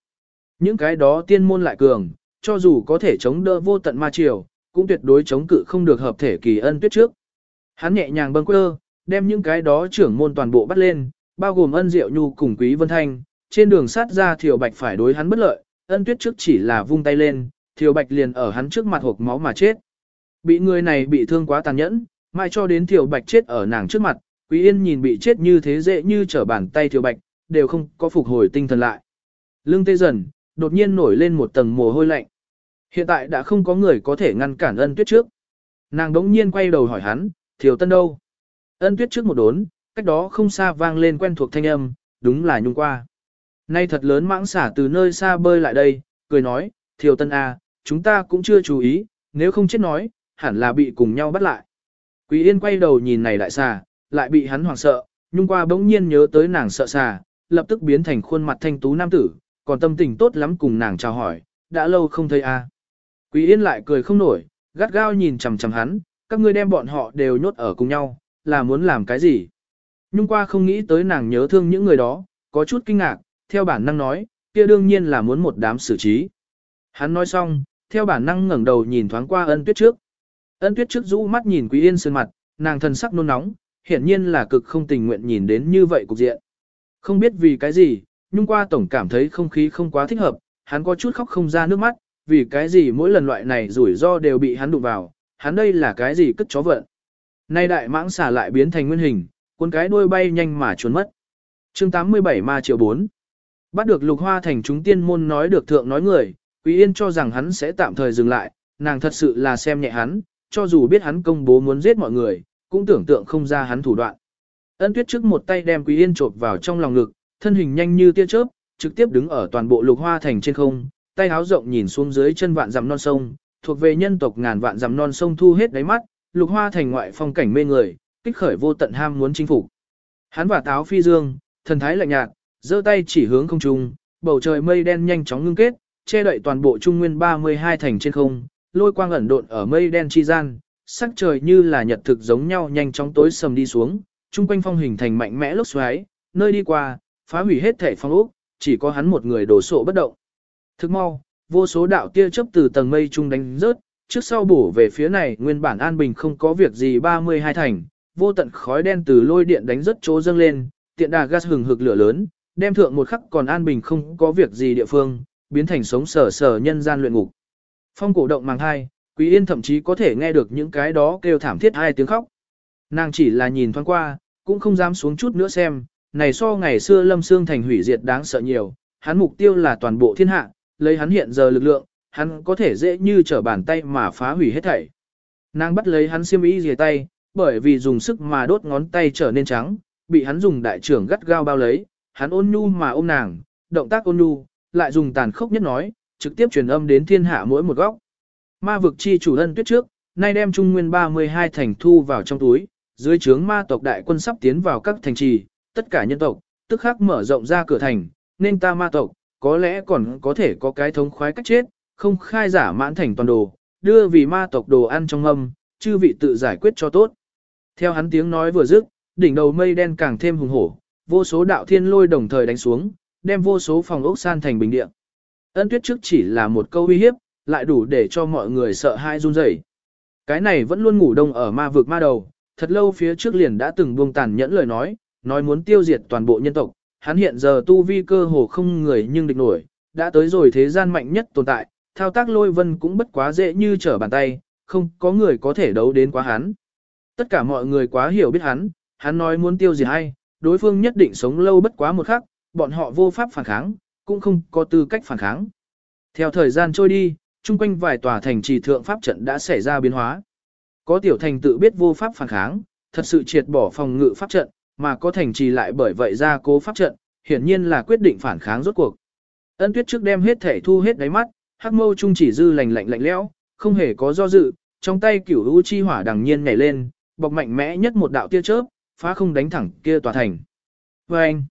Những cái đó tiên môn lại cường, cho dù có thể chống đỡ vô tận ma triều, cũng tuyệt đối chống cự không được hợp thể kỳ ân tuyết trước. Hắn nhẹ nhàng bâng quơ, đem những cái đó trưởng môn toàn bộ bắt lên, bao gồm ân diệu nhu cùng quý vân thanh, trên đường sát ra thiểu bạch phải đối hắn bất lợi, ân tuyết trước chỉ là vung tay lên, thiểu bạch liền ở hắn trước mặt hộp máu mà chết. Bị người này bị thương quá tàn nhẫn, mai cho đến thiểu bạch chết ở nàng trước mặt, quý yên nhìn bị chết như thế dễ như trở bàn tay thiếu bạch, đều không có phục hồi tinh thần lại. Lưng tê dần, đột nhiên nổi lên một tầng mồ hôi lạnh. Hiện tại đã không có người có thể ngăn cản ân tuyết trước. Nàng đống nhiên quay đầu hỏi hắn, thiếu tân đâu? Ân tuyết trước một đốn, cách đó không xa vang lên quen thuộc thanh âm, đúng là nhung qua. Nay thật lớn mãng xả từ nơi xa bơi lại đây, cười nói, Thiều tân à, chúng ta cũng chưa chú ý, nếu không chết nói, hẳn là bị cùng nhau bắt lại. Quý yên quay đầu nhìn này đại xà, lại bị hắn hoảng sợ, nhung qua bỗng nhiên nhớ tới nàng sợ xà, lập tức biến thành khuôn mặt thanh tú nam tử, còn tâm tình tốt lắm cùng nàng chào hỏi, đã lâu không thấy a. Quý Yên lại cười không nổi, gắt gao nhìn chằm chằm hắn, các ngươi đem bọn họ đều nhốt ở cùng nhau, là muốn làm cái gì? Nhung qua không nghĩ tới nàng nhớ thương những người đó, có chút kinh ngạc, theo bản năng nói, kia đương nhiên là muốn một đám xử trí. Hắn nói xong, theo bản năng ngẩng đầu nhìn thoáng qua ân tuyết trước. Ân tuyết trước rũ mắt nhìn Quý Yên sơn mặt, nàng thần sắc nôn nóng, hiển nhiên là cực không tình nguyện nhìn đến như vậy cục diện. Không biết vì cái gì, nhưng qua tổng cảm thấy không khí không quá thích hợp, hắn có chút khóc không ra nước mắt, vì cái gì mỗi lần loại này rủi ro đều bị hắn đụng vào, hắn đây là cái gì cất chó vận. Nay đại mãng xà lại biến thành nguyên hình, cuốn cái đuôi bay nhanh mà trốn mất. chương 87 ma triệu 4 Bắt được lục hoa thành chúng tiên môn nói được thượng nói người, Quý Yên cho rằng hắn sẽ tạm thời dừng lại, nàng thật sự là xem nhẹ hắn, cho dù biết hắn công bố muốn giết mọi người, cũng tưởng tượng không ra hắn thủ đoạn. Ân tuyết trước một tay đem Quý Yên trộp vào trong lòng ngực, thân hình nhanh như tia chớp, trực tiếp đứng ở toàn bộ lục hoa thành trên không, tay háo rộng nhìn xuống dưới chân vạn dặm non sông, thuộc về nhân tộc ngàn vạn dặm non sông thu hết đáy mắt, lục hoa thành ngoại phong cảnh mê người, kích khởi vô tận ham muốn chinh phục. Hắn và táo phi dương, thần thái lạnh nhạt, giơ tay chỉ hướng không trung, bầu trời mây đen nhanh chóng ngưng kết, che đậy toàn bộ trung nguyên 32 thành trên không, lôi quang ẩn độn ở mây đen chi gian, sắc trời như là nhật thực giống nhau nhanh chóng tối sầm đi xuống, trung quanh phong hình thành mạnh mẽ lốc xoáy, nơi đi qua, phá hủy hết thể phong ốc, chỉ có hắn một người đổ sộ bất động. Thức mau, vô số đạo tia chớp từ tầng mây trung đánh rớt, trước sau bổ về phía này nguyên bản an bình không có việc gì 32 thành, vô tận khói đen từ lôi điện đánh rớt chỗ dâng lên, tiện đà gas hừng hực lửa lớn, đem thượng một khắc còn an bình không có việc gì địa phương, biến thành sống sở sở nhân gian luyện ngục. Phong cổ động màng hai, Quý Yên thậm chí có thể nghe được những cái đó kêu thảm thiết hai tiếng khóc. Nàng chỉ là nhìn thoáng qua, cũng không dám xuống chút nữa xem, này so ngày xưa Lâm Sương thành hủy diệt đáng sợ nhiều, hắn mục tiêu là toàn bộ thiên hạ, lấy hắn hiện giờ lực lượng, hắn có thể dễ như trở bàn tay mà phá hủy hết thảy. Nàng bắt lấy hắn xiêm y rìa tay, bởi vì dùng sức mà đốt ngón tay trở nên trắng, bị hắn dùng đại trưởng gắt gao bao lấy, hắn ôn nhu mà ôm nàng, động tác ôn nhu, lại dùng tàn khốc nhất nói, trực tiếp truyền âm đến thiên hạ mỗi một góc. Ma vực chi chủ ân tuyết trước, nay đem trung nguyên 32 thành thu vào trong túi, dưới trướng ma tộc đại quân sắp tiến vào các thành trì, tất cả nhân tộc, tức khắc mở rộng ra cửa thành, nên ta ma tộc, có lẽ còn có thể có cái thống khoái cách chết, không khai giả mãn thành toàn đồ, đưa vì ma tộc đồ ăn trong âm, chư vị tự giải quyết cho tốt. Theo hắn tiếng nói vừa dứt, đỉnh đầu mây đen càng thêm hùng hổ, vô số đạo thiên lôi đồng thời đánh xuống, đem vô số phòng ốc san thành bình địa. Ân tuyết trước chỉ là một câu uy hiếp, lại đủ để cho mọi người sợ hãi run rẩy. Cái này vẫn luôn ngủ đông ở ma vực ma đầu, thật lâu phía trước liền đã từng buông tàn nhẫn lời nói, nói muốn tiêu diệt toàn bộ nhân tộc, hắn hiện giờ tu vi cơ hồ không người nhưng địch nổi, đã tới rồi thế gian mạnh nhất tồn tại, thao tác lôi vân cũng bất quá dễ như trở bàn tay, không có người có thể đấu đến quá hắn. Tất cả mọi người quá hiểu biết hắn, hắn nói muốn tiêu diệt hay, đối phương nhất định sống lâu bất quá một khắc, bọn họ vô pháp phản kháng, cũng không có tư cách phản kháng. Theo thời gian trôi đi, chung quanh vài tòa thành trì thượng pháp trận đã xảy ra biến hóa. Có tiểu thành tự biết vô pháp phản kháng, thật sự triệt bỏ phòng ngự pháp trận, mà có thành trì lại bởi vậy ra cố pháp trận, hiển nhiên là quyết định phản kháng rốt cuộc. Ân Tuyết trước đem hết thể thu hết đáy mắt, hắc mâu trung chỉ dư lạnh lạnh lạnh lẽo, không hề có do dự, trong tay cửu u chi hỏa đằng nhiên nhảy lên, bọc mạnh mẽ nhất một đạo tia chớp, phá không đánh thẳng kia tòa thành. Và anh,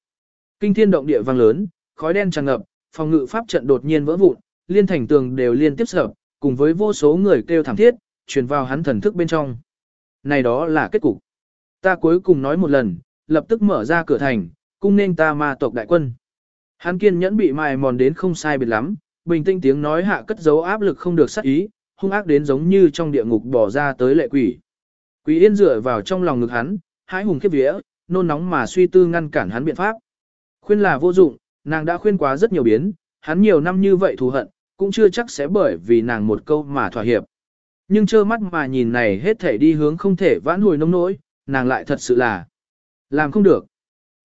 kinh thiên động địa vang lớn, khói đen tràn ngập, phòng ngự pháp trận đột nhiên vỡ vụn, liên thành tường đều liên tiếp sợ, cùng với vô số người kêu thảm thiết, truyền vào hắn thần thức bên trong. Này đó là kết cục. Ta cuối cùng nói một lần, lập tức mở ra cửa thành, cung nên ta ma tộc đại quân. Hắn kiên nhẫn bị mài mòn đến không sai biệt lắm, bình tĩnh tiếng nói hạ cất dấu áp lực không được sát ý, hung ác đến giống như trong địa ngục bỏ ra tới lệ quỷ. Quỷ yên dựa vào trong lòng ngực hắn, hái hùng khiếp vía, nôn nóng mà suy tư ngăn cản hắn biện pháp. Khuyên là vô dụng, nàng đã khuyên quá rất nhiều biến, hắn nhiều năm như vậy thù hận, cũng chưa chắc sẽ bởi vì nàng một câu mà thỏa hiệp. Nhưng trơ mắt mà nhìn này hết thể đi hướng không thể vãn hồi nông nỗi, nàng lại thật sự là làm không được.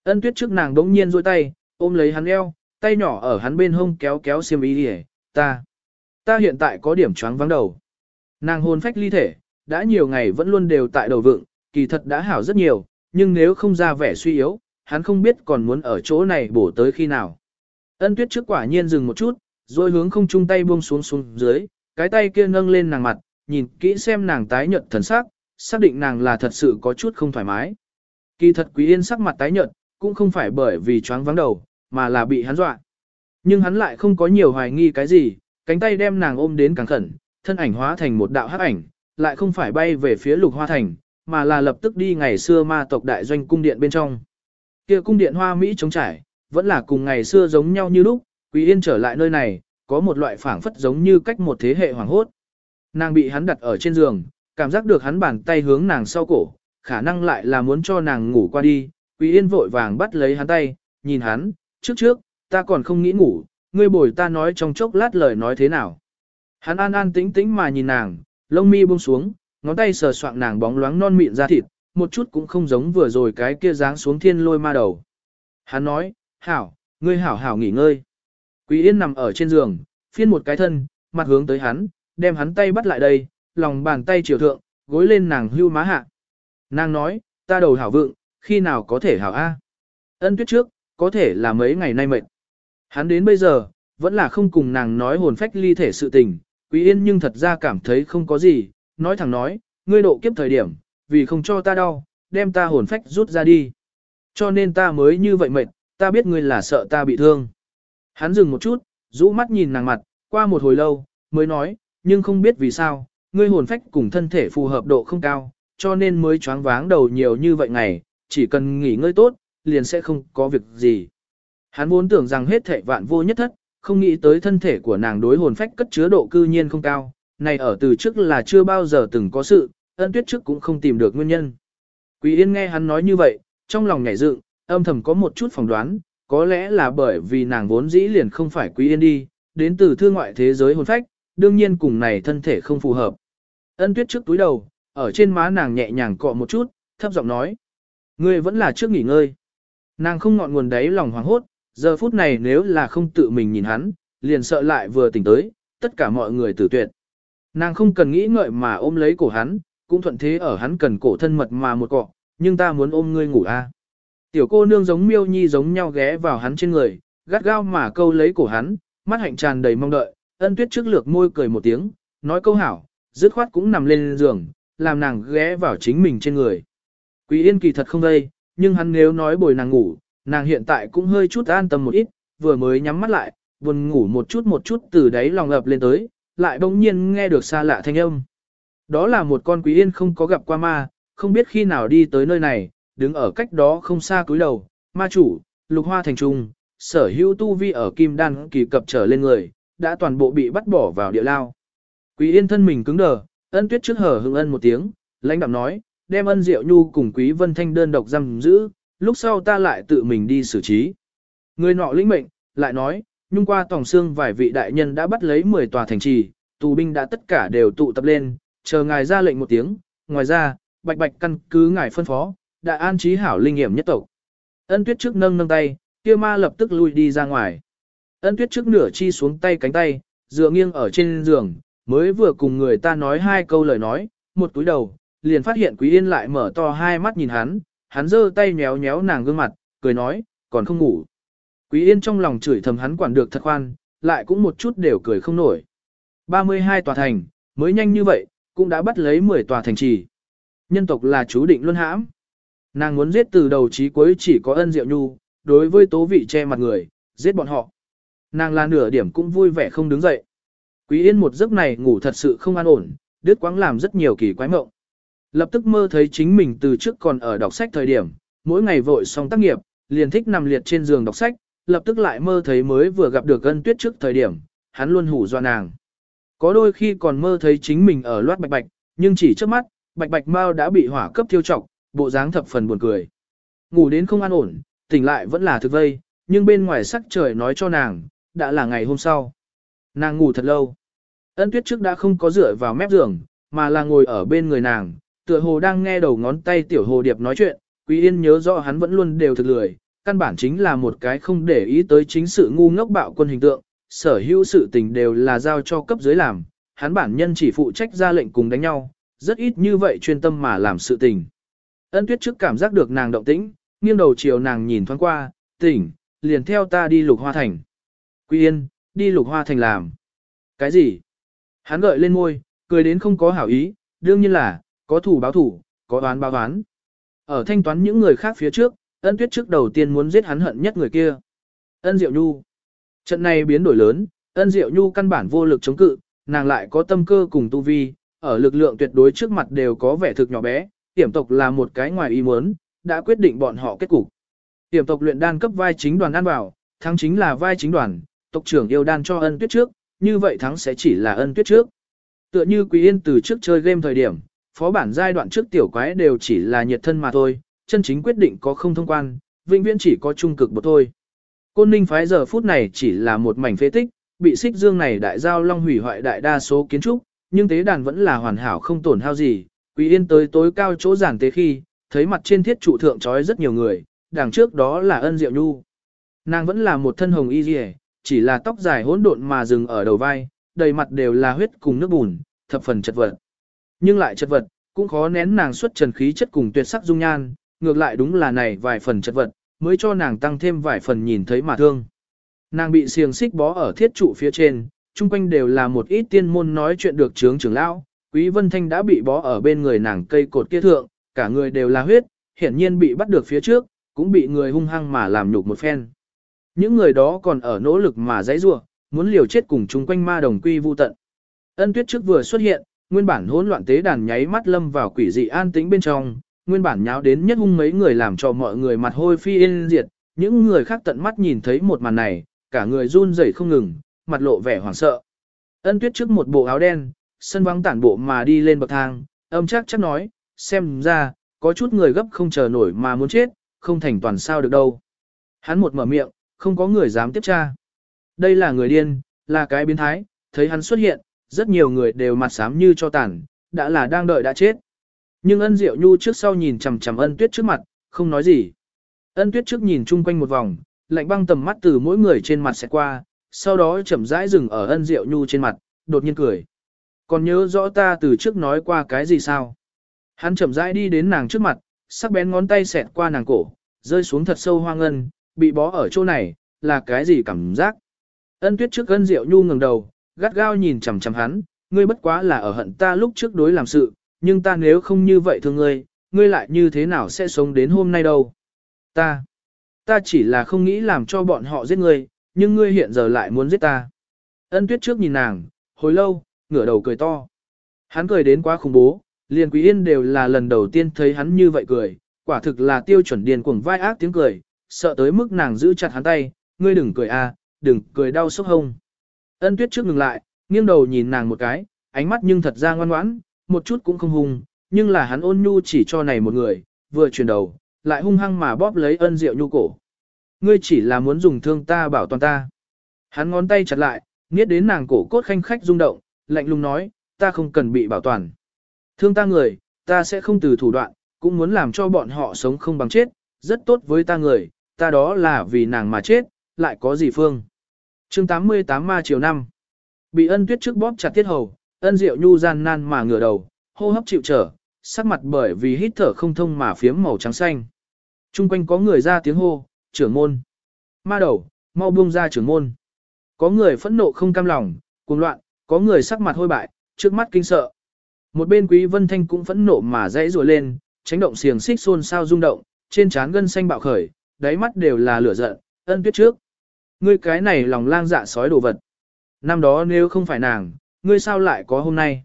Ân tuyết trước nàng đống nhiên rôi tay, ôm lấy hắn eo, tay nhỏ ở hắn bên hông kéo kéo xiêm ý đi ta. Ta hiện tại có điểm choáng vắng đầu. Nàng hồn phách ly thể, đã nhiều ngày vẫn luôn đều tại đầu vựng, kỳ thật đã hảo rất nhiều, nhưng nếu không ra vẻ suy yếu, hắn không biết còn muốn ở chỗ này bổ tới khi nào. Ân tuyết trước quả nhiên dừng một chút, rồi hướng không chung tay buông xuống xuống dưới, cái tay kia nâng lên nàng mặt, nhìn kỹ xem nàng tái nhợt thần sắc, xác định nàng là thật sự có chút không thoải mái. Kỳ thật Quý Yên sắc mặt tái nhợt, cũng không phải bởi vì choáng vắng đầu, mà là bị hắn dọa. Nhưng hắn lại không có nhiều hoài nghi cái gì, cánh tay đem nàng ôm đến càng khẩn, thân ảnh hóa thành một đạo hắc ảnh, lại không phải bay về phía lục hoa thành, mà là lập tức đi ngày xưa ma tộc đại doanh cung điện bên trong. Kia cung điện hoa Mỹ trống trải, vẫn là cùng ngày xưa giống nhau như lúc, Quý Yên trở lại nơi này, có một loại phảng phất giống như cách một thế hệ hoàng hốt. Nàng bị hắn đặt ở trên giường, cảm giác được hắn bàn tay hướng nàng sau cổ, khả năng lại là muốn cho nàng ngủ qua đi. Quý Yên vội vàng bắt lấy hắn tay, nhìn hắn, trước trước, ta còn không nghĩ ngủ, ngươi bồi ta nói trong chốc lát lời nói thế nào. Hắn an an tĩnh tĩnh mà nhìn nàng, lông mi buông xuống, ngón tay sờ soạng nàng bóng loáng non mịn ra thịt, một chút cũng không giống vừa rồi cái kia dáng xuống thiên lôi ma đầu. Hắn nói, hảo, ngươi hảo hảo nghỉ ngơi. Quý Yên nằm ở trên giường, phiên một cái thân, mặt hướng tới hắn, đem hắn tay bắt lại đây, lòng bàn tay chiều thượng, gối lên nàng hưu má hạ. Nàng nói, ta đầu hảo vượng, khi nào có thể hảo A. Ân tuyết trước, có thể là mấy ngày nay mệt. Hắn đến bây giờ, vẫn là không cùng nàng nói hồn phách ly thể sự tình, Quý Yên nhưng thật ra cảm thấy không có gì, nói thẳng nói, ngươi độ kiếp thời điểm, vì không cho ta đau, đem ta hồn phách rút ra đi. Cho nên ta mới như vậy mệt, ta biết ngươi là sợ ta bị thương. Hắn dừng một chút, rũ mắt nhìn nàng mặt, qua một hồi lâu, mới nói, nhưng không biết vì sao, ngươi hồn phách cùng thân thể phù hợp độ không cao, cho nên mới choáng váng đầu nhiều như vậy ngày, chỉ cần nghỉ ngơi tốt, liền sẽ không có việc gì. Hắn vốn tưởng rằng hết thể vạn vô nhất thất, không nghĩ tới thân thể của nàng đối hồn phách cất chứa độ cư nhiên không cao, này ở từ trước là chưa bao giờ từng có sự, ân tuyết trước cũng không tìm được nguyên nhân. Quý Yên nghe hắn nói như vậy, trong lòng nhảy dựng, âm thầm có một chút phỏng đoán, có lẽ là bởi vì nàng vốn dĩ liền không phải Quý Yên đi, đến từ thương ngoại thế giới hồn phách, đương nhiên cùng này thân thể không phù hợp. Ân tuyết trước túi đầu, ở trên má nàng nhẹ nhàng cọ một chút, thấp giọng nói. Ngươi vẫn là trước nghỉ ngơi. Nàng không ngọn nguồn đáy lòng hoảng hốt, giờ phút này nếu là không tự mình nhìn hắn, liền sợ lại vừa tỉnh tới, tất cả mọi người tử tuyệt. Nàng không cần nghĩ ngợi mà ôm lấy cổ hắn, cũng thuận thế ở hắn cần cổ thân mật mà một cọ, nhưng ta muốn ôm ngươi ngủ a. Tiểu cô nương giống miêu nhi giống nhau ghé vào hắn trên người, gắt gao mà câu lấy cổ hắn, mắt hạnh tràn đầy mong đợi, ân tuyết trước lược môi cười một tiếng, nói câu hảo, dứt khoát cũng nằm lên giường, làm nàng ghé vào chính mình trên người. Quý yên kỳ thật không đây, nhưng hắn nếu nói bồi nàng ngủ, nàng hiện tại cũng hơi chút an tâm một ít, vừa mới nhắm mắt lại, buồn ngủ một chút một chút từ đáy lòng ập lên tới, lại bỗng nhiên nghe được xa lạ thanh âm. Đó là một con quý yên không có gặp qua ma, không biết khi nào đi tới nơi này, đứng ở cách đó không xa cúi đầu, ma chủ, lục hoa thành trung, sở hữu tu vi ở kim đan kỳ cập trở lên người, đã toàn bộ bị bắt bỏ vào địa lao. Quý yên thân mình cứng đờ, ân tuyết trước hở hưng ân một tiếng, lãnh đạm nói, đem ân diệu nhu cùng quý vân thanh đơn độc giam giữ, lúc sau ta lại tự mình đi xử trí. Người nọ lĩnh mệnh, lại nói, nhung qua tổng xương vài vị đại nhân đã bắt lấy 10 tòa thành trì, tù binh đã tất cả đều tụ tập lên, chờ ngài ra lệnh một tiếng, ngoài ra, bạch bạch căn cứ ngài phân phó, đã an trí hảo linh nghiệm nhất tộc. Ân tuyết trước nâng nâng tay, kia ma lập tức lui đi ra ngoài. Ân tuyết trước nửa chi xuống tay cánh tay, dựa nghiêng ở trên giường, mới vừa cùng người ta nói hai câu lời nói, một túi đầu, liền phát hiện Quý Yên lại mở to hai mắt nhìn hắn, hắn giơ tay nhéo nhéo nàng gương mặt, cười nói, còn không ngủ. Quý Yên trong lòng chửi thầm hắn quản được thật khoan, lại cũng một chút đều cười không nổi. 32 tòa thành, mới nhanh như vậy, cũng đã bắt lấy 10 tòa thành trì. Nhân tộc là chú định luân hãm. Nàng muốn giết từ đầu chí cuối chỉ có ân diệu nhu, đối với tố vị che mặt người, giết bọn họ. Nàng là nửa điểm cũng vui vẻ không đứng dậy. Quý Yên một giấc này ngủ thật sự không an ổn, đứt quãng làm rất nhiều kỳ quái mộng. Lập tức mơ thấy chính mình từ trước còn ở đọc sách thời điểm, mỗi ngày vội xong tác nghiệp, liền thích nằm liệt trên giường đọc sách, lập tức lại mơ thấy mới vừa gặp được ân tuyết trước thời điểm, hắn luôn hủ do nàng. Có đôi khi còn mơ thấy chính mình ở loát bạch bạch, nhưng chỉ trước mắt, bạch bạch mau đã bị hỏa cấp thiêu trọng, bộ dáng thập phần buồn cười. Ngủ đến không an ổn, tỉnh lại vẫn là thực vây, nhưng bên ngoài sắc trời nói cho nàng, đã là ngày hôm sau. Nàng ngủ thật lâu. Ân tuyết trước đã không có dựa vào mép giường, mà là ngồi ở bên người nàng, tựa hồ đang nghe đầu ngón tay tiểu hồ điệp nói chuyện, Quý Yên nhớ rõ hắn vẫn luôn đều thực lười, căn bản chính là một cái không để ý tới chính sự ngu ngốc bạo quân hình tượng, sở hữu sự tình đều là giao cho cấp dưới làm, hắn bản nhân chỉ phụ trách ra lệnh cùng đánh nhau, rất ít như vậy chuyên tâm mà làm sự tình. Ân tuyết trước cảm giác được nàng động tĩnh, nghiêng đầu chiều nàng nhìn thoáng qua, tỉnh, liền theo ta đi lục hoa thành. Quý Yên, đi lục hoa thành làm. Cái gì? Hắn gợi lên môi, cười đến không có hảo ý, đương nhiên là, có thủ báo thủ, có đoán báo đoán. Ở thanh toán những người khác phía trước, ân tuyết trước đầu tiên muốn giết hắn hận nhất người kia. Ân Diệu Nhu. Trận này biến đổi lớn, Ân Diệu Nhu căn bản vô lực chống cự, nàng lại có tâm cơ cùng tu vi, ở lực lượng tuyệt đối trước mặt đều có vẻ thực nhỏ bé, tiểm tộc là một cái ngoài ý muốn, đã quyết định bọn họ kết cục. Tiểm tộc luyện đan cấp vai chính đoàn ăn bảo, thắng chính là vai chính đoàn, tộc trưởng yêu đan cho ân tuyết trước, như vậy thắng sẽ chỉ là ân tuyết trước. Tựa như Quý Yên từ trước chơi game thời điểm, phó bản giai đoạn trước tiểu quái đều chỉ là nhiệt thân mà thôi, chân chính quyết định có không thông quan, vĩnh viễn chỉ có trung cực một thôi. Côn Ninh phái giờ phút này chỉ là một mảnh phế tích, bị xích dương này đại giao long hủy hoại đại đa số kiến trúc, nhưng tế đàn vẫn là hoàn hảo không tổn hao gì. Quý Yên tới tối cao chỗ giản tế khi, thấy mặt trên thiết trụ thượng trói rất nhiều người, đằng trước đó là ân diệu nhu. Nàng vẫn là một thân hồng y liễu, chỉ là tóc dài hỗn độn mà dừng ở đầu vai, đầy mặt đều là huyết cùng nước bùn, thập phần chật vật. Nhưng lại chật vật, cũng khó nén nàng xuất trần khí chất cùng tuyệt sắc dung nhan, ngược lại đúng là này vài phần chật vật, mới cho nàng tăng thêm vài phần nhìn thấy mà thương. Nàng bị xiềng xích bó ở thiết trụ phía trên, chung quanh đều là một ít tiên môn nói chuyện được trướng trưởng lão, Quý Vân Thanh đã bị bó ở bên người nàng cây cột kia thượng, cả người đều là huyết, hiển nhiên bị bắt được phía trước, cũng bị người hung hăng mà làm nhục một phen. Những người đó còn ở nỗ lực mà dãy rủa, muốn liều chết cùng chúng quanh ma đồng quy vu tận. Ân Tuyết trước vừa xuất hiện, nguyên bản hỗn loạn tế đàn nháy mắt lâm vào quỷ dị an tĩnh bên trong, nguyên bản nháo đến nhất hung mấy người làm cho mọi người mặt hôi phi yên diệt, những người khác tận mắt nhìn thấy một màn này, cả người run rẩy không ngừng, mặt lộ vẻ hoảng sợ. Ân Tuyết trước một bộ áo đen, sân vắng tản bộ mà đi lên bậc thang, âm chắc chắc nói, xem ra, có chút người gấp không chờ nổi mà muốn chết, không thành toàn sao được đâu. Hắn một mở miệng, không có người dám tiếp tra. Đây là người điên, là cái biến thái, thấy hắn xuất hiện, rất nhiều người đều mặt xám như cho tàn, đã là đang đợi đã chết. Nhưng ân diệu nhu trước sau nhìn chằm chằm ân tuyết trước mặt, không nói gì. Ân tuyết trước nhìn chung quanh một vòng, lạnh băng tầm mắt từ mỗi người trên mặt sẽ qua, sau đó chậm rãi dừng ở ân diệu nhu trên mặt, đột nhiên cười. Còn nhớ rõ ta từ trước nói qua cái gì sao? Hắn chậm rãi đi đến nàng trước mặt, sắc bén ngón tay xẹt qua nàng cổ, rơi xuống thật sâu hoang ngân, bị bó ở chỗ này, là cái gì cảm giác? Ân tuyết trước ân diệu nhu ngừng đầu, gắt gao nhìn chằm chằm hắn, ngươi bất quá là ở hận ta lúc trước đối làm sự, nhưng ta nếu không như vậy thương ngươi, ngươi lại như thế nào sẽ sống đến hôm nay đâu? Ta, ta chỉ là không nghĩ làm cho bọn họ giết ngươi, nhưng ngươi hiện giờ lại muốn giết ta. Ân tuyết trước nhìn nàng, hồi lâu, ngửa đầu cười to. Hắn cười đến quá khủng bố, liền quý yên đều là lần đầu tiên thấy hắn như vậy cười, quả thực là tiêu chuẩn điên cuồng vai ác tiếng cười, sợ tới mức nàng giữ chặt hắn tay, ngươi đừng cười a, đừng cười đau sốc hông. Ân tuyết trước ngừng lại, nghiêng đầu nhìn nàng một cái, ánh mắt nhưng thật ra ngoan ngoãn, một chút cũng không hung, nhưng là hắn ôn nhu chỉ cho này một người, vừa chuyển đầu, lại hung hăng mà bóp lấy ân diệu nhu cổ. Ngươi chỉ là muốn dùng thương ta bảo toàn ta. Hắn ngón tay chặt lại, nghiết đến nàng cổ cốt khanh khách rung động, lạnh lùng nói, ta không cần bị bảo toàn. Thương ta người, ta sẽ không từ thủ đoạn, cũng muốn làm cho bọn họ sống không bằng chết, rất tốt với ta người, ta đó là vì nàng mà chết, lại có gì phương. chương 88 ma chiều năm. Bị ân tuyết trước bóp chặt tiết hầu, ân diệu nhu gian nan mà ngửa đầu, hô hấp chịu trở, sắc mặt bởi vì hít thở không thông mà phiếm màu trắng xanh. Trung quanh có người ra tiếng hô, trưởng môn. Ma đầu, mau buông ra trưởng môn. Có người phẫn nộ không cam lòng, cuồng loạn, có người sắc mặt hôi bại, trước mắt kinh sợ. Một bên quý vân thanh cũng phẫn nộ mà dãy rùa lên, tránh động xiềng xích xôn sao rung động, trên trán gân xanh bạo khởi, đáy mắt đều là lửa giận, ân tuyết trước. Ngươi cái này lòng lang dạ sói đồ vật. Năm đó nếu không phải nàng, ngươi sao lại có hôm nay?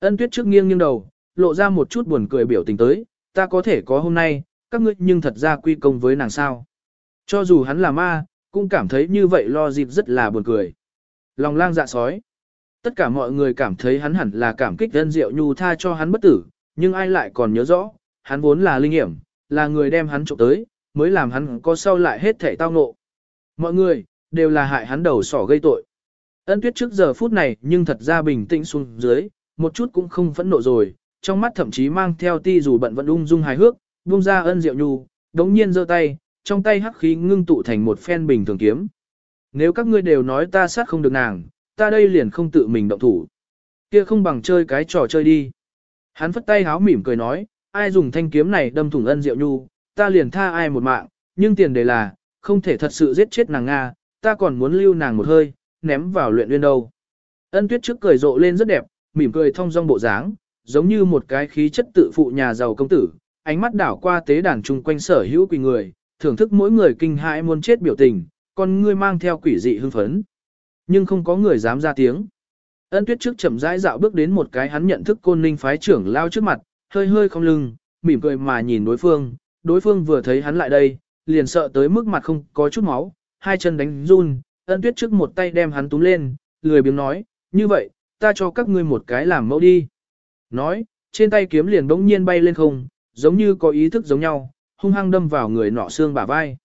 Ân tuyết trước nghiêng nghiêng đầu, lộ ra một chút buồn cười biểu tình tới, ta có thể có hôm nay, các ngươi nhưng thật ra quy công với nàng sao. Cho dù hắn là ma, cũng cảm thấy như vậy lo dịp rất là buồn cười. Lòng lang dạ sói. Tất cả mọi người cảm thấy hắn hẳn là cảm kích ân diệu nhu tha cho hắn bất tử, nhưng ai lại còn nhớ rõ, hắn vốn là linh hiểm, là người đem hắn trộm tới, mới làm hắn có sau lại hết thể tao ngộ. Mọi người, đều là hại hắn đầu sỏ gây tội. Ân tuyết trước giờ phút này nhưng thật ra bình tĩnh xuống dưới, một chút cũng không phẫn nộ rồi, trong mắt thậm chí mang theo ti dù bận vẫn ung dung hài hước, buông ra ân diệu nhu, đống nhiên giơ tay, trong tay hắc khí ngưng tụ thành một phen bình thường kiếm. Nếu các ngươi đều nói ta sát không được nàng, ta đây liền không tự mình động thủ. Kia không bằng chơi cái trò chơi đi. Hắn phất tay háo mỉm cười nói, ai dùng thanh kiếm này đâm thủng ân diệu nhu, ta liền tha ai một mạng, nhưng tiền đề là, không thể thật sự giết chết nàng Nga, ta còn muốn lưu nàng một hơi, ném vào luyện uyên đâu. Ân tuyết trước cười rộ lên rất đẹp, mỉm cười thông dong bộ dáng, giống như một cái khí chất tự phụ nhà giàu công tử, ánh mắt đảo qua tế đàn chung quanh sở hữu quỳ người, thưởng thức mỗi người kinh hãi muốn chết biểu tình, còn ngươi mang theo quỷ dị hưng phấn. Nhưng không có người dám ra tiếng. Ân tuyết trước chậm rãi dạo bước đến một cái hắn nhận thức côn ninh phái trưởng lao trước mặt, hơi hơi không lưng, mỉm cười mà nhìn đối phương. Đối phương vừa thấy hắn lại đây, liền sợ tới mức mặt không có chút máu, hai chân đánh run, ân tuyết trước một tay đem hắn túm lên, lười biếng nói, như vậy, ta cho các ngươi một cái làm mẫu đi. Nói, trên tay kiếm liền bỗng nhiên bay lên không, giống như có ý thức giống nhau, hung hăng đâm vào người nọ xương bả vai.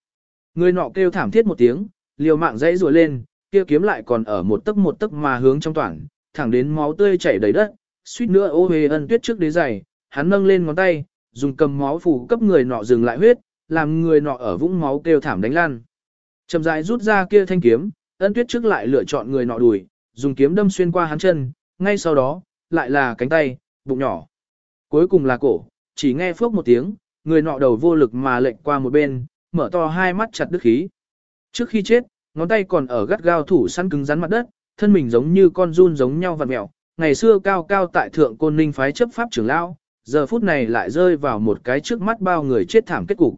Người nọ kêu thảm thiết một tiếng, liều mạng dãy rùa lên, kia kiếm lại còn ở một tấc một tấc mà hướng trong toàn, thẳng đến máu tươi chảy đầy đất, suýt nữa ô hề ân tuyết trước đế giày, hắn nâng lên ngón tay, dùng cầm máu phủ cấp người nọ dừng lại huyết, làm người nọ ở vũng máu kêu thảm đánh lan. Chậm rãi rút ra kia thanh kiếm, ân tuyết trước lại lựa chọn người nọ đùi, dùng kiếm đâm xuyên qua hắn chân, ngay sau đó, lại là cánh tay, bụng nhỏ. Cuối cùng là cổ, chỉ nghe phước một tiếng, người nọ đầu vô lực mà lệnh qua một bên, mở to hai mắt chặt đứt khí. Trước khi chết, ngón tay còn ở gắt gao thủ săn cứng rắn mặt đất, thân mình giống như con run giống nhau vặn mẹo. Ngày xưa cao cao tại thượng côn ninh phái chấp pháp trưởng lão, giờ phút này lại rơi vào một cái trước mắt bao người chết thảm kết cục.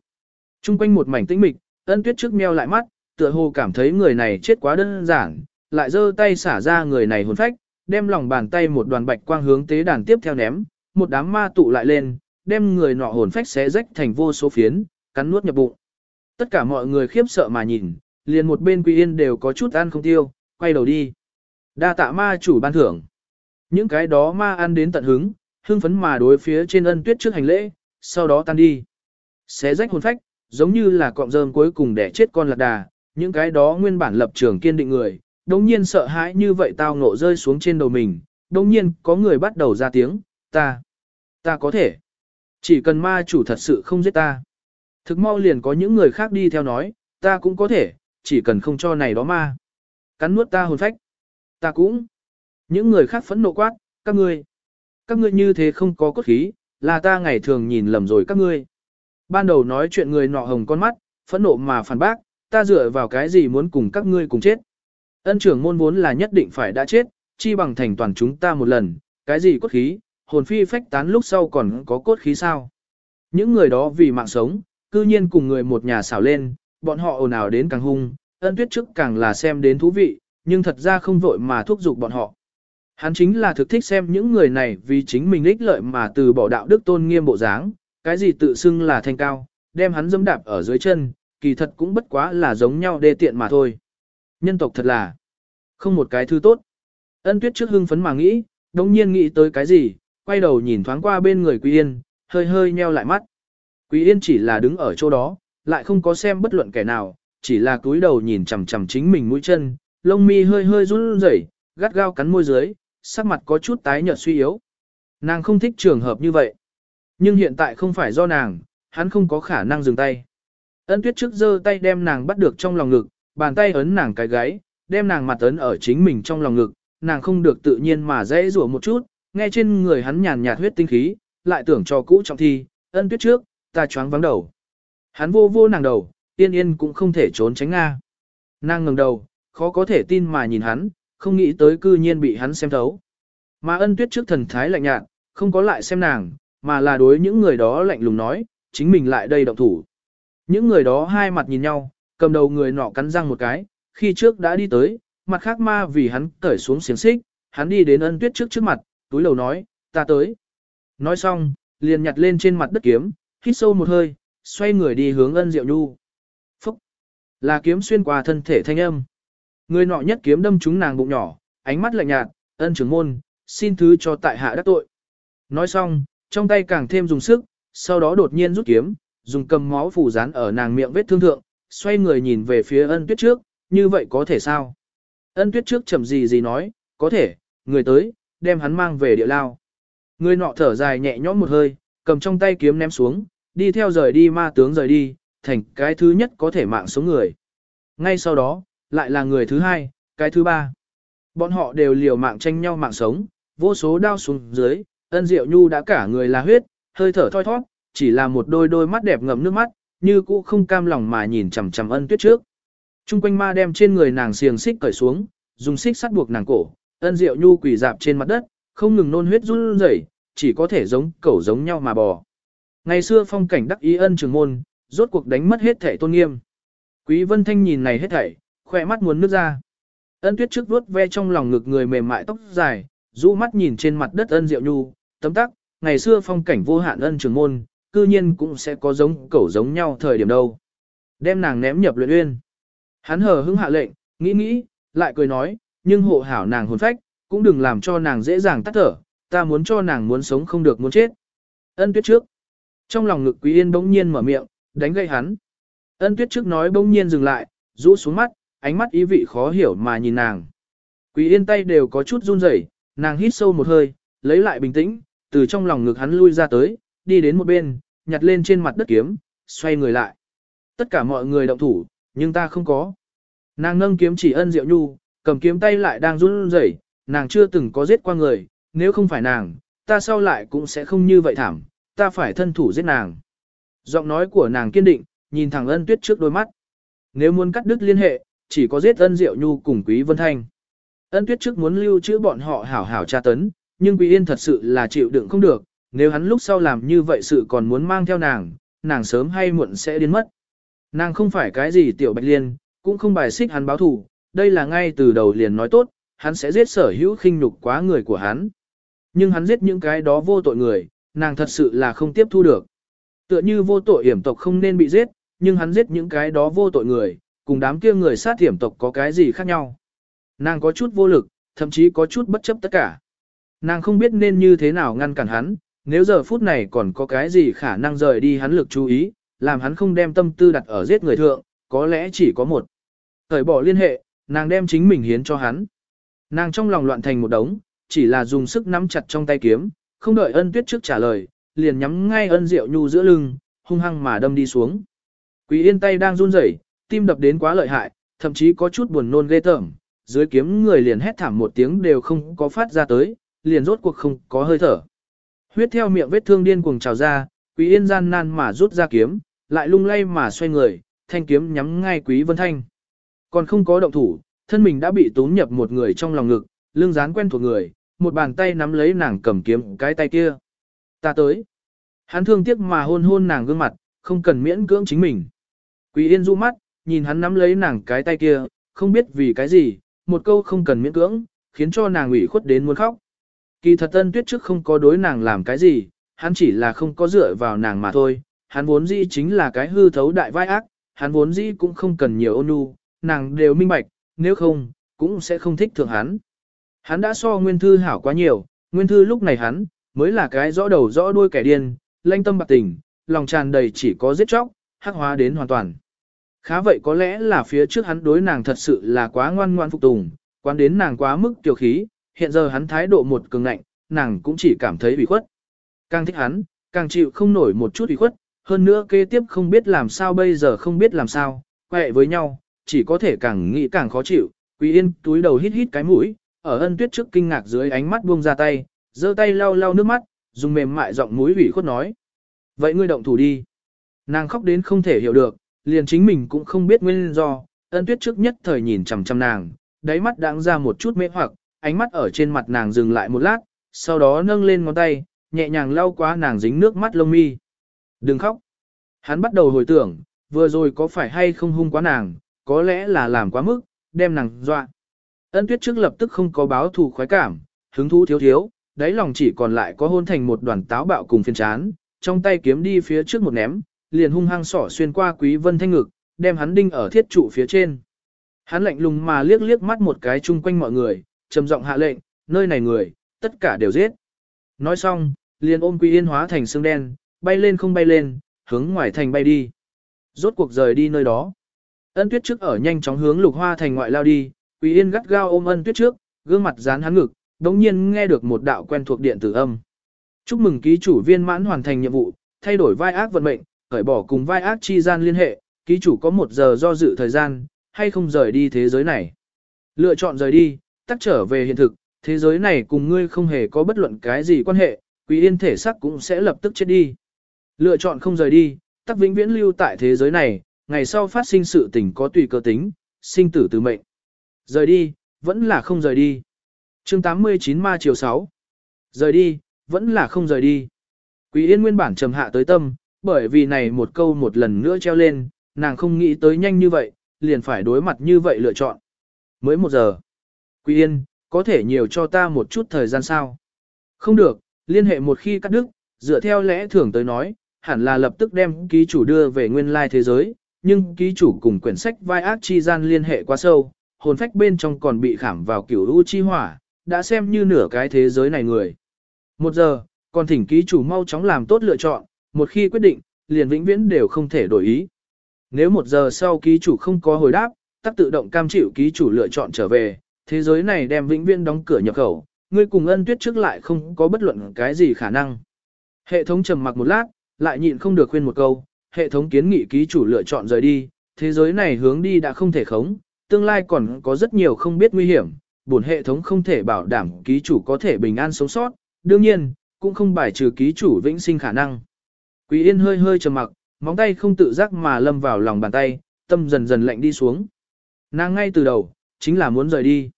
Trung quanh một mảnh tĩnh mịch, ân tuyết trước meo lại mắt, tựa hồ cảm thấy người này chết quá đơn giản, lại giơ tay xả ra người này hồn phách, đem lòng bàn tay một đoàn bạch quang hướng tế đàn tiếp theo ném, một đám ma tụ lại lên, đem người nọ hồn phách xé rách thành vô số phiến, cắn nuốt nhập bụng. Tất cả mọi người khiếp sợ mà nhìn, liền một bên quy Yên đều có chút ăn không tiêu, quay đầu đi. Đa tạ ma chủ ban thưởng. Những cái đó ma ăn đến tận hứng, hưng phấn mà đối phía trên ân tuyết trước hành lễ, sau đó tan đi. Xé rách hồn phách, giống như là cọng rơm cuối cùng để chết con lạc đà, những cái đó nguyên bản lập trường kiên định người, đồng nhiên sợ hãi như vậy tao ngộ rơi xuống trên đầu mình, đồng nhiên có người bắt đầu ra tiếng, ta, ta có thể. Chỉ cần ma chủ thật sự không giết ta. Thực mau liền có những người khác đi theo nói, ta cũng có thể, chỉ cần không cho này đó ma. Cắn nuốt ta hồn phách. Ta cũng. Những người khác phẫn nộ quát, các ngươi. Các ngươi như thế không có cốt khí, là ta ngày thường nhìn lầm rồi các ngươi. Ban đầu nói chuyện người nọ hồng con mắt, phẫn nộ mà phản bác, ta dựa vào cái gì muốn cùng các ngươi cùng chết. Ân trưởng môn vốn là nhất định phải đã chết, chi bằng thành toàn chúng ta một lần, cái gì cốt khí, hồn phi phách tán lúc sau còn có cốt khí sao. Những người đó vì mạng sống, cư nhiên cùng người một nhà xảo lên, bọn họ ồn ào đến càng hung, ân tuyết trước càng là xem đến thú vị, nhưng thật ra không vội mà thúc giục bọn họ. Hắn chính là thực thích xem những người này vì chính mình ích lợi mà từ bỏ đạo đức tôn nghiêm bộ dáng, cái gì tự xưng là thanh cao, đem hắn dẫm đạp ở dưới chân, kỳ thật cũng bất quá là giống nhau đê tiện mà thôi. Nhân tộc thật là không một cái thứ tốt. Ân tuyết trước hưng phấn mà nghĩ, đồng nhiên nghĩ tới cái gì, quay đầu nhìn thoáng qua bên người Quý Yên, hơi hơi nheo lại mắt. Quý Yên chỉ là đứng ở chỗ đó, lại không có xem bất luận kẻ nào, chỉ là cúi đầu nhìn chằm chằm chính mình mũi chân, lông mi hơi hơi run rẩy, gắt gao cắn môi dưới, sắc mặt có chút tái nhợt suy yếu. Nàng không thích trường hợp như vậy. Nhưng hiện tại không phải do nàng, hắn không có khả năng dừng tay. Ân tuyết trước giơ tay đem nàng bắt được trong lòng ngực, bàn tay ấn nàng cái gáy, đem nàng mặt ấn ở chính mình trong lòng ngực, nàng không được tự nhiên mà dễ rủa một chút, nghe trên người hắn nhàn nhạt huyết tinh khí, lại tưởng cho cũ trọng thi, ân tuyết trước, ta choáng vắng đầu. Hắn vô vô nàng đầu, yên yên cũng không thể trốn tránh Nga. Nàng ngẩng đầu, khó có thể tin mà nhìn hắn, không nghĩ tới cư nhiên bị hắn xem thấu. Mà ân tuyết trước thần thái lạnh nhạt, không có lại xem nàng, mà là đối những người đó lạnh lùng nói, chính mình lại đây động thủ. Những người đó hai mặt nhìn nhau, cầm đầu người nọ cắn răng một cái, khi trước đã đi tới, mặt khác ma vì hắn cởi xuống xiềng xích, hắn đi đến ân tuyết trước trước mặt, túi lầu nói, ta tới. Nói xong, liền nhặt lên trên mặt đất kiếm, hít sâu một hơi, xoay người đi hướng ân diệu nhu. Phúc! Là kiếm xuyên qua thân thể thanh âm. Người nọ nhất kiếm đâm trúng nàng bụng nhỏ, ánh mắt lạnh nhạt, ân trưởng môn, xin thứ cho tại hạ đắc tội. Nói xong, trong tay càng thêm dùng sức, sau đó đột nhiên rút kiếm, dùng cầm máu phủ dán ở nàng miệng vết thương thượng, xoay người nhìn về phía ân tuyết trước, như vậy có thể sao? Ân tuyết trước chậm gì gì nói, có thể, người tới, đem hắn mang về địa lao. Người nọ thở dài nhẹ nhõm một hơi, cầm trong tay kiếm ném xuống, đi theo rời đi ma tướng rời đi, thành cái thứ nhất có thể mạng sống người. Ngay sau đó, lại là người thứ hai, cái thứ ba. Bọn họ đều liều mạng tranh nhau mạng sống, vô số đau xuống dưới, ân diệu nhu đã cả người là huyết, hơi thở thoi thoát, chỉ là một đôi đôi mắt đẹp ngậm nước mắt, như cũ không cam lòng mà nhìn chằm chằm ân tuyết trước. Trung quanh ma đem trên người nàng xiềng xích cởi xuống, dùng xích sắt buộc nàng cổ, ân diệu nhu quỳ dạp trên mặt đất, không ngừng nôn huyết run rẩy, chỉ có thể giống cẩu giống nhau mà bò. Ngày xưa phong cảnh đắc ý ân trường môn, rốt cuộc đánh mất hết thể tôn nghiêm. Quý Vân Thanh nhìn này hết thảy, khỏe mắt muốn nước ra. Ân tuyết trước vuốt ve trong lòng ngực người mềm mại tóc dài, rũ mắt nhìn trên mặt đất ân diệu nhu, tấm tắc, ngày xưa phong cảnh vô hạn ân trường môn, cư nhiên cũng sẽ có giống cẩu giống nhau thời điểm đâu. Đem nàng ném nhập luyện uyên. Hắn hờ hững hạ lệnh, nghĩ nghĩ, lại cười nói, nhưng hộ hảo nàng hồn phách, cũng đừng làm cho nàng dễ dàng tắt thở, ta muốn cho nàng muốn sống không được muốn chết. Ân tuyết trước. Trong lòng ngực quý yên bỗng nhiên mở miệng, đánh gây hắn. Ân tuyết trước nói bỗng nhiên dừng lại, rũ xuống mắt, ánh mắt ý vị khó hiểu mà nhìn nàng. Quý yên tay đều có chút run rẩy, nàng hít sâu một hơi, lấy lại bình tĩnh, từ trong lòng ngực hắn lui ra tới, đi đến một bên, nhặt lên trên mặt đất kiếm, xoay người lại. Tất cả mọi người động thủ, nhưng ta không có. Nàng nâng kiếm chỉ ân diệu nhu, cầm kiếm tay lại đang run rẩy, nàng chưa từng có giết qua người, nếu không phải nàng, ta sau lại cũng sẽ không như vậy thảm, ta phải thân thủ giết nàng. Giọng nói của nàng kiên định, nhìn thẳng ân tuyết trước đôi mắt. Nếu muốn cắt đứt liên hệ, chỉ có giết ân diệu nhu cùng quý vân thanh. Ân tuyết trước muốn lưu trữ bọn họ hảo hảo tra tấn, nhưng quý yên thật sự là chịu đựng không được, nếu hắn lúc sau làm như vậy sự còn muốn mang theo nàng, nàng sớm hay muộn sẽ điên mất. Nàng không phải cái gì tiểu bạch liên, cũng không bài xích hắn báo thù, đây là ngay từ đầu liền nói tốt, hắn sẽ giết sở hữu khinh nhục quá người của hắn. Nhưng hắn giết những cái đó vô tội người, nàng thật sự là không tiếp thu được. Tựa như vô tội hiểm tộc không nên bị giết, nhưng hắn giết những cái đó vô tội người, cùng đám kia người sát hiểm tộc có cái gì khác nhau. Nàng có chút vô lực, thậm chí có chút bất chấp tất cả. Nàng không biết nên như thế nào ngăn cản hắn, nếu giờ phút này còn có cái gì khả năng rời đi hắn lực chú ý, làm hắn không đem tâm tư đặt ở giết người thượng, có lẽ chỉ có một. Thời bỏ liên hệ, nàng đem chính mình hiến cho hắn. Nàng trong lòng loạn thành một đống, chỉ là dùng sức nắm chặt trong tay kiếm, không đợi ân tuyết trước trả lời, liền nhắm ngay ân diệu nhu giữa lưng, hung hăng mà đâm đi xuống. Quý yên tay đang run rẩy, tim đập đến quá lợi hại, thậm chí có chút buồn nôn ghê tởm, dưới kiếm người liền hét thảm một tiếng đều không có phát ra tới, liền rốt cuộc không có hơi thở. Huyết theo miệng vết thương điên cuồng trào ra, Quý Yên gian nan mà rút ra kiếm, lại lung lay mà xoay người, thanh kiếm nhắm ngay Quý Vân Thanh. Còn không có động thủ, thân mình đã bị tốn nhập một người trong lòng ngực, lưng dán quen thuộc người, một bàn tay nắm lấy nàng cầm kiếm cái tay kia. Ta tới. Hắn thương tiếc mà hôn hôn nàng gương mặt, không cần miễn cưỡng chính mình. Quý Yên du mắt, nhìn hắn nắm lấy nàng cái tay kia, không biết vì cái gì, một câu không cần miễn cưỡng, khiến cho nàng ủy khuất đến muốn khóc. Kỳ thật tân tuyết trước không có đối nàng làm cái gì, hắn chỉ là không có dựa vào nàng mà thôi, hắn vốn dĩ chính là cái hư thấu đại vai ác, hắn vốn dĩ cũng không cần nhiều ôn nhu, nàng đều minh bạch, nếu không, cũng sẽ không thích thượng hắn. Hắn đã so Nguyên Thư hảo quá nhiều, Nguyên Thư lúc này hắn, mới là cái rõ đầu rõ đuôi kẻ điên, lanh tâm bạc tình, lòng tràn đầy chỉ có giết chóc, hắc hóa đến hoàn toàn. Khá vậy có lẽ là phía trước hắn đối nàng thật sự là quá ngoan ngoan phục tùng, quán đến nàng quá mức tiểu khí, hiện giờ hắn thái độ một cường ngạnh, nàng cũng chỉ cảm thấy bị khuất. Càng thích hắn, càng chịu không nổi một chút bị khuất, hơn nữa kế tiếp không biết làm sao bây giờ không biết làm sao, quẹ với nhau, chỉ có thể càng nghĩ càng khó chịu, Quý Yên túi đầu hít hít cái mũi, ở ân tuyết trước kinh ngạc dưới ánh mắt buông ra tay, giơ tay lau lau nước mắt, dùng mềm mại giọng mũi ủy khuất nói. Vậy ngươi động thủ đi. Nàng khóc đến không thể hiểu được, liền chính mình cũng không biết nguyên do, ân tuyết trước nhất thời nhìn chằm chằm nàng, đáy mắt đang ra một chút mê hoặc, ánh mắt ở trên mặt nàng dừng lại một lát, sau đó nâng lên ngón tay, nhẹ nhàng lau qua nàng dính nước mắt lông mi. Đừng khóc. Hắn bắt đầu hồi tưởng, vừa rồi có phải hay không hung quá nàng, có lẽ là làm quá mức, đem nàng dọa. Ân tuyết trước lập tức không có báo thù khoái cảm, hứng thú thiếu thiếu, đáy lòng chỉ còn lại có hôn thành một đoàn táo bạo cùng phiền chán, trong tay kiếm đi phía trước một ném, liền hung hăng sỏ xuyên qua quý vân thanh ngực, đem hắn đinh ở thiết trụ phía trên. Hắn lạnh lùng mà liếc liếc mắt một cái chung quanh mọi người, trầm giọng hạ lệnh, nơi này người, tất cả đều giết. Nói xong, liền ôm Quý Yên hóa thành xương đen, bay lên không bay lên, hướng ngoài thành bay đi. Rốt cuộc rời đi nơi đó. Ân Tuyết trước ở nhanh chóng hướng Lục Hoa thành ngoại lao đi, Quý Yên gắt gao ôm Ân Tuyết trước, gương mặt dán hắn ngực, đống nhiên nghe được một đạo quen thuộc điện tử âm. Chúc mừng ký chủ viên mãn hoàn thành nhiệm vụ, thay đổi vai ác vận mệnh, cởi bỏ cùng vai ác chi gian liên hệ, ký chủ có một giờ do dự thời gian, hay không rời đi thế giới này. Lựa chọn rời đi, tắc trở về hiện thực, thế giới này cùng ngươi không hề có bất luận cái gì quan hệ, Quý Yên thể sắc cũng sẽ lập tức chết đi. Lựa chọn không rời đi, tắc vĩnh viễn lưu tại thế giới này, ngày sau phát sinh sự tình có tùy cơ tính, sinh tử từ mệnh. Rời đi, vẫn là không rời đi. Chương 89 ma chiều 6. Rời đi, vẫn là không rời đi. Quý Yên nguyên bản trầm hạ tới tâm, bởi vì này một câu một lần nữa treo lên, nàng không nghĩ tới nhanh như vậy, liền phải đối mặt như vậy lựa chọn. Mới một giờ. Quý Yên, có thể nhiều cho ta một chút thời gian sao? Không được, liên hệ một khi cắt đứt, dựa theo lẽ thường tới nói, hẳn là lập tức đem ký chủ đưa về nguyên lai thế giới, nhưng ký chủ cùng quyển sách vai ác chi gian liên hệ quá sâu, hồn phách bên trong còn bị khảm vào kiểu u chi hỏa, đã xem như nửa cái thế giới này người. Một giờ, còn thỉnh ký chủ mau chóng làm tốt lựa chọn, một khi quyết định, liền vĩnh viễn đều không thể đổi ý. Nếu một giờ sau ký chủ không có hồi đáp, tắc tự động cam chịu ký chủ lựa chọn trở về, thế giới này đem vĩnh viễn đóng cửa nhập khẩu, ngươi cùng ân tuyết trước lại không có bất luận cái gì khả năng. Hệ thống trầm mặc một lát, lại nhịn không được khuyên một câu, hệ thống kiến nghị ký chủ lựa chọn rời đi, thế giới này hướng đi đã không thể khống, tương lai còn có rất nhiều không biết nguy hiểm, bổn hệ thống không thể bảo đảm ký chủ có thể bình an sống sót, đương nhiên, cũng không bài trừ ký chủ vĩnh sinh khả năng. Quý Yên hơi hơi trầm mặc, móng tay không tự giác mà lâm vào lòng bàn tay, tâm dần dần lạnh đi xuống. Nàng ngay từ đầu, chính là muốn rời đi.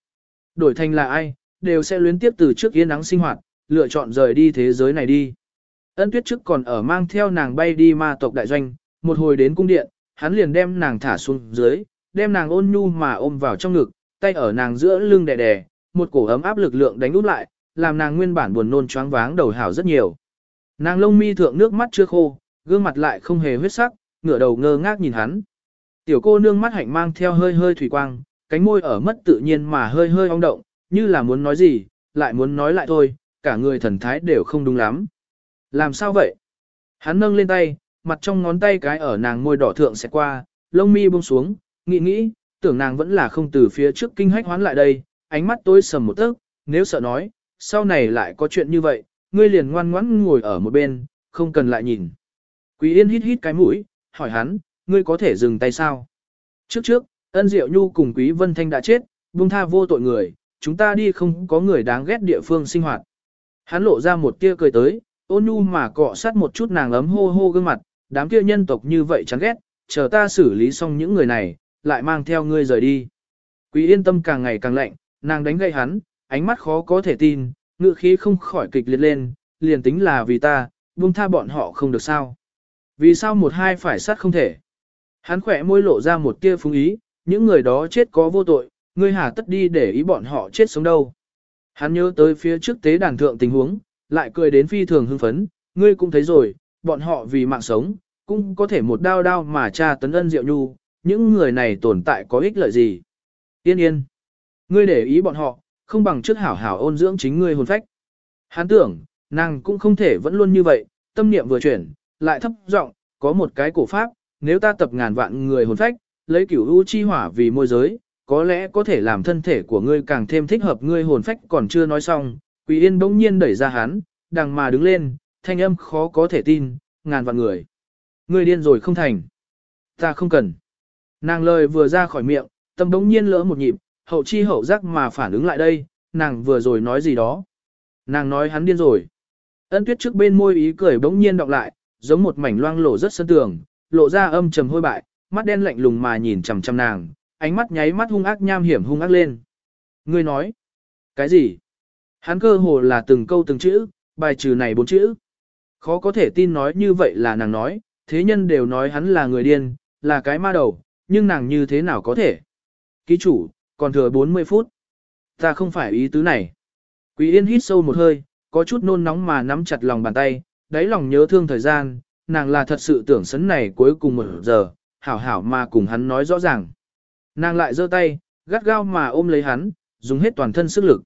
Đổi thành là ai, đều sẽ luyến tiếp từ trước yên nắng sinh hoạt, lựa chọn rời đi thế giới này đi. Ân tuyết trước còn ở mang theo nàng bay đi ma tộc đại doanh, một hồi đến cung điện, hắn liền đem nàng thả xuống dưới, đem nàng ôn nhu mà ôm vào trong ngực, tay ở nàng giữa lưng đè đè, một cổ ấm áp lực lượng đánh út lại, làm nàng nguyên bản buồn nôn choáng váng đầu hảo rất nhiều. Nàng lông mi thượng nước mắt chưa khô, gương mặt lại không hề huyết sắc, ngửa đầu ngơ ngác nhìn hắn. Tiểu cô nương mắt hạnh mang theo hơi hơi thủy quang, cánh môi ở mất tự nhiên mà hơi hơi ong động, như là muốn nói gì, lại muốn nói lại thôi, cả người thần thái đều không đúng lắm. Làm sao vậy? Hắn nâng lên tay, mặt trong ngón tay cái ở nàng môi đỏ thượng sẽ qua, lông mi buông xuống, nghĩ nghĩ, tưởng nàng vẫn là không từ phía trước kinh hách hoán lại đây, ánh mắt tối sầm một tấc, nếu sợ nói, sau này lại có chuyện như vậy, ngươi liền ngoan ngoãn ngồi ở một bên, không cần lại nhìn. Quý Yên hít hít cái mũi, hỏi hắn, ngươi có thể dừng tay sao? Trước trước, ân diệu nhu cùng Quý Vân Thanh đã chết, buông tha vô tội người, chúng ta đi không có người đáng ghét địa phương sinh hoạt. Hắn lộ ra một tia cười tới, ôn nhu mà cọ sát một chút nàng ấm hô hô gương mặt, đám kia nhân tộc như vậy chán ghét, chờ ta xử lý xong những người này, lại mang theo ngươi rời đi. Quý yên tâm càng ngày càng lạnh, nàng đánh gậy hắn, ánh mắt khó có thể tin, ngựa khí không khỏi kịch liệt lên, liền tính là vì ta, buông tha bọn họ không được sao. Vì sao một hai phải sát không thể? Hắn khỏe môi lộ ra một tia phúng ý, những người đó chết có vô tội, ngươi hà tất đi để ý bọn họ chết sống đâu. Hắn nhớ tới phía trước tế đàn thượng tình huống, lại cười đến phi thường hưng phấn, ngươi cũng thấy rồi, bọn họ vì mạng sống, cũng có thể một đao đao mà tra tấn ân diệu nhu, những người này tồn tại có ích lợi gì. Yên yên, ngươi để ý bọn họ, không bằng trước hảo hảo ôn dưỡng chính ngươi hồn phách. Hắn tưởng, nàng cũng không thể vẫn luôn như vậy, tâm niệm vừa chuyển, lại thấp giọng, có một cái cổ pháp, nếu ta tập ngàn vạn người hồn phách, lấy cửu u chi hỏa vì môi giới, có lẽ có thể làm thân thể của ngươi càng thêm thích hợp ngươi hồn phách còn chưa nói xong, Quỷ Yên bỗng nhiên đẩy ra hắn, đằng mà đứng lên, thanh âm khó có thể tin, ngàn vạn người. Ngươi điên rồi không thành. Ta không cần. Nàng lời vừa ra khỏi miệng, tâm đống nhiên lỡ một nhịp, hậu chi hậu giác mà phản ứng lại đây, nàng vừa rồi nói gì đó. Nàng nói hắn điên rồi. Ân tuyết trước bên môi ý cười bỗng nhiên đọc lại, giống một mảnh loang lổ rất sân tường, lộ ra âm trầm hôi bại, mắt đen lạnh lùng mà nhìn chằm chằm nàng, ánh mắt nháy mắt hung ác nham hiểm hung ác lên. Ngươi nói, cái gì? Hắn cơ hồ là từng câu từng chữ, bài trừ này bốn chữ. Khó có thể tin nói như vậy là nàng nói, thế nhân đều nói hắn là người điên, là cái ma đầu, nhưng nàng như thế nào có thể? Ký chủ, còn thừa 40 phút. Ta không phải ý tứ này. Quý Yên hít sâu một hơi, có chút nôn nóng mà nắm chặt lòng bàn tay, đáy lòng nhớ thương thời gian, nàng là thật sự tưởng sấn này cuối cùng một giờ, hảo hảo mà cùng hắn nói rõ ràng. Nàng lại giơ tay, gắt gao mà ôm lấy hắn, dùng hết toàn thân sức lực.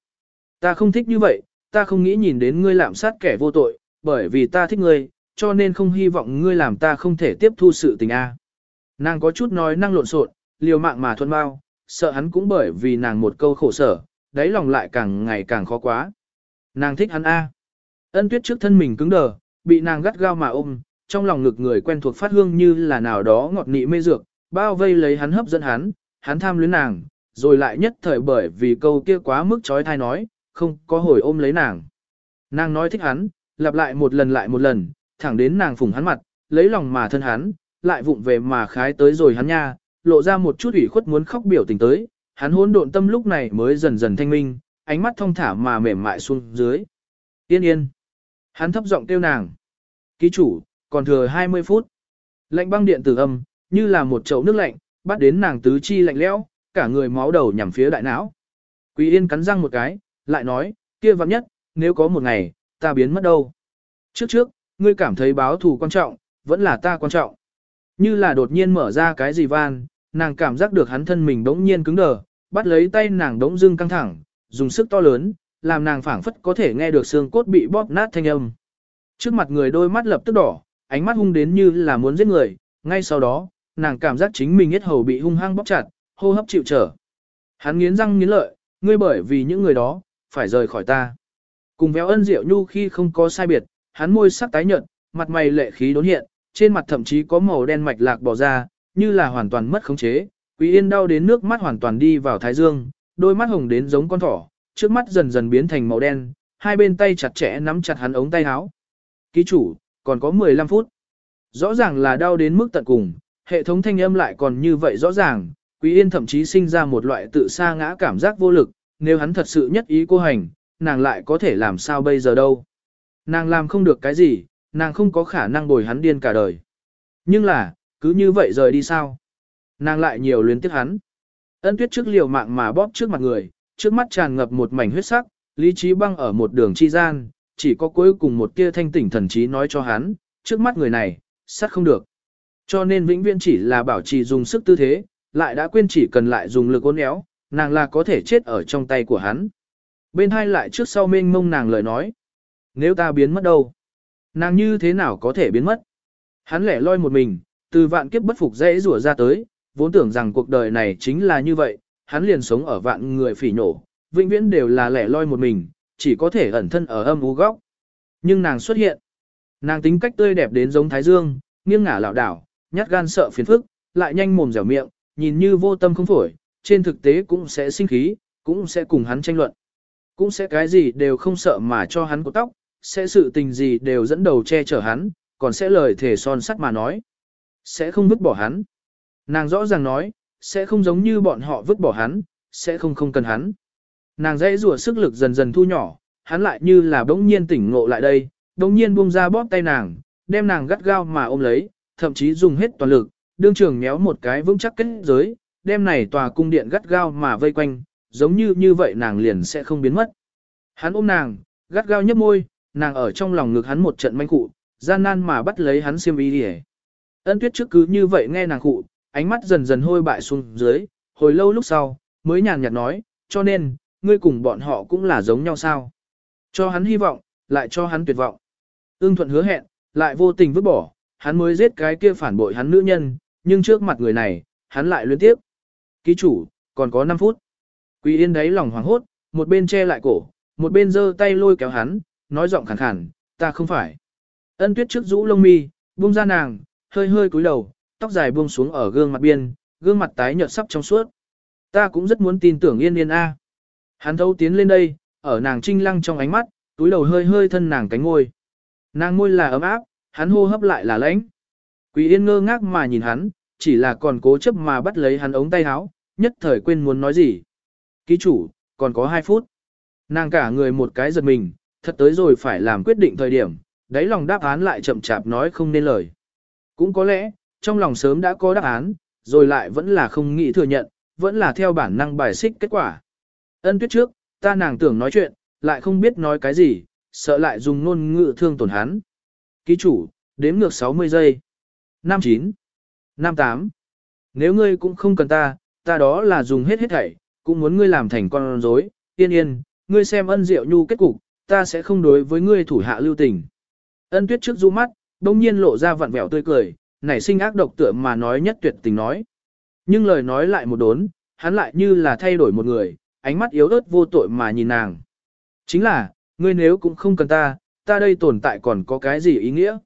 Ta không thích như vậy, ta không nghĩ nhìn đến ngươi lạm sát kẻ vô tội, bởi vì ta thích ngươi, cho nên không hy vọng ngươi làm ta không thể tiếp thu sự tình A. Nàng có chút nói năng lộn xộn, liều mạng mà thuận bao, sợ hắn cũng bởi vì nàng một câu khổ sở, đáy lòng lại càng ngày càng khó quá. Nàng thích hắn A. Ân tuyết trước thân mình cứng đờ, bị nàng gắt gao mà ôm, trong lòng ngực người quen thuộc phát hương như là nào đó ngọt nị mê dược, bao vây lấy hắn hấp dẫn hắn, hắn tham luyến nàng, rồi lại nhất thời bởi vì câu kia quá mức trói thai nói, không có hồi ôm lấy nàng. Nàng nói thích hắn, lặp lại một lần lại một lần, thẳng đến nàng phùng hắn mặt, lấy lòng mà thân hắn, lại vụng về mà khái tới rồi hắn nha, lộ ra một chút ủy khuất muốn khóc biểu tình tới, hắn hỗn độn tâm lúc này mới dần dần thanh minh, ánh mắt thông thả mà mềm mại xuống dưới. Yên yên. Hắn thấp giọng kêu nàng. Ký chủ, còn thừa 20 phút. Lạnh băng điện tử âm, như là một chậu nước lạnh, bắt đến nàng tứ chi lạnh lẽo, cả người máu đầu nhằm phía đại não. Quý Yên cắn răng một cái, lại nói, kia vặn nhất, nếu có một ngày, ta biến mất đâu. Trước trước, ngươi cảm thấy báo thù quan trọng, vẫn là ta quan trọng. Như là đột nhiên mở ra cái gì van, nàng cảm giác được hắn thân mình đống nhiên cứng đờ, bắt lấy tay nàng đống dưng căng thẳng, dùng sức to lớn, làm nàng phảng phất có thể nghe được xương cốt bị bóp nát thanh âm. Trước mặt người đôi mắt lập tức đỏ, ánh mắt hung đến như là muốn giết người, ngay sau đó, nàng cảm giác chính mình hết hầu bị hung hăng bóp chặt, hô hấp chịu trở. Hắn nghiến răng nghiến lợi, ngươi bởi vì những người đó, phải rời khỏi ta. Cùng véo ân diệu nhu khi không có sai biệt, hắn môi sắc tái nhợt, mặt mày lệ khí đốn hiện, trên mặt thậm chí có màu đen mạch lạc bỏ ra, như là hoàn toàn mất khống chế. Quý yên đau đến nước mắt hoàn toàn đi vào thái dương, đôi mắt hồng đến giống con thỏ, trước mắt dần dần biến thành màu đen, hai bên tay chặt chẽ nắm chặt hắn ống tay áo. Ký chủ, còn có 15 phút. Rõ ràng là đau đến mức tận cùng, hệ thống thanh âm lại còn như vậy rõ ràng, Quý Yên thậm chí sinh ra một loại tự sa ngã cảm giác vô lực, nếu hắn thật sự nhất ý cô hành, nàng lại có thể làm sao bây giờ đâu. Nàng làm không được cái gì, nàng không có khả năng bồi hắn điên cả đời. Nhưng là, cứ như vậy rời đi sao? Nàng lại nhiều luyến tiếc hắn. Ân tuyết trước liều mạng mà bóp trước mặt người, trước mắt tràn ngập một mảnh huyết sắc, lý trí băng ở một đường chi gian, chỉ có cuối cùng một tia thanh tỉnh thần trí nói cho hắn, trước mắt người này, sát không được. Cho nên vĩnh viễn chỉ là bảo trì dùng sức tư thế, lại đã quên chỉ cần lại dùng lực ôn éo, nàng là có thể chết ở trong tay của hắn. Bên hai lại trước sau mênh mông nàng lời nói. Nếu ta biến mất đâu? Nàng như thế nào có thể biến mất? Hắn lẻ loi một mình, từ vạn kiếp bất phục dễ rủa ra tới, vốn tưởng rằng cuộc đời này chính là như vậy, hắn liền sống ở vạn người phỉ nổ, vĩnh viễn đều là lẻ loi một mình, chỉ có thể ẩn thân ở âm u góc. Nhưng nàng xuất hiện. Nàng tính cách tươi đẹp đến giống Thái Dương, nghiêng ngả lảo đảo, nhát gan sợ phiền phức, lại nhanh mồm dẻo miệng, nhìn như vô tâm không phổi, trên thực tế cũng sẽ sinh khí, cũng sẽ cùng hắn tranh luận. Cũng sẽ cái gì đều không sợ mà cho hắn cột tóc, sẽ sự tình gì đều dẫn đầu che chở hắn, còn sẽ lời thể son sắt mà nói. Sẽ không vứt bỏ hắn. Nàng rõ ràng nói, sẽ không giống như bọn họ vứt bỏ hắn, sẽ không không cần hắn. Nàng dãy rùa sức lực dần dần thu nhỏ, hắn lại như là bỗng nhiên tỉnh ngộ lại đây, bỗng nhiên buông ra bóp tay nàng, đem nàng gắt gao mà ôm lấy, thậm chí dùng hết toàn lực, đương trường méo một cái vững chắc kết giới, đem này tòa cung điện gắt gao mà vây quanh, giống như như vậy nàng liền sẽ không biến mất. Hắn ôm nàng, gắt gao nhấp môi, nàng ở trong lòng ngực hắn một trận manh cụ, gian nan mà bắt lấy hắn xiêm y đi Ân tuyết trước cứ như vậy nghe nàng cụ, ánh mắt dần dần hôi bại xuống dưới, hồi lâu lúc sau, mới nhàn nhạt nói, cho nên, ngươi cùng bọn họ cũng là giống nhau sao. Cho hắn hy vọng, lại cho hắn tuyệt vọng. Ưng thuận hứa hẹn, lại vô tình vứt bỏ, hắn mới giết cái kia phản bội hắn nữ nhân, nhưng trước mặt người này, hắn lại luyến tiếp. Ký chủ, còn có 5 phút. Quý yên đấy lòng hoảng hốt, một bên che lại cổ, một bên giơ tay lôi kéo hắn, nói giọng khàn khàn, ta không phải. Ân tuyết trước rũ lông mi, buông ra nàng, hơi hơi cúi đầu, tóc dài buông xuống ở gương mặt biên, gương mặt tái nhợt sắp trong suốt. Ta cũng rất muốn tin tưởng yên yên a. Hắn thấu tiến lên đây, ở nàng trinh lăng trong ánh mắt, túi đầu hơi hơi thân nàng cánh ngôi. Nàng ngôi là ấm áp, hắn hô hấp lại là lãnh. Quý yên ngơ ngác mà nhìn hắn, chỉ là còn cố chấp mà bắt lấy hắn ống tay áo, nhất thời quên muốn nói gì. Ký chủ, còn có 2 phút. Nàng cả người một cái giật mình, thật tới rồi phải làm quyết định thời điểm, đáy lòng đáp án lại chậm chạp nói không nên lời. Cũng có lẽ, trong lòng sớm đã có đáp án, rồi lại vẫn là không nghĩ thừa nhận, vẫn là theo bản năng bài xích kết quả. Ân tuyết trước, ta nàng tưởng nói chuyện, lại không biết nói cái gì, sợ lại dùng ngôn ngữ thương tổn hắn. Ký chủ, đếm ngược 60 giây. 59. 58. Nếu ngươi cũng không cần ta, ta đó là dùng hết hết thảy, cũng muốn ngươi làm thành con rối. Yên yên, ngươi xem ân diệu nhu kết cục, ta sẽ không đối với ngươi thủ hạ lưu tình. Ân tuyết trước du mắt, đông nhiên lộ ra vặn vẹo tươi cười, nảy sinh ác độc tựa mà nói nhất tuyệt tình nói. Nhưng lời nói lại một đốn, hắn lại như là thay đổi một người, ánh mắt yếu ớt vô tội mà nhìn nàng. Chính là, ngươi nếu cũng không cần ta, ta đây tồn tại còn có cái gì ý nghĩa?